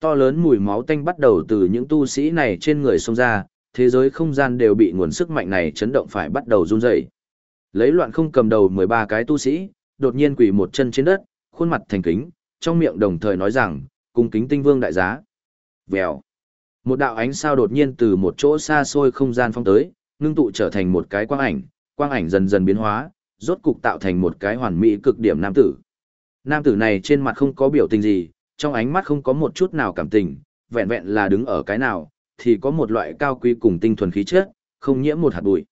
Speaker 1: To lớn mùi máu tanh bắt đầu từ những tu sĩ này trên người xông ra, thế giới không gian đều bị nguồn sức mạnh này chấn động phải bắt đầu run rẩy. Lấy loạn không cầm đầu 13 cái tu sĩ, đột nhiên quỳ một chân trên đất, khuôn mặt thành kính, trong miệng đồng thời nói rằng, cung kính tinh vương đại giá. Vèo. Một đạo ánh sao đột nhiên từ một chỗ xa xôi không gian phong tới, ngưng tụ trở thành một cái quang ảnh, quang ảnh dần dần biến hóa, rốt cục tạo thành một cái hoàn mỹ cực điểm nam tử. Nam tử này trên mặt không có biểu tình gì, trong ánh mắt không có một chút nào cảm tình, vẹn vẹn là đứng ở cái nào, thì có một loại cao quý cùng tinh thuần khí chất, không nhiễm một hạt bụi.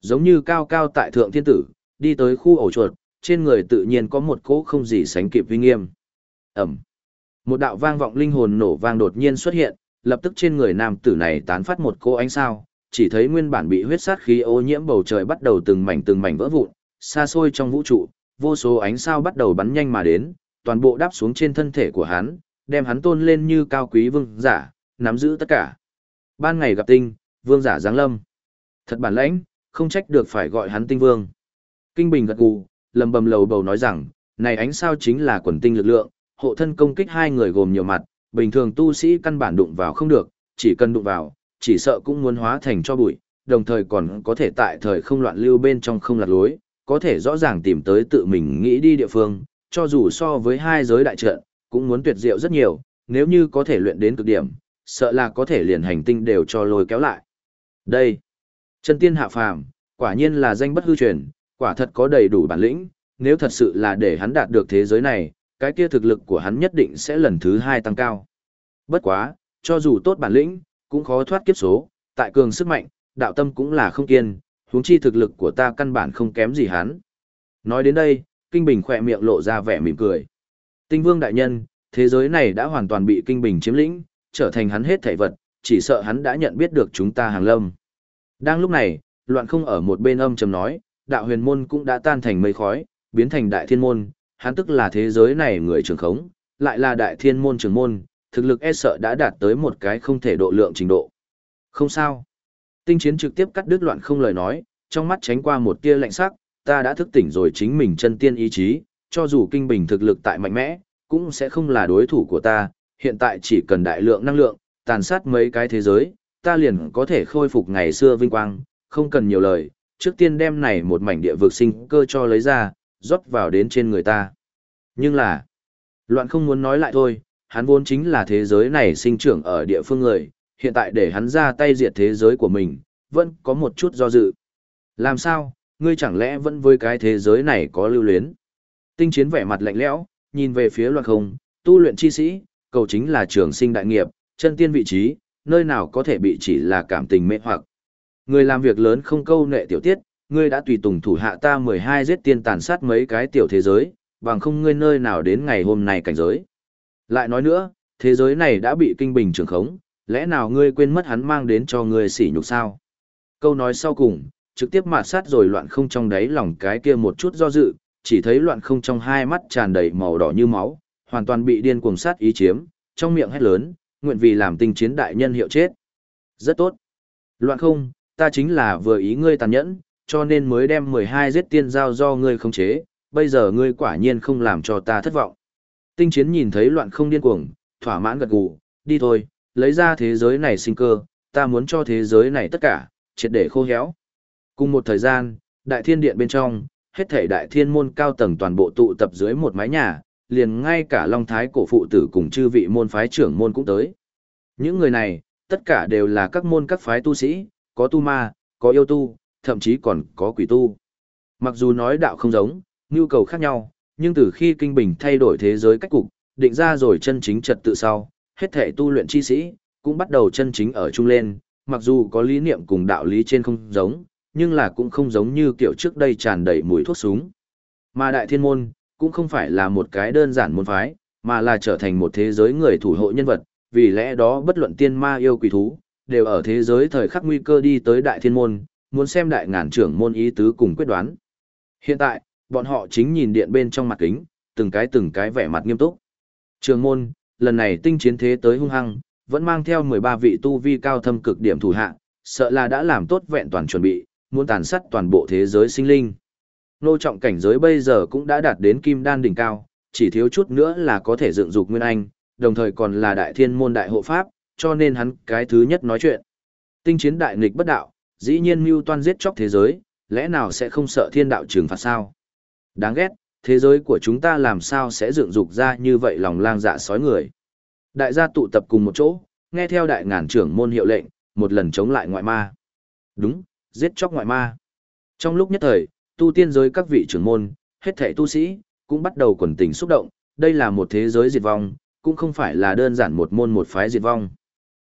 Speaker 1: Giống như cao cao tại thượng thiên tử, đi tới khu ổ chuột, trên người tự nhiên có một cỗ không gì sánh kịp uy nghiêm. Ẩm. Một đạo vang vọng linh hồn nổ vang đột nhiên xuất hiện, lập tức trên người nam tử này tán phát một cô ánh sao, chỉ thấy nguyên bản bị huyết sát khí ô nhiễm bầu trời bắt đầu từng mảnh từng mảnh vỡ vụn, xa xôi trong vũ trụ, vô số ánh sao bắt đầu bắn nhanh mà đến, toàn bộ đáp xuống trên thân thể của hắn, đem hắn tôn lên như cao quý vương giả, nắm giữ tất cả. Ban ngày gặp tinh, vương giả giáng lâm. Thật bản lãnh, không trách được phải gọi hắn tinh vương. Kinh Bình gật gù, lầm bầm lầu bầu nói rằng, này ánh sao chính là quần tinh lực lượng, hộ thân công kích hai người gồm nhiều mặt, bình thường tu sĩ căn bản đụng vào không được, chỉ cần đụng vào, chỉ sợ cũng muốn hóa thành cho bụi, đồng thời còn có thể tại thời không loạn lưu bên trong không lạc lối, có thể rõ ràng tìm tới tự mình nghĩ đi địa phương, cho dù so với hai giới đại trận, cũng muốn tuyệt diệu rất nhiều, nếu như có thể luyện đến cực điểm, sợ là có thể liền hành tinh đều cho lôi kéo lại. Đây, chân tiên hạ phàm, quả nhiên là danh bất hư truyền, quả thật có đầy đủ bản lĩnh, nếu thật sự là để hắn đạt được thế giới này, cái kia thực lực của hắn nhất định sẽ lần thứ hai tăng cao. Bất quá, cho dù tốt bản lĩnh, cũng khó thoát kiếp số, tại cường sức mạnh, đạo tâm cũng là không kiên, huống chi thực lực của ta căn bản không kém gì hắn. Nói đến đây, Kinh Bình khỏe miệng lộ ra vẻ mỉm cười. Tinh Vương đại nhân, thế giới này đã hoàn toàn bị Kinh Bình chiếm lĩnh, trở thành hắn hết thảy vật, chỉ sợ hắn đã nhận biết được chúng ta hàng lâm. Đang lúc này, loạn không ở một bên âm trầm nói, đạo huyền môn cũng đã tan thành mây khói, biến thành đại thiên môn, hắn tức là thế giới này người trường khống, lại là đại thiên môn trường môn, thực lực e sợ đã đạt tới một cái không thể độ lượng trình độ. Không sao. Tinh chiến trực tiếp cắt đứt loạn không lời nói, trong mắt tránh qua một tia lạnh sắc, ta đã thức tỉnh rồi chính mình chân tiên ý chí, cho dù kinh bình thực lực tại mạnh mẽ, cũng sẽ không là đối thủ của ta, hiện tại chỉ cần đại lượng năng lượng, tàn sát mấy cái thế giới, ta liền có thể khôi phục ngày xưa vinh quang, không cần nhiều lời, trước tiên đem này một mảnh địa vực sinh cơ cho lấy ra, rót vào đến trên người ta. Nhưng là, loạn không muốn nói lại thôi, hắn vốn chính là thế giới này sinh trưởng ở địa phương người, hiện tại để hắn ra tay diệt thế giới của mình, vẫn có một chút do dự. Làm sao, ngươi chẳng lẽ vẫn với cái thế giới này có lưu luyến? Tinh chiến vẻ mặt lạnh lẽo, nhìn về phía loạn không, tu luyện chi sĩ, cầu chính là trường sinh đại nghiệp, chân tiên vị trí, nơi nào có thể bị chỉ là cảm tình mê hoặc. Người làm việc lớn không câu nệ tiểu tiết, ngươi đã tùy tùng thủ hạ ta 12 giết tiên tàn sát mấy cái tiểu thế giới, bằng không ngươi nơi nào đến ngày hôm nay cảnh giới. Lại nói nữa, thế giới này đã bị kinh bình trường khống, lẽ nào ngươi quên mất hắn mang đến cho ngươi sỉ nhục sao? Câu nói sau cùng, trực tiếp mạt sát rồi loạn không trong đáy lòng cái kia một chút do dự, chỉ thấy loạn không trong hai mắt tràn đầy màu đỏ như máu, hoàn toàn bị điên cuồng sát ý chiếm, trong miệng hét lớn, nguyện vì làm tinh chiến đại nhân hiệu chết. Rất tốt. Loạn không, ta chính là vừa ý ngươi tàn nhẫn, cho nên mới đem 12 giết tiên giao do ngươi khống chế, bây giờ ngươi quả nhiên không làm cho ta thất vọng. Tinh chiến nhìn thấy loạn không điên cuồng, thỏa mãn gật gù, đi thôi, lấy ra thế giới này sinh cơ, ta muốn cho thế giới này tất cả, triệt để khô héo. Cùng một thời gian, đại thiên điện bên trong, hết thảy đại thiên môn cao tầng toàn bộ tụ tập dưới một mái nhà, liền ngay cả Long Thái cổ phụ tử cùng chư vị môn phái trưởng môn cũng tới. Những người này, tất cả đều là các môn các phái tu sĩ, có tu ma, có yêu tu, thậm chí còn có quỷ tu. Mặc dù nói đạo không giống, nhu cầu khác nhau, nhưng từ khi kinh bình thay đổi thế giới cách cục, định ra rồi chân chính trật tự sau, hết thể tu luyện chi sĩ, cũng bắt đầu chân chính ở chung lên, mặc dù có lý niệm cùng đạo lý trên không giống, nhưng là cũng không giống như kiểu trước đây tràn đầy mùi thuốc súng. Mà đại thiên môn, cũng không phải là một cái đơn giản môn phái, mà là trở thành một thế giới người thủ hộ nhân vật, vì lẽ đó bất luận tiên ma yêu quỷ thú, đều ở thế giới thời khắc nguy cơ đi tới đại thiên môn, muốn xem đại ngàn trưởng môn ý tứ cùng quyết đoán. Hiện tại, bọn họ chính nhìn điện bên trong mặt kính, từng cái từng cái vẻ mặt nghiêm túc. Trường môn, lần này tinh chiến thế tới hung hăng, vẫn mang theo 13 vị tu vi cao thâm cực điểm thủ hạ, sợ là đã làm tốt vẹn toàn chuẩn bị, muốn tàn sát toàn bộ thế giới sinh linh. Nô trọng cảnh giới bây giờ cũng đã đạt đến kim đan đỉnh cao, chỉ thiếu chút nữa là có thể dựng dục nguyên anh, đồng thời còn là đại thiên môn đại hộ pháp, cho nên hắn cái thứ nhất nói chuyện. Tinh chiến đại nghịch bất đạo, dĩ nhiên mưu toan giết chóc thế giới, lẽ nào sẽ không sợ thiên đạo trừng phạt sao? Đáng ghét, thế giới của chúng ta làm sao sẽ dựng dục ra như vậy lòng lang dạ sói người. Đại gia tụ tập cùng một chỗ, nghe theo đại ngàn trưởng môn hiệu lệnh, một lần chống lại ngoại ma. Đúng, giết chóc ngoại ma. Trong lúc nhất thời, tu tiên giới các vị trưởng môn, hết thảy tu sĩ, cũng bắt đầu quần tình xúc động, đây là một thế giới diệt vong, cũng không phải là đơn giản một môn một phái diệt vong.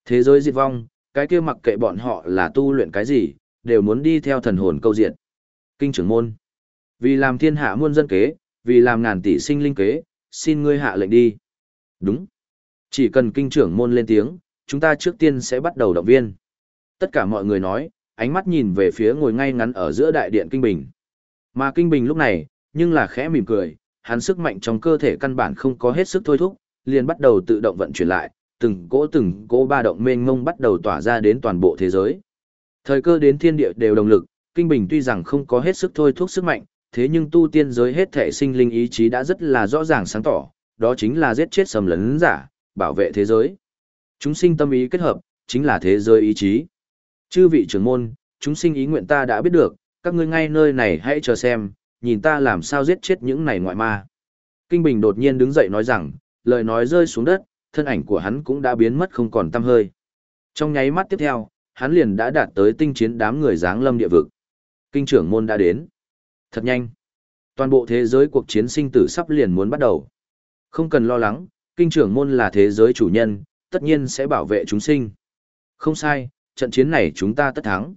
Speaker 1: Thế giới diệt vong, cái kia mặc kệ bọn họ là tu luyện cái gì, đều muốn đi theo thần hồn câu diện. Kinh trưởng môn. Vì làm thiên hạ muôn dân kế, vì làm ngàn tỷ sinh linh kế, xin ngươi hạ lệnh đi. Đúng. Chỉ cần kinh trưởng môn lên tiếng, chúng ta trước tiên sẽ bắt đầu động viên. Tất cả mọi người nói, ánh mắt nhìn về phía ngồi ngay ngắn ở giữa đại điện Kinh Bình. Mà Kinh Bình lúc này, nhưng là khẽ mỉm cười, hắn sức mạnh trong cơ thể căn bản không có hết sức thôi thúc, liền bắt đầu tự động vận chuyển lại, từng cỗ từng cỗ ba động mênh mông bắt đầu tỏa ra đến toàn bộ thế giới. Thời cơ đến thiên địa đều đồng lực, Kinh Bình tuy rằng không có hết sức thôi thúc sức mạnh, thế nhưng tu tiên giới hết thể sinh linh ý chí đã rất là rõ ràng sáng tỏ, đó chính là giết chết sầm lấn giả, bảo vệ thế giới. Chúng sinh tâm ý kết hợp, chính là thế giới ý chí. Chư vị trưởng môn, chúng sinh ý nguyện ta đã biết được, các ngươi ngay nơi này hãy chờ xem, nhìn ta làm sao giết chết những này ngoại ma. Kinh Bình đột nhiên đứng dậy nói rằng, lời nói rơi xuống đất, thân ảnh của hắn cũng đã biến mất không còn tăm hơi. Trong nháy mắt tiếp theo, hắn liền đã đạt tới tinh chiến đám người giáng lâm địa vực. Kinh trưởng môn đã đến. Thật nhanh. Toàn bộ thế giới cuộc chiến sinh tử sắp liền muốn bắt đầu. Không cần lo lắng, kinh trưởng môn là thế giới chủ nhân, tất nhiên sẽ bảo vệ chúng sinh. Không sai, trận chiến này chúng ta tất thắng.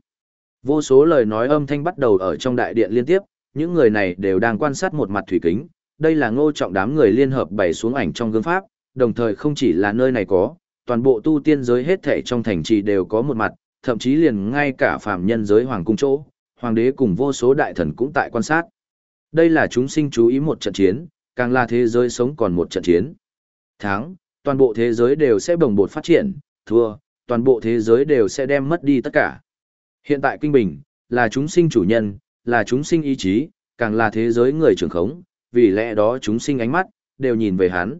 Speaker 1: Vô số lời nói âm thanh bắt đầu ở trong đại điện liên tiếp, những người này đều đang quan sát một mặt thủy kính. Đây là ngô trọng đám người liên hợp bày xuống ảnh trong gương pháp, đồng thời không chỉ là nơi này có, toàn bộ tu tiên giới hết thảy trong thành trì đều có một mặt, thậm chí liền ngay cả phạm nhân giới hoàng cung chỗ, hoàng đế cùng vô số đại thần cũng tại quan sát. Đây là chúng sinh chú ý một trận chiến, càng là thế giới sống còn một trận chiến. Thắng, toàn bộ thế giới đều sẽ bồng bột phát triển, thua, toàn bộ thế giới đều sẽ đem mất đi tất cả. Hiện tại Kinh Bình, là chúng sinh chủ nhân, là chúng sinh ý chí, càng là thế giới người trưởng khống, vì lẽ đó chúng sinh ánh mắt, đều nhìn về hắn.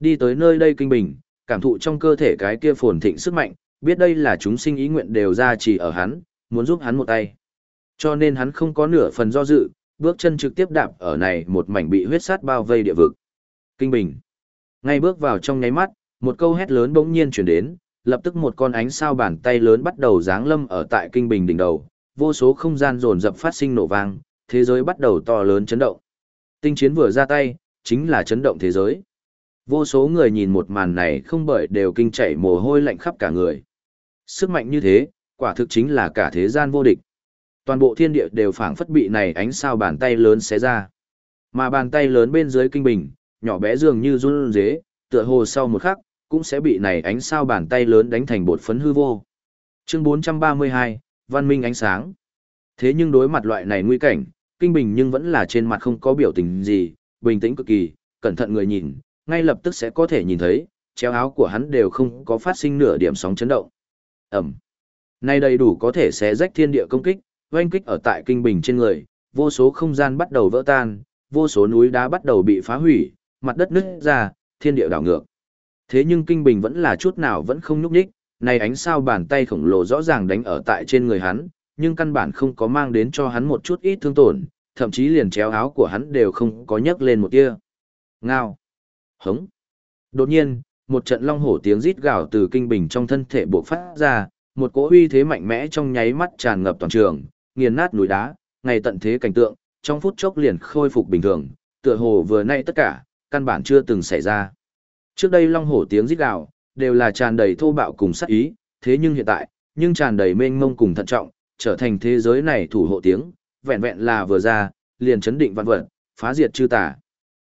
Speaker 1: Đi tới nơi đây Kinh Bình, cảm thụ trong cơ thể cái kia phồn thịnh sức mạnh, biết đây là chúng sinh ý nguyện đều ra chỉ ở hắn, muốn giúp hắn một tay. Cho nên hắn không có nửa phần do dự, bước chân trực tiếp đạp ở này một mảnh bị huyết sát bao vây địa vực. Kinh Bình. Ngay bước vào trong nháy mắt, một câu hét lớn bỗng nhiên chuyển đến, lập tức một con ánh sao bàn tay lớn bắt đầu giáng lâm ở tại Kinh Bình đỉnh đầu, vô số không gian dồn dập phát sinh nổ vang, thế giới bắt đầu to lớn chấn động. Tinh chiến vừa ra tay, chính là chấn động thế giới. Vô số người nhìn một màn này không bởi đều kinh chảy mồ hôi lạnh khắp cả người. Sức mạnh như thế, quả thực chính là cả thế gian vô địch. Toàn bộ thiên địa đều phảng phất bị này ánh sao bàn tay lớn xé ra. Mà bàn tay lớn bên dưới kinh bình, nhỏ bé dường như run rế, tựa hồ sau một khắc, cũng sẽ bị này ánh sao bàn tay lớn đánh thành bột phấn hư vô. Chương 432, Văn minh ánh sáng. Thế nhưng đối mặt loại này nguy cảnh, Kinh Bình nhưng vẫn là trên mặt không có biểu tình gì, bình tĩnh cực kỳ, cẩn thận người nhìn, ngay lập tức sẽ có thể nhìn thấy, treo áo của hắn đều không có phát sinh nửa điểm sóng chấn động. Ẩm. Nay đầy đủ có thể xé rách thiên địa công kích, oanh kích ở tại Kinh Bình trên người, vô số không gian bắt đầu vỡ tan, vô số núi đá bắt đầu bị phá hủy, mặt đất nứt ra, thiên địa đảo ngược. Thế nhưng Kinh Bình vẫn là chút nào vẫn không nhúc nhích, này ánh sao bàn tay khổng lồ rõ ràng đánh ở tại trên người hắn, nhưng căn bản không có mang đến cho hắn một chút ít thương tổn, thậm chí liền chéo áo của hắn đều không có nhấc lên một tia. Ngao. Hống. Đột nhiên, một trận long hổ tiếng rít gào từ Kinh Bình trong thân thể bộc phát ra, một cỗ uy thế mạnh mẽ trong nháy mắt tràn ngập toàn trường, nghiền nát núi đá, ngày tận thế cảnh tượng, trong phút chốc liền khôi phục bình thường, tựa hồ vừa nay tất cả, căn bản chưa từng xảy ra. Trước đây long hổ tiếng rít gào, đều là tràn đầy thô bạo cùng sát ý, thế nhưng hiện tại, nhưng tràn đầy mênh mông cùng thận trọng, trở thành thế giới này thủ hộ tiếng, vẹn vẹn là vừa ra, liền chấn định vạn vật, phá diệt chư tà.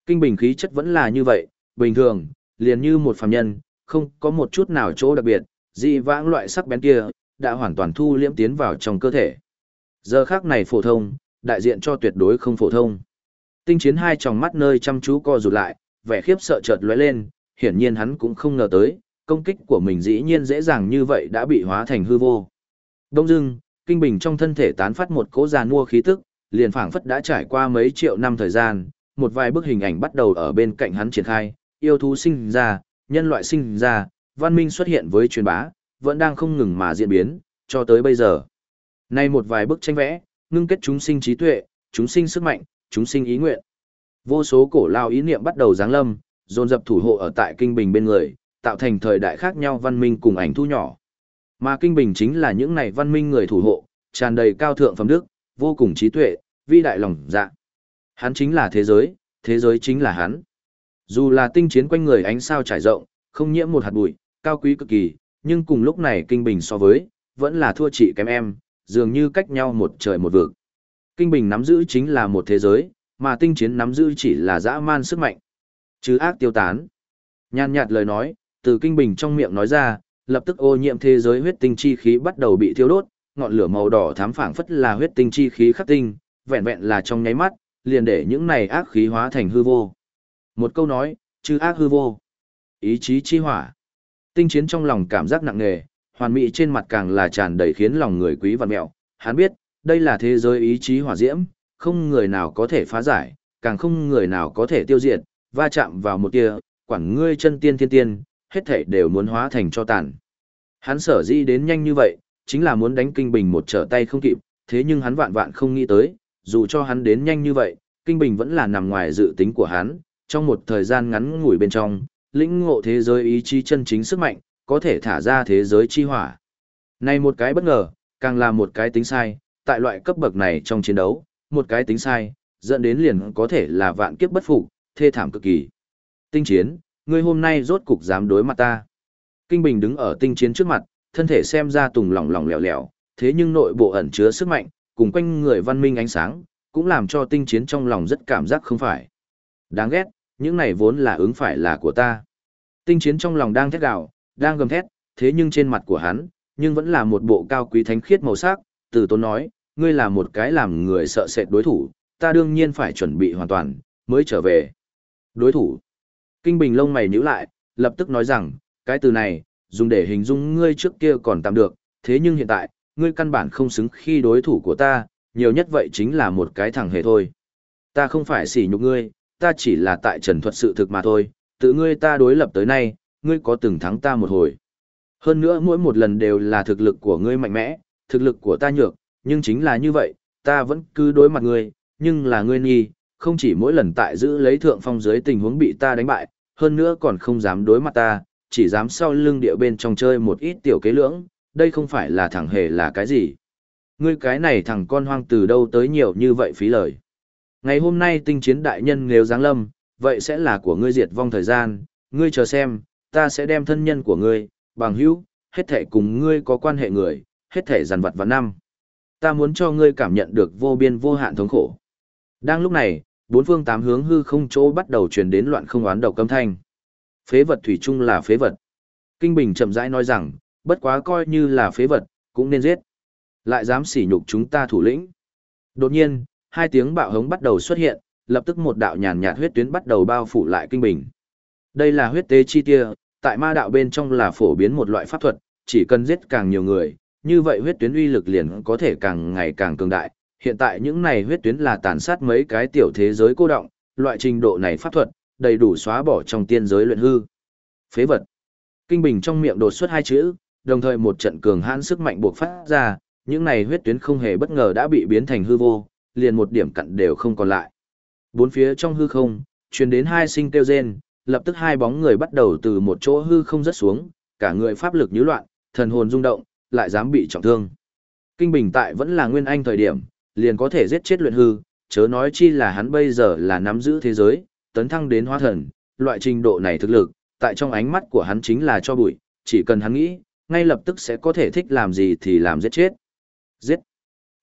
Speaker 1: Kinh bình khí chất vẫn là như vậy, bình thường, liền như một phàm nhân, không có một chút nào chỗ đặc biệt, dị vãng loại sắc bén kia, đã hoàn toàn thu liễm tiến vào trong cơ thể. Giờ khác này phổ thông, đại diện cho tuyệt đối không phổ thông. Tinh chiến hai tròng mắt nơi chăm chú co rụt lại, vẻ khiếp sợ chợt lóe lên, hiển nhiên hắn cũng không ngờ tới, công kích của mình dĩ nhiên dễ dàng như vậy đã bị hóa thành hư vô. Đông dưng, kinh bình trong thân thể tán phát một cỗ giàn mua khí tức, liền phảng phất đã trải qua mấy triệu năm thời gian, một vài bức hình ảnh bắt đầu ở bên cạnh hắn triển khai, yêu thú sinh ra, nhân loại sinh ra, văn minh xuất hiện với truyền bá, vẫn đang không ngừng mà diễn biến, cho tới bây giờ. Nay một vài bức tranh vẽ, ngưng kết chúng sinh trí tuệ, chúng sinh sức mạnh, chúng sinh ý nguyện. Vô số cổ lao ý niệm bắt đầu giáng lâm, dồn dập thủ hộ ở tại kinh bình bên người, tạo thành thời đại khác nhau văn minh cùng ảnh thu nhỏ. Mà kinh bình chính là những này văn minh người thủ hộ, tràn đầy cao thượng phẩm đức, vô cùng trí tuệ, vĩ đại lòng dạ. Hắn chính là thế giới, thế giới chính là hắn. Dù là tinh chiến quanh người ánh sao trải rộng, không nhiễm một hạt bụi, cao quý cực kỳ, nhưng cùng lúc này kinh bình so với, vẫn là thua chị kém em, dường như cách nhau một trời một vực. Kinh bình nắm giữ chính là một thế giới, mà tinh chiến nắm giữ chỉ là dã man sức mạnh. Chứ ác tiêu tán. Nhàn nhạt lời nói, từ kinh bình trong miệng nói ra, lập tức ô nhiễm thế giới huyết tinh chi khí bắt đầu bị thiêu đốt, ngọn lửa màu đỏ thám phảng phất là huyết tinh chi khí khắc tinh, vẹn vẹn là trong nháy mắt, liền để những này ác khí hóa thành hư vô. Một câu nói, chư ác hư vô. Ý chí chi hỏa. Tinh chiến trong lòng cảm giác nặng nề, hoàn mỹ trên mặt càng là tràn đầy khiến lòng người quý văn mẹo. Hắn biết, đây là thế giới ý chí hỏa diễm, không người nào có thể phá giải, càng không người nào có thể tiêu diệt, va chạm vào một tia, quản ngươi chân tiên thiên tiên, hết thảy đều muốn hóa thành cho tàn. Hắn sở dĩ đến nhanh như vậy, chính là muốn đánh kinh bình một trở tay không kịp, thế nhưng hắn vạn vạn không nghĩ tới, dù cho hắn đến nhanh như vậy, kinh bình vẫn là nằm ngoài dự tính của hắn, trong một thời gian ngắn ngủi bên trong, lĩnh ngộ thế giới ý chí chân chính sức mạnh, có thể thả ra thế giới chi hỏa. Này một cái bất ngờ, càng là một cái tính sai, tại loại cấp bậc này trong chiến đấu, một cái tính sai, dẫn đến liền có thể là vạn kiếp bất phục, thê thảm cực kỳ. Tinh chiến, ngươi hôm nay rốt cục dám đối mặt ta. Kinh Bình đứng ở tinh chiến trước mặt, thân thể xem ra tùng lỏng lỏng lẻo lẻo, thế nhưng nội bộ ẩn chứa sức mạnh, cùng quanh người văn minh ánh sáng, cũng làm cho tinh chiến trong lòng rất cảm giác không phải. Đáng ghét, những này vốn là ứng phải là của ta. Tinh chiến trong lòng đang thét gào, đang gầm thét, thế nhưng trên mặt của hắn, nhưng vẫn là một bộ cao quý thánh khiết màu sắc, từ tôn nói, ngươi là một cái làm người sợ sệt đối thủ, ta đương nhiên phải chuẩn bị hoàn toàn, mới trở về. Đối thủ. Kinh Bình lông mày nhíu lại, lập tức nói rằng, cái từ này, dùng để hình dung ngươi trước kia còn tạm được, thế nhưng hiện tại, ngươi căn bản không xứng khi đối thủ của ta, nhiều nhất vậy chính là một cái thằng hề thôi. Ta không phải sỉ nhục ngươi, ta chỉ là tại trần thuật sự thực mà thôi, tự ngươi ta đối lập tới nay, ngươi có từng thắng ta một hồi. Hơn nữa mỗi một lần đều là thực lực của ngươi mạnh mẽ, thực lực của ta nhược, nhưng chính là như vậy, ta vẫn cứ đối mặt ngươi, nhưng là ngươi nhi, không chỉ mỗi lần tại giữ lấy thượng phong dưới tình huống bị ta đánh bại, hơn nữa còn không dám đối mặt ta, chỉ dám sau lưng địa bên trong chơi một ít tiểu kế lưỡng, đây không phải là thẳng hề là cái gì. Ngươi cái này thằng con hoang từ đâu tới nhiều như vậy phí lời. Ngày hôm nay tinh chiến đại nhân nếu giáng lâm, vậy sẽ là của ngươi diệt vong thời gian, ngươi chờ xem, ta sẽ đem thân nhân của ngươi, bằng hữu, hết thể cùng ngươi có quan hệ người, hết thể giàn vật và năm. Ta muốn cho ngươi cảm nhận được vô biên vô hạn thống khổ. Đang lúc này, bốn phương tám hướng hư không chỗ bắt đầu truyền đến loạn không oán độc câm thanh. Phế vật thủy chung là phế vật. Kinh Bình chậm rãi nói rằng, bất quá coi như là phế vật, cũng nên giết. Lại dám sỉ nhục chúng ta thủ lĩnh. Đột nhiên, hai tiếng bạo hống bắt đầu xuất hiện, lập tức một đạo nhàn nhạt huyết tuyến bắt đầu bao phủ lại Kinh Bình. Đây là huyết tế chi tia, tại ma đạo bên trong là phổ biến một loại pháp thuật, chỉ cần giết càng nhiều người, như vậy huyết tuyến uy lực liền có thể càng ngày càng cường đại. Hiện tại những này huyết tuyến là tàn sát mấy cái tiểu thế giới cô động, loại trình độ này pháp thuật, đầy đủ xóa bỏ trong tiên giới luyện hư. Phế vật. Kinh Bình trong miệng đột xuất hai chữ, đồng thời một trận cường hãn sức mạnh buộc phát ra, những này huyết tuyến không hề bất ngờ đã bị biến thành hư vô, liền một điểm cặn đều không còn lại. Bốn phía trong hư không, truyền đến hai sinh tiêu rên, lập tức hai bóng người bắt đầu từ một chỗ hư không rất xuống, cả người pháp lực nhíu loạn, thần hồn rung động, lại dám bị trọng thương. Kinh Bình tại vẫn là nguyên anh thời điểm, liền có thể giết chết luyện hư, chớ nói chi là hắn bây giờ là nắm giữ thế giới, tấn thăng đến hóa thần, loại trình độ này thực lực, tại trong ánh mắt của hắn chính là cho bụi, chỉ cần hắn nghĩ, ngay lập tức sẽ có thể thích làm gì thì làm giết chết. Giết.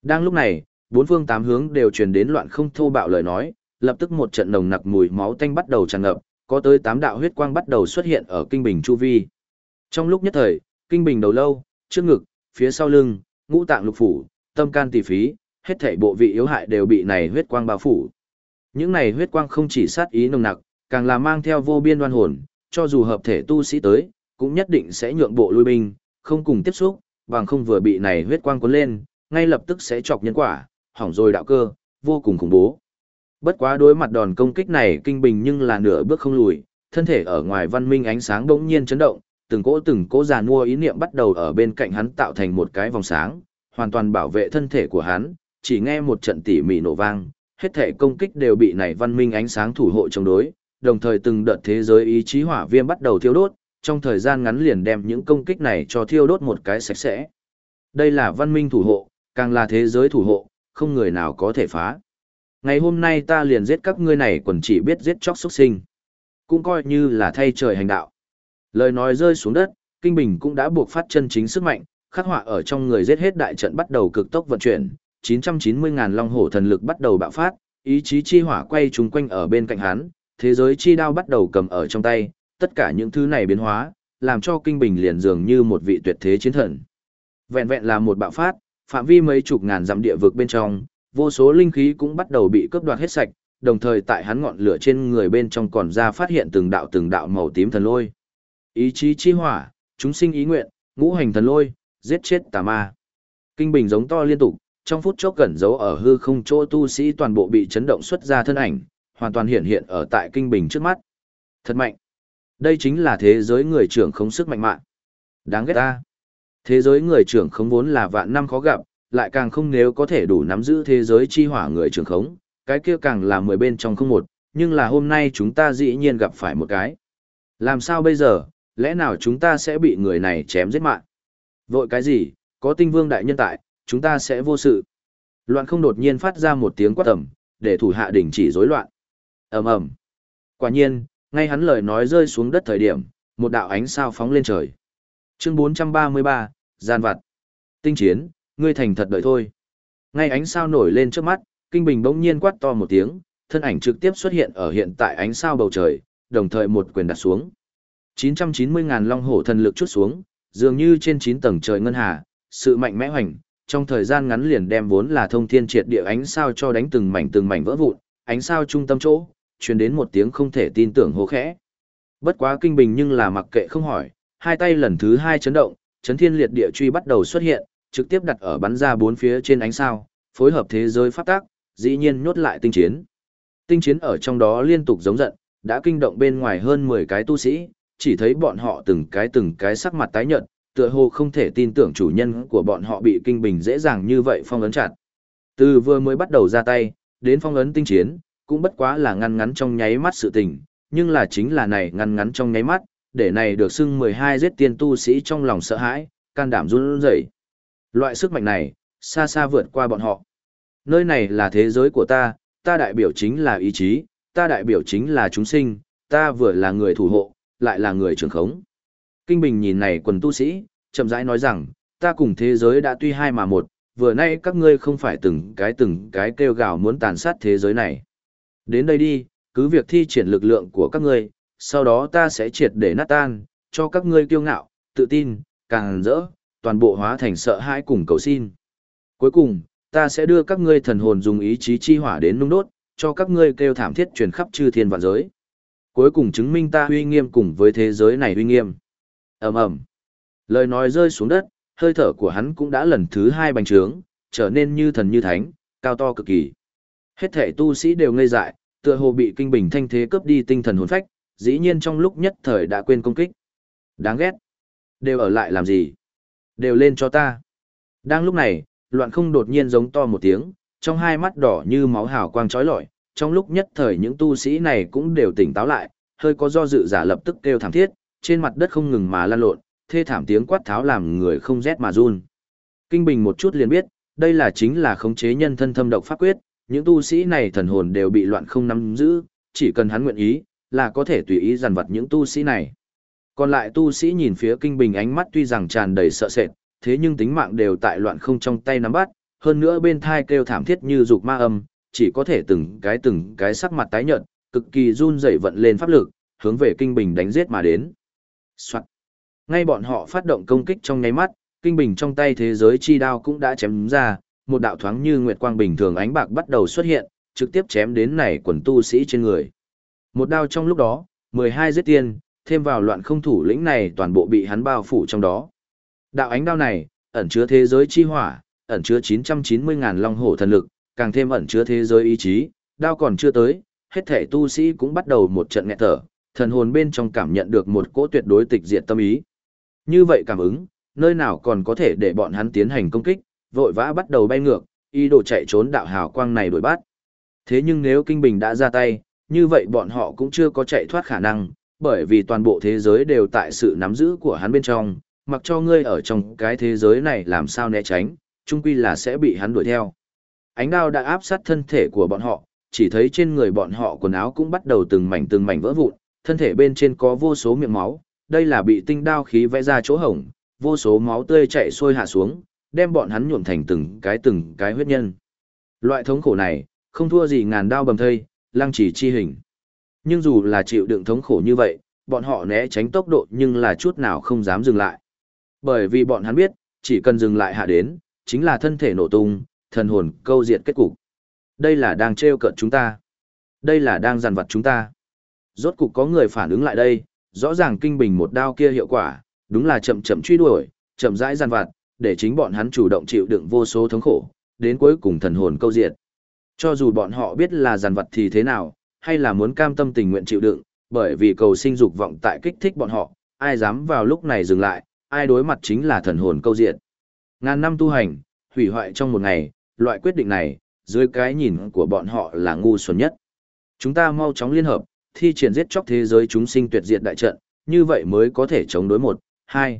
Speaker 1: Đang lúc này, bốn phương tám hướng đều truyền đến loạn không thô bạo lời nói, lập tức một trận nồng nặc mùi máu tanh bắt đầu tràn ngập, có tới tám đạo huyết quang bắt đầu xuất hiện ở kinh bình chu vi. Trong lúc nhất thời, kinh bình đầu lâu, trước ngực, phía sau lưng, ngũ tạng lục phủ, tâm can tỷ phí, hết thảy bộ vị yếu hại đều bị này huyết quang bao phủ. Những này huyết quang không chỉ sát ý nồng nặc, càng là mang theo vô biên đoan hồn, cho dù hợp thể tu sĩ tới, cũng nhất định sẽ nhượng bộ lui binh, không cùng tiếp xúc, bằng không vừa bị này huyết quang cuốn lên, ngay lập tức sẽ chọc nhân quả, hỏng rồi đạo cơ, vô cùng khủng bố. Bất quá đối mặt đòn công kích này kinh bình nhưng là nửa bước không lùi, thân thể ở ngoài văn minh ánh sáng bỗng nhiên chấn động, từng cỗ từng cỗ giàn mua ý niệm bắt đầu ở bên cạnh hắn tạo thành một cái vòng sáng, hoàn toàn bảo vệ thân thể của hắn, chỉ nghe một trận tỉ mỉ nổ vang, hết thể công kích đều bị này văn minh ánh sáng thủ hộ chống đối, đồng thời từng đợt thế giới ý chí hỏa viêm bắt đầu thiêu đốt, trong thời gian ngắn liền đem những công kích này cho thiêu đốt một cái sạch sẽ. Đây là văn minh thủ hộ, càng là thế giới thủ hộ, không người nào có thể phá. Ngày hôm nay ta liền giết các ngươi này còn chỉ biết giết chóc xuất sinh. Cũng coi như là thay trời hành đạo. Lời nói rơi xuống đất, Kinh Bình cũng đã buộc phát chân chính sức mạnh, khắc họa ở trong người giết hết đại trận bắt đầu cực tốc vận chuyển, 990.000 long hổ thần lực bắt đầu bạo phát, ý chí chi hỏa quay trúng quanh ở bên cạnh hắn, thế giới chi đao bắt đầu cầm ở trong tay, tất cả những thứ này biến hóa, làm cho Kinh Bình liền dường như một vị tuyệt thế chiến thần. Vẹn vẹn là một bạo phát, phạm vi mấy chục ngàn dặm địa vực bên trong, vô số linh khí cũng bắt đầu bị cướp đoạt hết sạch, đồng thời tại hắn ngọn lửa trên người bên trong còn ra phát hiện từng đạo từng đạo màu tím thần lôi. Ý chí chi hỏa, chúng sinh ý nguyện, ngũ hành thần lôi, giết chết tà ma. Kinh bình giống to liên tục, trong phút chốc gần giấu ở hư không chỗ tu sĩ toàn bộ bị chấn động xuất ra thân ảnh, hoàn toàn hiện hiện ở tại kinh bình trước mắt. Thật mạnh. Đây chính là thế giới người trưởng không sức mạnh mạng. Đáng ghét ta. Thế giới người trưởng khống vốn là vạn năm khó gặp, lại càng không nếu có thể đủ nắm giữ thế giới chi hỏa người trưởng khống, cái kia càng là mười bên trong không một, nhưng là hôm nay chúng ta dĩ nhiên gặp phải một cái. Làm sao bây giờ, lẽ nào chúng ta sẽ bị người này chém giết mạng? Vội cái gì, có tinh vương đại nhân tại, chúng ta sẽ vô sự. Loạn không đột nhiên phát ra một tiếng quát tầm, để thủ hạ đình chỉ rối loạn. ầm ầm. Quả nhiên, ngay hắn lời nói rơi xuống đất thời điểm, một đạo ánh sao phóng lên trời. Chương 433, gian vặt. Tinh chiến, ngươi thành thật đợi thôi. Ngay ánh sao nổi lên trước mắt, Kinh Bình bỗng nhiên quát to một tiếng, thân ảnh trực tiếp xuất hiện ở hiện tại ánh sao bầu trời, đồng thời một quyền đặt xuống. 990.000 long hổ thần lực chút xuống, dường như trên 9 tầng trời ngân hà, sự mạnh mẽ hoành, trong thời gian ngắn liền đem vốn là thông thiên triệt địa ánh sao cho đánh từng mảnh từng mảnh vỡ vụn, ánh sao trung tâm chỗ, truyền đến một tiếng không thể tin tưởng hô khẽ. Bất quá kinh bình nhưng là mặc kệ không hỏi, hai tay lần thứ hai chấn động, chấn thiên liệt địa truy bắt đầu xuất hiện, trực tiếp đặt ở bắn ra bốn phía trên ánh sao, phối hợp thế giới pháp tác, dĩ nhiên nhốt lại tinh chiến. Tinh chiến ở trong đó liên tục giống giận, đã kinh động bên ngoài hơn 10 cái tu sĩ, chỉ thấy bọn họ từng cái từng cái sắc mặt tái nhợt, tựa hồ không thể tin tưởng chủ nhân của bọn họ bị kinh bình dễ dàng như vậy phong ấn chặt. Từ vừa mới bắt đầu ra tay, đến phong ấn tinh chiến, cũng bất quá là ngăn ngắn trong nháy mắt sự tình, nhưng là chính là này ngăn ngắn trong nháy mắt, để này được xưng 12 giết tiên tu sĩ trong lòng sợ hãi, can đảm run rẩy. Loại sức mạnh này, xa xa vượt qua bọn họ. Nơi này là thế giới của ta, ta đại biểu chính là ý chí, ta đại biểu chính là chúng sinh, ta vừa là người thủ hộ, lại là người trưởng khống. Kinh Bình nhìn này quần tu sĩ, chậm rãi nói rằng, ta cùng thế giới đã tuy hai mà một, vừa nay các ngươi không phải từng cái từng cái kêu gào muốn tàn sát thế giới này. Đến đây đi, cứ việc thi triển lực lượng của các ngươi, sau đó ta sẽ triệt để nát tan, cho các ngươi kiêu ngạo, tự tin, càng rỡ, toàn bộ hóa thành sợ hãi cùng cầu xin. Cuối cùng, ta sẽ đưa các ngươi thần hồn dùng ý chí chi hỏa đến nung đốt, cho các ngươi kêu thảm thiết truyền khắp chư thiên vạn giới. Cuối cùng chứng minh ta uy nghiêm cùng với thế giới này uy nghiêm. Ầm ầm. Lời nói rơi xuống đất, hơi thở của hắn cũng đã lần thứ hai bành trướng, trở nên như thần như thánh, cao to cực kỳ. Hết thể tu sĩ đều ngây dại, tựa hồ bị kinh bình thanh thế cướp đi tinh thần hồn phách, dĩ nhiên trong lúc nhất thời đã quên công kích. Đáng ghét. Đều ở lại làm gì? Đều lên cho ta. Đang lúc này, loạn không đột nhiên giống to một tiếng, trong hai mắt đỏ như máu hào quang trói lọi, trong lúc nhất thời những tu sĩ này cũng đều tỉnh táo lại, hơi có do dự giả lập tức kêu thảm thiết, trên mặt đất không ngừng mà lan lộn, thê thảm tiếng quát tháo làm người không rét mà run. Kinh Bình một chút liền biết, đây là chính là khống chế nhân thân thâm độc pháp quyết, những tu sĩ này thần hồn đều bị loạn không nắm giữ, chỉ cần hắn nguyện ý, là có thể tùy ý dằn vật những tu sĩ này. Còn lại tu sĩ nhìn phía Kinh Bình ánh mắt tuy rằng tràn đầy sợ sệt, thế nhưng tính mạng đều tại loạn không trong tay nắm bắt, hơn nữa bên thai kêu thảm thiết như dục ma âm, chỉ có thể từng cái từng cái sắc mặt tái nhợt, cực kỳ run rẩy vận lên pháp lực, hướng về Kinh Bình đánh giết mà đến. Soạn. Ngay bọn họ phát động công kích trong nháy mắt, Kinh Bình trong tay thế giới chi đao cũng đã chém ra, một đạo thoáng như nguyệt quang bình thường ánh bạc bắt đầu xuất hiện, trực tiếp chém đến này quần tu sĩ trên người. Một đao trong lúc đó, 12 giết tiên, thêm vào loạn không thủ lĩnh này toàn bộ bị hắn bao phủ trong đó. Đạo ánh đao này, ẩn chứa thế giới chi hỏa, ẩn chứa 990.000 long hổ thần lực, càng thêm ẩn chứa thế giới ý chí, đao còn chưa tới, hết thể tu sĩ cũng bắt đầu một trận nghẹt thở, thần hồn bên trong cảm nhận được một cỗ tuyệt đối tịch diệt tâm ý. Như vậy cảm ứng, nơi nào còn có thể để bọn hắn tiến hành công kích, vội vã bắt đầu bay ngược, ý đồ chạy trốn đạo hào quang này đuổi bắt. Thế nhưng nếu Kinh Bình đã ra tay, như vậy bọn họ cũng chưa có chạy thoát khả năng, bởi vì toàn bộ thế giới đều tại sự nắm giữ của hắn bên trong, mặc cho ngươi ở trong cái thế giới này làm sao né tránh, chung quy là sẽ bị hắn đuổi theo. Ánh đao đã áp sát thân thể của bọn họ, chỉ thấy trên người bọn họ quần áo cũng bắt đầu từng mảnh từng mảnh vỡ vụn, thân thể bên trên có vô số miệng máu, đây là bị tinh đao khí vẽ ra chỗ hổng, vô số máu tươi chảy xuôi hạ xuống, đem bọn hắn nhuộm thành từng cái từng cái huyết nhân. Loại thống khổ này, không thua gì ngàn đao bầm thây, lăng chỉ chi hình. Nhưng dù là chịu đựng thống khổ như vậy, bọn họ né tránh tốc độ nhưng là chút nào không dám dừng lại. Bởi vì bọn hắn biết, chỉ cần dừng lại hạ đến, chính là thân thể nổ tung, thần hồn câu diệt kết cục. Đây là đang trêu cợt chúng ta. Đây là đang giàn vặt chúng ta. Rốt cục có người phản ứng lại đây, rõ ràng kinh bình một đao kia hiệu quả, đúng là chậm chậm truy đuổi, chậm rãi giàn vặt, để chính bọn hắn chủ động chịu đựng vô số thống khổ, đến cuối cùng thần hồn câu diệt. Cho dù bọn họ biết là giàn vặt thì thế nào, hay là muốn cam tâm tình nguyện chịu đựng, bởi vì cầu sinh dục vọng tại kích thích bọn họ, ai dám vào lúc này dừng lại, ai đối mặt chính là thần hồn câu diện, Ngàn năm tu hành, hủy hoại trong một ngày, loại quyết định này, dưới cái nhìn của bọn họ là ngu xuẩn nhất. Chúng ta mau chóng liên hợp, thi triển giết chóc thế giới chúng sinh tuyệt diệt đại trận, như vậy mới có thể chống đối một, hai.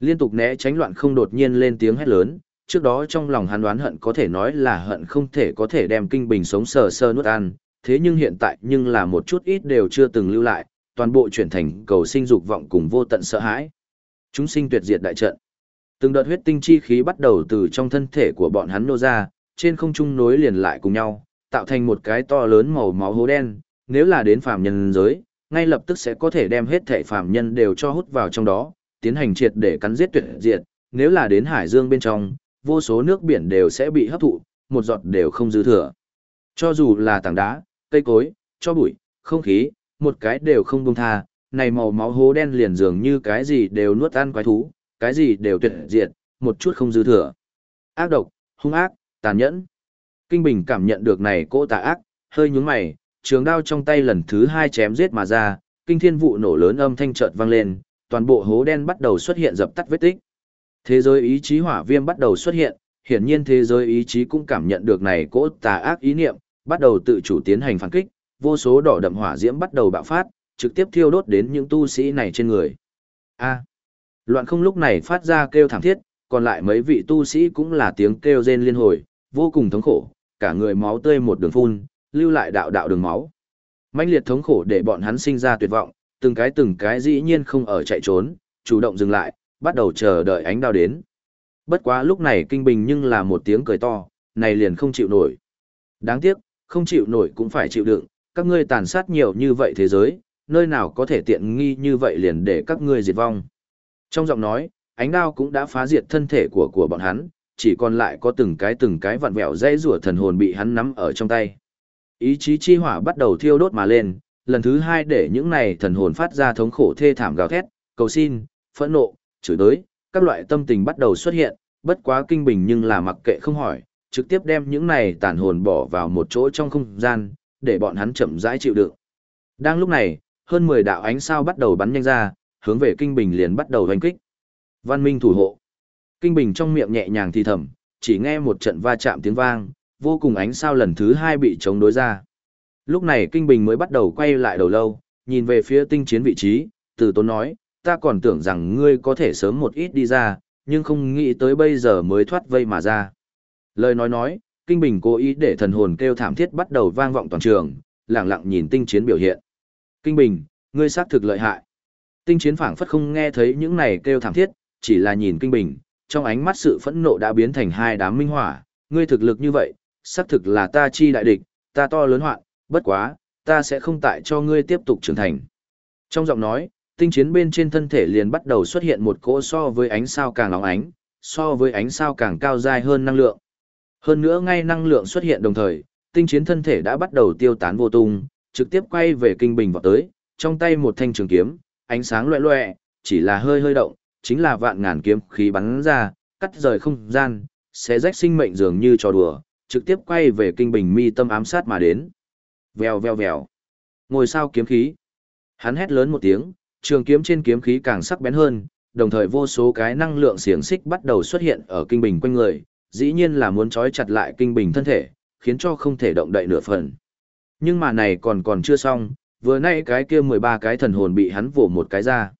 Speaker 1: Liên tục né tránh loạn không đột nhiên lên tiếng hét lớn, trước đó trong lòng hắn đoán hận có thể nói là hận không thể có thể đem kinh bình sống sờ sơ nuốt ăn, thế nhưng hiện tại nhưng là một chút ít đều chưa từng lưu lại, toàn bộ chuyển thành cầu sinh dục vọng cùng vô tận sợ hãi. Chúng sinh tuyệt diệt đại trận. Từng đợt huyết tinh chi khí bắt đầu từ trong thân thể của bọn hắn nô ra, trên không trung nối liền lại cùng nhau, tạo thành một cái to lớn màu máu hố đen, nếu là đến phàm nhân giới, ngay lập tức sẽ có thể đem hết thể phàm nhân đều cho hút vào trong đó, tiến hành triệt để cắn giết tuyệt diệt, nếu là đến hải dương bên trong, vô số nước biển đều sẽ bị hấp thụ, một giọt đều không dư thừa. Cho dù là tảng đá, cây cối, cho bụi, không khí, một cái đều không buông tha, này màu máu hố đen liền dường như cái gì đều nuốt ăn quái thú, cái gì đều tuyệt diệt, một chút không dư thừa. Ác độc, hung ác, tàn nhẫn. Kinh Bình cảm nhận được này cô tà ác, hơi nhướng mày, trường đao trong tay lần thứ hai chém giết mà ra, kinh thiên vụ nổ lớn âm thanh chợt vang lên, toàn bộ hố đen bắt đầu xuất hiện dập tắt vết tích. Thế giới ý chí hỏa viêm bắt đầu xuất hiện, hiển nhiên thế giới ý chí cũng cảm nhận được này cỗ tà ác ý niệm, bắt đầu tự chủ tiến hành phản kích, vô số đỏ đậm hỏa diễm bắt đầu bạo phát, trực tiếp thiêu đốt đến những tu sĩ này trên người. A. loạn không lúc này phát ra kêu thảm thiết, còn lại mấy vị tu sĩ cũng là tiếng kêu rên liên hồi, vô cùng thống khổ, cả người máu tươi một đường phun, lưu lại đạo đạo đường máu. mãnh liệt thống khổ để bọn hắn sinh ra tuyệt vọng, từng cái từng cái dĩ nhiên không ở chạy trốn, chủ động dừng lại, bắt đầu chờ đợi ánh đao đến. Bất quá lúc này kinh bình nhưng là một tiếng cười to, này liền không chịu nổi. Đáng tiếc, không chịu nổi cũng phải chịu đựng, các ngươi tàn sát nhiều như vậy thế giới, nơi nào có thể tiện nghi như vậy liền để các ngươi diệt vong. Trong giọng nói, ánh đao cũng đã phá diệt thân thể của của bọn hắn, chỉ còn lại có từng cái từng cái vặn vẹo dây rùa thần hồn bị hắn nắm ở trong tay. Ý chí chi hỏa bắt đầu thiêu đốt mà lên, lần thứ hai để những này thần hồn phát ra thống khổ thê thảm gào thét, cầu xin, phẫn nộ, chửi đới, các loại tâm tình bắt đầu xuất hiện, bất quá kinh bình nhưng là mặc kệ không hỏi, trực tiếp đem những này tàn hồn bỏ vào một chỗ trong không gian, để bọn hắn chậm rãi chịu đựng. Đang lúc này, hơn 10 đạo ánh sao bắt đầu bắn nhanh ra, hướng về kinh bình liền bắt đầu hoành kích. Văn minh thủ hộ. Kinh bình trong miệng nhẹ nhàng thì thầm, chỉ nghe một trận va chạm tiếng vang, vô cùng ánh sao lần thứ hai bị chống đối ra. Lúc này kinh bình mới bắt đầu quay lại đầu lâu, nhìn về phía tinh chiến vị trí, từ tốn nói, ta còn tưởng rằng ngươi có thể sớm một ít đi ra, nhưng không nghĩ tới bây giờ mới thoát vây mà ra. Lời nói nói, Kinh Bình cố ý để thần hồn kêu thảm thiết bắt đầu vang vọng toàn trường, lặng lặng nhìn tinh chiến biểu hiện. Kinh Bình, ngươi xác thực lợi hại. Tinh chiến phảng phất không nghe thấy những này kêu thảm thiết, chỉ là nhìn Kinh Bình, trong ánh mắt sự phẫn nộ đã biến thành hai đám minh hỏa, ngươi thực lực như vậy, xác thực là ta chi đại địch, ta to lớn hoạn, bất quá, ta sẽ không tại cho ngươi tiếp tục trưởng thành. Trong giọng nói, tinh chiến bên trên thân thể liền bắt đầu xuất hiện một cỗ so với ánh sao càng óng ánh, so với ánh sao càng cao dài hơn năng lượng. Hơn nữa ngay năng lượng xuất hiện đồng thời, tinh chiến thân thể đã bắt đầu tiêu tán vô tung, trực tiếp quay về kinh bình vào tới, trong tay một thanh trường kiếm, ánh sáng loẹ loẹ, chỉ là hơi hơi động, chính là vạn ngàn kiếm khí bắn ra, cắt rời không gian, sẽ rách sinh mệnh dường như trò đùa, trực tiếp quay về kinh bình mi tâm ám sát mà đến. Vèo vèo vèo. Ngồi sao kiếm khí. Hắn hét lớn một tiếng, trường kiếm trên kiếm khí càng sắc bén hơn, đồng thời vô số cái năng lượng xiềng xích bắt đầu xuất hiện ở kinh bình quanh người, dĩ nhiên là muốn trói chặt lại kinh bình thân thể, khiến cho không thể động đậy nửa phần. Nhưng mà này còn còn chưa xong, vừa nay cái kia 13 cái thần hồn bị hắn vỗ một cái ra.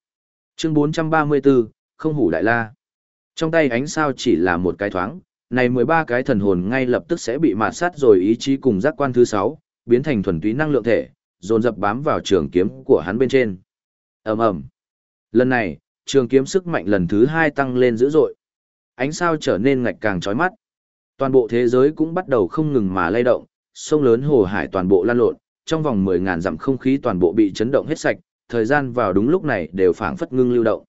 Speaker 1: Chương 434, không hủ đại la. Trong tay ánh sao chỉ là một cái thoáng, này 13 cái thần hồn ngay lập tức sẽ bị mạt sát rồi ý chí cùng giác quan thứ 6, biến thành thuần túy năng lượng thể, dồn dập bám vào trường kiếm của hắn bên trên. Ầm ầm. Lần này, trường kiếm sức mạnh lần thứ hai tăng lên dữ dội. Ánh sao trở nên ngạch càng chói mắt. Toàn bộ thế giới cũng bắt đầu không ngừng mà lay động, sông lớn hồ hải toàn bộ lan lộn, trong vòng mười ngàn dặm không khí toàn bộ bị chấn động hết sạch, thời gian vào đúng lúc này đều phảng phất ngưng lưu động.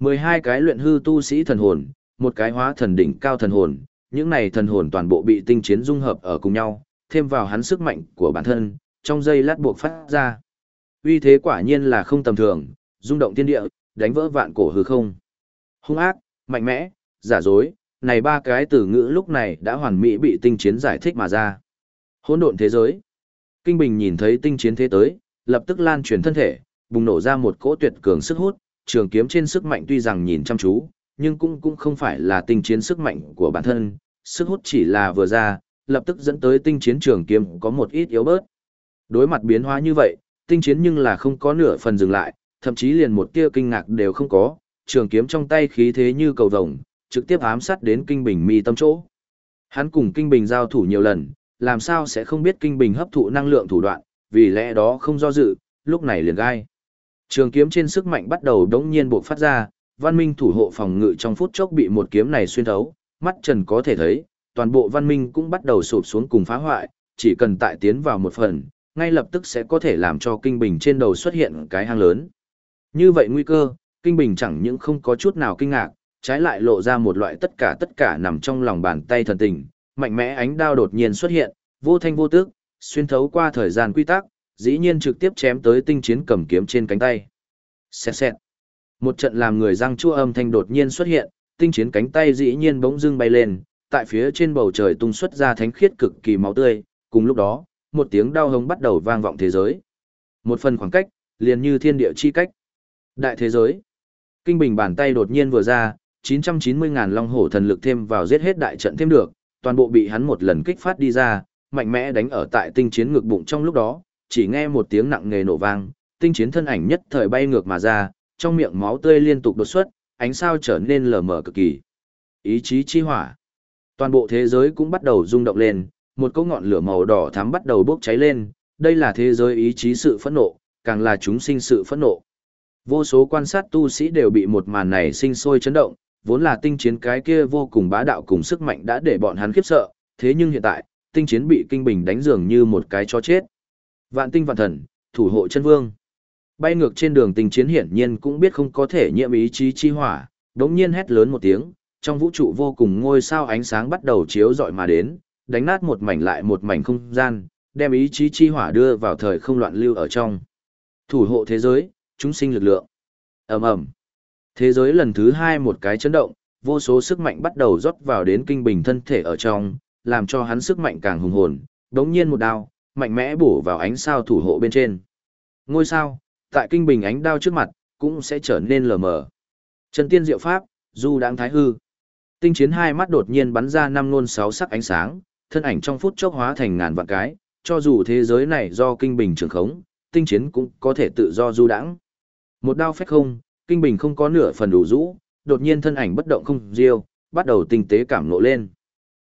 Speaker 1: 12 cái luyện hư tu sĩ thần hồn, một cái hóa thần đỉnh cao thần hồn, những này thần hồn toàn bộ bị tinh chiến dung hợp ở cùng nhau, thêm vào hắn sức mạnh của bản thân, trong giây lát buộc phát ra. Uy thế quả nhiên là không tầm thường, rung động thiên địa, đánh vỡ vạn cổ hư không. Hung ác, mạnh mẽ, giả dối, này ba cái từ ngữ lúc này đã hoàn mỹ bị tinh chiến giải thích mà ra. Hỗn độn thế giới. Kinh Bình nhìn thấy tinh chiến thế tới, lập tức lan truyền thân thể, bùng nổ ra một cỗ tuyệt cường sức hút, trường kiếm trên sức mạnh tuy rằng nhìn chăm chú, nhưng cũng cũng không phải là tinh chiến sức mạnh của bản thân, sức hút chỉ là vừa ra, lập tức dẫn tới tinh chiến trường kiếm có một ít yếu bớt. Đối mặt biến hóa như vậy, tinh chiến nhưng là không có nửa phần dừng lại, thậm chí liền một tia kinh ngạc đều không có, trường kiếm trong tay khí thế như cầu vồng, trực tiếp ám sát đến kinh bình mi tâm chỗ. Hắn cùng kinh bình giao thủ nhiều lần, làm sao sẽ không biết kinh bình hấp thụ năng lượng thủ đoạn, vì lẽ đó không do dự, lúc này liền gai. Trường kiếm trên sức mạnh bắt đầu đống nhiên bộc phát ra, văn minh thủ hộ phòng ngự trong phút chốc bị một kiếm này xuyên thấu, mắt trần có thể thấy, toàn bộ văn minh cũng bắt đầu sụp xuống cùng phá hoại, chỉ cần tại tiến vào một phần, ngay lập tức sẽ có thể làm cho kinh bình trên đầu xuất hiện cái hang lớn. Như vậy nguy cơ, kinh bình chẳng những không có chút nào kinh ngạc, trái lại lộ ra một loại tất cả tất cả nằm trong lòng bàn tay thần tình, mạnh mẽ ánh đao đột nhiên xuất hiện, vô thanh vô tước xuyên thấu qua thời gian quy tắc, dĩ nhiên trực tiếp chém tới tinh chiến cầm kiếm trên cánh tay. Xẹt xẹt. Một trận làm người răng chua âm thanh đột nhiên xuất hiện, tinh chiến cánh tay dĩ nhiên bỗng dưng bay lên, tại phía trên bầu trời tung xuất ra thánh khiết cực kỳ máu tươi, cùng lúc đó, một tiếng đau hống bắt đầu vang vọng thế giới. Một phần khoảng cách, liền như thiên địa chi cách. Đại thế giới. Kinh bình bàn tay đột nhiên vừa ra, 990.000 long hổ thần lực thêm vào giết hết đại trận thêm được, toàn bộ bị hắn một lần kích phát đi ra, mạnh mẽ đánh ở tại tinh chiến ngực bụng trong lúc đó, chỉ nghe một tiếng nặng nề nổ vang, tinh chiến thân ảnh nhất thời bay ngược mà ra, trong miệng máu tươi liên tục đột xuất, ánh sao trở nên lờ mờ cực kỳ. Ý chí chi hỏa. Toàn bộ thế giới cũng bắt đầu rung động lên, một cỗ ngọn lửa màu đỏ thắm bắt đầu bốc cháy lên, đây là thế giới ý chí sự phẫn nộ, càng là chúng sinh sự phẫn nộ. Vô số quan sát tu sĩ đều bị một màn này sinh sôi chấn động, vốn là tinh chiến cái kia vô cùng bá đạo cùng sức mạnh đã để bọn hắn khiếp sợ, thế nhưng hiện tại, tinh chiến bị kinh bình đánh dường như một cái chó chết. Vạn tinh vạn thần, thủ hộ chân vương. Bay ngược trên đường tinh chiến hiển nhiên cũng biết không có thể nhiệm ý chí chi hỏa, đống nhiên hét lớn một tiếng, trong vũ trụ vô cùng ngôi sao ánh sáng bắt đầu chiếu rọi mà đến, đánh nát một mảnh lại một mảnh không gian, đem ý chí chi hỏa đưa vào thời không loạn lưu ở trong. Thủ hộ thế giới, chúng sinh lực lượng. ầm ầm Thế giới lần thứ hai một cái chấn động, vô số sức mạnh bắt đầu rót vào đến kinh bình thân thể ở trong, làm cho hắn sức mạnh càng hùng hồn, đống nhiên một đao, mạnh mẽ bổ vào ánh sao thủ hộ bên trên. Ngôi sao, tại kinh bình ánh đao trước mặt, cũng sẽ trở nên lờ mờ. Chân tiên diệu pháp, du đáng thái hư. Tinh chiến hai mắt đột nhiên bắn ra năm nôn sáu sắc ánh sáng, thân ảnh trong phút chốc hóa thành ngàn vạn cái, cho dù thế giới này do kinh bình trường khống, tinh chiến cũng có thể tự do du đãng. Một đao phách không, kinh bình không có nửa phần đủ rũ, đột nhiên thân ảnh bất động không diêu, bắt đầu tinh tế cảm nộ lên.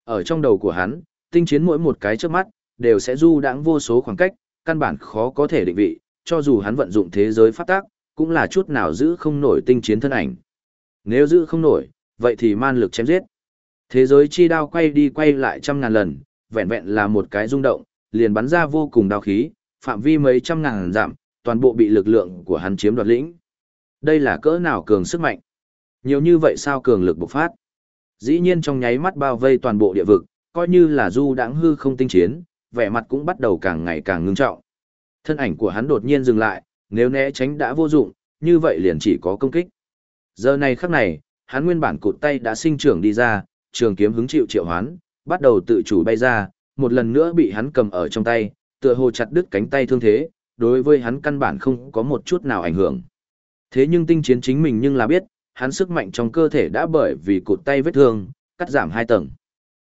Speaker 1: Ở trong đầu của hắn, tinh chiến mỗi một cái trước mắt, đều sẽ du đãng vô số khoảng cách, căn bản khó có thể định vị, cho dù hắn vận dụng thế giới phát tác, cũng là chút nào giữ không nổi tinh chiến thân ảnh. Nếu giữ không nổi, vậy thì man lực chém giết. Thế giới chi đao quay đi quay lại trăm ngàn lần, vẹn vẹn là một cái rung động, liền bắn ra vô cùng đao khí, phạm vi mấy trăm ngàn giảm, toàn bộ bị lực lượng của hắn chiếm đoạt lĩnh. Đây là cỡ nào cường sức mạnh? Nhiều như vậy sao cường lực bộc phát? Dĩ nhiên trong nháy mắt bao vây toàn bộ địa vực, coi như là du đãng hư không tinh chiến, vẻ mặt cũng bắt đầu càng ngày càng ngưng trọng. Thân ảnh của hắn đột nhiên dừng lại, nếu né tránh đã vô dụng, như vậy liền chỉ có công kích. Giờ này khắc này, hắn nguyên bản cụt tay đã sinh trưởng đi ra, trường kiếm hứng chịu triệu hoán, bắt đầu tự chủ bay ra, một lần nữa bị hắn cầm ở trong tay, tựa hồ chặt đứt cánh tay thương thế, đối với hắn căn bản không có một chút nào ảnh hưởng. Thế nhưng tinh chiến chính mình nhưng là biết, hắn sức mạnh trong cơ thể đã bởi vì cụt tay vết thương, cắt giảm hai tầng.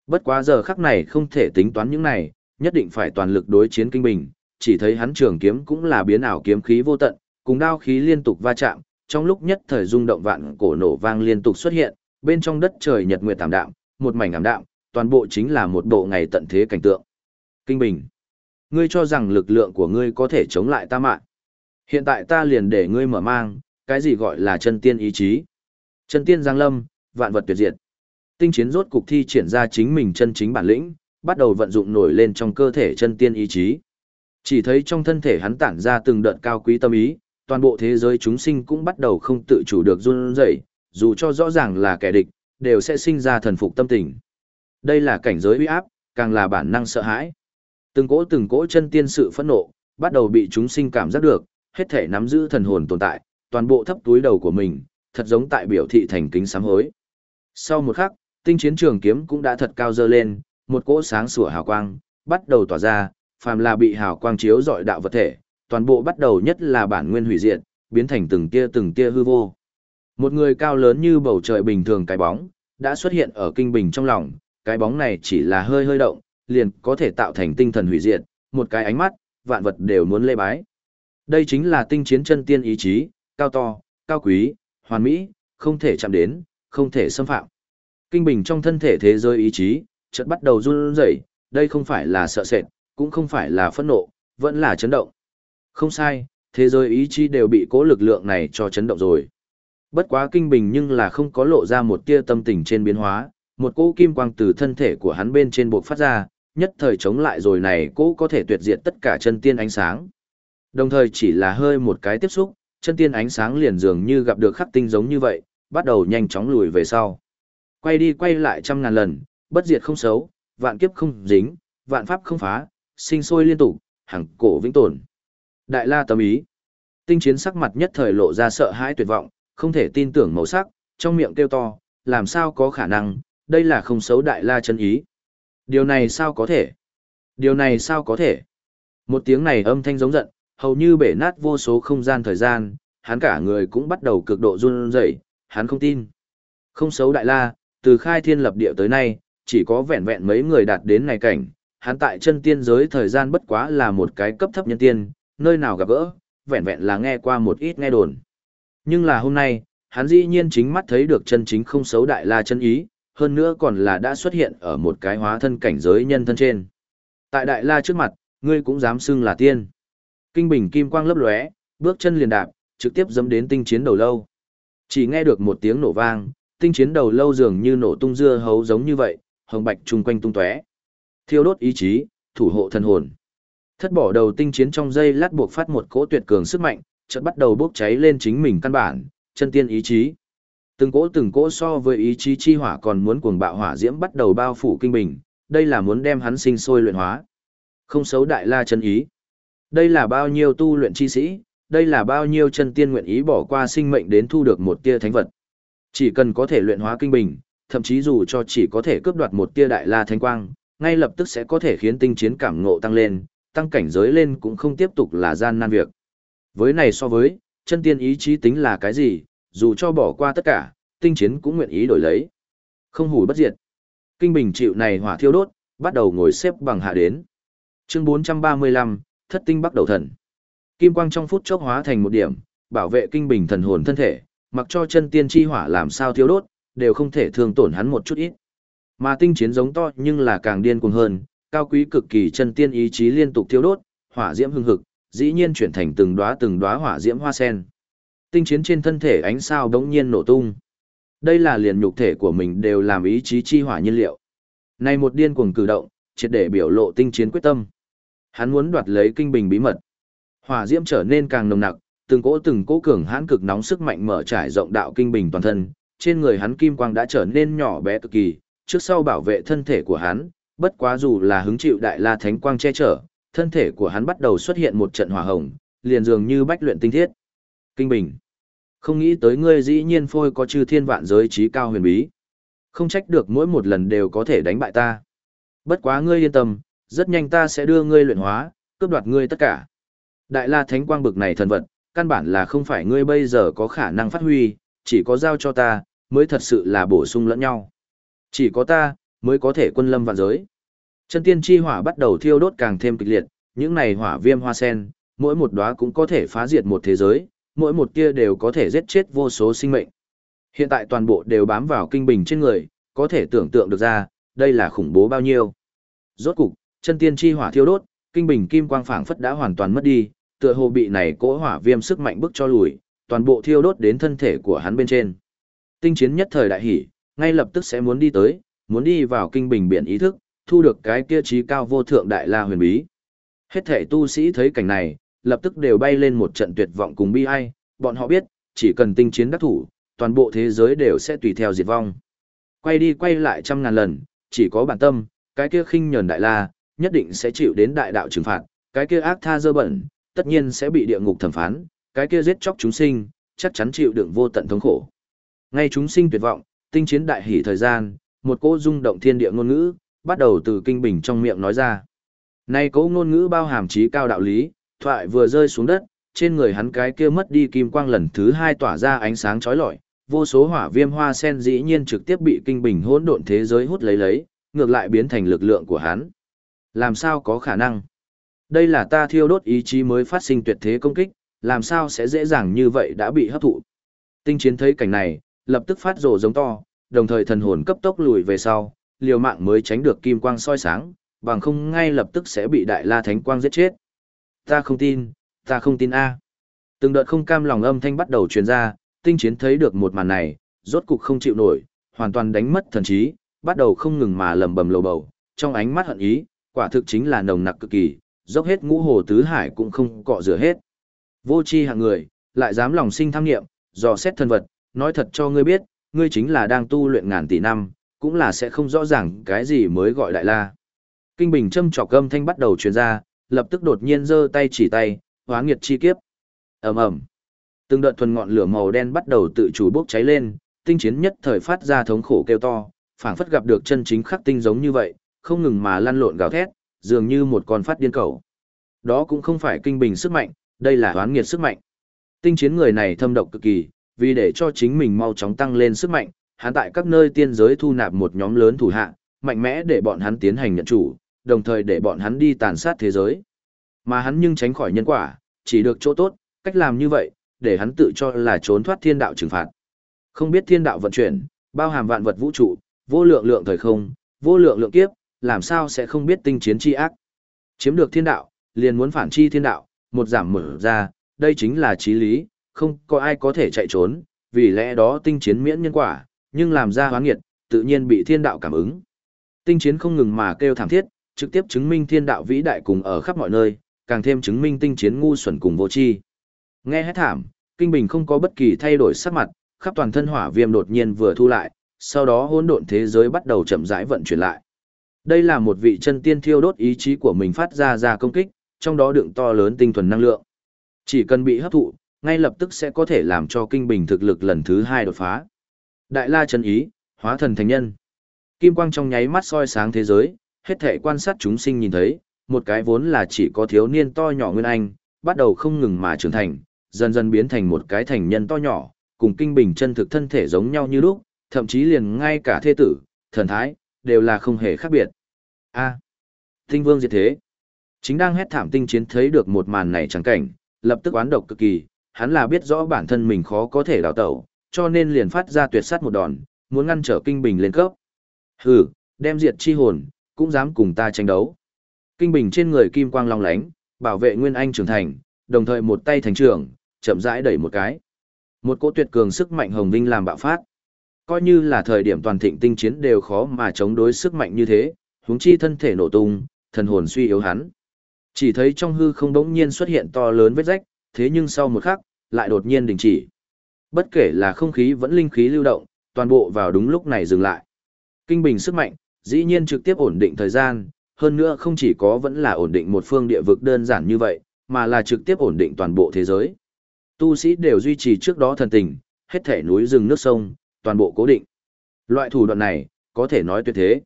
Speaker 1: Bất quá giờ khắc này không thể tính toán những này, nhất định phải toàn lực đối chiến kinh bình, chỉ thấy hắn trường kiếm cũng là biến ảo kiếm khí vô tận, cùng đao khí liên tục va chạm, trong lúc nhất thời rung động vạn cổ nổ vang liên tục xuất hiện, bên trong đất trời nhật nguyệt tạm đạm, một mảnh ảm đạm, toàn bộ chính là một bộ ngày tận thế cảnh tượng. Kinh bình. Ngươi cho rằng lực lượng của ngươi có thể chống lại ta mạng. Hiện tại ta liền để ngươi mở mang, cái gì gọi là chân tiên ý chí. Chân tiên giang lâm, vạn vật tuyệt diệt. Tinh chiến rốt cục thi triển ra chính mình chân chính bản lĩnh, bắt đầu vận dụng nổi lên trong cơ thể chân tiên ý chí. Chỉ thấy trong thân thể hắn tản ra từng đợt cao quý tâm ý, toàn bộ thế giới chúng sinh cũng bắt đầu không tự chủ được run rẩy, dù cho rõ ràng là kẻ địch, đều sẽ sinh ra thần phục tâm tình. Đây là cảnh giới uy áp, càng là bản năng sợ hãi. Từng cỗ từng cỗ chân tiên sự phẫn nộ, bắt đầu bị chúng sinh cảm giác được, hết thể nắm giữ thần hồn tồn tại, toàn bộ thấp túi đầu của mình, thật giống tại biểu thị thành kính sám hối. Sau một khắc, tinh chiến trường kiếm cũng đã thật cao dơ lên, một cỗ sáng sủa hào quang, bắt đầu tỏa ra, phàm là bị hào quang chiếu dọi đạo vật thể, toàn bộ bắt đầu nhất là bản nguyên hủy diệt, biến thành từng tia từng tia hư vô. Một người cao lớn như bầu trời bình thường cái bóng, đã xuất hiện ở kinh bình trong lòng, cái bóng này chỉ là hơi hơi động, liền có thể tạo thành tinh thần hủy diệt, một cái ánh mắt, vạn vật đều muốn lê bái. Đây chính là tinh chiến chân tiên ý chí, cao to, cao quý, hoàn mỹ, không thể chạm đến, không thể xâm phạm. Kinh bình trong thân thể thế giới ý chí, chợt bắt đầu run rẩy, đây không phải là sợ sệt, cũng không phải là phẫn nộ, vẫn là chấn động. Không sai, thế giới ý chí đều bị cố lực lượng này cho chấn động rồi. Bất quá kinh bình nhưng là không có lộ ra một tia tâm tình trên biến hóa, một cỗ kim quang từ thân thể của hắn bên trên buộc phát ra, nhất thời chống lại rồi này cỗ có thể tuyệt diệt tất cả chân tiên ánh sáng. Đồng thời chỉ là hơi một cái tiếp xúc, chân tiên ánh sáng liền dường như gặp được khắc tinh giống như vậy, bắt đầu nhanh chóng lùi về sau. Quay đi quay lại trăm ngàn lần, bất diệt không xấu, vạn kiếp không dính, vạn pháp không phá, sinh sôi liên tục, hằng cổ vĩnh tồn. Đại la tâm ý. Tinh chiến sắc mặt nhất thời lộ ra sợ hãi tuyệt vọng, không thể tin tưởng màu sắc, trong miệng kêu to, làm sao có khả năng, đây là không xấu đại la chân ý. Điều này sao có thể? Điều này sao có thể? Một tiếng này âm thanh giống giận, hầu như bể nát vô số không gian thời gian, hắn cả người cũng bắt đầu cực độ run rẩy, hắn không tin. Không xấu đại la, từ khai thiên lập địa tới nay, chỉ có vẹn vẹn mấy người đạt đến này cảnh, hắn tại chân tiên giới thời gian bất quá là một cái cấp thấp nhân tiên, nơi nào gặp gỡ, vẹn vẹn là nghe qua một ít nghe đồn. Nhưng là hôm nay, hắn dĩ nhiên chính mắt thấy được chân chính không xấu đại la chân ý, hơn nữa còn là đã xuất hiện ở một cái hóa thân cảnh giới nhân thân trên. Tại đại la trước mặt, ngươi cũng dám xưng là tiên. Kinh bình kim quang lấp lóe, bước chân liền đạp, trực tiếp dẫm đến tinh chiến đầu lâu. Chỉ nghe được một tiếng nổ vang, tinh chiến đầu lâu dường như nổ tung dưa hấu giống như vậy, hồng bạch chung quanh tung tóe. Thiêu đốt ý chí, thủ hộ thân hồn. Thất bỏ đầu tinh chiến trong dây lát buộc phát một cỗ tuyệt cường sức mạnh, chợt bắt đầu bốc cháy lên chính mình căn bản, chân tiên ý chí. Từng cỗ từng cỗ so với ý chí chi hỏa còn muốn cuồng bạo hỏa diễm bắt đầu bao phủ kinh bình, đây là muốn đem hắn sinh sôi luyện hóa. Không xấu đại la chân ý. Đây là bao nhiêu tu luyện chi sĩ, đây là bao nhiêu chân tiên nguyện ý bỏ qua sinh mệnh đến thu được một tia thánh vật. Chỉ cần có thể luyện hóa kinh bình, thậm chí dù cho chỉ có thể cướp đoạt một tia đại la thánh quang, ngay lập tức sẽ có thể khiến tinh chiến cảm ngộ tăng lên, tăng cảnh giới lên cũng không tiếp tục là gian nan việc. Với này so với, chân tiên ý chí tính là cái gì, dù cho bỏ qua tất cả, tinh chiến cũng nguyện ý đổi lấy. Không hủ bất diệt. Kinh bình chịu này hỏa thiêu đốt, bắt đầu ngồi xếp bằng hạ đến. Chương 435, Thất tinh bắt đầu thần. Kim quang trong phút chốc hóa thành một điểm, bảo vệ kinh bình thần hồn thân thể, mặc cho chân tiên chi hỏa làm sao thiêu đốt, đều không thể thương tổn hắn một chút ít. Mà tinh chiến giống to nhưng là càng điên cuồng hơn, cao quý cực kỳ chân tiên ý chí liên tục thiêu đốt, hỏa diễm hưng hực, dĩ nhiên chuyển thành từng đóa từng đóa hỏa diễm hoa sen. Tinh chiến trên thân thể ánh sao đống nhiên nổ tung. Đây là liền nhục thể của mình đều làm ý chí chi hỏa nhiên liệu. Này một điên cuồng cử động, triệt để biểu lộ tinh chiến quyết tâm. Hắn muốn đoạt lấy kinh bình bí mật. Hỏa diễm trở nên càng nồng nặc, từng cỗ từng cỗ cường hãn cực nóng sức mạnh mở trải rộng đạo kinh bình toàn thân, trên người hắn kim quang đã trở nên nhỏ bé cực kỳ, trước sau bảo vệ thân thể của hắn, bất quá dù là hứng chịu đại la thánh quang che chở, thân thể của hắn bắt đầu xuất hiện một trận hỏa hồng, liền dường như bách luyện tinh thiết. Kinh bình. Không nghĩ tới ngươi dĩ nhiên phôi có chư thiên vạn giới trí cao huyền bí. Không trách được mỗi một lần đều có thể đánh bại ta. Bất quá ngươi yên tâm, rất nhanh ta sẽ đưa ngươi luyện hóa, cướp đoạt ngươi tất cả. Đại la thánh quang bực này thần vật, căn bản là không phải ngươi bây giờ có khả năng phát huy, chỉ có giao cho ta, mới thật sự là bổ sung lẫn nhau. Chỉ có ta, mới có thể quân lâm vạn giới. Chân tiên chi hỏa bắt đầu thiêu đốt càng thêm kịch liệt, những này hỏa viêm hoa sen, mỗi một đóa cũng có thể phá diệt một thế giới, mỗi một tia đều có thể giết chết vô số sinh mệnh. Hiện tại toàn bộ đều bám vào kinh bình trên người, có thể tưởng tượng được ra, đây là khủng bố bao nhiêu. Rốt cục, chân tiên chi hỏa thiêu đốt, kinh bình kim quang phảng phất đã hoàn toàn mất đi, tựa hồ bị này cỗ hỏa viêm sức mạnh bức cho lùi, toàn bộ thiêu đốt đến thân thể của hắn bên trên. Tinh chiến nhất thời đại hỉ, ngay lập tức sẽ muốn đi tới, muốn đi vào kinh bình biển ý thức, thu được cái kia trí cao vô thượng đại la huyền bí. Hết thể tu sĩ thấy cảnh này, lập tức đều bay lên một trận tuyệt vọng cùng bi ai, bọn họ biết, chỉ cần tinh chiến đắc thủ, toàn bộ thế giới đều sẽ tùy theo diệt vong. Quay đi quay lại trăm ngàn lần, chỉ có bản tâm, cái kia khinh nhờn đại la, nhất định sẽ chịu đến đại đạo trừng phạt, cái kia ác tha dơ bẩn, tất nhiên sẽ bị địa ngục thẩm phán, cái kia giết chóc chúng sinh, chắc chắn chịu đựng vô tận thống khổ. Ngay chúng sinh tuyệt vọng, tinh chiến đại hỉ thời gian, một cỗ rung động thiên địa ngôn ngữ, bắt đầu từ kinh bình trong miệng nói ra. Nay cố ngôn ngữ bao hàm trí cao đạo lý, thoại vừa rơi xuống đất, trên người hắn cái kia mất đi kim quang lần thứ hai tỏa ra ánh sáng chói lọi, vô số hỏa viêm hoa sen dĩ nhiên trực tiếp bị kinh bình hỗn độn thế giới hút lấy lấy, ngược lại biến thành lực lượng của hắn. Làm sao có khả năng? Đây là ta thiêu đốt ý chí mới phát sinh tuyệt thế công kích, làm sao sẽ dễ dàng như vậy đã bị hấp thụ. Tinh chiến thấy cảnh này, lập tức phát rồ giống to, đồng thời thần hồn cấp tốc lùi về sau, liều mạng mới tránh được kim quang soi sáng, bằng không ngay lập tức sẽ bị đại la thánh quang giết chết. Ta không tin, ta không tin a. Từng đợt không cam lòng âm thanh bắt đầu truyền ra, tinh chiến thấy được một màn này, rốt cục không chịu nổi, hoàn toàn đánh mất thần trí, bắt đầu không ngừng mà lầm bầm lầu bầu, trong ánh mắt hận ý, quả thực chính là nồng nặc cực kỳ, dốc hết ngũ hồ tứ hải cũng không cọ rửa hết. Vô chi hạng người, lại dám lòng sinh tham nghiệm, dò xét thân vật, nói thật cho ngươi biết, ngươi chính là đang tu luyện ngàn tỷ năm, cũng là sẽ không rõ ràng cái gì mới gọi đại la. Kinh bình châm trọc gâm thanh bắt đầu truyền ra, lập tức đột nhiên giơ tay chỉ tay, hóa nghiệt chi kiếp. ầm ầm, từng đợt thuần ngọn lửa màu đen bắt đầu tự chủ bốc cháy lên, tinh chiến nhất thời phát ra thống khổ kêu to, phảng phất gặp được chân chính khắc tinh giống như vậy, không ngừng mà lăn lộn gào thét, dường như một con phát điên cầu. Đó cũng không phải kinh bình sức mạnh, đây là hoán nghiệt sức mạnh. Tinh chiến người này thâm độc cực kỳ, vì để cho chính mình mau chóng tăng lên sức mạnh, hắn tại các nơi tiên giới thu nạp một nhóm lớn thủ hạ, mạnh mẽ để bọn hắn tiến hành nhận chủ, đồng thời để bọn hắn đi tàn sát thế giới. Mà hắn nhưng tránh khỏi nhân quả, chỉ được chỗ tốt, cách làm như vậy, để hắn tự cho là trốn thoát thiên đạo trừng phạt. Không biết thiên đạo vận chuyển, bao hàm vạn vật vũ trụ, vô lượng lượng thời không, vô lượng lượng kiếp, làm sao sẽ không biết tinh chiến chi ác. Chiếm được thiên đạo, liền muốn phản chi thiên đạo, một giảm mở ra, đây chính là trí lý, không có ai có thể chạy trốn, vì lẽ đó tinh chiến miễn nhân quả, nhưng làm ra hoán nghiệt, tự nhiên bị thiên đạo cảm ứng. Tinh chiến không ngừng mà kêu thảm thiết, trực tiếp chứng minh thiên đạo vĩ đại cùng ở khắp mọi nơi, càng thêm chứng minh tinh chiến ngu xuẩn cùng vô tri. Nghe hết thảm, kinh bình không có bất kỳ thay đổi sắc mặt, khắp toàn thân hỏa viêm đột nhiên vừa thu lại, sau đó hỗn độn thế giới bắt đầu chậm rãi vận chuyển lại. Đây là một vị chân tiên thiêu đốt ý chí của mình phát ra ra công kích, trong đó đựng to lớn tinh thuần năng lượng. Chỉ cần bị hấp thụ, ngay lập tức sẽ có thể làm cho kinh bình thực lực lần thứ hai đột phá. Đại la chân ý, hóa thần thành nhân. Kim quang trong nháy mắt soi sáng thế giới, hết thể quan sát chúng sinh nhìn thấy, một cái vốn là chỉ có thiếu niên to nhỏ nguyên anh, bắt đầu không ngừng mà trưởng thành, dần dần biến thành một cái thành nhân to nhỏ, cùng kinh bình chân thực thân thể giống nhau như lúc, thậm chí liền ngay cả thê tử, thần thái, đều là không hề khác biệt. A. tinh vương diệt thế. Chính đang hét thảm tinh chiến thấy được một màn này chẳng cảnh, lập tức oán độc cực kỳ, hắn là biết rõ bản thân mình khó có thể đào tẩu, cho nên liền phát ra tuyệt sát một đòn, muốn ngăn trở kinh bình lên cấp. Hừ, đem diệt chi hồn, cũng dám cùng ta tranh đấu. Kinh bình trên người kim quang long lánh, bảo vệ nguyên anh trưởng thành, đồng thời một tay thành trưởng, chậm rãi đẩy một cái. Một cỗ tuyệt cường sức mạnh hồng vinh làm bạo phát. Coi như là thời điểm toàn thịnh tinh chiến đều khó mà chống đối sức mạnh như thế, huống chi thân thể nổ tung, thần hồn suy yếu hắn. Chỉ thấy trong hư không đống nhiên xuất hiện to lớn vết rách, thế nhưng sau một khắc, lại đột nhiên đình chỉ. Bất kể là không khí vẫn linh khí lưu động, toàn bộ vào đúng lúc này dừng lại. Kinh bình sức mạnh, dĩ nhiên trực tiếp ổn định thời gian, hơn nữa không chỉ có vẫn là ổn định một phương địa vực đơn giản như vậy, mà là trực tiếp ổn định toàn bộ thế giới. Tu sĩ đều duy trì trước đó thần tình, hết thể núi rừng nước sông, toàn bộ cố định. Loại thủ đoạn này, có thể nói tuyệt thế.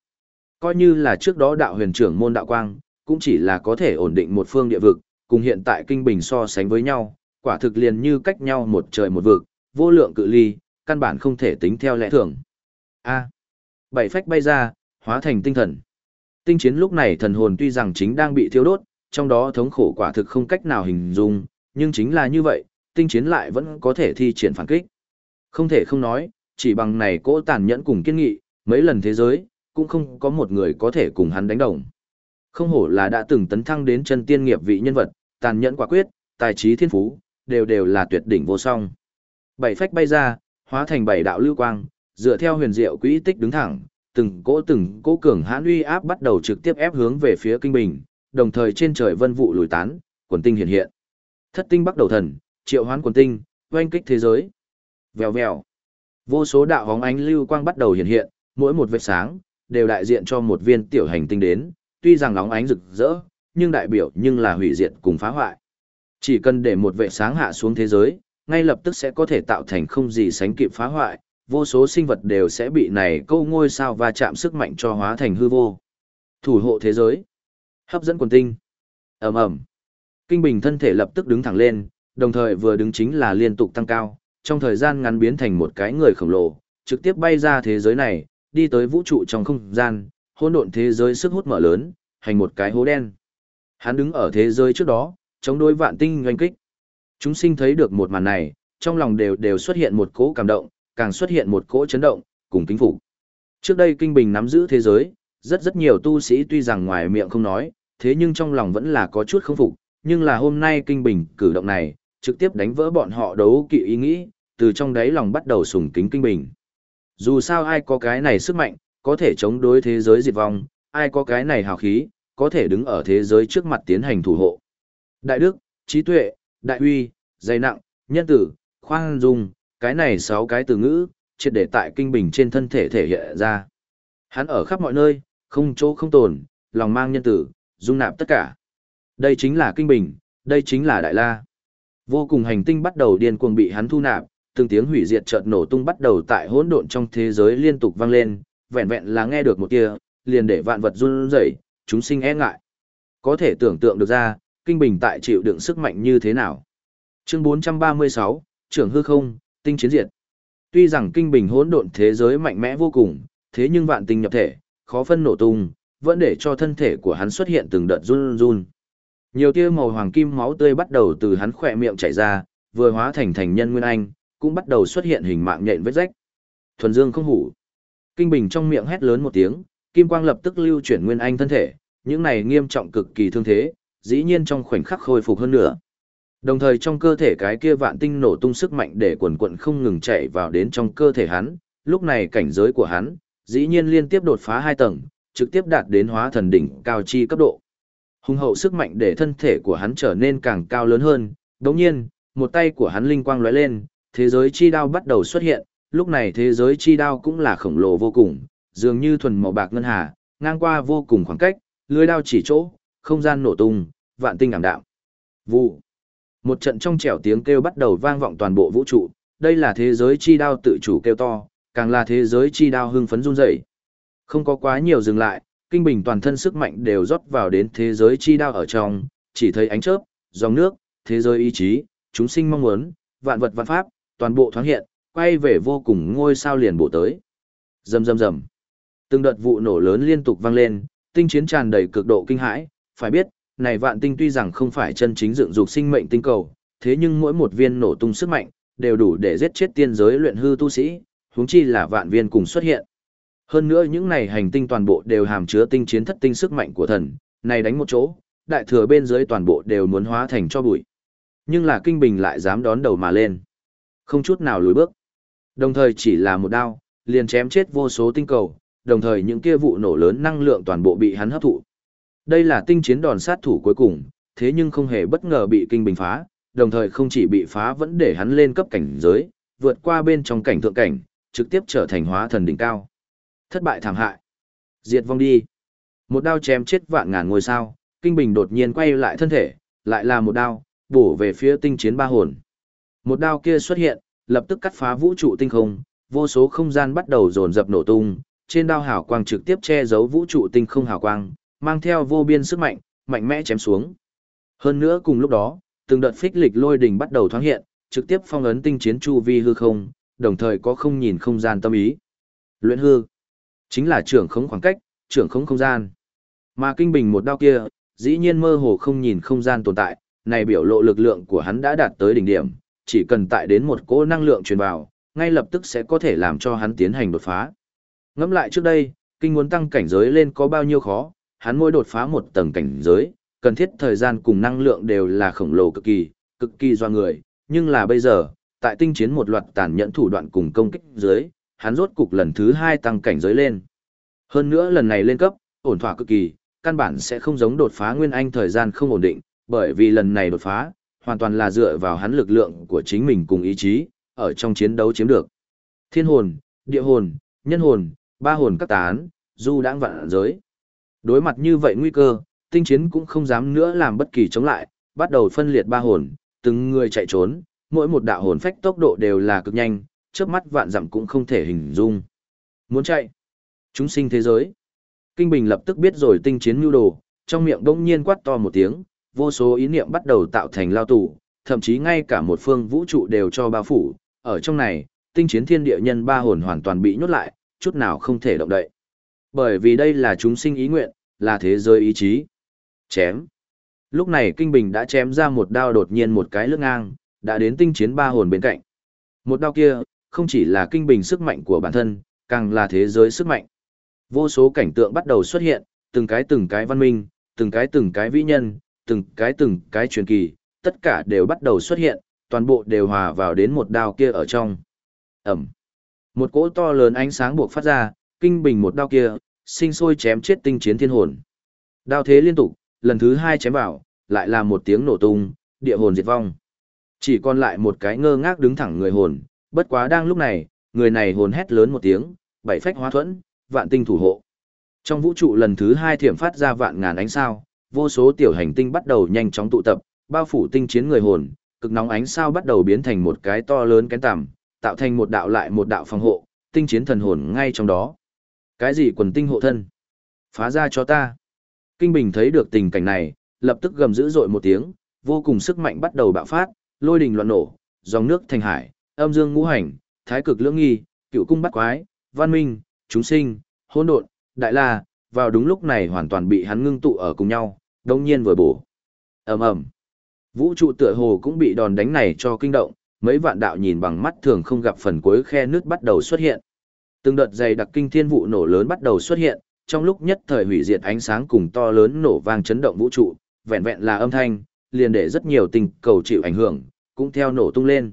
Speaker 1: Coi như là trước đó đạo huyền trưởng môn đạo quang, cũng chỉ là có thể ổn định một phương địa vực, cùng hiện tại kinh bình so sánh với nhau, quả thực liền như cách nhau một trời một vực, vô lượng cự ly, căn bản không thể tính theo lẽ thường. A. bảy phách bay ra, hóa thành tinh thần. Tinh chiến lúc này thần hồn tuy rằng chính đang bị thiêu đốt, trong đó thống khổ quả thực không cách nào hình dung, nhưng chính là như vậy, tinh chiến lại vẫn có thể thi triển phản kích. Không thể không nói, chỉ bằng này cỗ tàn nhẫn cùng kiên nghị, mấy lần thế giới, cũng không có một người có thể cùng hắn đánh đồng. Không hổ là đã từng tấn thăng đến chân tiên nghiệp vị nhân vật, tàn nhẫn quả quyết, tài trí thiên phú, đều đều là tuyệt đỉnh vô song. Bảy phách bay ra, hóa thành bảy đạo lưu quang, dựa theo huyền diệu quỹ tích đứng thẳng, từng cỗ từng cỗ cường hãn uy áp bắt đầu trực tiếp ép hướng về phía kinh bình, đồng thời trên trời vân vụ lùi tán, quần tinh hiện hiện. Thất tinh bắt đầu thần, triệu hoán quần tinh, oanh kích thế giới. Vèo vèo. Vô số đạo hóng ánh lưu quang bắt đầu hiện hiện, mỗi một vệt sáng đều đại diện cho một viên tiểu hành tinh đến, tuy rằng nóng ánh rực rỡ, nhưng đại biểu nhưng là hủy diệt cùng phá hoại. Chỉ cần để một vệ sáng hạ xuống thế giới, ngay lập tức sẽ có thể tạo thành không gì sánh kịp phá hoại, vô số sinh vật đều sẽ bị này câu ngôi sao và chạm sức mạnh cho hóa thành hư vô. Thủ hộ thế giới, hấp dẫn quần tinh. Ầm ầm. Kinh Bình thân thể lập tức đứng thẳng lên, đồng thời vừa đứng chính là liên tục tăng cao, trong thời gian ngắn biến thành một cái người khổng lồ, trực tiếp bay ra thế giới này, đi tới vũ trụ trong không gian, hỗn độn thế giới sức hút mở lớn, thành một cái hố đen. Hắn đứng ở thế giới trước đó, chống đối vạn tinh doanh kích. Chúng sinh thấy được một màn này, trong lòng đều đều xuất hiện một cỗ cảm động, càng xuất hiện một cỗ chấn động, cùng kính phục. Trước đây Kinh Bình nắm giữ thế giới, rất rất nhiều tu sĩ tuy rằng ngoài miệng không nói, thế nhưng trong lòng vẫn là có chút không phục, nhưng là hôm nay Kinh Bình cử động này, trực tiếp đánh vỡ bọn họ đấu kỵ ý nghĩ, từ trong đáy lòng bắt đầu sùng kính Kinh Bình. Dù sao ai có cái này sức mạnh, có thể chống đối thế giới diệt vong, ai có cái này hào khí, có thể đứng ở thế giới trước mặt tiến hành thủ hộ. Đại đức, trí tuệ, đại uy, dày nặng, nhân tử, khoan dung, cái này sáu cái từ ngữ, triệt để tại kinh bình trên thân thể thể hiện ra. Hắn ở khắp mọi nơi, không chỗ không tồn, lòng mang nhân tử, dung nạp tất cả. Đây chính là kinh bình, đây chính là đại la. Vô cùng hành tinh bắt đầu điên cuồng bị hắn thu nạp, từng tiếng hủy diệt chợt nổ tung bắt đầu tại hỗn độn trong thế giới liên tục vang lên, vẹn vẹn là nghe được một tia, liền để vạn vật run rẩy, chúng sinh e ngại. Có thể tưởng tượng được ra, kinh bình tại chịu đựng sức mạnh như thế nào. Chương 436, trưởng hư không, tinh chiến diệt. Tuy rằng kinh bình hỗn độn thế giới mạnh mẽ vô cùng, thế nhưng vạn tinh nhập thể, khó phân nổ tung, vẫn để cho thân thể của hắn xuất hiện từng đợt run run. Nhiều tia màu hoàng kim máu tươi bắt đầu từ hắn khỏe miệng chảy ra, vừa hóa thành thành nhân nguyên anh, cũng bắt đầu xuất hiện hình mạng nhện vết rách. Thuần Dương không hủ. Kinh Bình trong miệng hét lớn một tiếng, kim quang lập tức lưu chuyển nguyên anh thân thể, những này nghiêm trọng cực kỳ thương thế, dĩ nhiên trong khoảnh khắc khôi phục hơn nữa. Đồng thời trong cơ thể cái kia vạn tinh nổ tung sức mạnh để quần quận không ngừng chạy vào đến trong cơ thể hắn, lúc này cảnh giới của hắn, dĩ nhiên liên tiếp đột phá hai tầng, trực tiếp đạt đến hóa thần đỉnh cao chi cấp độ. Hùng hậu sức mạnh để thân thể của hắn trở nên càng cao lớn hơn, đồng nhiên, một tay của hắn linh quang lóe lên, thế giới chi đao bắt đầu xuất hiện, lúc này thế giới chi đao cũng là khổng lồ vô cùng, dường như thuần màu bạc ngân hà, ngang qua vô cùng khoảng cách, lưới đao chỉ chỗ, không gian nổ tung, vạn tinh ảm đạm. Vụ. Một trận trong trẻo tiếng kêu bắt đầu vang vọng toàn bộ vũ trụ, đây là thế giới chi đao tự chủ kêu to, càng là thế giới chi đao hưng phấn run rẩy. Không có quá nhiều dừng lại, kinh bình toàn thân sức mạnh đều rót vào đến thế giới chi đao ở trong, chỉ thấy ánh chớp, dòng nước, thế giới ý chí, chúng sinh mong muốn, vạn vật vạn pháp, toàn bộ thoáng hiện, quay về vô cùng ngôi sao liền bộ tới. Rầm rầm rầm. Từng đợt vụ nổ lớn liên tục vang lên, tinh chiến tràn đầy cực độ kinh hãi, phải biết, này vạn tinh tuy rằng không phải chân chính dựng dục sinh mệnh tinh cầu, thế nhưng mỗi một viên nổ tung sức mạnh, đều đủ để giết chết tiên giới luyện hư tu sĩ, huống chi là vạn viên cùng xuất hiện. Hơn nữa những này hành tinh toàn bộ đều hàm chứa tinh chiến thất tinh sức mạnh của thần, này đánh một chỗ, đại thừa bên dưới toàn bộ đều muốn hóa thành cho bụi. Nhưng là kinh bình lại dám đón đầu mà lên. Không chút nào lùi bước. Đồng thời chỉ là một đao, liền chém chết vô số tinh cầu, đồng thời những kia vụ nổ lớn năng lượng toàn bộ bị hắn hấp thụ. Đây là tinh chiến đòn sát thủ cuối cùng, thế nhưng không hề bất ngờ bị kinh bình phá, đồng thời không chỉ bị phá vẫn để hắn lên cấp cảnh giới, vượt qua bên trong cảnh thượng cảnh, trực tiếp trở thành hóa thần đỉnh cao. Thất bại thảm hại. Diệt vong đi. Một đao chém chết vạn ngàn ngôi sao, kinh bình đột nhiên quay lại thân thể, lại là một đao, bổ về phía tinh chiến ba hồn. Một đao kia xuất hiện, lập tức cắt phá vũ trụ tinh không, vô số không gian bắt đầu dồn dập nổ tung, trên đao hào quang trực tiếp che giấu vũ trụ tinh không hào quang, mang theo vô biên sức mạnh, mạnh mẽ chém xuống. Hơn nữa cùng lúc đó, từng đợt phích lịch lôi đỉnh bắt đầu thoáng hiện, trực tiếp phong ấn tinh chiến chu vi hư không, đồng thời có không nhìn không gian tâm ý. Luyện hư, chính là trưởng khống khoảng cách, trưởng khống không gian. Mà kinh bình một đao kia, dĩ nhiên mơ hồ không nhìn không gian tồn tại, này biểu lộ lực lượng của hắn đã đạt tới đỉnh điểm, chỉ cần tại đến một cỗ năng lượng truyền vào, ngay lập tức sẽ có thể làm cho hắn tiến hành đột phá. Ngẫm lại trước đây, kinh muốn tăng cảnh giới lên có bao nhiêu khó, hắn mỗi đột phá một tầng cảnh giới, cần thiết thời gian cùng năng lượng đều là khổng lồ cực kỳ, cực kỳ do người, nhưng là bây giờ, tại tinh chiến một loạt tàn nhẫn thủ đoạn cùng công kích dưới, hắn rốt cục lần thứ hai tăng cảnh giới lên. Hơn nữa lần này lên cấp, ổn thỏa cực kỳ, căn bản sẽ không giống đột phá nguyên anh thời gian không ổn định, bởi vì lần này đột phá, hoàn toàn là dựa vào hắn lực lượng của chính mình cùng ý chí, ở trong chiến đấu chiếm được. Thiên hồn, địa hồn, nhân hồn, ba hồn các tán, du đãng vạn giới. Đối mặt như vậy nguy cơ, tinh chiến cũng không dám nữa làm bất kỳ chống lại, bắt đầu phân liệt ba hồn, từng người chạy trốn, mỗi một đạo hồn phách tốc độ đều là cực nhanh, chớp mắt vạn dặm cũng không thể hình dung. Muốn chạy, chúng sinh thế giới. Kinh Bình lập tức biết rồi tinh chiến nhu đồ, trong miệng đông nhiên quát to một tiếng, vô số ý niệm bắt đầu tạo thành lao tù, thậm chí ngay cả một phương vũ trụ đều cho bao phủ, ở trong này, tinh chiến thiên địa nhân ba hồn hoàn toàn bị nhốt lại, chút nào không thể động đậy. Bởi vì đây là chúng sinh ý nguyện, là thế giới ý chí. Chém. Lúc này Kinh Bình đã chém ra một đao đột nhiên một cái lưng ngang, đã đến tinh chiến ba hồn bên cạnh. Một đao kia, không chỉ là Kinh Bình sức mạnh của bản thân, càng là thế giới sức mạnh. Vô số cảnh tượng bắt đầu xuất hiện, từng cái từng cái văn minh, từng cái từng cái vĩ nhân, từng cái từng cái truyền kỳ, tất cả đều bắt đầu xuất hiện, toàn bộ đều hòa vào đến một đao kia ở trong. Ẩm. Một cỗ to lớn ánh sáng buộc phát ra, kinh bình một đao kia, sinh sôi chém chết tinh chiến thiên hồn. Đao thế liên tục, lần thứ hai chém vào, lại là một tiếng nổ tung, địa hồn diệt vong. Chỉ còn lại một cái ngơ ngác đứng thẳng người hồn, bất quá đang lúc này, người này hồn hét lớn một tiếng, bảy phách hóa thuẫn, vạn tinh thủ hộ. Trong vũ trụ lần thứ hai thiểm phát ra vạn ngàn ánh sao, vô số tiểu hành tinh bắt đầu nhanh chóng tụ tập, bao phủ tinh chiến người hồn, cực nóng ánh sao bắt đầu biến thành một cái to lớn kén tằm, tạo thành một đạo lại một đạo phòng hộ, tinh chiến thần hồn ngay trong đó. Cái gì quần tinh hộ thân? Phá ra cho ta. Kinh Bình thấy được tình cảnh này, lập tức gầm dữ dội một tiếng, vô cùng sức mạnh bắt đầu bạo phát, lôi đình loạn nổ, dòng nước thành hải, âm dương ngũ hành, thái cực lưỡng nghi, cựu cung bắt quái, văn minh, chúng sinh, hỗn độn, đại la, vào đúng lúc này hoàn toàn bị hắn ngưng tụ ở cùng nhau, đông nhiên vừa bổ. ầm ầm Vũ trụ tựa hồ cũng bị đòn đánh này cho kinh động, mấy vạn đạo nhìn bằng mắt thường không gặp phần cuối khe nước bắt đầu xuất hiện. Từng đợt dày đặc kinh thiên vụ nổ lớn bắt đầu xuất hiện, trong lúc nhất thời hủy diệt ánh sáng cùng to lớn nổ vang chấn động vũ trụ, vẹn vẹn là âm thanh, liền để rất nhiều tinh cầu chịu ảnh hưởng, cũng theo nổ tung lên.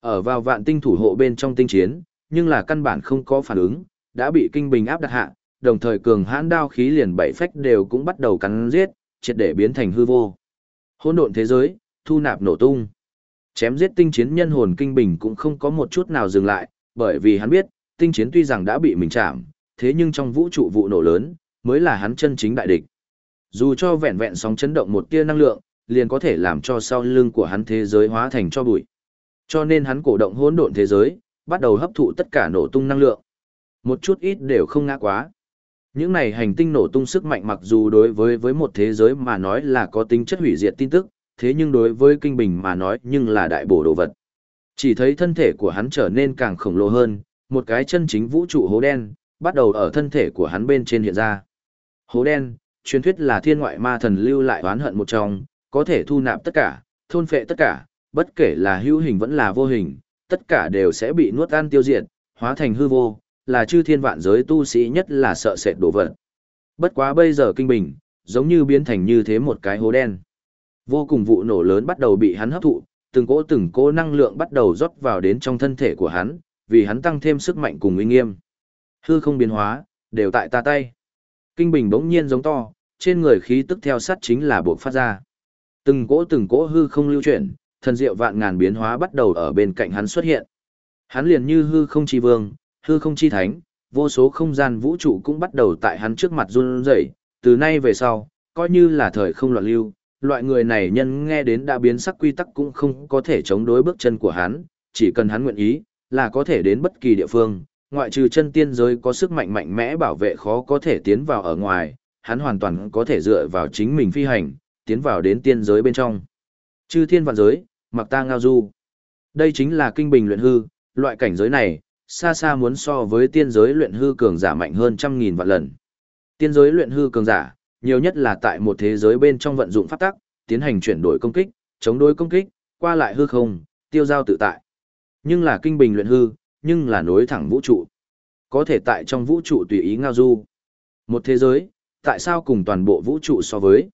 Speaker 1: Ở vào vạn tinh thủ hộ bên trong tinh chiến, nhưng là căn bản không có phản ứng, đã bị kinh bình áp đặt hạ, đồng thời cường hãn đao khí liền bảy phách đều cũng bắt đầu cắn giết, triệt để biến thành hư vô. Hỗn độn thế giới, thu nạp nổ tung. Chém giết tinh chiến nhân hồn kinh bình cũng không có một chút nào dừng lại, bởi vì hắn biết, tinh chiến tuy rằng đã bị mình chạm, thế nhưng trong vũ trụ vụ nổ lớn, mới là hắn chân chính đại địch. Dù cho vẹn vẹn sóng chấn động một tia năng lượng, liền có thể làm cho sau lưng của hắn thế giới hóa thành cho bụi. Cho nên hắn cổ động hỗn độn thế giới, bắt đầu hấp thụ tất cả nổ tung năng lượng. Một chút ít đều không ngã quá. Những này hành tinh nổ tung sức mạnh mặc dù đối với với một thế giới mà nói là có tính chất hủy diệt tin tức, thế nhưng đối với kinh bình mà nói nhưng là đại bổ đồ vật. Chỉ thấy thân thể của hắn trở nên càng khổng lồ hơn, một cái chân chính vũ trụ hố đen, bắt đầu ở thân thể của hắn bên trên hiện ra. Hố đen, truyền thuyết là thiên ngoại ma thần lưu lại oán hận một trong, có thể thu nạp tất cả, thôn phệ tất cả, bất kể là hữu hình vẫn là vô hình, tất cả đều sẽ bị nuốt ăn tiêu diệt, hóa thành hư vô, là chư thiên vạn giới tu sĩ nhất là sợ sệt đổ vật. Bất quá bây giờ kinh bình, giống như biến thành như thế một cái hố đen. Vô cùng vụ nổ lớn bắt đầu bị hắn hấp thụ, từng cỗ từng cỗ năng lượng bắt đầu rót vào đến trong thân thể của hắn, vì hắn tăng thêm sức mạnh cùng uy nghiêm. Hư không biến hóa, đều tại ta tay. Kinh bình bỗng nhiên giống to, trên người khí tức theo sát chính là buộc phát ra. Từng cỗ từng cỗ hư không lưu chuyển, thần diệu vạn ngàn biến hóa bắt đầu ở bên cạnh hắn xuất hiện. Hắn liền như hư không chi vương, hư không chi thánh, vô số không gian vũ trụ cũng bắt đầu tại hắn trước mặt run rẩy, từ nay về sau, coi như là thời không loạn lưu, loại người này nhân nghe đến đã biến sắc quy tắc cũng không có thể chống đối bước chân của hắn, chỉ cần hắn nguyện ý, là có thể đến bất kỳ địa phương, ngoại trừ chân tiên giới có sức mạnh mạnh mẽ bảo vệ khó có thể tiến vào ở ngoài, hắn hoàn toàn có thể dựa vào chính mình phi hành, tiến vào đến tiên giới bên trong. Chư thiên vạn giới, mặc ta ngao du. Đây chính là kinh bình luyện hư, loại cảnh giới này, xa xa muốn so với tiên giới luyện hư cường giả mạnh hơn trăm nghìn vạn lần. Tiên giới luyện hư cường giả, nhiều nhất là tại một thế giới bên trong vận dụng pháp tắc, tiến hành chuyển đổi công kích, chống đối công kích, qua lại hư không, tiêu giao tự tại. Nhưng là kinh bình luyện hư, nhưng là nối thẳng vũ trụ. Có thể tại trong vũ trụ tùy ý ngao du. Một thế giới, tại sao cùng toàn bộ vũ trụ so với?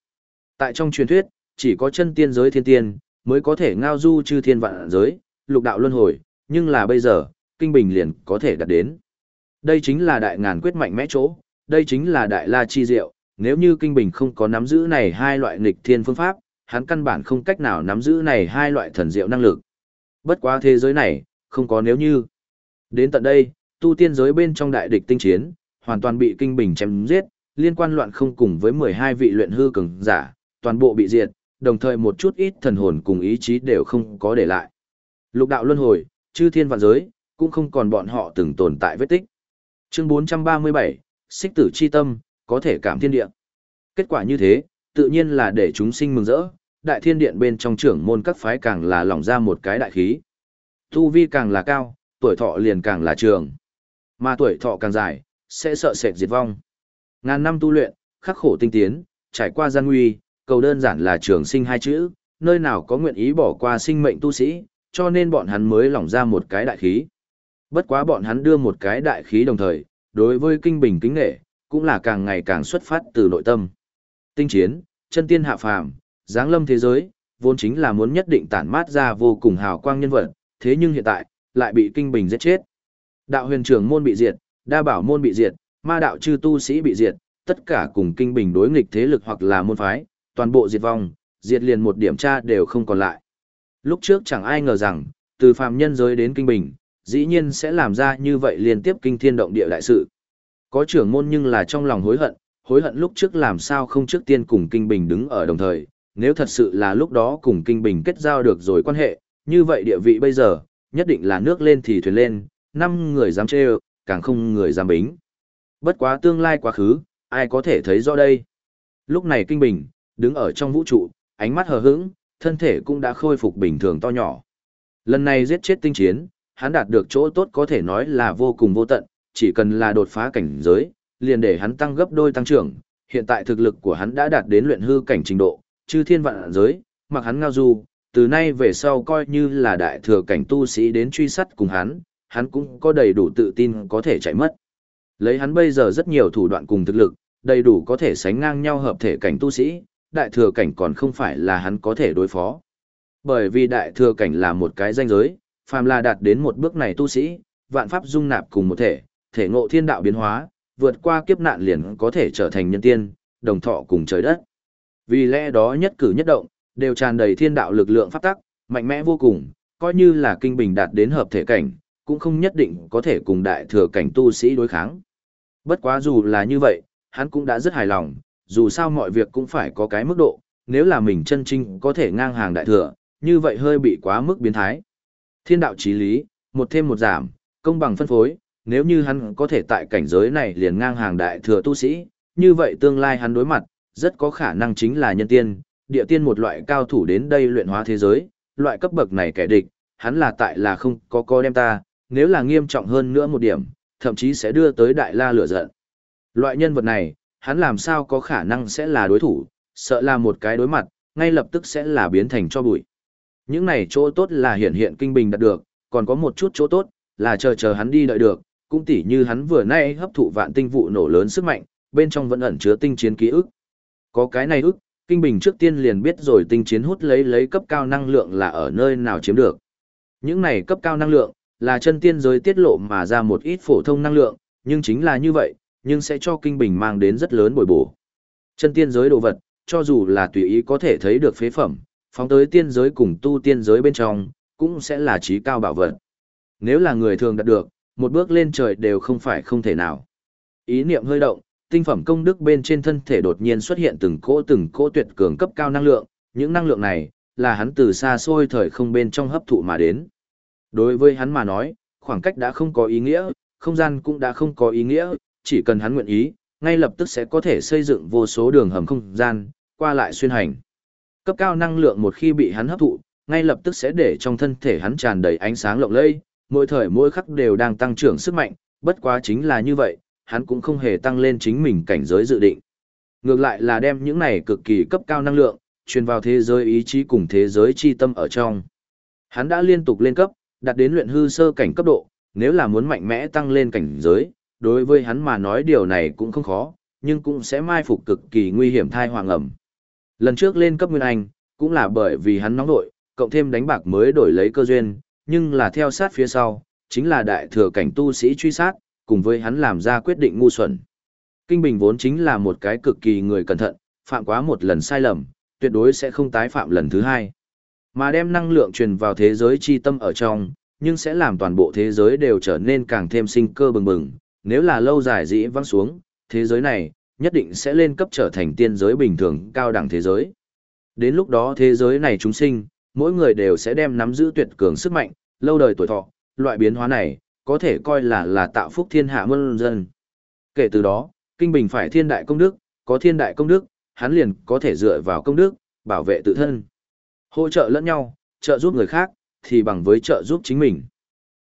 Speaker 1: Tại trong truyền thuyết, chỉ có chân tiên giới thiên tiên, mới có thể ngao du chư thiên vạn giới, lục đạo luân hồi, nhưng là bây giờ, kinh bình liền có thể đạt đến. Đây chính là đại ngàn quyết mạnh mẽ chỗ, đây chính là đại la chi diệu, nếu như kinh bình không có nắm giữ này hai loại nghịch thiên phương pháp, hắn căn bản không cách nào nắm giữ này hai loại thần diệu năng lực. Bất quá thế giới này, không có nếu như. Đến tận đây, tu tiên giới bên trong đại địch tinh chiến, hoàn toàn bị kinh bình chém giết, liên quan loạn không cùng với 12 vị luyện hư cường giả, toàn bộ bị diệt, đồng thời một chút ít thần hồn cùng ý chí đều không có để lại. Lục đạo luân hồi, chư thiên vạn giới, cũng không còn bọn họ từng tồn tại vết tích. Chương 437, Xích tử chi tâm, có thể cảm thiên địa. Kết quả như thế, tự nhiên là để chúng sinh mừng rỡ, đại thiên điện bên trong trưởng môn các phái càng là lỏng ra một cái đại khí. Tu vi càng là cao, tuổi thọ liền càng là trường. Mà tuổi thọ càng dài, sẽ sợ sệt diệt vong. Ngàn năm tu luyện, khắc khổ tinh tiến, trải qua gian nguy, cầu đơn giản là trường sinh hai chữ, nơi nào có nguyện ý bỏ qua sinh mệnh tu sĩ, cho nên bọn hắn mới lỏng ra một cái đại khí. Bất quá bọn hắn đưa một cái đại khí đồng thời, đối với kinh bình kính nghệ, cũng là càng ngày càng xuất phát từ nội tâm. Tinh chiến, chân tiên hạ phàm, giáng lâm thế giới, vốn chính là muốn nhất định tản mát ra vô cùng hào quang nhân vật, thế nhưng hiện tại, lại bị kinh bình giết chết. Đạo huyền trưởng môn bị diệt, đa bảo môn bị diệt, ma đạo chư tu sĩ bị diệt, tất cả cùng kinh bình đối nghịch thế lực hoặc là môn phái, toàn bộ diệt vong, diệt liền một điểm tra đều không còn lại. Lúc trước chẳng ai ngờ rằng, từ phàm nhân giới đến kinh bình, dĩ nhiên sẽ làm ra như vậy liên tiếp kinh thiên động địa đại sự. Có trưởng môn nhưng là trong lòng hối hận, hối hận lúc trước làm sao không trước tiên cùng kinh bình đứng ở đồng thời, nếu thật sự là lúc đó cùng kinh bình kết giao được rồi quan hệ, như vậy địa vị bây giờ, nhất định là nước lên thì thuyền lên, năm người dám chê càng không người dám bính. Bất quá tương lai quá khứ, ai có thể thấy rõ đây. Lúc này kinh bình, đứng ở trong vũ trụ, ánh mắt hờ hững, thân thể cũng đã khôi phục bình thường to nhỏ. Lần này giết chết tinh chiến, hắn đạt được chỗ tốt có thể nói là vô cùng vô tận, chỉ cần là đột phá cảnh giới, liền để hắn tăng gấp đôi tăng trưởng. Hiện tại thực lực của hắn đã đạt đến luyện hư cảnh trình độ, chư thiên vạn giới, mặc hắn ngao du, từ nay về sau coi như là đại thừa cảnh tu sĩ đến truy sát cùng hắn, hắn cũng có đầy đủ tự tin có thể chạy mất. Lấy hắn bây giờ rất nhiều thủ đoạn cùng thực lực, đầy đủ có thể sánh ngang nhau hợp thể cảnh tu sĩ, đại thừa cảnh còn không phải là hắn có thể đối phó. Bởi vì đại thừa cảnh là một cái danh giới, phàm là đạt đến một bước này tu sĩ, vạn pháp dung nạp cùng một thể, thể ngộ thiên đạo biến hóa, vượt qua kiếp nạn liền có thể trở thành nhân tiên, đồng thọ cùng trời đất. Vì lẽ đó nhất cử nhất động, đều tràn đầy thiên đạo lực lượng pháp tắc, mạnh mẽ vô cùng, coi như là kinh bình đạt đến hợp thể cảnh, cũng không nhất định có thể cùng đại thừa cảnh tu sĩ đối kháng. Bất quá dù là như vậy, hắn cũng đã rất hài lòng, dù sao mọi việc cũng phải có cái mức độ, nếu là mình chân chính có thể ngang hàng đại thừa, như vậy hơi bị quá mức biến thái. Thiên đạo chí lý, một thêm một giảm, công bằng phân phối, nếu như hắn có thể tại cảnh giới này liền ngang hàng đại thừa tu sĩ, như vậy tương lai hắn đối mặt, rất có khả năng chính là nhân tiên, địa tiên một loại cao thủ đến đây luyện hóa thế giới, loại cấp bậc này kẻ địch, hắn là tại là không có co đem ta, nếu là nghiêm trọng hơn nữa một điểm, thậm chí sẽ đưa tới đại la lửa giận. Loại nhân vật này, hắn làm sao có khả năng sẽ là đối thủ, sợ là một cái đối mặt, ngay lập tức sẽ là biến thành cho bụi. Những này chỗ tốt là hiện hiện kinh bình đạt được, còn có một chút chỗ tốt, là chờ chờ hắn đi đợi được, cũng tỉ như hắn vừa nay hấp thụ vạn tinh vụ nổ lớn sức mạnh, bên trong vẫn ẩn chứa tinh chiến ký ức. Có cái này ức, kinh bình trước tiên liền biết rồi tinh chiến hút lấy lấy cấp cao năng lượng là ở nơi nào chiếm được. Những này cấp cao năng lượng, là chân tiên giới tiết lộ mà ra một ít phổ thông năng lượng, nhưng chính là như vậy, nhưng sẽ cho kinh bình mang đến rất lớn bồi bổ. Chân tiên giới đồ vật, cho dù là tùy ý có thể thấy được phế phẩm, phóng tới tiên giới cùng tu tiên giới bên trong, cũng sẽ là trí cao bảo vật. Nếu là người thường đạt được, một bước lên trời đều không phải không thể nào. Ý niệm hơi động, tinh phẩm công đức bên trên thân thể đột nhiên xuất hiện từng cỗ từng cỗ tuyệt cường cấp cao năng lượng, những năng lượng này là hắn từ xa xôi thời không bên trong hấp thụ mà đến. Đối với hắn mà nói, khoảng cách đã không có ý nghĩa, không gian cũng đã không có ý nghĩa, chỉ cần hắn nguyện ý, ngay lập tức sẽ có thể xây dựng vô số đường hầm không gian, qua lại xuyên hành. Cấp cao năng lượng một khi bị hắn hấp thụ, ngay lập tức sẽ để trong thân thể hắn tràn đầy ánh sáng lộng lẫy, mỗi thời mỗi khắc đều đang tăng trưởng sức mạnh, bất quá chính là như vậy, hắn cũng không hề tăng lên chính mình cảnh giới dự định. Ngược lại là đem những này cực kỳ cấp cao năng lượng, truyền vào thế giới ý chí cùng thế giới chi tâm ở trong. Hắn đã liên tục lên cấp, đạt đến luyện hư sơ cảnh cấp độ, nếu là muốn mạnh mẽ tăng lên cảnh giới, đối với hắn mà nói điều này cũng không khó, nhưng cũng sẽ mai phục cực kỳ nguy hiểm thai hoàng ẩm. Lần trước lên cấp Nguyên Anh, cũng là bởi vì hắn nóng nội, cộng thêm đánh bạc mới đổi lấy cơ duyên, nhưng là theo sát phía sau, chính là đại thừa cảnh tu sĩ truy sát, cùng với hắn làm ra quyết định ngu xuẩn. Kinh Bình vốn chính là một cái cực kỳ người cẩn thận, phạm quá một lần sai lầm, tuyệt đối sẽ không tái phạm lần thứ hai. Mà đem năng lượng truyền vào thế giới chi tâm ở trong, nhưng sẽ làm toàn bộ thế giới đều trở nên càng thêm sinh cơ bừng bừng. Nếu là lâu dài dĩ văng xuống, thế giới này, nhất định sẽ lên cấp trở thành tiên giới bình thường cao đẳng thế giới. Đến lúc đó thế giới này chúng sinh, mỗi người đều sẽ đem nắm giữ tuyệt cường sức mạnh, lâu đời tuổi thọ, loại biến hóa này, có thể coi là là tạo phúc thiên hạ muôn dân. Kể từ đó, Kinh Bình phải thiên đại công đức, có thiên đại công đức, hắn liền có thể dựa vào công đức, bảo vệ tự thân. Hỗ trợ lẫn nhau, trợ giúp người khác, thì bằng với trợ giúp chính mình.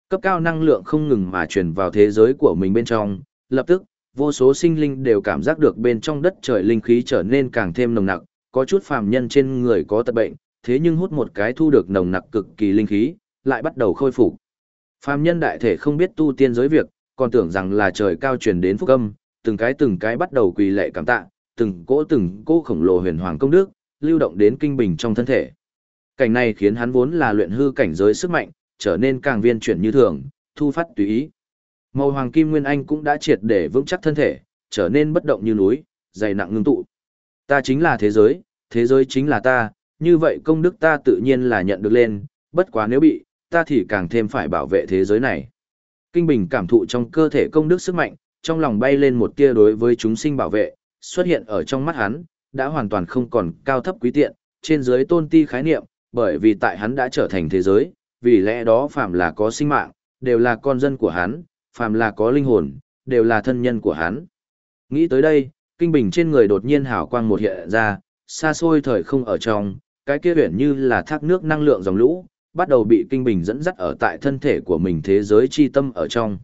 Speaker 1: Cấp cao năng lượng không ngừng mà truyền vào thế giới của mình bên trong, lập tức, vô số sinh linh đều cảm giác được bên trong đất trời linh khí trở nên càng thêm nồng nặc, có chút phàm nhân trên người có tật bệnh, thế nhưng hút một cái thu được nồng nặc cực kỳ linh khí, lại bắt đầu khôi phục. Phàm nhân đại thể không biết tu tiên giới việc, còn tưởng rằng là trời cao truyền đến phúc âm, từng cái từng cái bắt đầu quỳ lệ cảm tạ, từng cỗ từng cỗ khổng lồ huyền hoàng công đức, lưu động đến kinh bình trong thân thể. Cảnh này khiến hắn vốn là luyện hư cảnh giới sức mạnh, trở nên càng viên chuyển như thường, thu phát tùy ý. Màu hoàng kim nguyên anh cũng đã triệt để vững chắc thân thể, trở nên bất động như núi, dày nặng ngưng tụ. Ta chính là thế giới, thế giới chính là ta, như vậy công đức ta tự nhiên là nhận được lên, bất quá nếu bị, ta thì càng thêm phải bảo vệ thế giới này. Kinh Bình cảm thụ trong cơ thể công đức sức mạnh, trong lòng bay lên một tia đối với chúng sinh bảo vệ, xuất hiện ở trong mắt hắn, đã hoàn toàn không còn cao thấp quý tiện, trên dưới tôn ti khái niệm, bởi vì tại hắn đã trở thành thế giới, vì lẽ đó phàm là có sinh mạng, đều là con dân của hắn, phàm là có linh hồn, đều là thân nhân của hắn. Nghĩ tới đây, kinh bình trên người đột nhiên hào quang một hiện ra, xa xôi thời không ở trong, cái kia huyền như là thác nước năng lượng dòng lũ, bắt đầu bị kinh bình dẫn dắt ở tại thân thể của mình thế giới chi tâm ở trong.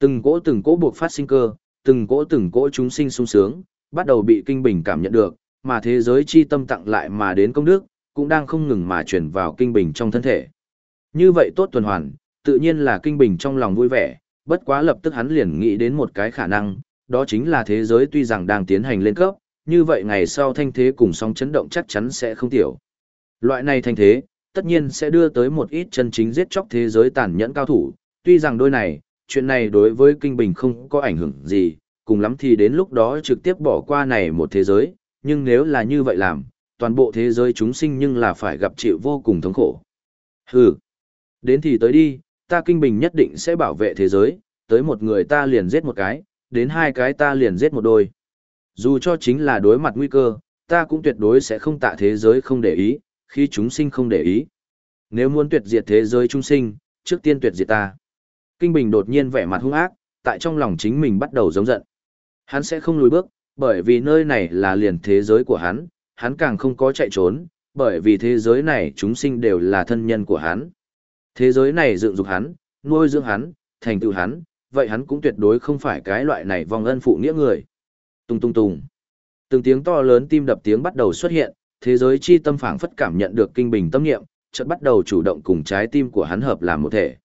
Speaker 1: Từng cỗ từng cỗ buộc phát sinh cơ, từng cỗ từng cỗ chúng sinh sung sướng, bắt đầu bị kinh bình cảm nhận được, mà thế giới chi tâm tặng lại mà đến công đức, cũng đang không ngừng mà chuyển vào kinh bình trong thân thể. Như vậy tốt tuần hoàn, tự nhiên là kinh bình trong lòng vui vẻ, bất quá lập tức hắn liền nghĩ đến một cái khả năng, đó chính là thế giới tuy rằng đang tiến hành lên cấp, như vậy ngày sau thanh thế cùng sóng chấn động chắc chắn sẽ không tiểu. Loại này thanh thế, tất nhiên sẽ đưa tới một ít chân chính giết chóc thế giới tàn nhẫn cao thủ, tuy rằng đôi này, chuyện này đối với kinh bình không có ảnh hưởng gì, cùng lắm thì đến lúc đó trực tiếp bỏ qua này một thế giới, nhưng nếu là như vậy làm, toàn bộ thế giới chúng sinh nhưng là phải gặp chịu vô cùng thống khổ. Hừ, đến thì tới đi, ta kinh bình nhất định sẽ bảo vệ thế giới, tới một người ta liền giết một cái, đến hai cái ta liền giết một đôi. Dù cho chính là đối mặt nguy cơ, ta cũng tuyệt đối sẽ không tạ thế giới không để ý, khi chúng sinh không để ý. Nếu muốn tuyệt diệt thế giới chúng sinh, trước tiên tuyệt diệt ta. Kinh Bình đột nhiên vẻ mặt hung ác, tại trong lòng chính mình bắt đầu giống giận. Hắn sẽ không lùi bước, bởi vì nơi này là liền thế giới của hắn, hắn càng không có chạy trốn, bởi vì thế giới này chúng sinh đều là thân nhân của hắn. Thế giới này dựng dục hắn, nuôi dưỡng hắn, thành tựu hắn, vậy hắn cũng tuyệt đối không phải cái loại này vong ân phụ nghĩa người. Tung tung tung. Từng tiếng to lớn tim đập tiếng bắt đầu xuất hiện, thế giới chi tâm phảng phất cảm nhận được kinh bình tâm niệm, chợt bắt đầu chủ động cùng trái tim của hắn hợp làm một thể.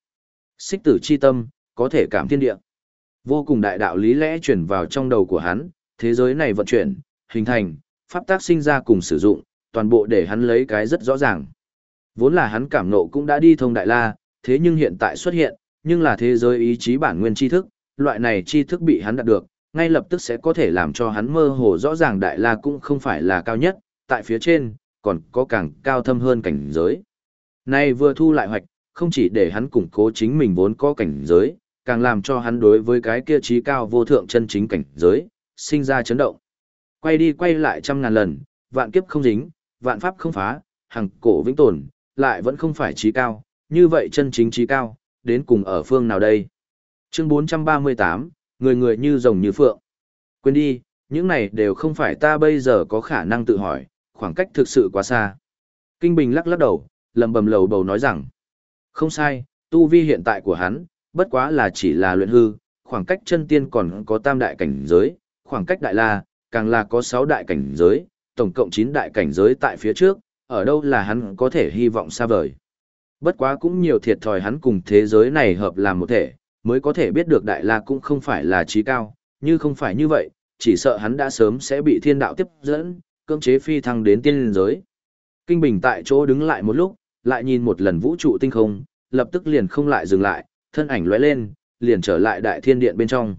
Speaker 1: Xích tử chi tâm, có thể cảm thiên địa. Vô cùng đại đạo lý lẽ chuyển vào trong đầu của hắn, thế giới này vận chuyển, hình thành, pháp tác sinh ra cùng sử dụng, toàn bộ để hắn lấy cái rất rõ ràng. Vốn là hắn cảm nộ cũng đã đi thông đại la, thế nhưng hiện tại xuất hiện, nhưng là thế giới ý chí bản nguyên tri thức, loại này tri thức bị hắn đạt được, ngay lập tức sẽ có thể làm cho hắn mơ hồ rõ ràng đại la cũng không phải là cao nhất, tại phía trên, còn có càng cao thâm hơn cảnh giới. Nay vừa thu lại hoạch, không chỉ để hắn củng cố chính mình vốn có cảnh giới, càng làm cho hắn đối với cái kia trí cao vô thượng chân chính cảnh giới, sinh ra chấn động. Quay đi quay lại trăm ngàn lần, vạn kiếp không dính, vạn pháp không phá, hằng cổ vĩnh tồn, lại vẫn không phải trí cao, như vậy chân chính trí cao, đến cùng ở phương nào đây? Chương 438, người người như rồng như phượng. Quên đi, những này đều không phải ta bây giờ có khả năng tự hỏi, khoảng cách thực sự quá xa. Kinh Bình lắc lắc đầu, lầm bầm lầu bầu nói rằng, không sai, tu vi hiện tại của hắn, bất quá là chỉ là luyện hư, khoảng cách chân tiên còn có tam đại cảnh giới, khoảng cách đại la, càng là có sáu đại cảnh giới, tổng cộng chín đại cảnh giới tại phía trước, ở đâu là hắn có thể hy vọng xa vời. Bất quá cũng nhiều thiệt thòi hắn cùng thế giới này hợp làm một thể, mới có thể biết được đại la cũng không phải là trí cao, như không phải như vậy, chỉ sợ hắn đã sớm sẽ bị thiên đạo tiếp dẫn, cưỡng chế phi thăng đến tiên linh giới. Kinh Bình tại chỗ đứng lại một lúc, lại nhìn một lần vũ trụ tinh không, lập tức liền không lại dừng lại, thân ảnh lóe lên, liền trở lại đại thiên điện bên trong.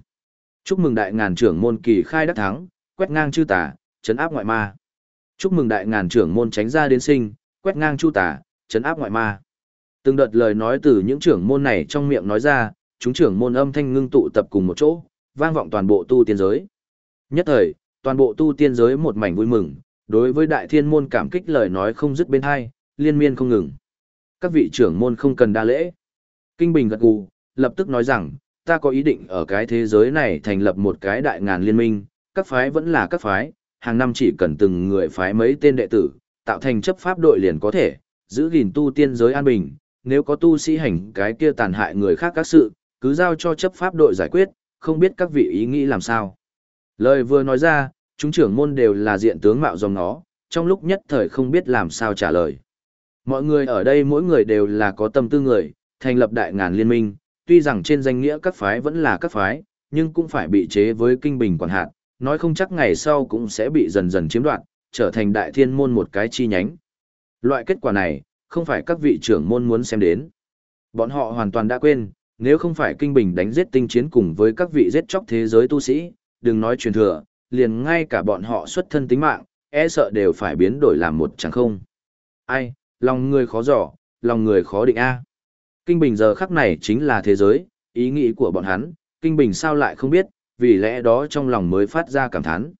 Speaker 1: Chúc mừng đại ngàn trưởng môn kỳ khai đắc thắng, quét ngang chư tà, chấn áp ngoại ma. Chúc mừng đại ngàn trưởng môn tránh ra đến sinh, quét ngang chu tà, chấn áp ngoại ma. Từng đợt lời nói từ những trưởng môn này trong miệng nói ra, chúng trưởng môn âm thanh ngưng tụ tập cùng một chỗ, vang vọng toàn bộ tu tiên giới. Nhất thời, toàn bộ tu tiên giới một mảnh vui mừng, đối với đại thiên môn cảm kích lời nói không dứt bên hai, liên miên không ngừng. Các vị trưởng môn không cần đa lễ. Kinh Bình gật gù, lập tức nói rằng, ta có ý định ở cái thế giới này thành lập một cái đại ngàn liên minh, các phái vẫn là các phái, hàng năm chỉ cần từng người phái mấy tên đệ tử, tạo thành chấp pháp đội liền có thể, giữ gìn tu tiên giới an bình, nếu có tu sĩ hành cái kia tàn hại người khác các sự, cứ giao cho chấp pháp đội giải quyết, không biết các vị ý nghĩ làm sao. Lời vừa nói ra, chúng trưởng môn đều là diện tướng mạo dòng nó, trong lúc nhất thời không biết làm sao trả lời. Mọi người ở đây mỗi người đều là có tâm tư người, thành lập đại ngàn liên minh, tuy rằng trên danh nghĩa các phái vẫn là các phái, nhưng cũng phải bị chế với kinh bình quản hạt, nói không chắc ngày sau cũng sẽ bị dần dần chiếm đoạt, trở thành đại thiên môn một cái chi nhánh. Loại kết quả này, không phải các vị trưởng môn muốn xem đến. Bọn họ hoàn toàn đã quên, nếu không phải kinh bình đánh giết tinh chiến cùng với các vị giết chóc thế giới tu sĩ, đừng nói truyền thừa, liền ngay cả bọn họ xuất thân tính mạng, e sợ đều phải biến đổi làm một chẳng không. Ai, lòng người khó dò, lòng người khó định A. Kinh bình giờ khắc này chính là thế giới, ý nghĩ của bọn hắn, kinh bình sao lại không biết, vì lẽ đó trong lòng mới phát ra cảm thán.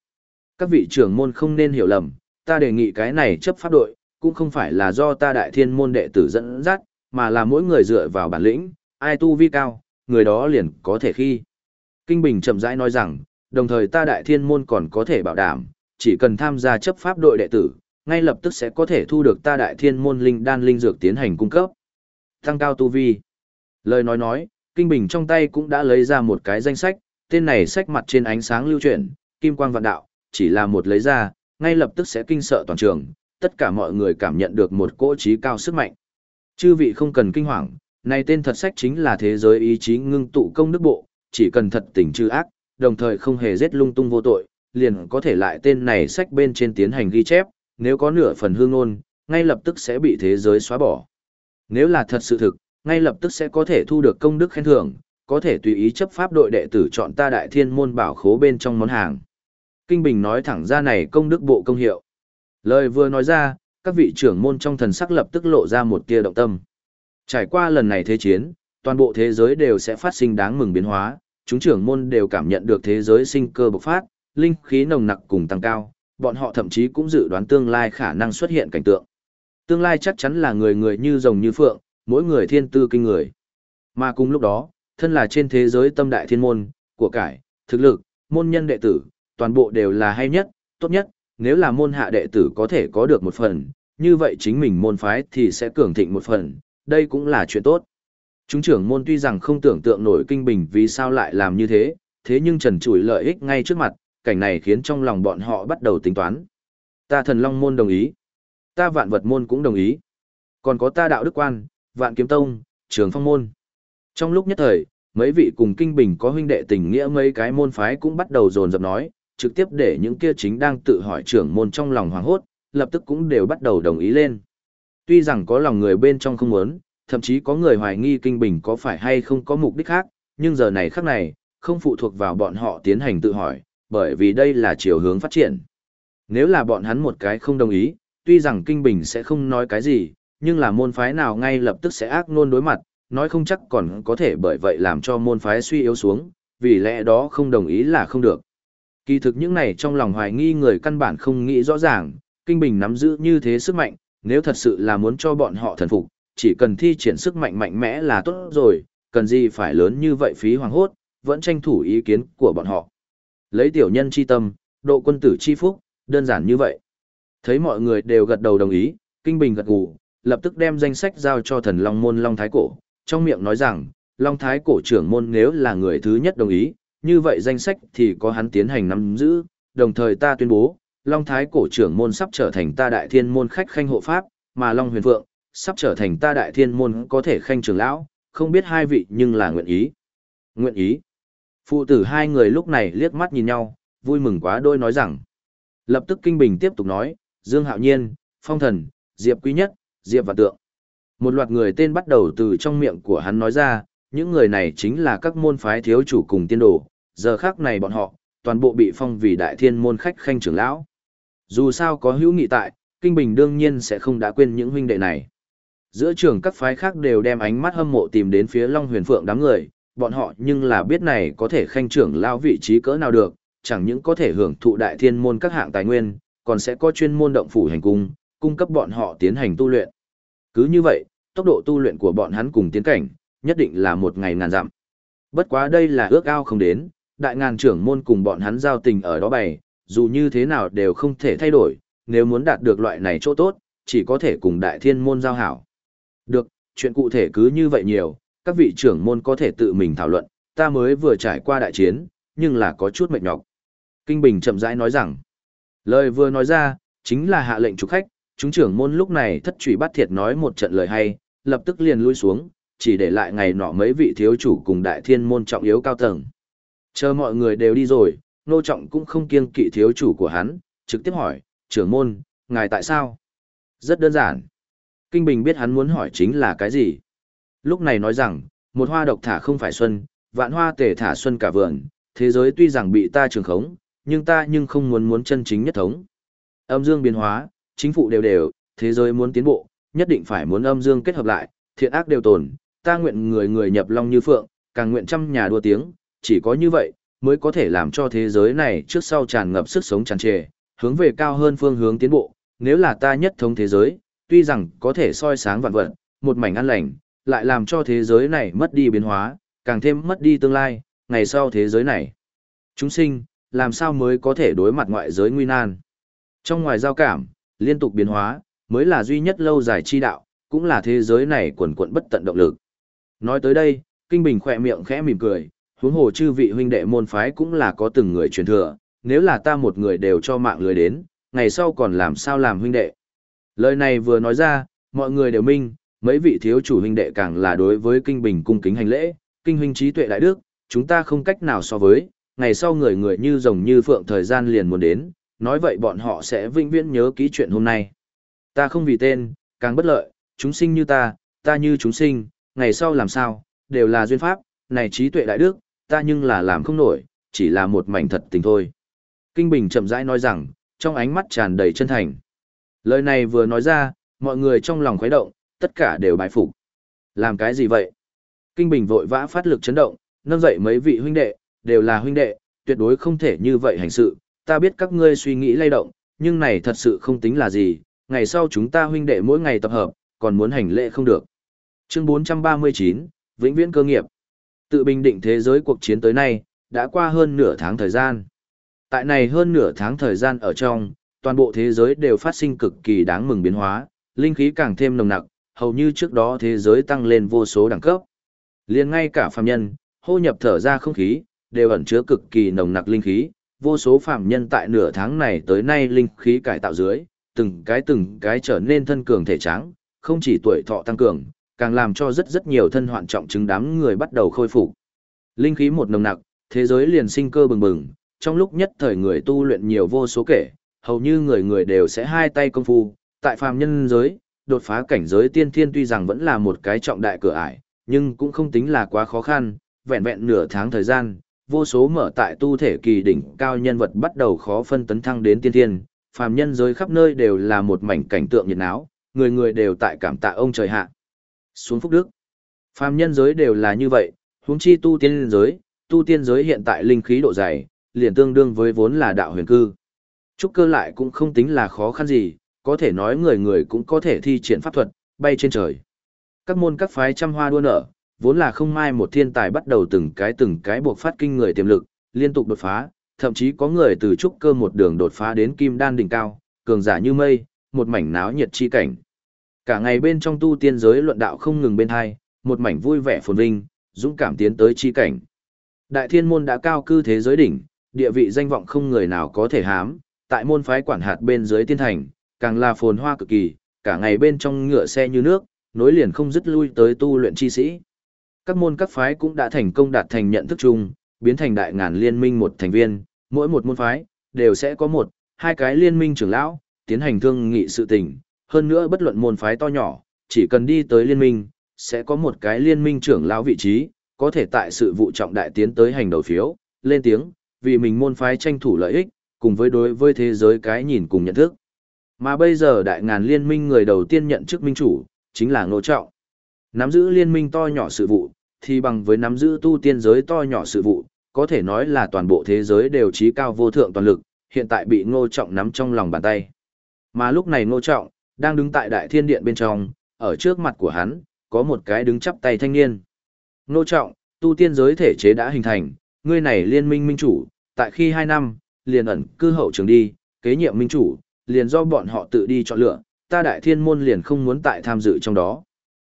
Speaker 1: Các vị trưởng môn không nên hiểu lầm, ta đề nghị cái này chấp pháp đội, cũng không phải là do ta đại thiên môn đệ tử dẫn dắt, mà là mỗi người dựa vào bản lĩnh, ai tu vi cao, người đó liền có thể khi. Kinh Bình chậm rãi nói rằng, đồng thời ta đại thiên môn còn có thể bảo đảm, chỉ cần tham gia chấp pháp đội đệ tử, ngay lập tức sẽ có thể thu được ta đại thiên môn linh đan linh dược tiến hành cung cấp. Tăng cao tu vi. Lời nói nói, Kinh Bình trong tay cũng đã lấy ra một cái danh sách, tên này sách mặt trên ánh sáng lưu chuyển, kim quang vạn đạo, chỉ là một lấy ra, ngay lập tức sẽ kinh sợ toàn trường, tất cả mọi người cảm nhận được một cỗ trí cao sức mạnh. Chư vị không cần kinh hoàng, này tên thật sách chính là thế giới ý chí ngưng tụ công đức bộ, chỉ cần thật tỉnh trừ ác, đồng thời không hề giết lung tung vô tội, liền có thể lại tên này sách bên trên tiến hành ghi chép, nếu có nửa phần hương ngôn, ngay lập tức sẽ bị thế giới xóa bỏ. Nếu là thật sự thực, ngay lập tức sẽ có thể thu được công đức khen thưởng, có thể tùy ý chấp pháp đội đệ tử chọn ta đại thiên môn bảo khố bên trong món hàng. Kinh Bình nói thẳng ra này công đức bộ công hiệu. Lời vừa nói ra, các vị trưởng môn trong thần sắc lập tức lộ ra một tia động tâm. Trải qua lần này thế chiến, toàn bộ thế giới đều sẽ phát sinh đáng mừng biến hóa, chúng trưởng môn đều cảm nhận được thế giới sinh cơ bộc phát, linh khí nồng nặc cùng tăng cao, bọn họ thậm chí cũng dự đoán tương lai khả năng xuất hiện cảnh tượng. Tương lai chắc chắn là người người như rồng như phượng, mỗi người thiên tư kinh người. Mà cùng lúc đó, thân là trên thế giới tâm đại thiên môn, của cải, thực lực, môn nhân đệ tử, toàn bộ đều là hay nhất, tốt nhất, nếu là môn hạ đệ tử có thể có được một phần, như vậy chính mình môn phái thì sẽ cường thịnh một phần, đây cũng là chuyện tốt. Chúng trưởng môn tuy rằng không tưởng tượng nổi kinh bình vì sao lại làm như thế, thế nhưng trần trụi lợi ích ngay trước mặt, cảnh này khiến trong lòng bọn họ bắt đầu tính toán. Ta thần long môn đồng ý. Ta vạn vật môn cũng đồng ý. Còn có ta đạo đức quan, vạn kiếm tông, trường phong môn. Trong lúc nhất thời, mấy vị cùng kinh bình có huynh đệ tình nghĩa mấy cái môn phái cũng bắt đầu dồn dập nói, trực tiếp để những kia chính đang tự hỏi trưởng môn trong lòng hoàng hốt, lập tức cũng đều bắt đầu đồng ý lên. Tuy rằng có lòng người bên trong không muốn, thậm chí có người hoài nghi kinh bình có phải hay không có mục đích khác, nhưng giờ này khác này, không phụ thuộc vào bọn họ tiến hành tự hỏi, bởi vì đây là chiều hướng phát triển. Nếu là bọn hắn một cái không đồng ý, tuy rằng kinh bình sẽ không nói cái gì, nhưng là môn phái nào ngay lập tức sẽ ác nôn đối mặt, nói không chắc còn có thể bởi vậy làm cho môn phái suy yếu xuống, vì lẽ đó không đồng ý là không được. Kỳ thực những này trong lòng hoài nghi người căn bản không nghĩ rõ ràng, Kinh Bình nắm giữ như thế sức mạnh, nếu thật sự là muốn cho bọn họ thần phục, chỉ cần thi triển sức mạnh mạnh mẽ là tốt rồi, cần gì phải lớn như vậy phí hoàng hốt, vẫn tranh thủ ý kiến của bọn họ. Lấy tiểu nhân chi tâm, độ quân tử chi phúc, đơn giản như vậy. Thấy mọi người đều gật đầu đồng ý, Kinh Bình gật gù, lập tức đem danh sách giao cho thần Long Môn Long Thái Cổ, trong miệng nói rằng, Long Thái Cổ trưởng môn nếu là người thứ nhất đồng ý, như vậy danh sách thì có hắn tiến hành nắm giữ, đồng thời ta tuyên bố, Long Thái cổ trưởng môn sắp trở thành ta đại thiên môn khách khanh hộ pháp, mà Long Huyền Phượng sắp trở thành ta đại thiên môn có thể khanh trưởng lão, không biết hai vị nhưng là nguyện ý. Nguyện ý. Phụ tử hai người lúc này liếc mắt nhìn nhau, vui mừng quá đôi nói rằng. Lập tức Kinh Bình tiếp tục nói, Dương Hạo Nhiên, Phong Thần, Diệp Quý Nhất, Diệp Vạn Tượng. Một loạt người tên bắt đầu từ trong miệng của hắn nói ra, những người này chính là các môn phái thiếu chủ cùng tiên đồ, giờ khác này bọn họ, toàn bộ bị phong vì đại thiên môn khách khanh trưởng lão. Dù sao có hữu nghị tại, Kinh Bình đương nhiên sẽ không đã quên những huynh đệ này. Giữa trường các phái khác đều đem ánh mắt hâm mộ tìm đến phía Long Huyền Phượng đám người, bọn họ nhưng là biết này có thể khanh trưởng lao vị trí cỡ nào được, chẳng những có thể hưởng thụ đại thiên môn các hạng tài nguyên, còn sẽ có chuyên môn động phủ hành cung, cung cấp bọn họ tiến hành tu luyện. Cứ như vậy, tốc độ tu luyện của bọn hắn cùng tiến cảnh, nhất định là một ngày ngàn dặm. Bất quá đây là ước ao không đến, đại ngàn trưởng môn cùng bọn hắn giao tình ở đó bày, dù như thế nào đều không thể thay đổi, nếu muốn đạt được loại này chỗ tốt, chỉ có thể cùng đại thiên môn giao hảo. Được, chuyện cụ thể cứ như vậy nhiều, các vị trưởng môn có thể tự mình thảo luận, ta mới vừa trải qua đại chiến, nhưng là có chút mệt nhọc. Kinh Bình chậm rãi nói rằng, lời vừa nói ra, chính là hạ lệnh chủ khách, chúng trưởng môn lúc này thất trụy bắt thiệt nói một trận lời hay, lập tức liền lui xuống, chỉ để lại ngày nọ mấy vị thiếu chủ cùng đại thiên môn trọng yếu cao tầng. Chờ mọi người đều đi rồi, nô trọng cũng không kiêng kỵ thiếu chủ của hắn, trực tiếp hỏi, trưởng môn, ngài tại sao? Rất đơn giản. Kinh Bình biết hắn muốn hỏi chính là cái gì. Lúc này nói rằng, một hoa độc thả không phải xuân, vạn hoa tể thả xuân cả vườn, thế giới tuy rằng bị ta trường khống, nhưng ta nhưng không muốn muốn chân chính nhất thống. Âm dương biến hóa, chính phủ đều đều, thế giới muốn tiến bộ, nhất định phải muốn âm dương kết hợp lại, thiện ác đều tồn, ta nguyện người người nhập long như phượng, càng nguyện trăm nhà đua tiếng, chỉ có như vậy, mới có thể làm cho thế giới này trước sau tràn ngập sức sống tràn trề, hướng về cao hơn phương hướng tiến bộ, nếu là ta nhất thống thế giới, tuy rằng có thể soi sáng vạn vật, một mảnh an lành, lại làm cho thế giới này mất đi biến hóa, càng thêm mất đi tương lai, ngày sau thế giới này. Chúng sinh, làm sao mới có thể đối mặt ngoại giới nguy nan. Trong ngoài giao cảm, liên tục biến hóa, mới là duy nhất lâu dài chi đạo, cũng là thế giới này quần quận bất tận động lực. Nói tới đây, Kinh Bình khỏe miệng khẽ mỉm cười, huống hồ chư vị huynh đệ môn phái cũng là có từng người truyền thừa, nếu là ta một người đều cho mạng lưới đến, ngày sau còn làm sao làm huynh đệ. Lời này vừa nói ra, mọi người đều minh, mấy vị thiếu chủ huynh đệ càng là đối với Kinh Bình cung kính hành lễ, kinh huynh trí tuệ đại đức, chúng ta không cách nào so với, ngày sau người người như rồng như phượng thời gian liền muốn đến, nói vậy bọn họ sẽ vĩnh viễn nhớ ký chuyện hôm nay. Ta không vì tên, càng bất lợi, chúng sinh như ta, ta như chúng sinh, ngày sau làm sao, đều là duyên pháp, này trí tuệ đại đức, ta nhưng là làm không nổi, chỉ là một mảnh thật tình thôi. Kinh Bình chậm rãi nói rằng, trong ánh mắt tràn đầy chân thành. Lời này vừa nói ra, mọi người trong lòng khuấy động, tất cả đều bài phục. Làm cái gì vậy? Kinh Bình vội vã phát lực chấn động, nâng dậy mấy vị huynh đệ, đều là huynh đệ, tuyệt đối không thể như vậy hành sự. Ta biết các ngươi suy nghĩ lay động, nhưng này thật sự không tính là gì. Ngày sau chúng ta huynh đệ mỗi ngày tập hợp, còn muốn hành lễ không được. Chương 439, Vĩnh viễn cơ nghiệp. Tự bình định thế giới cuộc chiến tới nay, đã qua hơn nửa tháng thời gian. Tại này hơn nửa tháng thời gian ở trong, toàn bộ thế giới đều phát sinh cực kỳ đáng mừng biến hóa, linh khí càng thêm nồng nặc, hầu như trước đó thế giới tăng lên vô số đẳng cấp. Liền ngay cả phàm nhân, hô nhập thở ra không khí, đều ẩn chứa cực kỳ nồng nặc linh khí, vô số phàm nhân tại nửa tháng này tới nay linh khí cải tạo dưới, từng cái từng cái trở nên thân cường thể trắng, không chỉ tuổi thọ tăng cường, càng làm cho rất rất nhiều thân hoạn trọng chứng đám người bắt đầu khôi phục. Linh khí một nồng nặc, thế giới liền sinh cơ bừng bừng, trong lúc nhất thời người tu luyện nhiều vô số kể, hầu như người người đều sẽ hai tay công phu, tại phàm nhân giới, đột phá cảnh giới tiên thiên tuy rằng vẫn là một cái trọng đại cửa ải, nhưng cũng không tính là quá khó khăn, vẹn vẹn nửa tháng thời gian, vô số mở tại tu thể kỳ đỉnh cao nhân vật bắt đầu khó phân tấn thăng đến tiên thiên, phàm nhân giới khắp nơi đều là một mảnh cảnh tượng nhiệt náo, người người đều tại cảm tạ ông trời hạ. Xuống phúc đức. Phàm nhân giới đều là như vậy, huống chi tu tiên giới, tu tiên giới hiện tại linh khí độ dày, liền tương đương với vốn là đạo huyền cư. Trúc cơ lại cũng không tính là khó khăn gì, có thể nói người người cũng có thể thi triển pháp thuật, bay trên trời. Các môn các phái trăm hoa đua nở, vốn là không mai một thiên tài bắt đầu từng cái từng cái buộc phát kinh người tiềm lực, liên tục đột phá, thậm chí có người từ trúc cơ một đường đột phá đến kim đan đỉnh cao, cường giả như mây, một mảnh náo nhiệt chi cảnh. Cả ngày bên trong tu tiên giới luận đạo không ngừng bên hai, một mảnh vui vẻ phồn vinh, dũng cảm tiến tới chi cảnh. Đại thiên môn đã cao cư thế giới đỉnh, địa vị danh vọng không người nào có thể hám, tại môn phái quản hạt bên dưới tiên thành, càng là phồn hoa cực kỳ, cả ngày bên trong ngựa xe như nước, nối liền không dứt lui tới tu luyện chi sĩ. Các môn các phái cũng đã thành công đạt thành nhận thức chung, biến thành đại ngàn liên minh một thành viên, Mỗi một môn phái, đều sẽ có một, hai cái liên minh trưởng lão, tiến hành thương nghị sự tình, hơn nữa bất luận môn phái to nhỏ, chỉ cần đi tới liên minh, sẽ có một cái liên minh trưởng lão vị trí, có thể tại sự vụ trọng đại tiến tới hành đầu phiếu, lên tiếng, vì mình môn phái tranh thủ lợi ích, cùng với đối với thế giới cái nhìn cùng nhận thức. Mà bây giờ đại ngàn liên minh người đầu tiên nhận chức minh chủ, chính là Ngô Trọng. Nắm giữ liên minh to nhỏ sự vụ, thì bằng với nắm giữ tu tiên giới to nhỏ sự vụ, có thể nói là toàn bộ thế giới đều trí cao vô thượng toàn lực, hiện tại bị Ngô Trọng nắm trong lòng bàn tay. Mà lúc này Ngô Trọng, đang đứng tại đại thiên điện bên trong, ở trước mặt của hắn, có một cái đứng chắp tay thanh niên. Ngô Trọng, tu tiên giới thể chế đã hình thành, ngươi này liên minh minh chủ, tại khi 2 năm, liền ẩn cư hậu trường đi, kế nhiệm minh chủ, liền do bọn họ tự đi chọn lựa, ta đại thiên môn liền không muốn tại tham dự trong đó.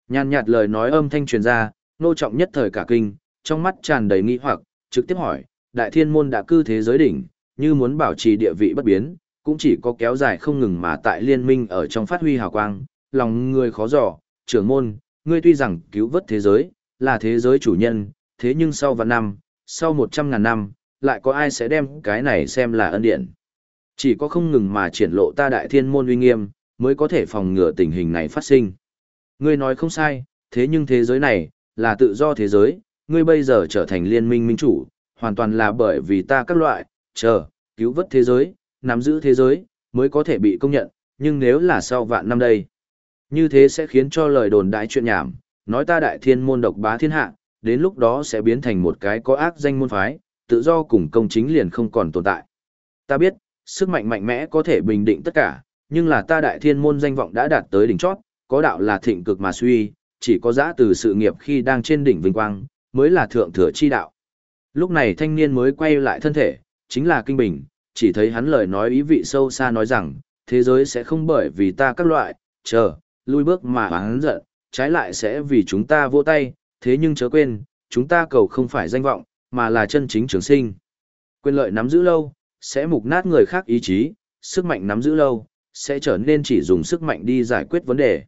Speaker 1: Nhàn nhạt lời nói âm thanh truyền ra, nô trọng nhất thời cả kinh, trong mắt tràn đầy nghi hoặc, trực tiếp hỏi, đại thiên môn đã cư thế giới đỉnh, như muốn bảo trì địa vị bất biến, cũng chỉ có kéo dài không ngừng mà tại liên minh ở trong phát huy hào quang, lòng người khó dò, trưởng môn, ngươi tuy rằng cứu vớt thế giới, là thế giới chủ nhân, thế nhưng sau vạn năm, sau một trăm ngàn năm, lại có ai sẽ đem cái này xem là ân điển. Chỉ có không ngừng mà triển lộ ta đại thiên môn uy nghiêm, mới có thể phòng ngừa tình hình này phát sinh. Ngươi nói không sai, thế nhưng thế giới này, là tự do thế giới, ngươi bây giờ trở thành liên minh minh chủ, hoàn toàn là bởi vì ta các loại, chờ, cứu vớt thế giới, nắm giữ thế giới, mới có thể bị công nhận, nhưng nếu là sau vạn năm đây, như thế sẽ khiến cho lời đồn đại chuyện nhảm, nói ta đại thiên môn độc bá thiên hạ, đến lúc đó sẽ biến thành một cái có ác danh môn phái, tự do cùng công chính liền không còn tồn tại. Ta biết, sức mạnh mạnh mẽ có thể bình định tất cả, nhưng là ta đại thiên môn danh vọng đã đạt tới đỉnh chót, có đạo là thịnh cực mà suy, chỉ có giã từ sự nghiệp khi đang trên đỉnh vinh quang, mới là thượng thừa chi đạo. Lúc này thanh niên mới quay lại thân thể, chính là kinh bình, chỉ thấy hắn lời nói ý vị sâu xa nói rằng, thế giới sẽ không bởi vì ta các loại, chờ, lui bước mà hắn giận, trái lại sẽ vì chúng ta vỗ tay, thế nhưng chớ quên, chúng ta cầu không phải danh vọng, mà là chân chính trường sinh. Quyền lợi nắm giữ lâu, sẽ mục nát người khác ý chí, sức mạnh nắm giữ lâu, sẽ trở nên chỉ dùng sức mạnh đi giải quyết vấn đề.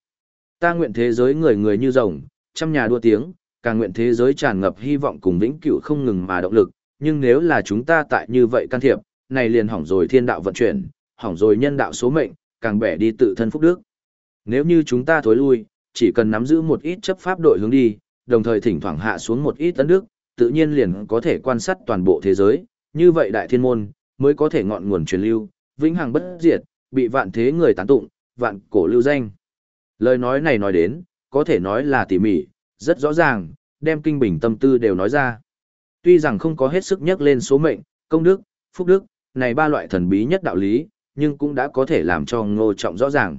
Speaker 1: Ta nguyện thế giới người người như rồng, trăm nhà đua tiếng, càng nguyện thế giới tràn ngập hy vọng cùng vĩnh cửu không ngừng mà động lực, nhưng nếu là chúng ta tại như vậy can thiệp, này liền hỏng rồi thiên đạo vận chuyển, hỏng rồi nhân đạo số mệnh, càng bẻ đi tự thân phúc đức. Nếu như chúng ta thối lui, chỉ cần nắm giữ một ít chấp pháp đội hướng đi, đồng thời thỉnh thoảng hạ xuống một ít tấn đức, tự nhiên liền có thể quan sát toàn bộ thế giới, như vậy đại thiên môn mới có thể ngọn nguồn truyền lưu, vĩnh hằng bất diệt, bị vạn thế người tán tụng, vạn cổ lưu danh. Lời nói này nói đến, có thể nói là tỉ mỉ, rất rõ ràng, đem kinh bình tâm tư đều nói ra. Tuy rằng không có hết sức nhắc lên số mệnh, công đức, phúc đức, này ba loại thần bí nhất đạo lý, nhưng cũng đã có thể làm cho ngô trọng rõ ràng.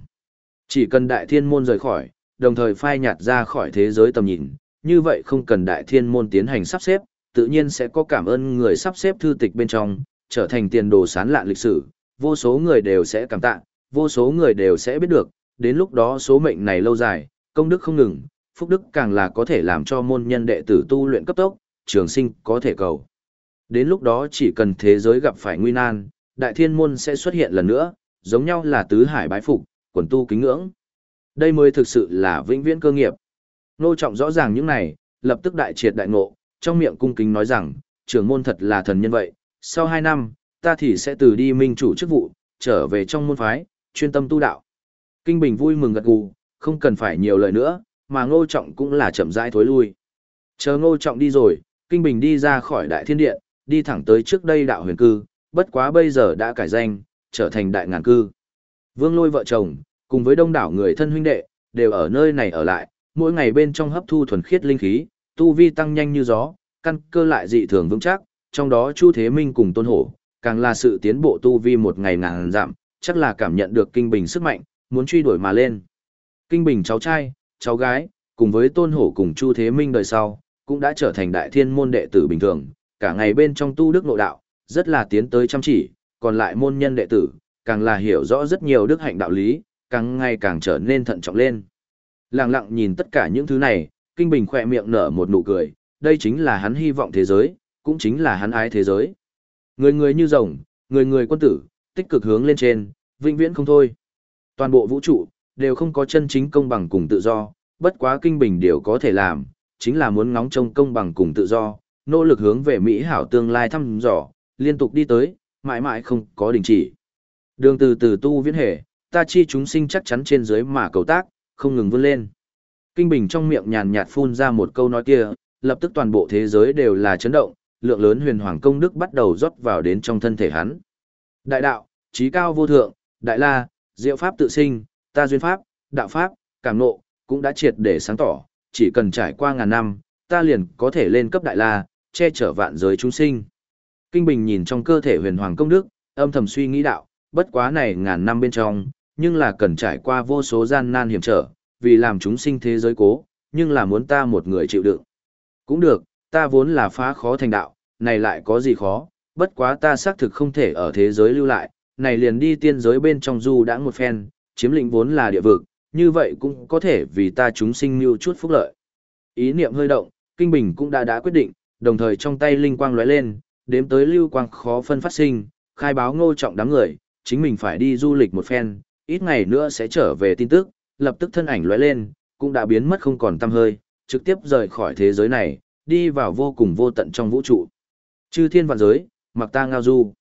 Speaker 1: Chỉ cần đại thiên môn rời khỏi, đồng thời phai nhạt ra khỏi thế giới tầm nhìn, như vậy không cần đại thiên môn tiến hành sắp xếp, tự nhiên sẽ có cảm ơn người sắp xếp thư tịch bên trong, trở thành tiền đồ sán lạn lịch sử, vô số người đều sẽ cảm tạ, vô số người đều sẽ biết được, đến lúc đó số mệnh này lâu dài, công đức không ngừng, phúc đức càng là có thể làm cho môn nhân đệ tử tu luyện cấp tốc, trường sinh có thể cầu. Đến lúc đó chỉ cần thế giới gặp phải nguy nan, đại thiên môn sẽ xuất hiện lần nữa, giống nhau là tứ hải bái phục, quần tu kính ngưỡng. Đây mới thực sự là vĩnh viễn cơ nghiệp. Nô trọng rõ ràng những này, lập tức đại triệt đại ngộ, trong miệng cung kính nói rằng, trưởng môn thật là thần nhân vậy, sau hai năm, ta thì sẽ từ đi minh chủ chức vụ, trở về trong môn phái, chuyên tâm tu đạo. Kinh Bình vui mừng gật gù, không cần phải nhiều lời nữa, mà ngô trọng cũng là chậm rãi thối lui. Chờ ngô trọng đi rồi, Kinh Bình đi ra khỏi đại thiên điện, đi thẳng tới trước đây đạo huyền cư, bất quá bây giờ đã cải danh, trở thành đại ngàn cư. Vương lôi vợ chồng, cùng với đông đảo người thân huynh đệ, đều ở nơi này ở lại, mỗi ngày bên trong hấp thu thuần khiết linh khí, tu vi tăng nhanh như gió, căn cơ lại dị thường vững chắc, trong đó Chu Thế Minh cùng Tôn Hổ, càng là sự tiến bộ tu vi một ngày ngàn giảm, chắc là cảm nhận được kinh bình sức mạnh, muốn truy đuổi mà lên. Kinh bình cháu trai, cháu gái, cùng với Tôn Hổ cùng Chu Thế Minh đời sau, cũng đã trở thành đại thiên môn đệ tử bình thường, cả ngày bên trong tu đức nội đạo, rất là tiến tới chăm chỉ, còn lại môn nhân đệ tử, càng là hiểu rõ rất nhiều đức hạnh đạo lý, càng ngày càng trở nên thận trọng lên. Lặng lặng nhìn tất cả những thứ này, Kinh Bình khỏe miệng nở một nụ cười, đây chính là hắn hy vọng thế giới, cũng chính là hắn ái thế giới. Người người như rồng, người người quân tử, tích cực hướng lên trên, vĩnh viễn không thôi. Toàn bộ vũ trụ, đều không có chân chính công bằng cùng tự do, bất quá Kinh Bình điều có thể làm, chính là muốn ngóng trông công bằng cùng tự do, nỗ lực hướng về Mỹ hảo tương lai thăm dò, liên tục đi tới, mãi mãi không có đình chỉ. Đường từ từ tu viễn hệ, ta chi chúng sinh chắc chắn trên dưới mà cầu tác, không ngừng vươn lên. Kinh Bình trong miệng nhàn nhạt phun ra một câu nói kia, lập tức toàn bộ thế giới đều là chấn động, lượng lớn huyền hoàng công đức bắt đầu rót vào đến trong thân thể hắn. Đại đạo, trí cao vô thượng, đại la, diệu pháp tự sinh, ta duyên pháp, đạo pháp, cảm nộ, cũng đã triệt để sáng tỏ, chỉ cần trải qua ngàn năm, ta liền có thể lên cấp đại la, che chở vạn giới chúng sinh. Kinh Bình nhìn trong cơ thể huyền hoàng công đức, âm thầm suy nghĩ đạo, bất quá này ngàn năm bên trong, nhưng là cần trải qua vô số gian nan hiểm trở, vì làm chúng sinh thế giới cố, nhưng là muốn ta một người chịu đựng. Cũng được, ta vốn là phá khó thành đạo, này lại có gì khó, bất quá ta xác thực không thể ở thế giới lưu lại, này liền đi tiên giới bên trong du đã một phen, chiếm lĩnh vốn là địa vực, như vậy cũng có thể vì ta chúng sinh mưu chút phúc lợi. Ý niệm hơi động, Kinh Bình cũng đã đã quyết định, đồng thời trong tay linh quang lóe lên, đếm tới lưu quang khó phân phát sinh, khai báo ngô trọng đám người, chính mình phải đi du lịch một phen, ít ngày nữa sẽ trở về tin tức, lập tức thân ảnh lóe lên, cũng đã biến mất không còn tăm hơi, trực tiếp rời khỏi thế giới này, đi vào vô cùng vô tận trong vũ trụ. Chư thiên vạn giới, mặc ta ngao du.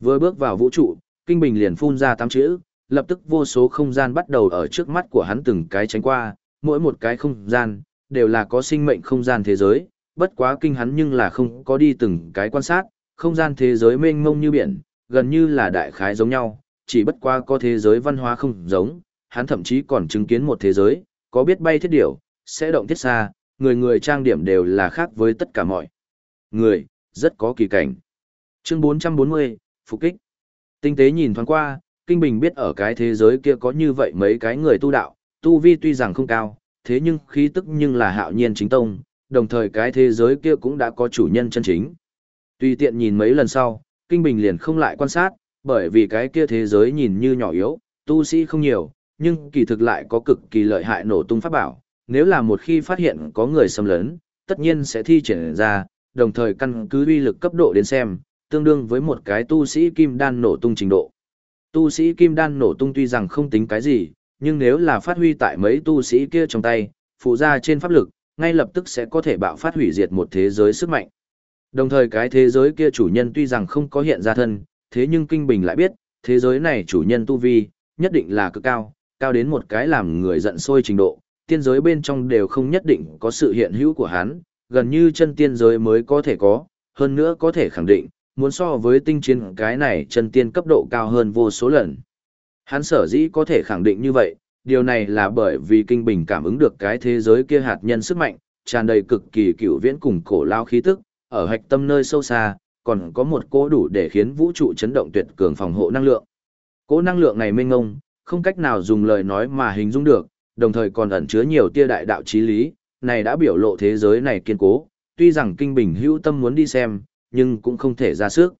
Speaker 1: Vừa bước vào vũ trụ, Kinh Bình liền phun ra tám chữ, lập tức vô số không gian bắt đầu ở trước mắt của hắn từng cái tránh qua, mỗi một cái không gian, đều là có sinh mệnh không gian thế giới, bất quá kinh hắn nhưng là không có đi từng cái quan sát, không gian thế giới mênh mông như biển, gần như là đại khái giống nhau, chỉ bất qua có thế giới văn hóa không giống, hắn thậm chí còn chứng kiến một thế giới, có biết bay thiết điểu, sẽ động thiết xa, người người trang điểm đều là khác với tất cả mọi người, rất có kỳ cảnh. Chương 440, Phục kích. Tinh tế nhìn thoáng qua, Kinh Bình biết ở cái thế giới kia có như vậy mấy cái người tu đạo, tu vi tuy rằng không cao, thế nhưng khí tức nhưng là hạo nhiên chính tông, đồng thời cái thế giới kia cũng đã có chủ nhân chân chính. Tùy tiện nhìn mấy lần sau, Kinh Bình liền không lại quan sát, bởi vì cái kia thế giới nhìn như nhỏ yếu, tu sĩ không nhiều, nhưng kỳ thực lại có cực kỳ lợi hại nổ tung pháp bảo. Nếu là một khi phát hiện có người xâm lấn, tất nhiên sẽ thi triển ra, đồng thời căn cứ uy lực cấp độ đến xem, tương đương với một cái tu sĩ kim đan nổ tung trình độ. Tu sĩ kim đan nổ tung tuy rằng không tính cái gì, nhưng nếu là phát huy tại mấy tu sĩ kia trong tay, phụ ra trên pháp lực, ngay lập tức sẽ có thể bạo phát hủy diệt một thế giới sức mạnh. Đồng thời cái thế giới kia chủ nhân tuy rằng không có hiện ra thân, thế nhưng Kinh Bình lại biết, thế giới này chủ nhân tu vi, nhất định là cực cao, cao đến một cái làm người giận sôi trình độ, tiên giới bên trong đều không nhất định có sự hiện hữu của hắn, gần như chân tiên giới mới có thể có, hơn nữa có thể khẳng định, muốn so với tinh chiến cái này chân tiên cấp độ cao hơn vô số lần. Hắn sở dĩ có thể khẳng định như vậy, điều này là bởi vì kinh bình cảm ứng được cái thế giới kia hạt nhân sức mạnh, tràn đầy cực kỳ cựu viễn cùng cổ lao khí tức, ở hạch tâm nơi sâu xa, còn có một cỗ đủ để khiến vũ trụ chấn động tuyệt cường phòng hộ năng lượng. Cỗ năng lượng này mênh ngông, không cách nào dùng lời nói mà hình dung được, đồng thời còn ẩn chứa nhiều tia đại đạo chí lý, này đã biểu lộ thế giới này kiên cố, tuy rằng kinh bình hữu tâm muốn đi xem, nhưng cũng không thể ra sức.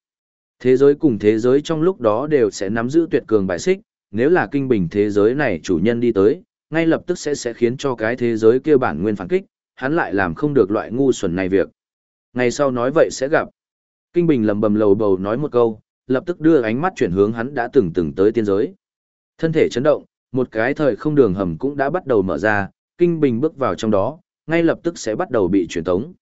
Speaker 1: Thế giới cùng thế giới trong lúc đó đều sẽ nắm giữ tuyệt cường bại xích, nếu là kinh bình thế giới này chủ nhân đi tới, ngay lập tức sẽ sẽ khiến cho cái thế giới kia bản nguyên phản kích, hắn lại làm không được loại ngu xuẩn này việc. Ngày sau nói vậy sẽ gặp. Kinh bình lầm bầm lầu bầu nói một câu, lập tức đưa ánh mắt chuyển hướng hắn đã từng từng tới tiên giới. Thân thể chấn động, một cái thời không đường hầm cũng đã bắt đầu mở ra, kinh bình bước vào trong đó, ngay lập tức sẽ bắt đầu bị truyền tống.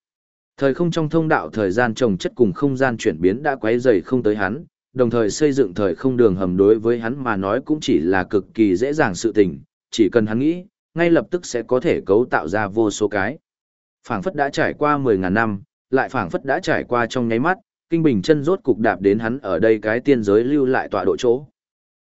Speaker 1: Thời không trong thông đạo thời gian trồng chất cùng không gian chuyển biến đã quấy dày không tới hắn, đồng thời xây dựng thời không đường hầm đối với hắn mà nói cũng chỉ là cực kỳ dễ dàng sự tình, chỉ cần hắn nghĩ, ngay lập tức sẽ có thể cấu tạo ra vô số cái. Phảng phất đã trải qua 10.000 năm, lại phảng phất đã trải qua trong nháy mắt, kinh bình chân rốt cục đạp đến hắn ở đây cái tiên giới lưu lại tọa độ chỗ.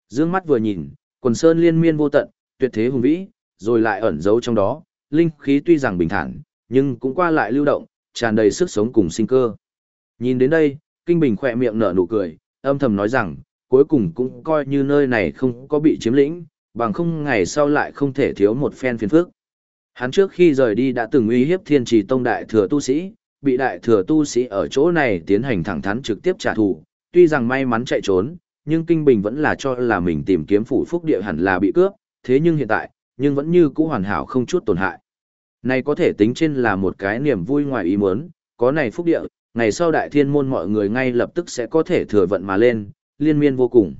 Speaker 1: Dương mắt vừa nhìn, quần sơn liên miên vô tận, tuyệt thế hùng vĩ, rồi lại ẩn giấu trong đó, linh khí tuy rằng bình thản, nhưng cũng qua lại lưu động, tràn đầy sức sống cùng sinh cơ. Nhìn đến đây, Kinh Bình khỏe miệng nở nụ cười, âm thầm nói rằng, cuối cùng cũng coi như nơi này không có bị chiếm lĩnh, bằng không ngày sau lại không thể thiếu một phen phiền phức. Hắn trước khi rời đi đã từng uy hiếp thiên trì tông đại thừa tu sĩ, bị đại thừa tu sĩ ở chỗ này tiến hành thẳng thắn trực tiếp trả thù, tuy rằng may mắn chạy trốn, nhưng Kinh Bình vẫn là cho là mình tìm kiếm phủ phúc địa hẳn là bị cướp, thế nhưng hiện tại, nhưng vẫn như cũ hoàn hảo không chút tổn hại. Này có thể tính trên là một cái niềm vui ngoài ý muốn, có này phúc địa, ngày sau đại thiên môn mọi người ngay lập tức sẽ có thể thừa vận mà lên, liên miên vô cùng.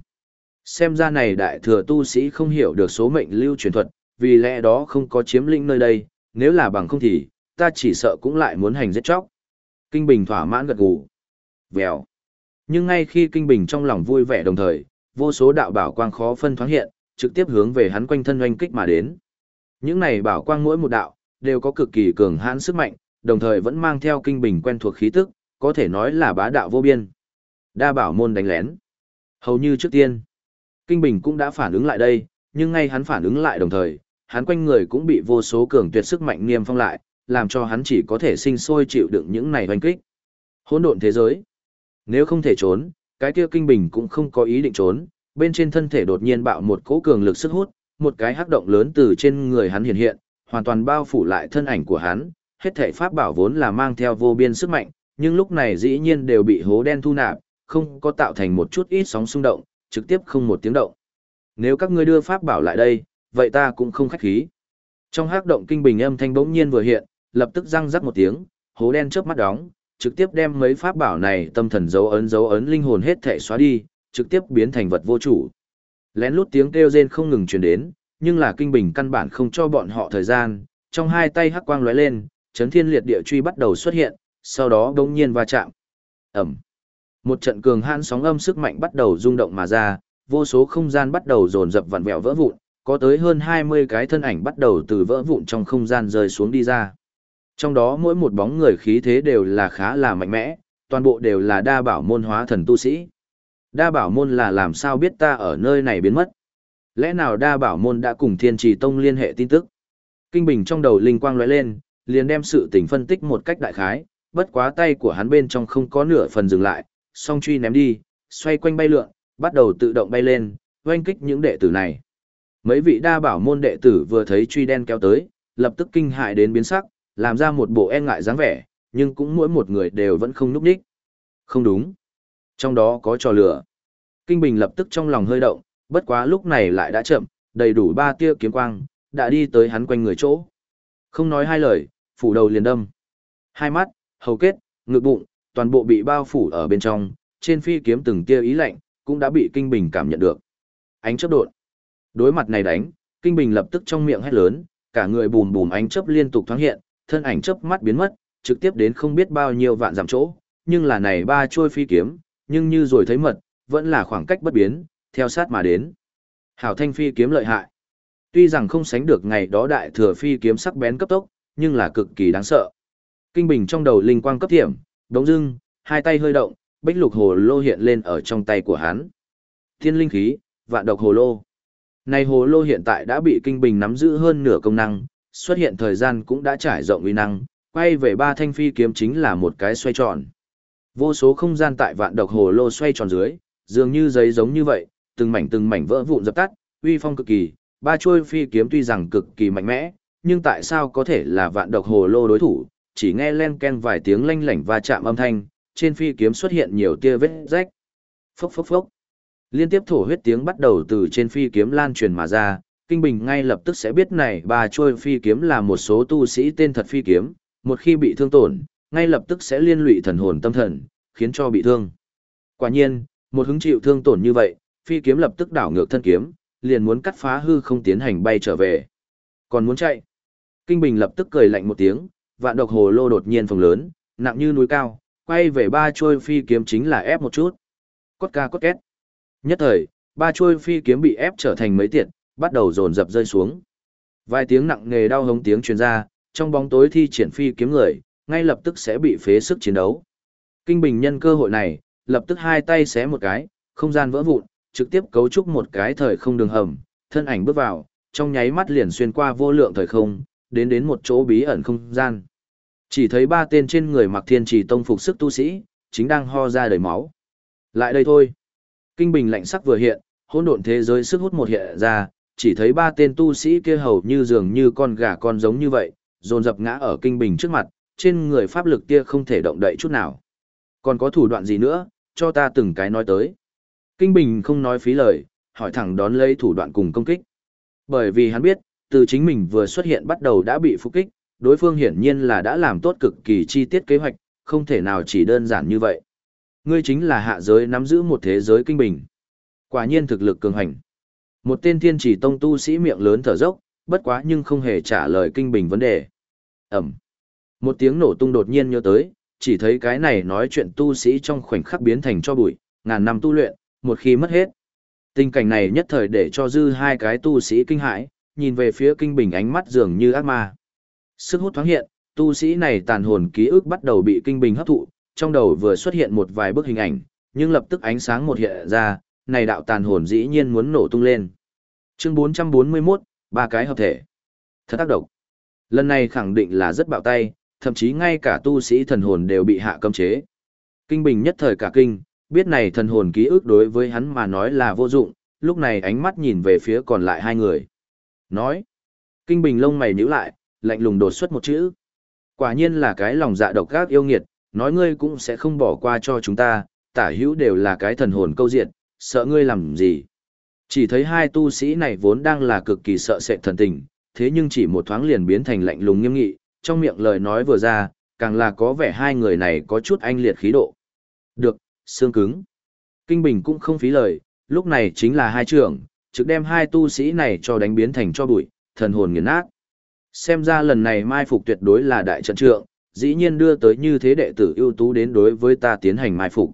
Speaker 1: Xem ra này đại thừa tu sĩ không hiểu được số mệnh lưu truyền thuật, vì lẽ đó không có chiếm lĩnh nơi đây, nếu là bằng không thì, ta chỉ sợ cũng lại muốn hành giết chóc. Kinh Bình thỏa mãn gật gù. Vèo. Nhưng ngay khi Kinh Bình trong lòng vui vẻ đồng thời, vô số đạo bảo quang khó phân thoáng hiện, trực tiếp hướng về hắn quanh thân oanh kích mà đến. Những này bảo quang mỗi một đạo, đều có cực kỳ cường hãn sức mạnh, đồng thời vẫn mang theo Kinh Bình quen thuộc khí tức, có thể nói là bá đạo vô biên. Đa bảo môn đánh lén. Hầu như trước tiên, Kinh Bình cũng đã phản ứng lại đây, nhưng ngay hắn phản ứng lại đồng thời, hắn quanh người cũng bị vô số cường tuyệt sức mạnh niêm phong lại, làm cho hắn chỉ có thể sinh sôi chịu đựng những này hoành kích. Hỗn độn thế giới. Nếu không thể trốn, cái kia kinh bình cũng không có ý định trốn, bên trên thân thể đột nhiên bạo một cỗ cường lực sức hút, một cái hắc động lớn từ trên người hắn hiện hiện, hoàn toàn bao phủ lại thân ảnh của hắn, hết thảy pháp bảo vốn là mang theo vô biên sức mạnh, nhưng lúc này dĩ nhiên đều bị hố đen thu nạp, không có tạo thành một chút ít sóng xung động, trực tiếp không một tiếng động. Nếu các ngươi đưa pháp bảo lại đây, vậy ta cũng không khách khí. Trong hắc động kinh bình âm thanh bỗng nhiên vừa hiện, lập tức răng rắc một tiếng, hố đen chớp mắt đóng, trực tiếp đem mấy pháp bảo này tâm thần dấu ấn dấu ấn linh hồn hết thể xóa đi, trực tiếp biến thành vật vô chủ. Lén lút tiếng kêu rên không ngừng truyền đến, nhưng là kinh bình căn bản không cho bọn họ thời gian, trong hai tay hắc quang lóe lên, chấn thiên liệt địa truy bắt đầu xuất hiện, sau đó đống nhiên va chạm. Ẩm. Một trận cường hãn sóng âm sức mạnh bắt đầu rung động mà ra, vô số không gian bắt đầu dồn dập vặn vẹo vỡ vụn, có tới hơn 20 cái thân ảnh bắt đầu từ vỡ vụn trong không gian rơi xuống đi ra. Trong đó mỗi một bóng người khí thế đều là khá là mạnh mẽ, toàn bộ đều là đa bảo môn hóa thần tu sĩ. Đa bảo môn là làm sao biết ta ở nơi này biến mất? Lẽ nào đa bảo môn đã cùng thiên trì tông liên hệ tin tức? Kinh bình trong đầu linh quang lóe lên, liền đem sự tình phân tích một cách đại khái, bất quá tay của hắn bên trong không có nửa phần dừng lại, song truy ném đi, xoay quanh bay lượn, bắt đầu tự động bay lên, oanh kích những đệ tử này. Mấy vị đa bảo môn đệ tử vừa thấy truy đen kéo tới, lập tức kinh hại đến biến sắc, làm ra một bộ e ngại dáng vẻ, nhưng cũng mỗi một người đều vẫn không núp đích. Không đúng. Trong đó có trò lửa. Kinh Bình lập tức trong lòng hơi động, bất quá lúc này lại đã chậm, đầy đủ ba tia kiếm quang, đã đi tới hắn quanh người chỗ. Không nói hai lời, phủ đầu liền đâm. Hai mắt, hầu kết, ngực bụng, toàn bộ bị bao phủ ở bên trong, trên phi kiếm từng tia ý lạnh, cũng đã bị Kinh Bình cảm nhận được. Ánh chớp đột. Đối mặt này đánh, Kinh Bình lập tức trong miệng hét lớn, cả người bùm bùm ánh chớp liên tục thoáng hiện, thân ảnh chớp mắt biến mất, trực tiếp đến không biết bao nhiêu vạn dặm chỗ, nhưng là này ba trôi phi kiếm, nhưng như rồi thấy mật, vẫn là khoảng cách bất biến, theo sát mà đến. Hảo thanh phi kiếm lợi hại. Tuy rằng không sánh được ngày đó đại thừa phi kiếm sắc bén cấp tốc, nhưng là cực kỳ đáng sợ. Kinh bình trong đầu linh quang cấp thiểm, đống dưng, hai tay hơi động, bích lục hồ lô hiện lên ở trong tay của hắn. Thiên linh khí, vạn độc hồ lô. Này hồ lô hiện tại đã bị kinh bình nắm giữ hơn nửa công năng, xuất hiện thời gian cũng đã trải rộng uy năng, quay về ba thanh phi kiếm chính là một cái xoay tròn. Vô số không gian tại vạn độc hồ lô xoay tròn dưới, dường như giấy giống như vậy, từng mảnh từng mảnh vỡ vụn dập tắt, uy phong cực kỳ, ba chuôi phi kiếm tuy rằng cực kỳ mạnh mẽ, nhưng tại sao có thể là vạn độc hồ lô đối thủ, chỉ nghe len ken vài tiếng lanh lảnh va chạm âm thanh, trên phi kiếm xuất hiện nhiều tia vết rách. Phốc phốc phốc. Liên tiếp thổ huyết tiếng bắt đầu từ trên phi kiếm lan truyền mà ra, Kinh Bình ngay lập tức sẽ biết này bà trôi phi kiếm là một số tu sĩ tên thật phi kiếm, một khi bị thương tổn, ngay lập tức sẽ liên lụy thần hồn tâm thần, khiến cho bị thương. Quả nhiên, một hứng chịu thương tổn như vậy, phi kiếm lập tức đảo ngược thân kiếm, liền muốn cắt phá hư không tiến hành bay trở về. Còn muốn chạy. Kinh Bình lập tức cười lạnh một tiếng, vạn độc hồ lô đột nhiên phồng lớn, nặng như núi cao, quay về ba trôi phi kiếm chính là ép một chút. Cốt ca cốt két. Nhất thời, ba trôi phi kiếm bị ép trở thành mấy tiệt, bắt đầu dồn dập rơi xuống. Vài tiếng nặng nề đau hống tiếng truyền ra, trong bóng tối thi triển phi kiếm người, ngay lập tức sẽ bị phế sức chiến đấu. Kinh Bình nhân cơ hội này, lập tức hai tay xé một cái, không gian vỡ vụn, trực tiếp cấu trúc một cái thời không đường hầm, thân ảnh bước vào, trong nháy mắt liền xuyên qua vô lượng thời không, đến đến một chỗ bí ẩn không gian. Chỉ thấy ba tên trên người mặc thiên trì tông phục sức tu sĩ, chính đang ho ra đầy máu. Lại đây thôi. Kinh Bình lạnh sắc vừa hiện, hỗn độn thế giới sức hút một hiện ra, chỉ thấy ba tên tu sĩ kia hầu như dường như con gà con giống như vậy, dồn dập ngã ở kinh bình trước mặt, trên người pháp lực kia không thể động đậy chút nào. Còn có thủ đoạn gì nữa, cho ta từng cái nói tới. Kinh bình không nói phí lời, hỏi thẳng đón lấy thủ đoạn cùng công kích. Bởi vì hắn biết, từ chính mình vừa xuất hiện bắt đầu đã bị phục kích, đối phương hiển nhiên là đã làm tốt cực kỳ chi tiết kế hoạch, không thể nào chỉ đơn giản như vậy. Ngươi chính là hạ giới nắm giữ một thế giới kinh bình. Quả nhiên thực lực cường hành. Một tên thiên chỉ tông tu sĩ miệng lớn thở dốc, bất quá nhưng không hề trả lời kinh bình vấn đề. Ẩm. Một tiếng nổ tung đột nhiên nhớ tới, chỉ thấy cái này nói chuyện tu sĩ trong khoảnh khắc biến thành cho bụi, ngàn năm tu luyện, một khi mất hết. Tình cảnh này nhất thời để cho dư hai cái tu sĩ kinh hãi, nhìn về phía kinh bình ánh mắt dường như ác ma. Sức hút thoáng hiện, tu sĩ này tàn hồn ký ức bắt đầu bị kinh bình hấp thụ, trong đầu vừa xuất hiện một vài bức hình ảnh, nhưng lập tức ánh sáng một hiện ra, này đạo tàn hồn dĩ nhiên muốn nổ tung lên. Chương 441, ba cái hợp thể. Thật tác động. Lần này khẳng định là rất bạo tay, thậm chí ngay cả tu sĩ thần hồn đều bị hạ cấm chế. Kinh Bình nhất thời cả kinh, biết này thần hồn ký ức đối với hắn mà nói là vô dụng, lúc này ánh mắt nhìn về phía còn lại hai người. Nói. Kinh Bình lông mày nhíu lại, lạnh lùng đột xuất một chữ. Quả nhiên là cái lòng dạ độc ác yêu nghiệt, nói ngươi cũng sẽ không bỏ qua cho chúng ta, tả hữu đều là cái thần hồn câu diện, sợ ngươi làm gì. Chỉ thấy hai tu sĩ này vốn đang là cực kỳ sợ sệt thần tình, thế nhưng chỉ một thoáng liền biến thành lạnh lùng nghiêm nghị, trong miệng lời nói vừa ra, càng là có vẻ hai người này có chút anh liệt khí độ. Được, xương cứng. Kinh Bình cũng không phí lời, lúc này chính là hai trưởng, trực đem hai tu sĩ này cho đánh biến thành cho bụi, thần hồn nghiền nát. Xem ra lần này mai phục tuyệt đối là đại trận trượng, dĩ nhiên đưa tới như thế đệ tử ưu tú đến đối với ta tiến hành mai phục.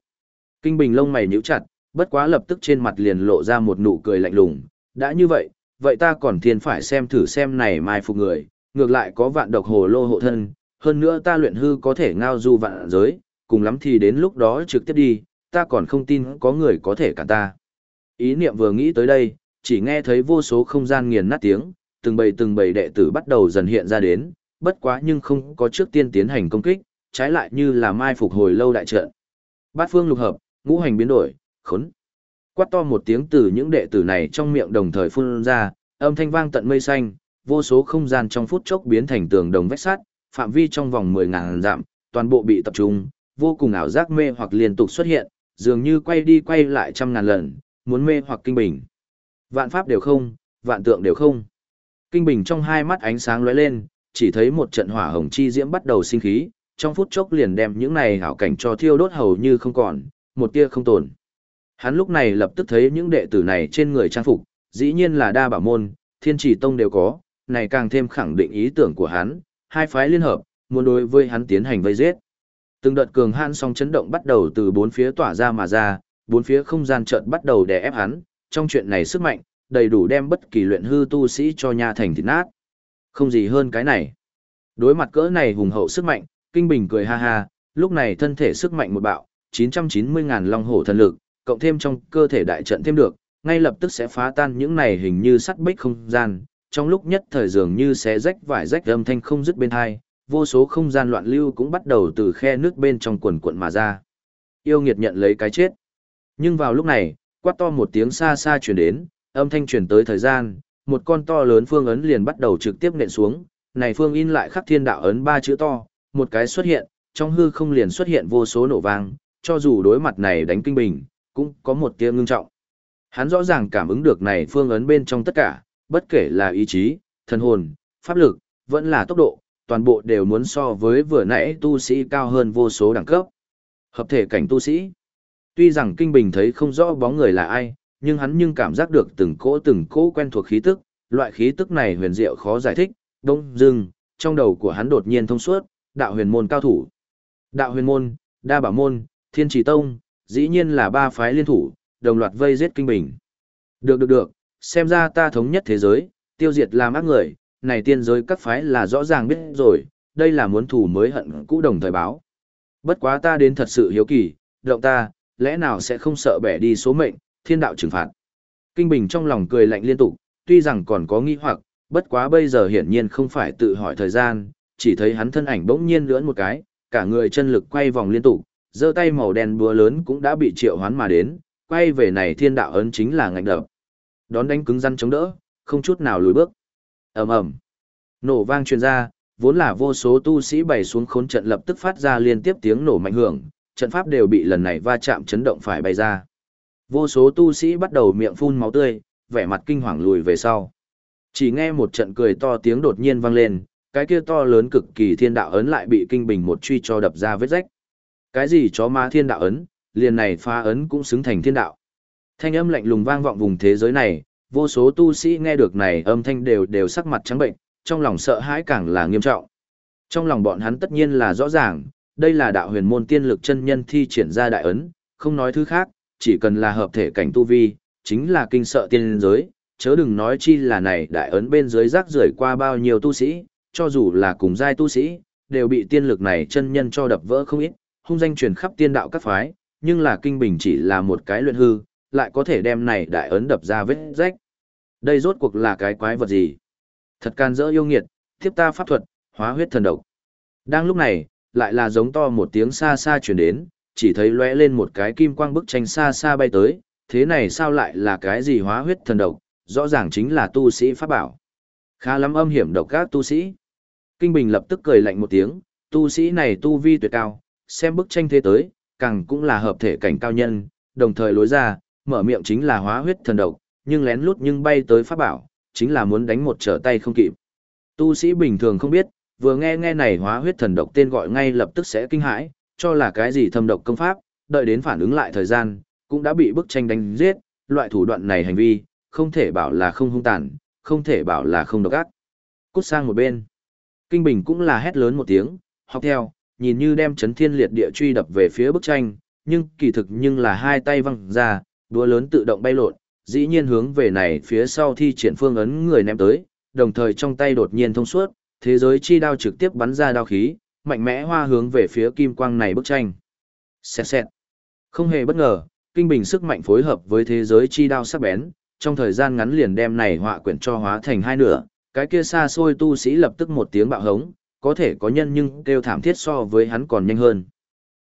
Speaker 1: Kinh Bình lông mày nhíu chặt, bất quá lập tức trên mặt liền lộ ra một nụ cười lạnh lùng, đã như vậy, vậy ta còn thiên phải xem thử xem này mai phục người, ngược lại có vạn độc hồ lô hộ thân, hơn nữa ta luyện hư có thể ngao du vạn giới, cùng lắm thì đến lúc đó trực tiếp đi, ta còn không tin có người có thể cản ta. Ý niệm vừa nghĩ tới đây, chỉ nghe thấy vô số không gian nghiền nát tiếng, từng bầy từng bầy đệ tử bắt đầu dần hiện ra đến, bất quá nhưng không có trước tiên tiến hành công kích, trái lại như là mai phục hồi lâu đại trận. Bát phương lục hợp, ngũ hành biến đổi, khốn. Quát to một tiếng từ những đệ tử này trong miệng đồng thời phun ra, âm thanh vang tận mây xanh, vô số không gian trong phút chốc biến thành tường đồng vách sắt, phạm vi trong vòng 10.000 dặm, toàn bộ bị tập trung, vô cùng ảo giác mê hoặc liên tục xuất hiện, dường như quay đi quay lại trăm ngàn lần, muốn mê hoặc kinh bình. Vạn pháp đều không, vạn tượng đều không. Kinh bình trong hai mắt ánh sáng lóe lên, chỉ thấy một trận hỏa hồng chi diễm bắt đầu sinh khí, trong phút chốc liền đem những này hảo cảnh cho thiêu đốt hầu như không còn, một tia không tồn. Hắn lúc này lập tức thấy những đệ tử này trên người trang phục, dĩ nhiên là đa bảo môn, thiên chỉ tông đều có, này càng thêm khẳng định ý tưởng của hắn, hai phái liên hợp, muốn đối với hắn tiến hành vây giết. Từng đợt cường hãn song chấn động bắt đầu từ bốn phía tỏa ra mà ra, bốn phía không gian chợt bắt đầu đè ép hắn, trong chuyện này sức mạnh, đầy đủ đem bất kỳ luyện hư tu sĩ cho nha thành thịt nát. Không gì hơn cái này. Đối mặt cỡ này hùng hậu sức mạnh, Kinh Bình cười ha ha, lúc này thân thể sức mạnh một bạo, 990.000 long hổ thần lực, cộng thêm trong cơ thể đại trận thêm được, ngay lập tức sẽ phá tan những này hình như sắt bích không gian, trong lúc nhất thời dường như sẽ rách vải rách âm thanh không dứt bên hai, vô số không gian loạn lưu cũng bắt đầu từ khe nước bên trong quần cuộn mà ra. Yêu nghiệt nhận lấy cái chết. Nhưng vào lúc này, quát to một tiếng xa xa truyền đến, âm thanh truyền tới thời gian, một con to lớn phương ấn liền bắt đầu trực tiếp nện xuống, này phương in lại khắc thiên đạo ấn ba chữ to, một cái xuất hiện, trong hư không liền xuất hiện vô số nổ vang, cho dù đối mặt này đánh kinh bình, cũng có một tia ngưng trọng. Hắn rõ ràng cảm ứng được này phương ấn bên trong tất cả, bất kể là ý chí, thần hồn, pháp lực, vẫn là tốc độ, toàn bộ đều muốn so với vừa nãy tu sĩ cao hơn vô số đẳng cấp. Hợp thể cảnh tu sĩ. Tuy rằng Kinh Bình thấy không rõ bóng người là ai, nhưng hắn nhưng cảm giác được từng cỗ từng cỗ quen thuộc khí tức, loại khí tức này huyền diệu khó giải thích, đông dưng, trong đầu của hắn đột nhiên thông suốt, đạo huyền môn cao thủ. Đạo huyền môn, đa bảo môn, thiên trì tông, dĩ nhiên là ba phái liên thủ, đồng loạt vây giết Kinh Bình. Được được được, xem ra ta thống nhất thế giới, tiêu diệt làm ác người, này tiên giới các phái là rõ ràng biết rồi, đây là muốn thủ mới hận cũ đồng thời báo. Bất quá ta đến thật sự hiếu kỳ, động ta, lẽ nào sẽ không sợ bẻ đi số mệnh, thiên đạo trừng phạt. Kinh Bình trong lòng cười lạnh liên tục, tuy rằng còn có nghi hoặc, bất quá bây giờ hiển nhiên không phải tự hỏi thời gian, chỉ thấy hắn thân ảnh bỗng nhiên lưỡn một cái, cả người chân lực quay vòng liên tục, giơ tay màu đen búa lớn cũng đã bị triệu hoán mà đến, quay về này thiên đạo ấn chính là ngạnh đập. Đón đánh cứng rắn chống đỡ, không chút nào lùi bước. ầm ầm, nổ vang truyền ra, vốn là vô số tu sĩ bày xuống khốn trận lập tức phát ra liên tiếp tiếng nổ mạnh hưởng, trận pháp đều bị lần này va chạm chấn động phải bay ra. Vô số tu sĩ bắt đầu miệng phun máu tươi, vẻ mặt kinh hoàng lùi về sau. Chỉ nghe một trận cười to tiếng đột nhiên vang lên, cái kia to lớn cực kỳ thiên đạo ấn lại bị kinh bình một truy cho đập ra vết rách. Cái gì chó ma thiên đạo ấn, liền này phá ấn cũng xứng thành thiên đạo. Thanh âm lạnh lùng vang vọng vùng thế giới này, vô số tu sĩ nghe được này âm thanh đều đều sắc mặt trắng bệnh, trong lòng sợ hãi càng là nghiêm trọng. Trong lòng bọn hắn tất nhiên là rõ ràng, Đây là đạo huyền môn tiên lực chân nhân thi triển ra đại ấn, không nói thứ khác, chỉ cần là hợp thể cảnh tu vi, chính là kinh sợ tiên giới, chớ đừng nói chi là này đại ấn bên dưới rác rưởi qua bao nhiêu tu sĩ, cho dù là cùng giai tu sĩ, đều bị tiên lực này chân nhân cho đập vỡ không ít, hung danh truyền khắp tiên đạo các phái, nhưng là kinh bình chỉ là một cái luyện hư, lại có thể đem này đại ấn đập ra vết rách. Đây rốt cuộc là cái quái vật gì? Thật can dỡ yêu nghiệt, tiếp ta pháp thuật, hóa huyết thần độc. Đang lúc này, lại là giống to một tiếng xa xa truyền đến, chỉ thấy lóe lên một cái kim quang bức tranh xa xa bay tới, thế này sao lại là cái gì hóa huyết thần độc, rõ ràng chính là tu sĩ pháp bảo. Khá lắm âm hiểm độc các tu sĩ. Kinh Bình lập tức cười lạnh một tiếng, tu sĩ này tu vi tuyệt cao, xem bức tranh thế tới, càng cũng là hợp thể cảnh cao nhân, đồng thời lối ra, mở miệng chính là hóa huyết thần độc, nhưng lén lút nhưng bay tới pháp bảo, chính là muốn đánh một trở tay không kịp. Tu sĩ bình thường không biết, vừa nghe nghe này hóa huyết thần độc tên gọi ngay lập tức sẽ kinh hãi, cho là cái gì thâm độc công pháp, đợi đến phản ứng lại thời gian, cũng đã bị bức tranh đánh giết, loại thủ đoạn này hành vi, không thể bảo là không hung tàn, không thể bảo là không độc ác. Cút sang một bên. Kinh Bình cũng là hét lớn một tiếng, học theo, nhìn như đem chấn thiên liệt địa truy đập về phía bức tranh, nhưng kỳ thực nhưng là hai tay văng ra, đũa lớn tự động bay lộn, dĩ nhiên hướng về này phía sau thi triển phương ấn người ném tới, đồng thời trong tay đột nhiên thông suốt, thế giới chi đao trực tiếp bắn ra đao khí, mạnh mẽ hoa hướng về phía kim quang này bức tranh. Xẹt xẹt. Không hề bất ngờ, kinh bình sức mạnh phối hợp với thế giới chi đao sắc bén, trong thời gian ngắn liền đem này họa quyển cho hóa thành hai nửa, cái kia xa xôi tu sĩ lập tức một tiếng bạo hống, có thể có nhân nhưng kêu thảm thiết so với hắn còn nhanh hơn.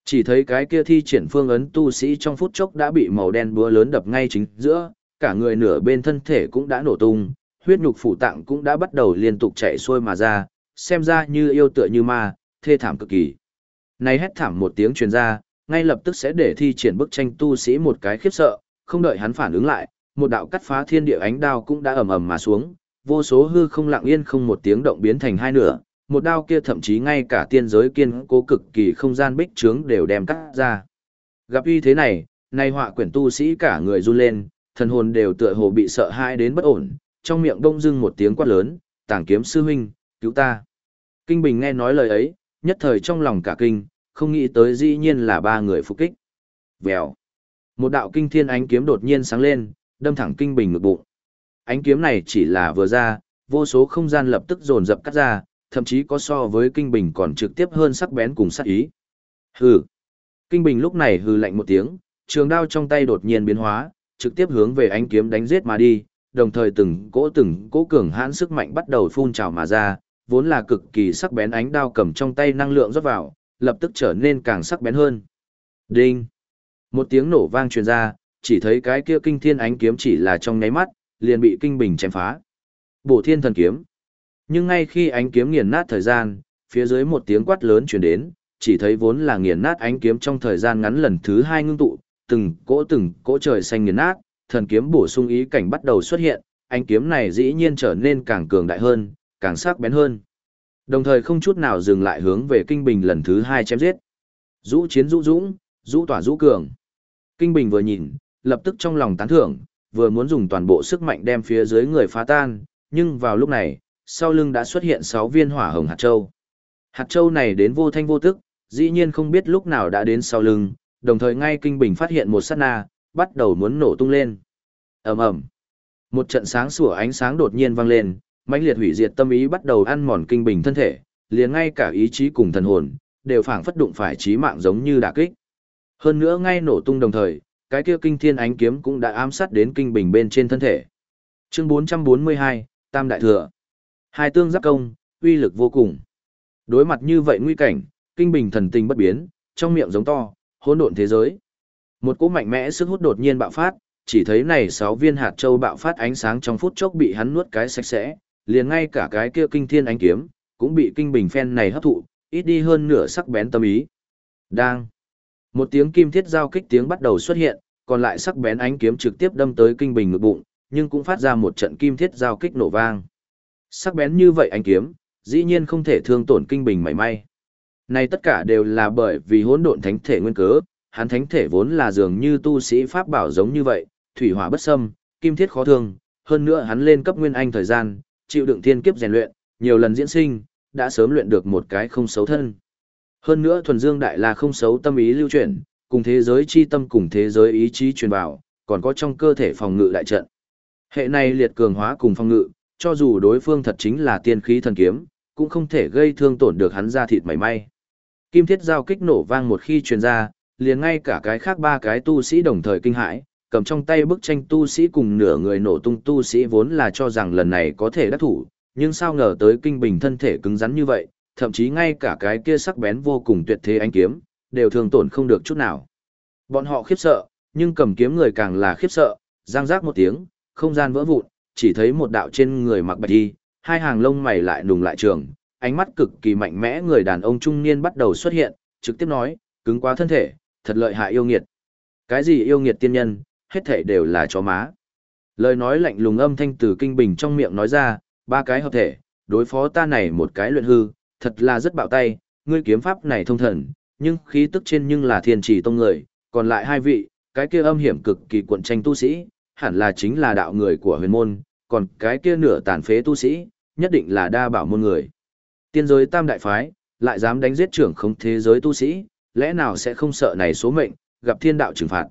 Speaker 1: Chỉ thấy cái kia thi triển phương ấn tu sĩ trong phút chốc đã bị màu đen búa lớn đập ngay chính giữa, cả người nửa bên thân thể cũng đã nổ tung, huyết nhục phủ tạng cũng đã bắt đầu liên tục chạy xuôi mà ra, xem ra như yêu tựa như ma, thê thảm cực kỳ. Này hét thảm một tiếng truyền ra, ngay lập tức sẽ để thi triển bức tranh tu sĩ một cái khiếp sợ, không đợi hắn phản ứng lại, một đạo cắt phá thiên địa ánh đao cũng đã ầm ầm mà xuống, vô số hư không lặng yên không một tiếng động biến thành hai nửa, một đao kia thậm chí ngay cả tiên giới kiên cố cực kỳ không gian bích trướng đều đem cắt ra. Gặp uy thế này, nay họa quyển tu sĩ cả người run lên, thần hồn đều tựa hồ bị sợ hãi đến bất ổn, trong miệng đông dưng một tiếng quát lớn, tàng kiếm sư huynh, cứu ta. Kinh Bình nghe nói lời ấy, nhất thời trong lòng cả kinh, không nghĩ tới dĩ nhiên là ba người phục kích. Vèo. Một đạo kinh thiên ánh kiếm đột nhiên sáng lên, đâm thẳng Kinh Bình ngực bụng. Ánh kiếm này chỉ là vừa ra, vô số không gian lập tức dồn dập cắt ra, thậm chí có so với Kinh Bình còn trực tiếp hơn sắc bén cùng sắc ý. Hừ. Kinh Bình lúc này hừ lạnh một tiếng, trường đao trong tay đột nhiên biến hóa, trực tiếp hướng về ánh kiếm đánh giết mà đi, đồng thời từng cỗ từng cỗ cường hãn sức mạnh bắt đầu phun trào mà ra, vốn là cực kỳ sắc bén ánh đao cầm trong tay năng lượng rót vào, lập tức trở nên càng sắc bén hơn. Đinh! Một tiếng nổ vang truyền ra, chỉ thấy cái kia kinh thiên ánh kiếm chỉ là trong nháy mắt, liền bị kinh bình chém phá. Bổ thiên thần kiếm. Nhưng ngay khi ánh kiếm nghiền nát thời gian, phía dưới một tiếng quát lớn truyền đến, chỉ thấy vốn là nghiền nát ánh kiếm trong thời gian ngắn lần thứ hai ngưng tụ, từng cỗ từng cỗ trời xanh nghiền nát, thần kiếm bổ sung ý cảnh bắt đầu xuất hiện, ánh kiếm này dĩ nhiên trở nên càng cường đại hơn, càng sắc bén hơn. Đồng thời không chút nào dừng lại hướng về Kinh Bình lần thứ hai chém giết. Dũ chiến dũ dũng, dũ tỏa dũ cường. Kinh Bình vừa nhìn, lập tức trong lòng tán thưởng, vừa muốn dùng toàn bộ sức mạnh đem phía dưới người phá tan, nhưng vào lúc này, sau lưng đã xuất hiện 6 viên hỏa hồng hạt châu. Hạt châu này đến vô thanh vô tức, dĩ nhiên không biết lúc nào đã đến sau lưng, đồng thời ngay Kinh Bình phát hiện một sát na, bắt đầu muốn nổ tung lên. ầm ầm, Một trận sáng sủa ánh sáng đột nhiên vang lên, mãnh liệt hủy diệt tâm ý bắt đầu ăn mòn Kinh Bình thân thể, liền ngay cả ý chí cùng thần hồn, đều phảng phất đụng phải chí mạng giống như đả kích. Hơn nữa ngay nổ tung đồng thời, cái kia kinh thiên ánh kiếm cũng đã ám sát đến kinh bình bên trên thân thể. Chương 442, Tam Đại Thừa. Hai tương giáp công, uy lực vô cùng. Đối mặt như vậy nguy cảnh, kinh bình thần tình bất biến, trong miệng giống to, hỗn độn thế giới. Một cỗ mạnh mẽ sức hút đột nhiên bạo phát, chỉ thấy này sáu viên hạt châu bạo phát ánh sáng trong phút chốc bị hắn nuốt cái sạch sẽ, liền ngay cả cái kia kinh thiên ánh kiếm, cũng bị kinh bình phen này hấp thụ, ít đi hơn nửa sắc bén tâm ý. Đang. Một tiếng kim thiết giao kích tiếng bắt đầu xuất hiện, còn lại sắc bén ánh kiếm trực tiếp đâm tới kinh bình ngực bụng, nhưng cũng phát ra một trận kim thiết giao kích nổ vang. Sắc bén như vậy anh kiếm, dĩ nhiên không thể thương tổn kinh bình mảy may. Này tất cả đều là bởi vì hỗn độn thánh thể nguyên cớ, hắn thánh thể vốn là dường như tu sĩ pháp bảo giống như vậy, thủy hỏa bất xâm, kim thiết khó thương, hơn nữa hắn lên cấp nguyên anh thời gian, chịu đựng thiên kiếp rèn luyện, nhiều lần diễn sinh, đã sớm luyện được một cái không xấu thân. Hơn nữa thuần dương đại là không xấu tâm ý lưu chuyển, cùng thế giới chi tâm cùng thế giới ý chí truyền vào, còn có trong cơ thể phòng ngự đại trận. Hệ này liệt cường hóa cùng phòng ngự, cho dù đối phương thật chính là tiên khí thần kiếm, cũng không thể gây thương tổn được hắn ra thịt mảy may. Kim thiết giao kích nổ vang một khi truyền ra, liền ngay cả cái khác ba cái tu sĩ đồng thời kinh hãi, cầm trong tay bức tranh tu sĩ cùng nửa người nổ tung tu sĩ vốn là cho rằng lần này có thể đắc thủ, nhưng sao ngờ tới kinh bình thân thể cứng rắn như vậy, thậm chí ngay cả cái kia sắc bén vô cùng tuyệt thế ánh kiếm, đều thường tổn không được chút nào. Bọn họ khiếp sợ, nhưng cầm kiếm người càng là khiếp sợ, giang giác một tiếng, không gian vỡ vụn, chỉ thấy một đạo trên người mặc bạch y, hai hàng lông mày lại nùng lại trường, ánh mắt cực kỳ mạnh mẽ người đàn ông trung niên bắt đầu xuất hiện, trực tiếp nói, cứng quá thân thể, thật lợi hại yêu nghiệt. Cái gì yêu nghiệt tiên nhân, hết thể đều là chó má. Lời nói lạnh lùng âm thanh từ kinh bình trong miệng nói ra, ba cái hợp thể, đối phó ta này một cái luyện hư, thật là rất bạo tay, ngươi kiếm pháp này thông thần, nhưng khí tức trên nhưng là thiên trì tông người, còn lại hai vị, cái kia âm hiểm cực kỳ quận tranh tu sĩ, hẳn là chính là đạo người của huyền môn, còn cái kia nửa tàn phế tu sĩ, nhất định là đa bảo môn người. Tiên giới tam đại phái, lại dám đánh giết trưởng không thế giới tu sĩ, lẽ nào sẽ không sợ này số mệnh, gặp thiên đạo trừng phạt.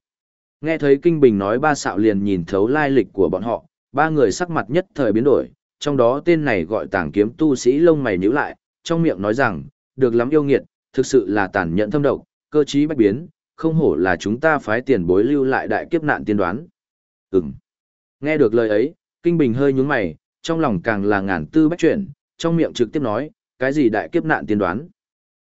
Speaker 1: Nghe thấy Kinh Bình nói ba xạo liền nhìn thấu lai lịch của bọn họ, ba người sắc mặt nhất thời biến đổi, trong đó tên này gọi tàng kiếm tu sĩ lông mày nhíu lại, trong miệng nói rằng, được lắm yêu nghiệt, thực sự là tàn nhẫn thâm độc, cơ trí bách biến, không hổ là chúng ta phái tiền bối lưu lại đại kiếp nạn tiên đoán. Ừm. Nghe được lời ấy, Kinh Bình hơi nhún mày, trong lòng càng là ngàn tư bách chuyển, trong miệng trực tiếp nói, cái gì đại kiếp nạn tiên đoán.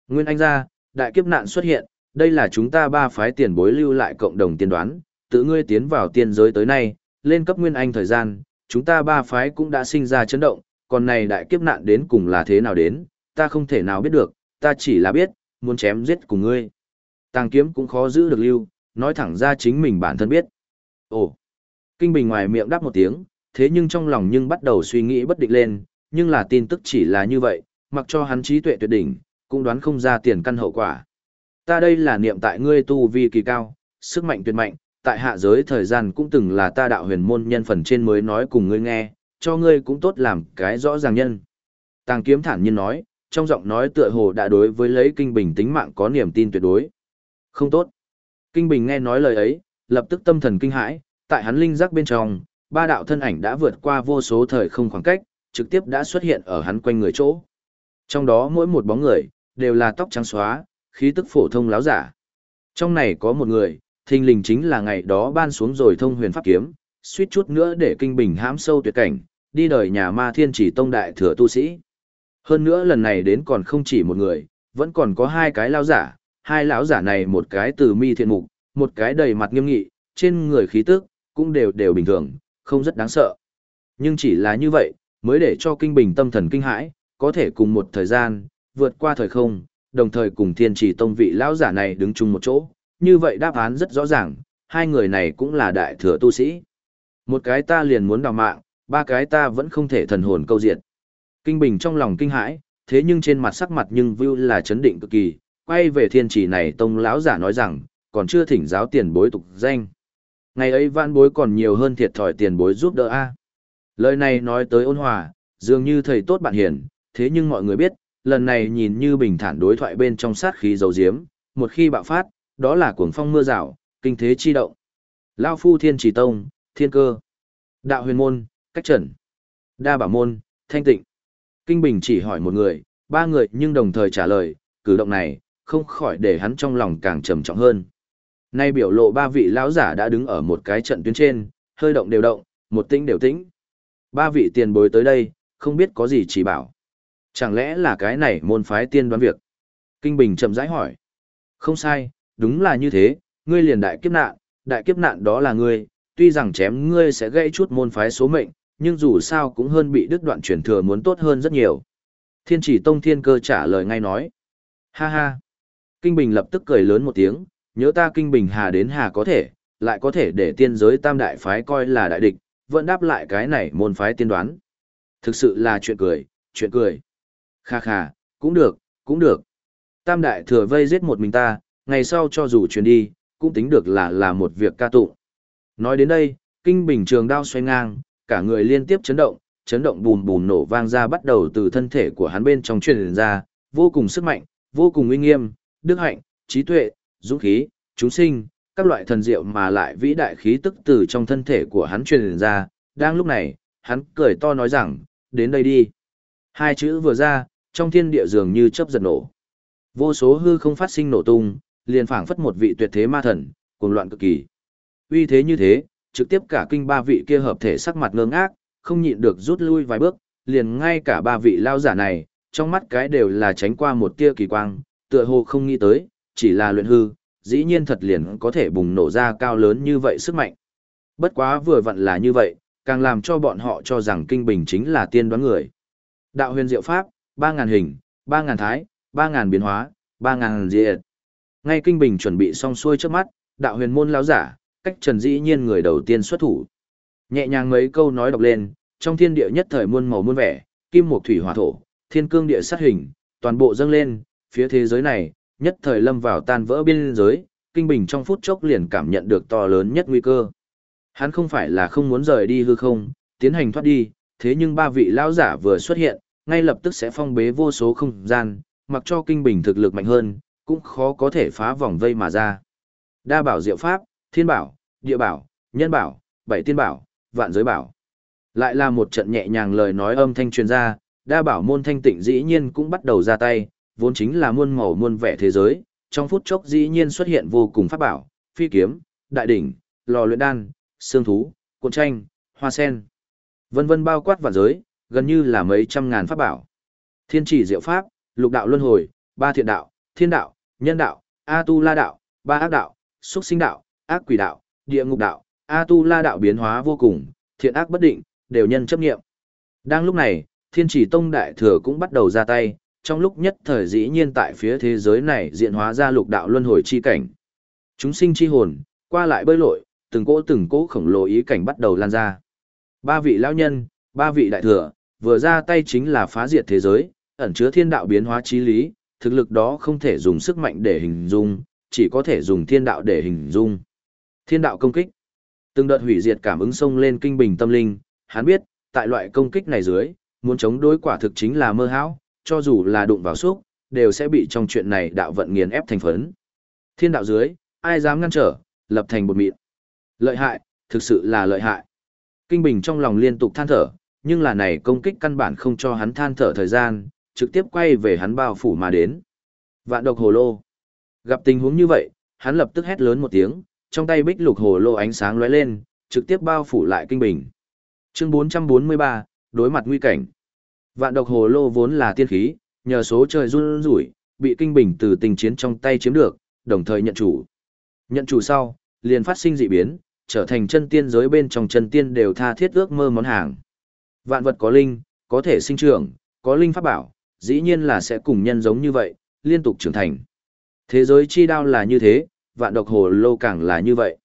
Speaker 1: Nguyên Anh ra, đại kiếp nạn xuất hiện, đây là chúng ta ba phái tiền bối lưu lại cộng đồng tiên đoán, tự ngươi tiến vào tiên giới tới nay, lên cấp Nguyên Anh thời gian, chúng ta ba phái cũng đã sinh ra chấn động, còn này đại kiếp nạn đến cùng là thế nào đến, ta không thể nào biết được, ta chỉ là biết, muốn chém giết cùng ngươi. Tàng kiếm cũng khó giữ được lưu, nói thẳng ra chính mình bản thân biết. Ồ, Kinh Bình ngoài miệng đáp một tiếng, thế nhưng trong lòng nhưng bắt đầu suy nghĩ bất định lên, nhưng là tin tức chỉ là như vậy, mặc cho hắn trí tuệ tuyệt đỉnh, cũng đoán không ra tiền căn hậu quả. Ta đây là niệm tại ngươi tu vi kỳ cao, sức mạnh tuyệt mạnh, tại hạ giới thời gian cũng từng là ta đạo huyền môn nhân phần trên mới nói cùng ngươi nghe, cho ngươi cũng tốt làm cái rõ ràng nhân. Tàng kiếm thản nhiên nói, trong giọng nói tựa hồ đã đối với lấy kinh bình tính mạng có niềm tin tuyệt đối. Không tốt. Kinh bình nghe nói lời ấy, lập tức tâm thần kinh hãi, tại hắn linh giác bên trong, ba đạo thân ảnh đã vượt qua vô số thời không khoảng cách, trực tiếp đã xuất hiện ở hắn quanh người chỗ. Trong đó mỗi một bóng người, đều là tóc trắng xóa, khí tức phổ thông láo giả. Trong này có một người, thình lình chính là ngày đó ban xuống rồi thông huyền pháp kiếm, suýt chút nữa để kinh bình hãm sâu tuyệt cảnh, đi đời nhà ma thiên chỉ tông đại thừa tu sĩ. Hơn nữa lần này đến còn không chỉ một người, vẫn còn có hai cái lao giả, hai lão giả này một cái từ mi thiện mục, một cái đầy mặt nghiêm nghị, trên người khí tức, cũng đều đều bình thường, không rất đáng sợ. Nhưng chỉ là như vậy, mới để cho kinh bình tâm thần kinh hãi, có thể cùng một thời gian, vượt qua thời không, đồng thời cùng thiên chỉ tông vị lão giả này đứng chung một chỗ. Như vậy đáp án rất rõ ràng, hai người này cũng là đại thừa tu sĩ. Một cái ta liền muốn đào mạng, ba cái ta vẫn không thể thần hồn câu diệt. Kinh bình trong lòng kinh hãi, thế nhưng trên mặt sắc mặt nhưng view là chấn định cực kỳ, quay về thiên chỉ này tông lão giả nói rằng, còn chưa thỉnh giáo tiền bối tục danh. Ngày ấy vãn bối còn nhiều hơn thiệt thòi tiền bối giúp đỡ a. Lời này nói tới ôn hòa, dường như thầy tốt bạn hiền, thế nhưng mọi người biết, lần này nhìn như bình thản đối thoại bên trong sát khí dầu diếm, một khi bạo phát, đó là cuồng phong mưa rào, kinh thế chi động. Lao phu thiên trì tông, thiên cơ, đạo huyền môn, cách trần, đa bảo môn, thanh tịnh. Kinh bình chỉ hỏi một người, ba người nhưng đồng thời trả lời, cử động này, không khỏi để hắn trong lòng càng trầm trọng hơn. Nay biểu lộ ba vị lão giả đã đứng ở một cái trận tuyến trên, hơi động đều động, một tĩnh đều tĩnh. Ba vị tiền bối tới đây, không biết có gì chỉ bảo. Chẳng lẽ là cái này môn phái tiên đoán việc? Kinh Bình chậm rãi hỏi. Không sai, đúng là như thế, ngươi liền đại kiếp nạn, đại kiếp nạn đó là ngươi, tuy rằng chém ngươi sẽ gây chút môn phái số mệnh, nhưng dù sao cũng hơn bị đứt đoạn truyền thừa muốn tốt hơn rất nhiều. Thiên chỉ tông thiên cơ trả lời ngay nói. Ha ha. Kinh Bình lập tức cười lớn một tiếng, nhớ ta kinh bình hà đến hà có thể, lại có thể để tiên giới tam đại phái coi là đại địch, vẫn đáp lại cái này môn phái tiên đoán. Thực sự là chuyện cười, chuyện cười. Kha kha, cũng được, cũng được. Tam đại thừa vây giết một mình ta, ngày sau cho dù chuyến đi, cũng tính được là là một việc ca tụng. Nói đến đây, kinh bình trường đao xoay ngang, cả người liên tiếp chấn động, chấn động bùm bùm nổ vang ra bắt đầu từ thân thể của hắn bên trong truyền ra, vô cùng sức mạnh, Vô cùng uy nghiêm, đức hạnh, trí tuệ, dũng khí, chúng sinh, các loại thần diệu mà lại vĩ đại khí tức từ trong thân thể của hắn truyền ra, đang lúc này, hắn cười to nói rằng, đến đây đi. Hai chữ vừa ra, trong thiên địa dường như chớp giật nổ. Vô số hư không phát sinh nổ tung, liền phảng phất một vị tuyệt thế ma thần, cuồng loạn cực kỳ. Uy thế như thế, trực tiếp cả kinh ba vị kia hợp thể sắc mặt ngơ ngác, không nhịn được rút lui vài bước, liền ngay cả ba vị lao giả này, trong mắt cái đều là tránh qua một tia kỳ quang, tựa hồ không nghĩ tới, chỉ là luyện hư, dĩ nhiên thật liền có thể bùng nổ ra cao lớn như vậy sức mạnh. Bất quá vừa vặn là như vậy, càng làm cho bọn họ cho rằng kinh bình chính là tiên đoán người. Đạo huyền diệu pháp, 3.000 hình, 3.000 thái, 3.000 biến hóa, 3.000 diệt. Ngay kinh bình chuẩn bị xong xuôi trước mắt, đạo huyền môn lão giả, cách trần dĩ nhiên người đầu tiên xuất thủ. Nhẹ nhàng mấy câu nói đọc lên, trong thiên địa nhất thời muôn màu muôn vẻ, kim mộc thủy hỏa thổ, thiên cương địa sát hình, toàn bộ dâng lên, phía thế giới này, nhất thời lâm vào tan vỡ biên giới, kinh bình trong phút chốc liền cảm nhận được to lớn nhất nguy cơ. Hắn không phải là không muốn rời đi hư không, tiến hành thoát đi, thế nhưng ba vị lão giả vừa xuất hiện, ngay lập tức sẽ phong bế vô số không gian, mặc cho kinh bình thực lực mạnh hơn, cũng khó có thể phá vòng vây mà ra. Đa bảo diệu pháp, thiên bảo, địa bảo, nhân bảo, bảy tiên bảo, vạn giới bảo. Lại là một trận nhẹ nhàng lời nói âm thanh truyền ra, đa bảo môn thanh tịnh dĩ nhiên cũng bắt đầu ra tay, vốn chính là muôn màu muôn vẻ thế giới, trong phút chốc dĩ nhiên xuất hiện vô cùng pháp bảo, phi kiếm, đại đỉnh, lò luyện đan, xương thú, cuộn tranh, hoa sen. Vân vân bao quát vạn giới, gần như là mấy trăm ngàn pháp bảo. Thiên chỉ diệu pháp, lục đạo luân hồi, ba thiện đạo, thiên đạo, nhân đạo, a tu la đạo, ba ác đạo, xuất sinh đạo, ác quỷ đạo, địa ngục đạo, a tu la đạo biến hóa vô cùng, thiện ác bất định, đều nhân chấp nghiệm. Đang lúc này, thiên chỉ tông đại thừa cũng bắt đầu ra tay, trong lúc nhất thời dĩ nhiên tại phía thế giới này diện hóa ra lục đạo luân hồi chi cảnh. Chúng sinh chi hồn, qua lại bơi lội, từng cỗ từng cỗ khổng lồ ý cảnh bắt đầu lan ra. Ba vị lão nhân, ba vị đại thừa, vừa ra tay chính là phá diệt thế giới, ẩn chứa thiên đạo biến hóa trí lý, thực lực đó không thể dùng sức mạnh để hình dung, chỉ có thể dùng thiên đạo để hình dung. Thiên đạo công kích. Từng đợt hủy diệt cảm ứng sông lên kinh bình tâm linh, hắn biết, tại loại công kích này dưới, muốn chống đối quả thực chính là mơ hão, cho dù là đụng vào xúc, đều sẽ bị trong chuyện này đạo vận nghiền ép thành phấn. Thiên đạo dưới, ai dám ngăn trở, lập thành bột mịn. Lợi hại, thực sự là lợi hại. Kinh Bình trong lòng liên tục than thở, nhưng là này công kích căn bản không cho hắn than thở thời gian, trực tiếp quay về hắn bao phủ mà đến. Vạn độc hồ lô. Gặp tình huống như vậy, hắn lập tức hét lớn một tiếng, trong tay bích lục hồ lô ánh sáng lóe lên, trực tiếp bao phủ lại Kinh Bình. Chương 443, đối mặt nguy cảnh. Vạn độc hồ lô vốn là tiên khí, nhờ số trời run rủi, bị Kinh Bình từ tình chiến trong tay chiếm được, đồng thời nhận chủ. Nhận chủ sau, liền phát sinh dị biến, trở thành chân tiên giới bên trong chân tiên đều tha thiết ước mơ món hàng. Vạn vật có linh, có thể sinh trưởng, có linh pháp bảo, dĩ nhiên là sẽ cùng nhân giống như vậy, liên tục trưởng thành. Thế giới chi đao là như thế, vạn độc hồ lô càng là như vậy.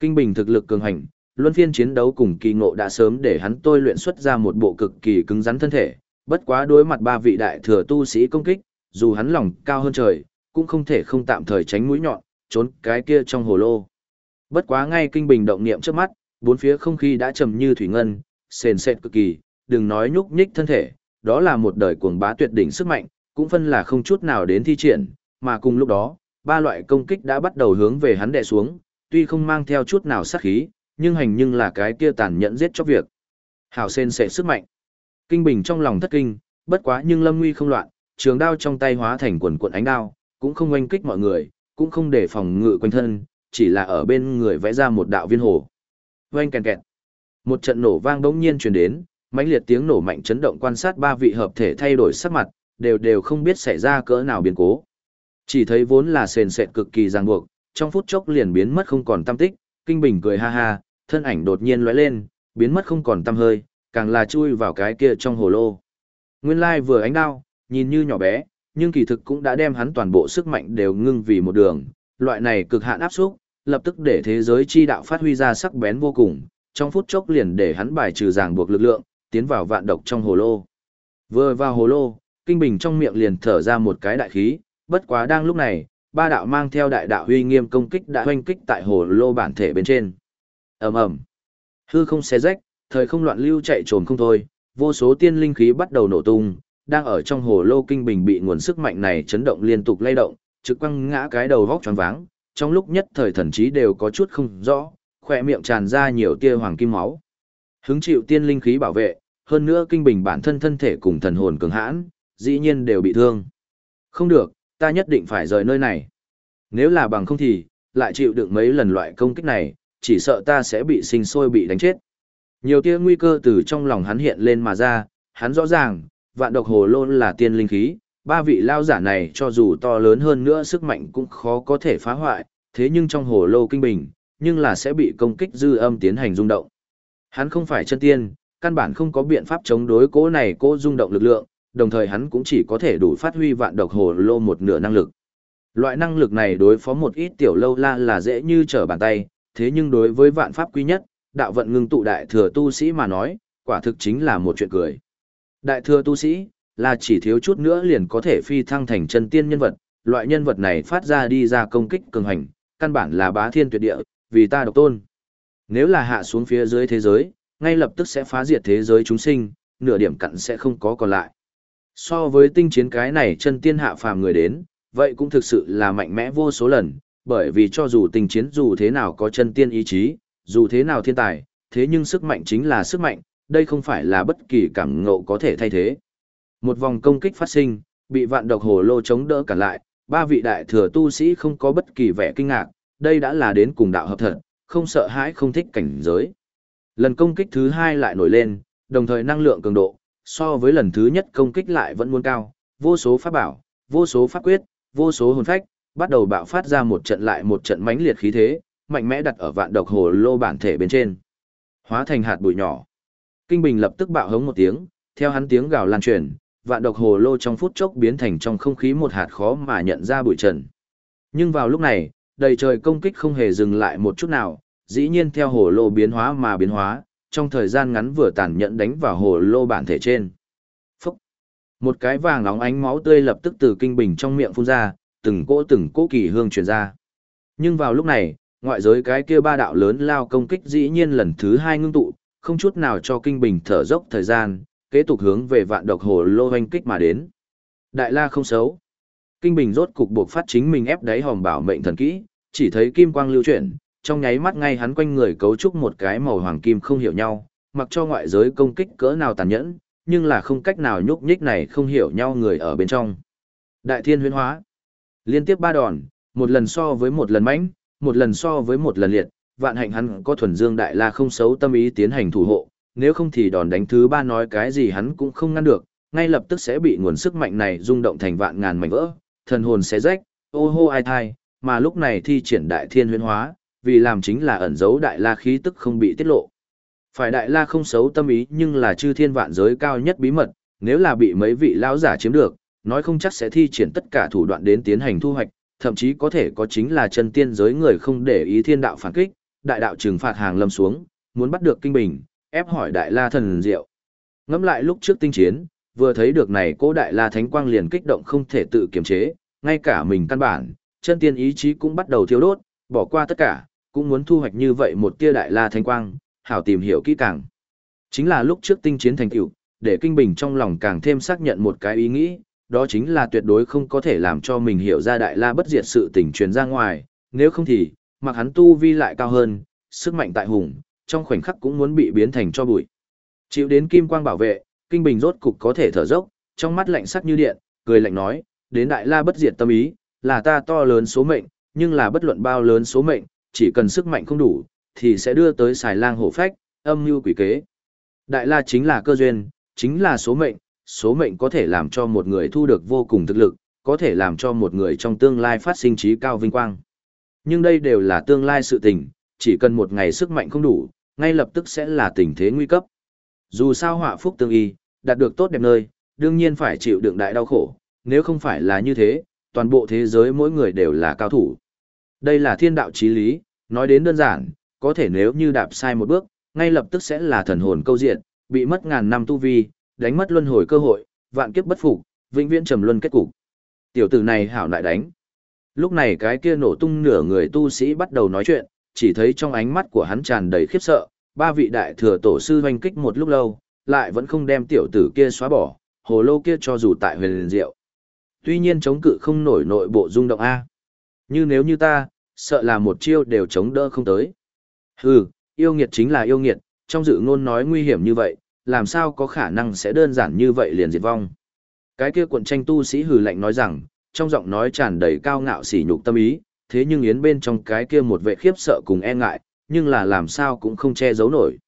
Speaker 1: Kinh bình thực lực cường hành, luân phiên chiến đấu cùng kỳ ngộ đã sớm để hắn tôi luyện xuất ra một bộ cực kỳ cứng rắn thân thể, bất quá đối mặt ba vị đại thừa tu sĩ công kích, dù hắn lòng cao hơn trời, cũng không thể không tạm thời tránh mũi nhọn, trốn cái kia trong hồ lô. Bất quá ngay kinh bình động niệm trước mắt, bốn phía không khí đã trầm như thủy ngân, sền sệt cực kỳ, đừng nói nhúc nhích thân thể, đó là một đời cuồng bá tuyệt đỉnh sức mạnh, cũng phân là không chút nào đến thi triển, mà cùng lúc đó, ba loại công kích đã bắt đầu hướng về hắn đè xuống, tuy không mang theo chút nào sát khí, nhưng hành nhưng là cái kia tàn nhẫn giết cho việc. Hảo sen sẽ sức mạnh. Kinh bình trong lòng thất kinh, bất quá nhưng lâm nguy không loạn, trường đao trong tay hóa thành quần cuộn ánh đao, cũng không oanh kích mọi người, cũng không để phòng ngự quanh thân, chỉ là ở bên người vẽ ra một đạo viên hồ. Oanh kèn kẹt. Một trận nổ vang bỗng nhiên truyền đến, mãnh liệt tiếng nổ mạnh chấn động quan sát ba vị hợp thể thay đổi sắc mặt, đều đều không biết xảy ra cỡ nào biến cố. Chỉ thấy vốn là sền sệt cực kỳ ràng buộc, trong phút chốc liền biến mất không còn tâm tích, kinh bình cười ha ha, thân ảnh đột nhiên lóe lên, biến mất không còn tăm hơi, càng là chui vào cái kia trong hồ lô. Nguyên lai vừa ánh đao, nhìn như nhỏ bé, nhưng kỳ thực cũng đã đem hắn toàn bộ sức mạnh đều ngưng vì một đường, loại này cực hạn áp xúc, lập tức để thế giới chi đạo phát huy ra sắc bén vô cùng, trong phút chốc liền để hắn bài trừ ràng buộc lực lượng, tiến vào vạn độc trong hồ lô. Vừa vào hồ lô, kinh bình trong miệng liền thở ra một cái đại khí, bất quá đang lúc này, ba đạo mang theo đại đạo huy nghiêm công kích đã hoanh kích tại hồ lô bản thể bên trên. ầm ầm, hư không xé rách, thời không loạn lưu chạy trồn không thôi, vô số tiên linh khí bắt đầu nổ tung, đang ở trong hồ lô kinh bình bị nguồn sức mạnh này chấn động liên tục lay động, trực quăng ngã cái đầu vóc choáng váng, trong lúc nhất thời thần trí đều có chút không rõ, khỏe miệng tràn ra nhiều tia hoàng kim máu. Hứng chịu tiên linh khí bảo vệ, hơn nữa kinh bình bản thân thân thể cùng thần hồn cường hãn, dĩ nhiên đều bị thương. Không được, ta nhất định phải rời nơi này. Nếu là bằng không thì, lại chịu đựng mấy lần loại công kích này, chỉ sợ ta sẽ bị sinh sôi bị đánh chết. Nhiều tia nguy cơ từ trong lòng hắn hiện lên mà ra, hắn rõ ràng, vạn độc hồ lô là tiên linh khí, ba vị lao giả này cho dù to lớn hơn nữa sức mạnh cũng khó có thể phá hoại, thế nhưng trong hồ lô kinh bình, nhưng là sẽ bị công kích dư âm tiến hành rung động. Hắn không phải chân tiên, căn bản không có biện pháp chống đối cố này cố rung động lực lượng, đồng thời hắn cũng chỉ có thể đủ phát huy vạn độc hồ lô một nửa năng lực. Loại năng lực này đối phó một ít tiểu lâu la là dễ như trở bàn tay, thế nhưng đối với vạn pháp quý nhất, đạo vận ngưng tụ đại thừa tu sĩ mà nói, quả thực chính là một chuyện cười. Đại thừa tu sĩ, là chỉ thiếu chút nữa liền có thể phi thăng thành chân tiên nhân vật, loại nhân vật này phát ra đi ra công kích cường hành, căn bản là bá thiên tuyệt địa, vì ta độc tôn. Nếu là hạ xuống phía dưới thế giới, ngay lập tức sẽ phá diệt thế giới chúng sinh, nửa điểm cặn sẽ không có còn lại. So với tinh chiến cái này chân tiên hạ phàm người đến, vậy cũng thực sự là mạnh mẽ vô số lần, bởi vì cho dù tinh chiến dù thế nào có chân tiên ý chí, dù thế nào thiên tài, thế nhưng sức mạnh chính là sức mạnh, đây không phải là bất kỳ cảm ngộ có thể thay thế. Một vòng công kích phát sinh, bị vạn độc hồ lô chống đỡ cả lại, ba vị đại thừa tu sĩ không có bất kỳ vẻ kinh ngạc, đây đã là đến cùng đạo hợp thật, không sợ hãi không thích cảnh giới. Lần công kích thứ hai lại nổi lên, đồng thời năng lượng cường độ, so với lần thứ nhất công kích lại vẫn muốn cao, vô số pháp bảo, vô số pháp quyết, vô số hồn phách, bắt đầu bạo phát ra một trận lại một trận mãnh liệt khí thế, mạnh mẽ đặt ở vạn độc hồ lô bản thể bên trên. Hóa thành hạt bụi nhỏ. Kinh Bình lập tức bạo hống một tiếng, theo hắn tiếng gào lan truyền, vạn độc hồ lô trong phút chốc biến thành trong không khí một hạt khó mà nhận ra bụi trần. Nhưng vào lúc này, đầy trời công kích không hề dừng lại một chút nào, dĩ nhiên theo hồ lô biến hóa mà biến hóa, trong thời gian ngắn vừa tàn nhẫn đánh vào hồ lô bản thể trên. Phúc! Một cái vàng nóng ánh máu tươi lập tức từ kinh bình trong miệng phun ra, từng cỗ từng cỗ kỳ hương truyền ra. Nhưng vào lúc này, ngoại giới cái kia ba đạo lớn lao công kích dĩ nhiên lần thứ hai ngưng tụ, không chút nào cho kinh bình thở dốc thời gian, kế tục hướng về vạn độc hồ lô hoanh kích mà đến. Đại la không xấu. Kinh bình rốt cục buộc phát chính mình ép đáy hòm bảo mệnh thần kỹ, chỉ thấy kim quang lưu chuyển, trong nháy mắt ngay hắn quanh người cấu trúc một cái màu hoàng kim không hiểu nhau, mặc cho ngoại giới công kích cỡ nào tàn nhẫn, nhưng là không cách nào nhúc nhích này không hiểu nhau người ở bên trong. Đại thiên huyễn hóa. Liên tiếp ba đòn, một lần so với một lần mãnh, một lần so với một lần liệt, vạn hạnh hắn có thuần dương đại la không xấu tâm ý tiến hành thủ hộ, nếu không thì đòn đánh thứ ba nói cái gì hắn cũng không ngăn được, ngay lập tức sẽ bị nguồn sức mạnh này rung động thành vạn ngàn mảnh vỡ, thần hồn sẽ rách, ô hô ai thai, mà lúc này thi triển đại thiên huyễn hóa, vì làm chính là ẩn giấu đại la khí tức không bị tiết lộ. Phải đại la không xấu tâm ý nhưng là chư thiên vạn giới cao nhất bí mật, nếu là bị mấy vị lão giả chiếm được, nói không chắc sẽ thi triển tất cả thủ đoạn đến tiến hành thu hoạch, thậm chí có thể có chính là chân tiên giới người không để ý thiên đạo phản kích, đại đạo trừng phạt hàng lâm xuống, muốn bắt được kinh bình, ép hỏi đại la thần diệu. Ngẫm lại lúc trước tinh chiến, vừa thấy được này cố đại la thánh quang liền kích động không thể tự kiềm chế, ngay cả mình căn bản, chân tiên ý chí cũng bắt đầu thiêu đốt, bỏ qua tất cả, cũng muốn thu hoạch như vậy một tia đại la thánh quang, hảo tìm hiểu kỹ càng. Chính là lúc trước tinh chiến thành tựu, để kinh bình trong lòng càng thêm xác nhận một cái ý nghĩ, đó chính là tuyệt đối không có thể làm cho mình hiểu ra đại la bất diệt sự tình truyền ra ngoài, nếu không thì, mặc hắn tu vi lại cao hơn, sức mạnh tại hùng, trong khoảnh khắc cũng muốn bị biến thành cho bụi. Chịu đến kim quang bảo vệ, kinh bình rốt cục có thể thở dốc, trong mắt lạnh sắc như điện, cười lạnh nói, đến đại la bất diệt tâm ý, là ta to lớn số mệnh, nhưng là bất luận bao lớn số mệnh, chỉ cần sức mạnh không đủ, thì sẽ đưa tới xài lang hổ phách, âm mưu quỷ kế. Đại la chính là cơ duyên, chính là số mệnh, số mệnh có thể làm cho một người thu được vô cùng thực lực, có thể làm cho một người trong tương lai phát sinh trí cao vinh quang. Nhưng đây đều là tương lai sự tình, chỉ cần một ngày sức mạnh không đủ, ngay lập tức sẽ là tình thế nguy cấp. Dù sao họa phúc tương y, đạt được tốt đẹp nơi, đương nhiên phải chịu đựng đại đau khổ, nếu không phải là như thế, toàn bộ thế giới mỗi người đều là cao thủ. Đây là thiên đạo chí lý, nói đến đơn giản, có thể nếu như đạp sai một bước, ngay lập tức sẽ là thần hồn câu diện, bị mất ngàn năm tu vi, đánh mất luân hồi cơ hội, vạn kiếp bất phục, vĩnh viễn trầm luân kết cục. Tiểu tử này hảo lại đánh. Lúc này cái kia nổ tung nửa người tu sĩ bắt đầu nói chuyện, chỉ thấy trong ánh mắt của hắn tràn đầy khiếp sợ, ba vị đại thừa tổ sư hoành kích một lúc lâu, lại vẫn không đem tiểu tử kia xóa bỏ, hồ lô kia cho dù tại huyền liền diệu. Tuy nhiên chống cự không nổi nội bộ rung động A. Như nếu như ta, sợ là một chiêu đều chống đỡ không tới. Hừ, yêu nghiệt chính là yêu nghiệt, trong dự ngôn nói nguy hiểm như vậy, làm sao có khả năng sẽ đơn giản như vậy liền diệt vong. Cái kia quận tranh tu sĩ hừ lạnh nói rằng, trong giọng nói tràn đầy cao ngạo sỉ nhục tâm ý, thế nhưng yến bên trong cái kia một vệ khiếp sợ cùng e ngại, nhưng là làm sao cũng không che giấu nổi.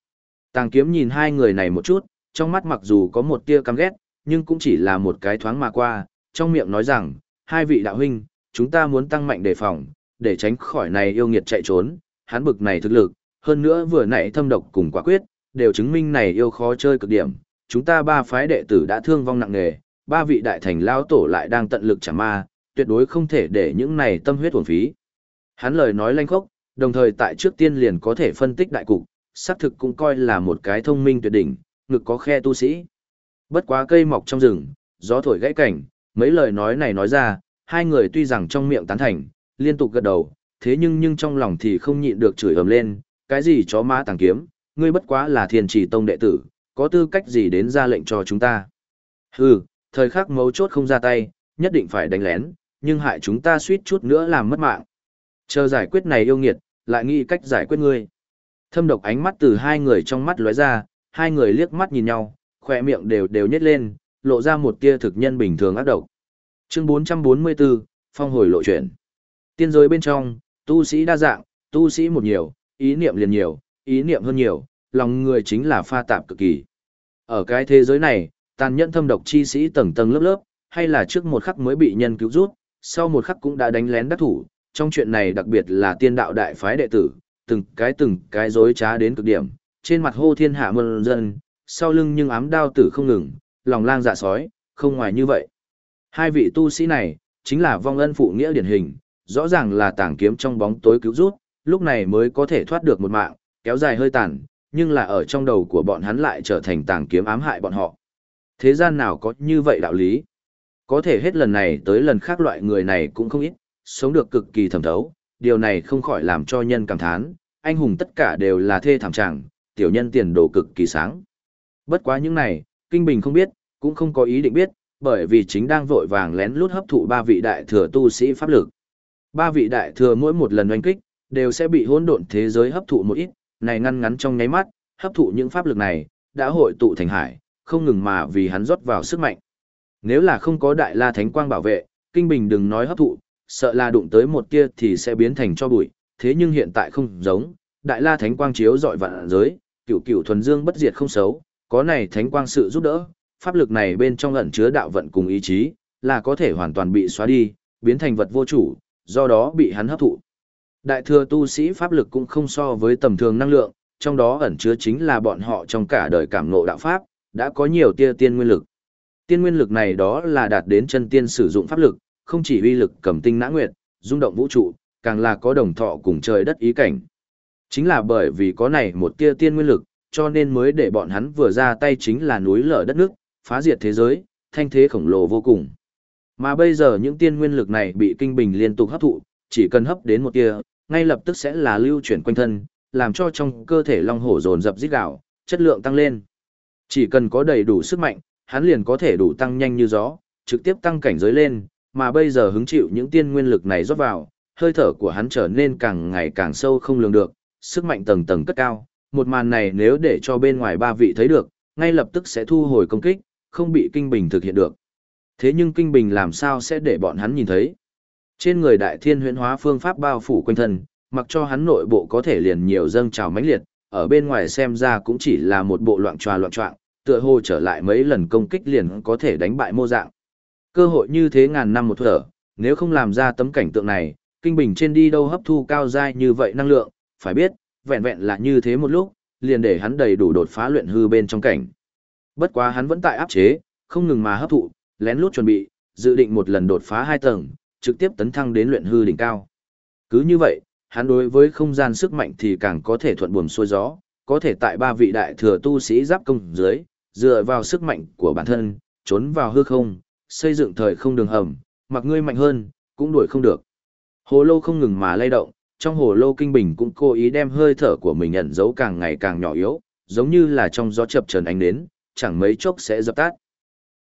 Speaker 1: Tàng kiếm nhìn hai người này một chút, trong mắt mặc dù có một tia căm ghét, nhưng cũng chỉ là một cái thoáng mà qua, trong miệng nói rằng, hai vị đạo huynh, chúng ta muốn tăng mạnh đề phòng, để tránh khỏi này yêu nghiệt chạy trốn, hắn bực này thực lực, hơn nữa vừa nãy thâm độc cùng quả quyết, đều chứng minh này yêu khó chơi cực điểm, chúng ta ba phái đệ tử đã thương vong nặng nề, ba vị đại thành lao tổ lại đang tận lực trả ma, tuyệt đối không thể để những này tâm huyết uổng phí. Hắn lời nói lanh khốc, đồng thời tại trước tiên liền có thể phân tích đại cục, xác thực cũng coi là một cái thông minh tuyệt đỉnh, ngực có khe tu sĩ. Bất quá cây mọc trong rừng, gió thổi gãy cảnh, mấy lời nói này nói ra, hai người tuy rằng trong miệng tán thành, liên tục gật đầu, thế nhưng nhưng trong lòng thì không nhịn được chửi ầm lên, cái gì chó má tàng kiếm, ngươi bất quá là thiên trì tông đệ tử, có tư cách gì đến ra lệnh cho chúng ta. Hừ, thời khắc mấu chốt không ra tay, nhất định phải đánh lén, nhưng hại chúng ta suýt chút nữa làm mất mạng. Chờ giải quyết này yêu nghiệt, lại nghĩ cách giải quyết ngươi. Thâm độc ánh mắt từ hai người trong mắt lóe ra, hai người liếc mắt nhìn nhau, khỏe miệng đều đều nhếch lên, lộ ra một tia thực nhân bình thường ác độc. Chương 444, phong hồi lộ chuyển. Tiên giới bên trong, tu sĩ đa dạng, tu sĩ một nhiều, ý niệm liền nhiều, ý niệm hơn nhiều, lòng người chính là pha tạp cực kỳ. Ở cái thế giới này, tàn nhẫn thâm độc chi sĩ tầng tầng lớp lớp, hay là trước một khắc mới bị nhân cứu rút, sau một khắc cũng đã đánh lén đắc thủ, trong chuyện này đặc biệt là tiên đạo đại phái đệ tử, từng cái từng cái dối trá đến cực điểm, trên mặt hô thiên hạ mơn dân, sau lưng nhưng ám đao tử không ngừng, lòng lang dạ sói, không ngoài như vậy. Hai vị tu sĩ này, chính là vong ân phụ nghĩa điển hình, rõ ràng là tảng kiếm trong bóng tối cứu rút, lúc này mới có thể thoát được một mạng, kéo dài hơi tàn, nhưng là ở trong đầu của bọn hắn lại trở thành tàng kiếm ám hại bọn họ. Thế gian nào có như vậy đạo lý? Có thể hết lần này tới lần khác loại người này cũng không ít, sống được cực kỳ thẩm thấu, điều này không khỏi làm cho nhân cảm thán, anh hùng tất cả đều là thê thảm trạng, tiểu nhân tiền đồ cực kỳ sáng. Bất quá những này, Kinh Bình không biết, cũng không có ý định biết, bởi vì chính đang vội vàng lén lút hấp thụ ba vị đại thừa tu sĩ pháp lực. Ba vị đại thừa mỗi một lần oanh kích, đều sẽ bị hỗn độn thế giới hấp thụ một ít, này ngăn ngắn trong nháy mắt, hấp thụ những pháp lực này, đã hội tụ thành hải, không ngừng mà vì hắn rót vào sức mạnh. Nếu là không có đại la thánh quang bảo vệ, kinh bình đừng nói hấp thụ, sợ là đụng tới một kia thì sẽ biến thành cho bụi, thế nhưng hiện tại không giống, đại la thánh quang chiếu dọi vạn giới, cửu cửu thuần dương bất diệt không xấu, có này thánh quang sự giúp đỡ, pháp lực này bên trong ẩn chứa đạo vận cùng ý chí, là có thể hoàn toàn bị xóa đi, biến thành vật vô chủ, do đó bị hắn hấp thụ. Đại thừa tu sĩ pháp lực cũng không so với tầm thường năng lượng, trong đó ẩn chứa chính là bọn họ trong cả đời cảm ngộ đạo pháp, đã có nhiều tia tiên nguyên lực. Tiên nguyên lực này đó là đạt đến chân tiên sử dụng pháp lực, không chỉ uy lực cầm tinh nã nguyệt, rung động vũ trụ, càng là có đồng thọ cùng trời đất ý cảnh. Chính là bởi vì có này một tia tiên nguyên lực, cho nên mới để bọn hắn vừa ra tay chính là núi lở đất nước, phá diệt thế giới, thanh thế khổng lồ vô cùng. Mà bây giờ những tiên nguyên lực này bị kinh bình liên tục hấp thụ, chỉ cần hấp đến một tia, ngay lập tức sẽ là lưu chuyển quanh thân, làm cho trong cơ thể long hổ dồn dập rít gạo, chất lượng tăng lên. Chỉ cần có đầy đủ sức mạnh, hắn liền có thể đủ tăng nhanh như gió, trực tiếp tăng cảnh giới lên, mà bây giờ hứng chịu những tiên nguyên lực này rót vào, hơi thở của hắn trở nên càng ngày càng sâu không lường được, sức mạnh tầng tầng cất cao. Một màn này nếu để cho bên ngoài ba vị thấy được, ngay lập tức sẽ thu hồi công kích, không bị kinh bình thực hiện được. Thế nhưng kinh bình làm sao sẽ để bọn hắn nhìn thấy? Trên người đại thiên huyễn hóa phương pháp bao phủ quanh thân, mặc cho hắn nội bộ có thể liền nhiều dâng trào mãnh liệt, ở bên ngoài xem ra cũng chỉ là một bộ loạn tròa loạn trọng, tựa hồ trở lại mấy lần công kích liền có thể đánh bại mô dạng. Cơ hội như thế ngàn năm một thở, nếu không làm ra tấm cảnh tượng này, kinh bình trên đi đâu hấp thu cao dai như vậy năng lượng, phải biết, vẹn vẹn là như thế một lúc, liền để hắn đầy đủ đột phá luyện hư bên trong cảnh. Bất quá hắn vẫn tại áp chế, không ngừng mà hấp thụ, lén lút chuẩn bị, dự định một lần đột phá hai tầng, trực tiếp tấn thăng đến luyện hư đỉnh cao. Cứ như vậy, hắn đối với không gian sức mạnh thì càng có thể thuận buồm xuôi gió, có thể tại ba vị đại thừa tu sĩ giáp công dưới, dựa vào sức mạnh của bản thân, trốn vào hư không, xây dựng thời không đường hầm, mặc ngươi mạnh hơn, cũng đuổi không được. Hồ lô không ngừng mà lay động, trong hồ lô kinh bình cũng cố ý đem hơi thở của mình ẩn giấu càng ngày càng nhỏ yếu, giống như là trong gió chập trần ánh đến, chẳng mấy chốc sẽ dập tắt.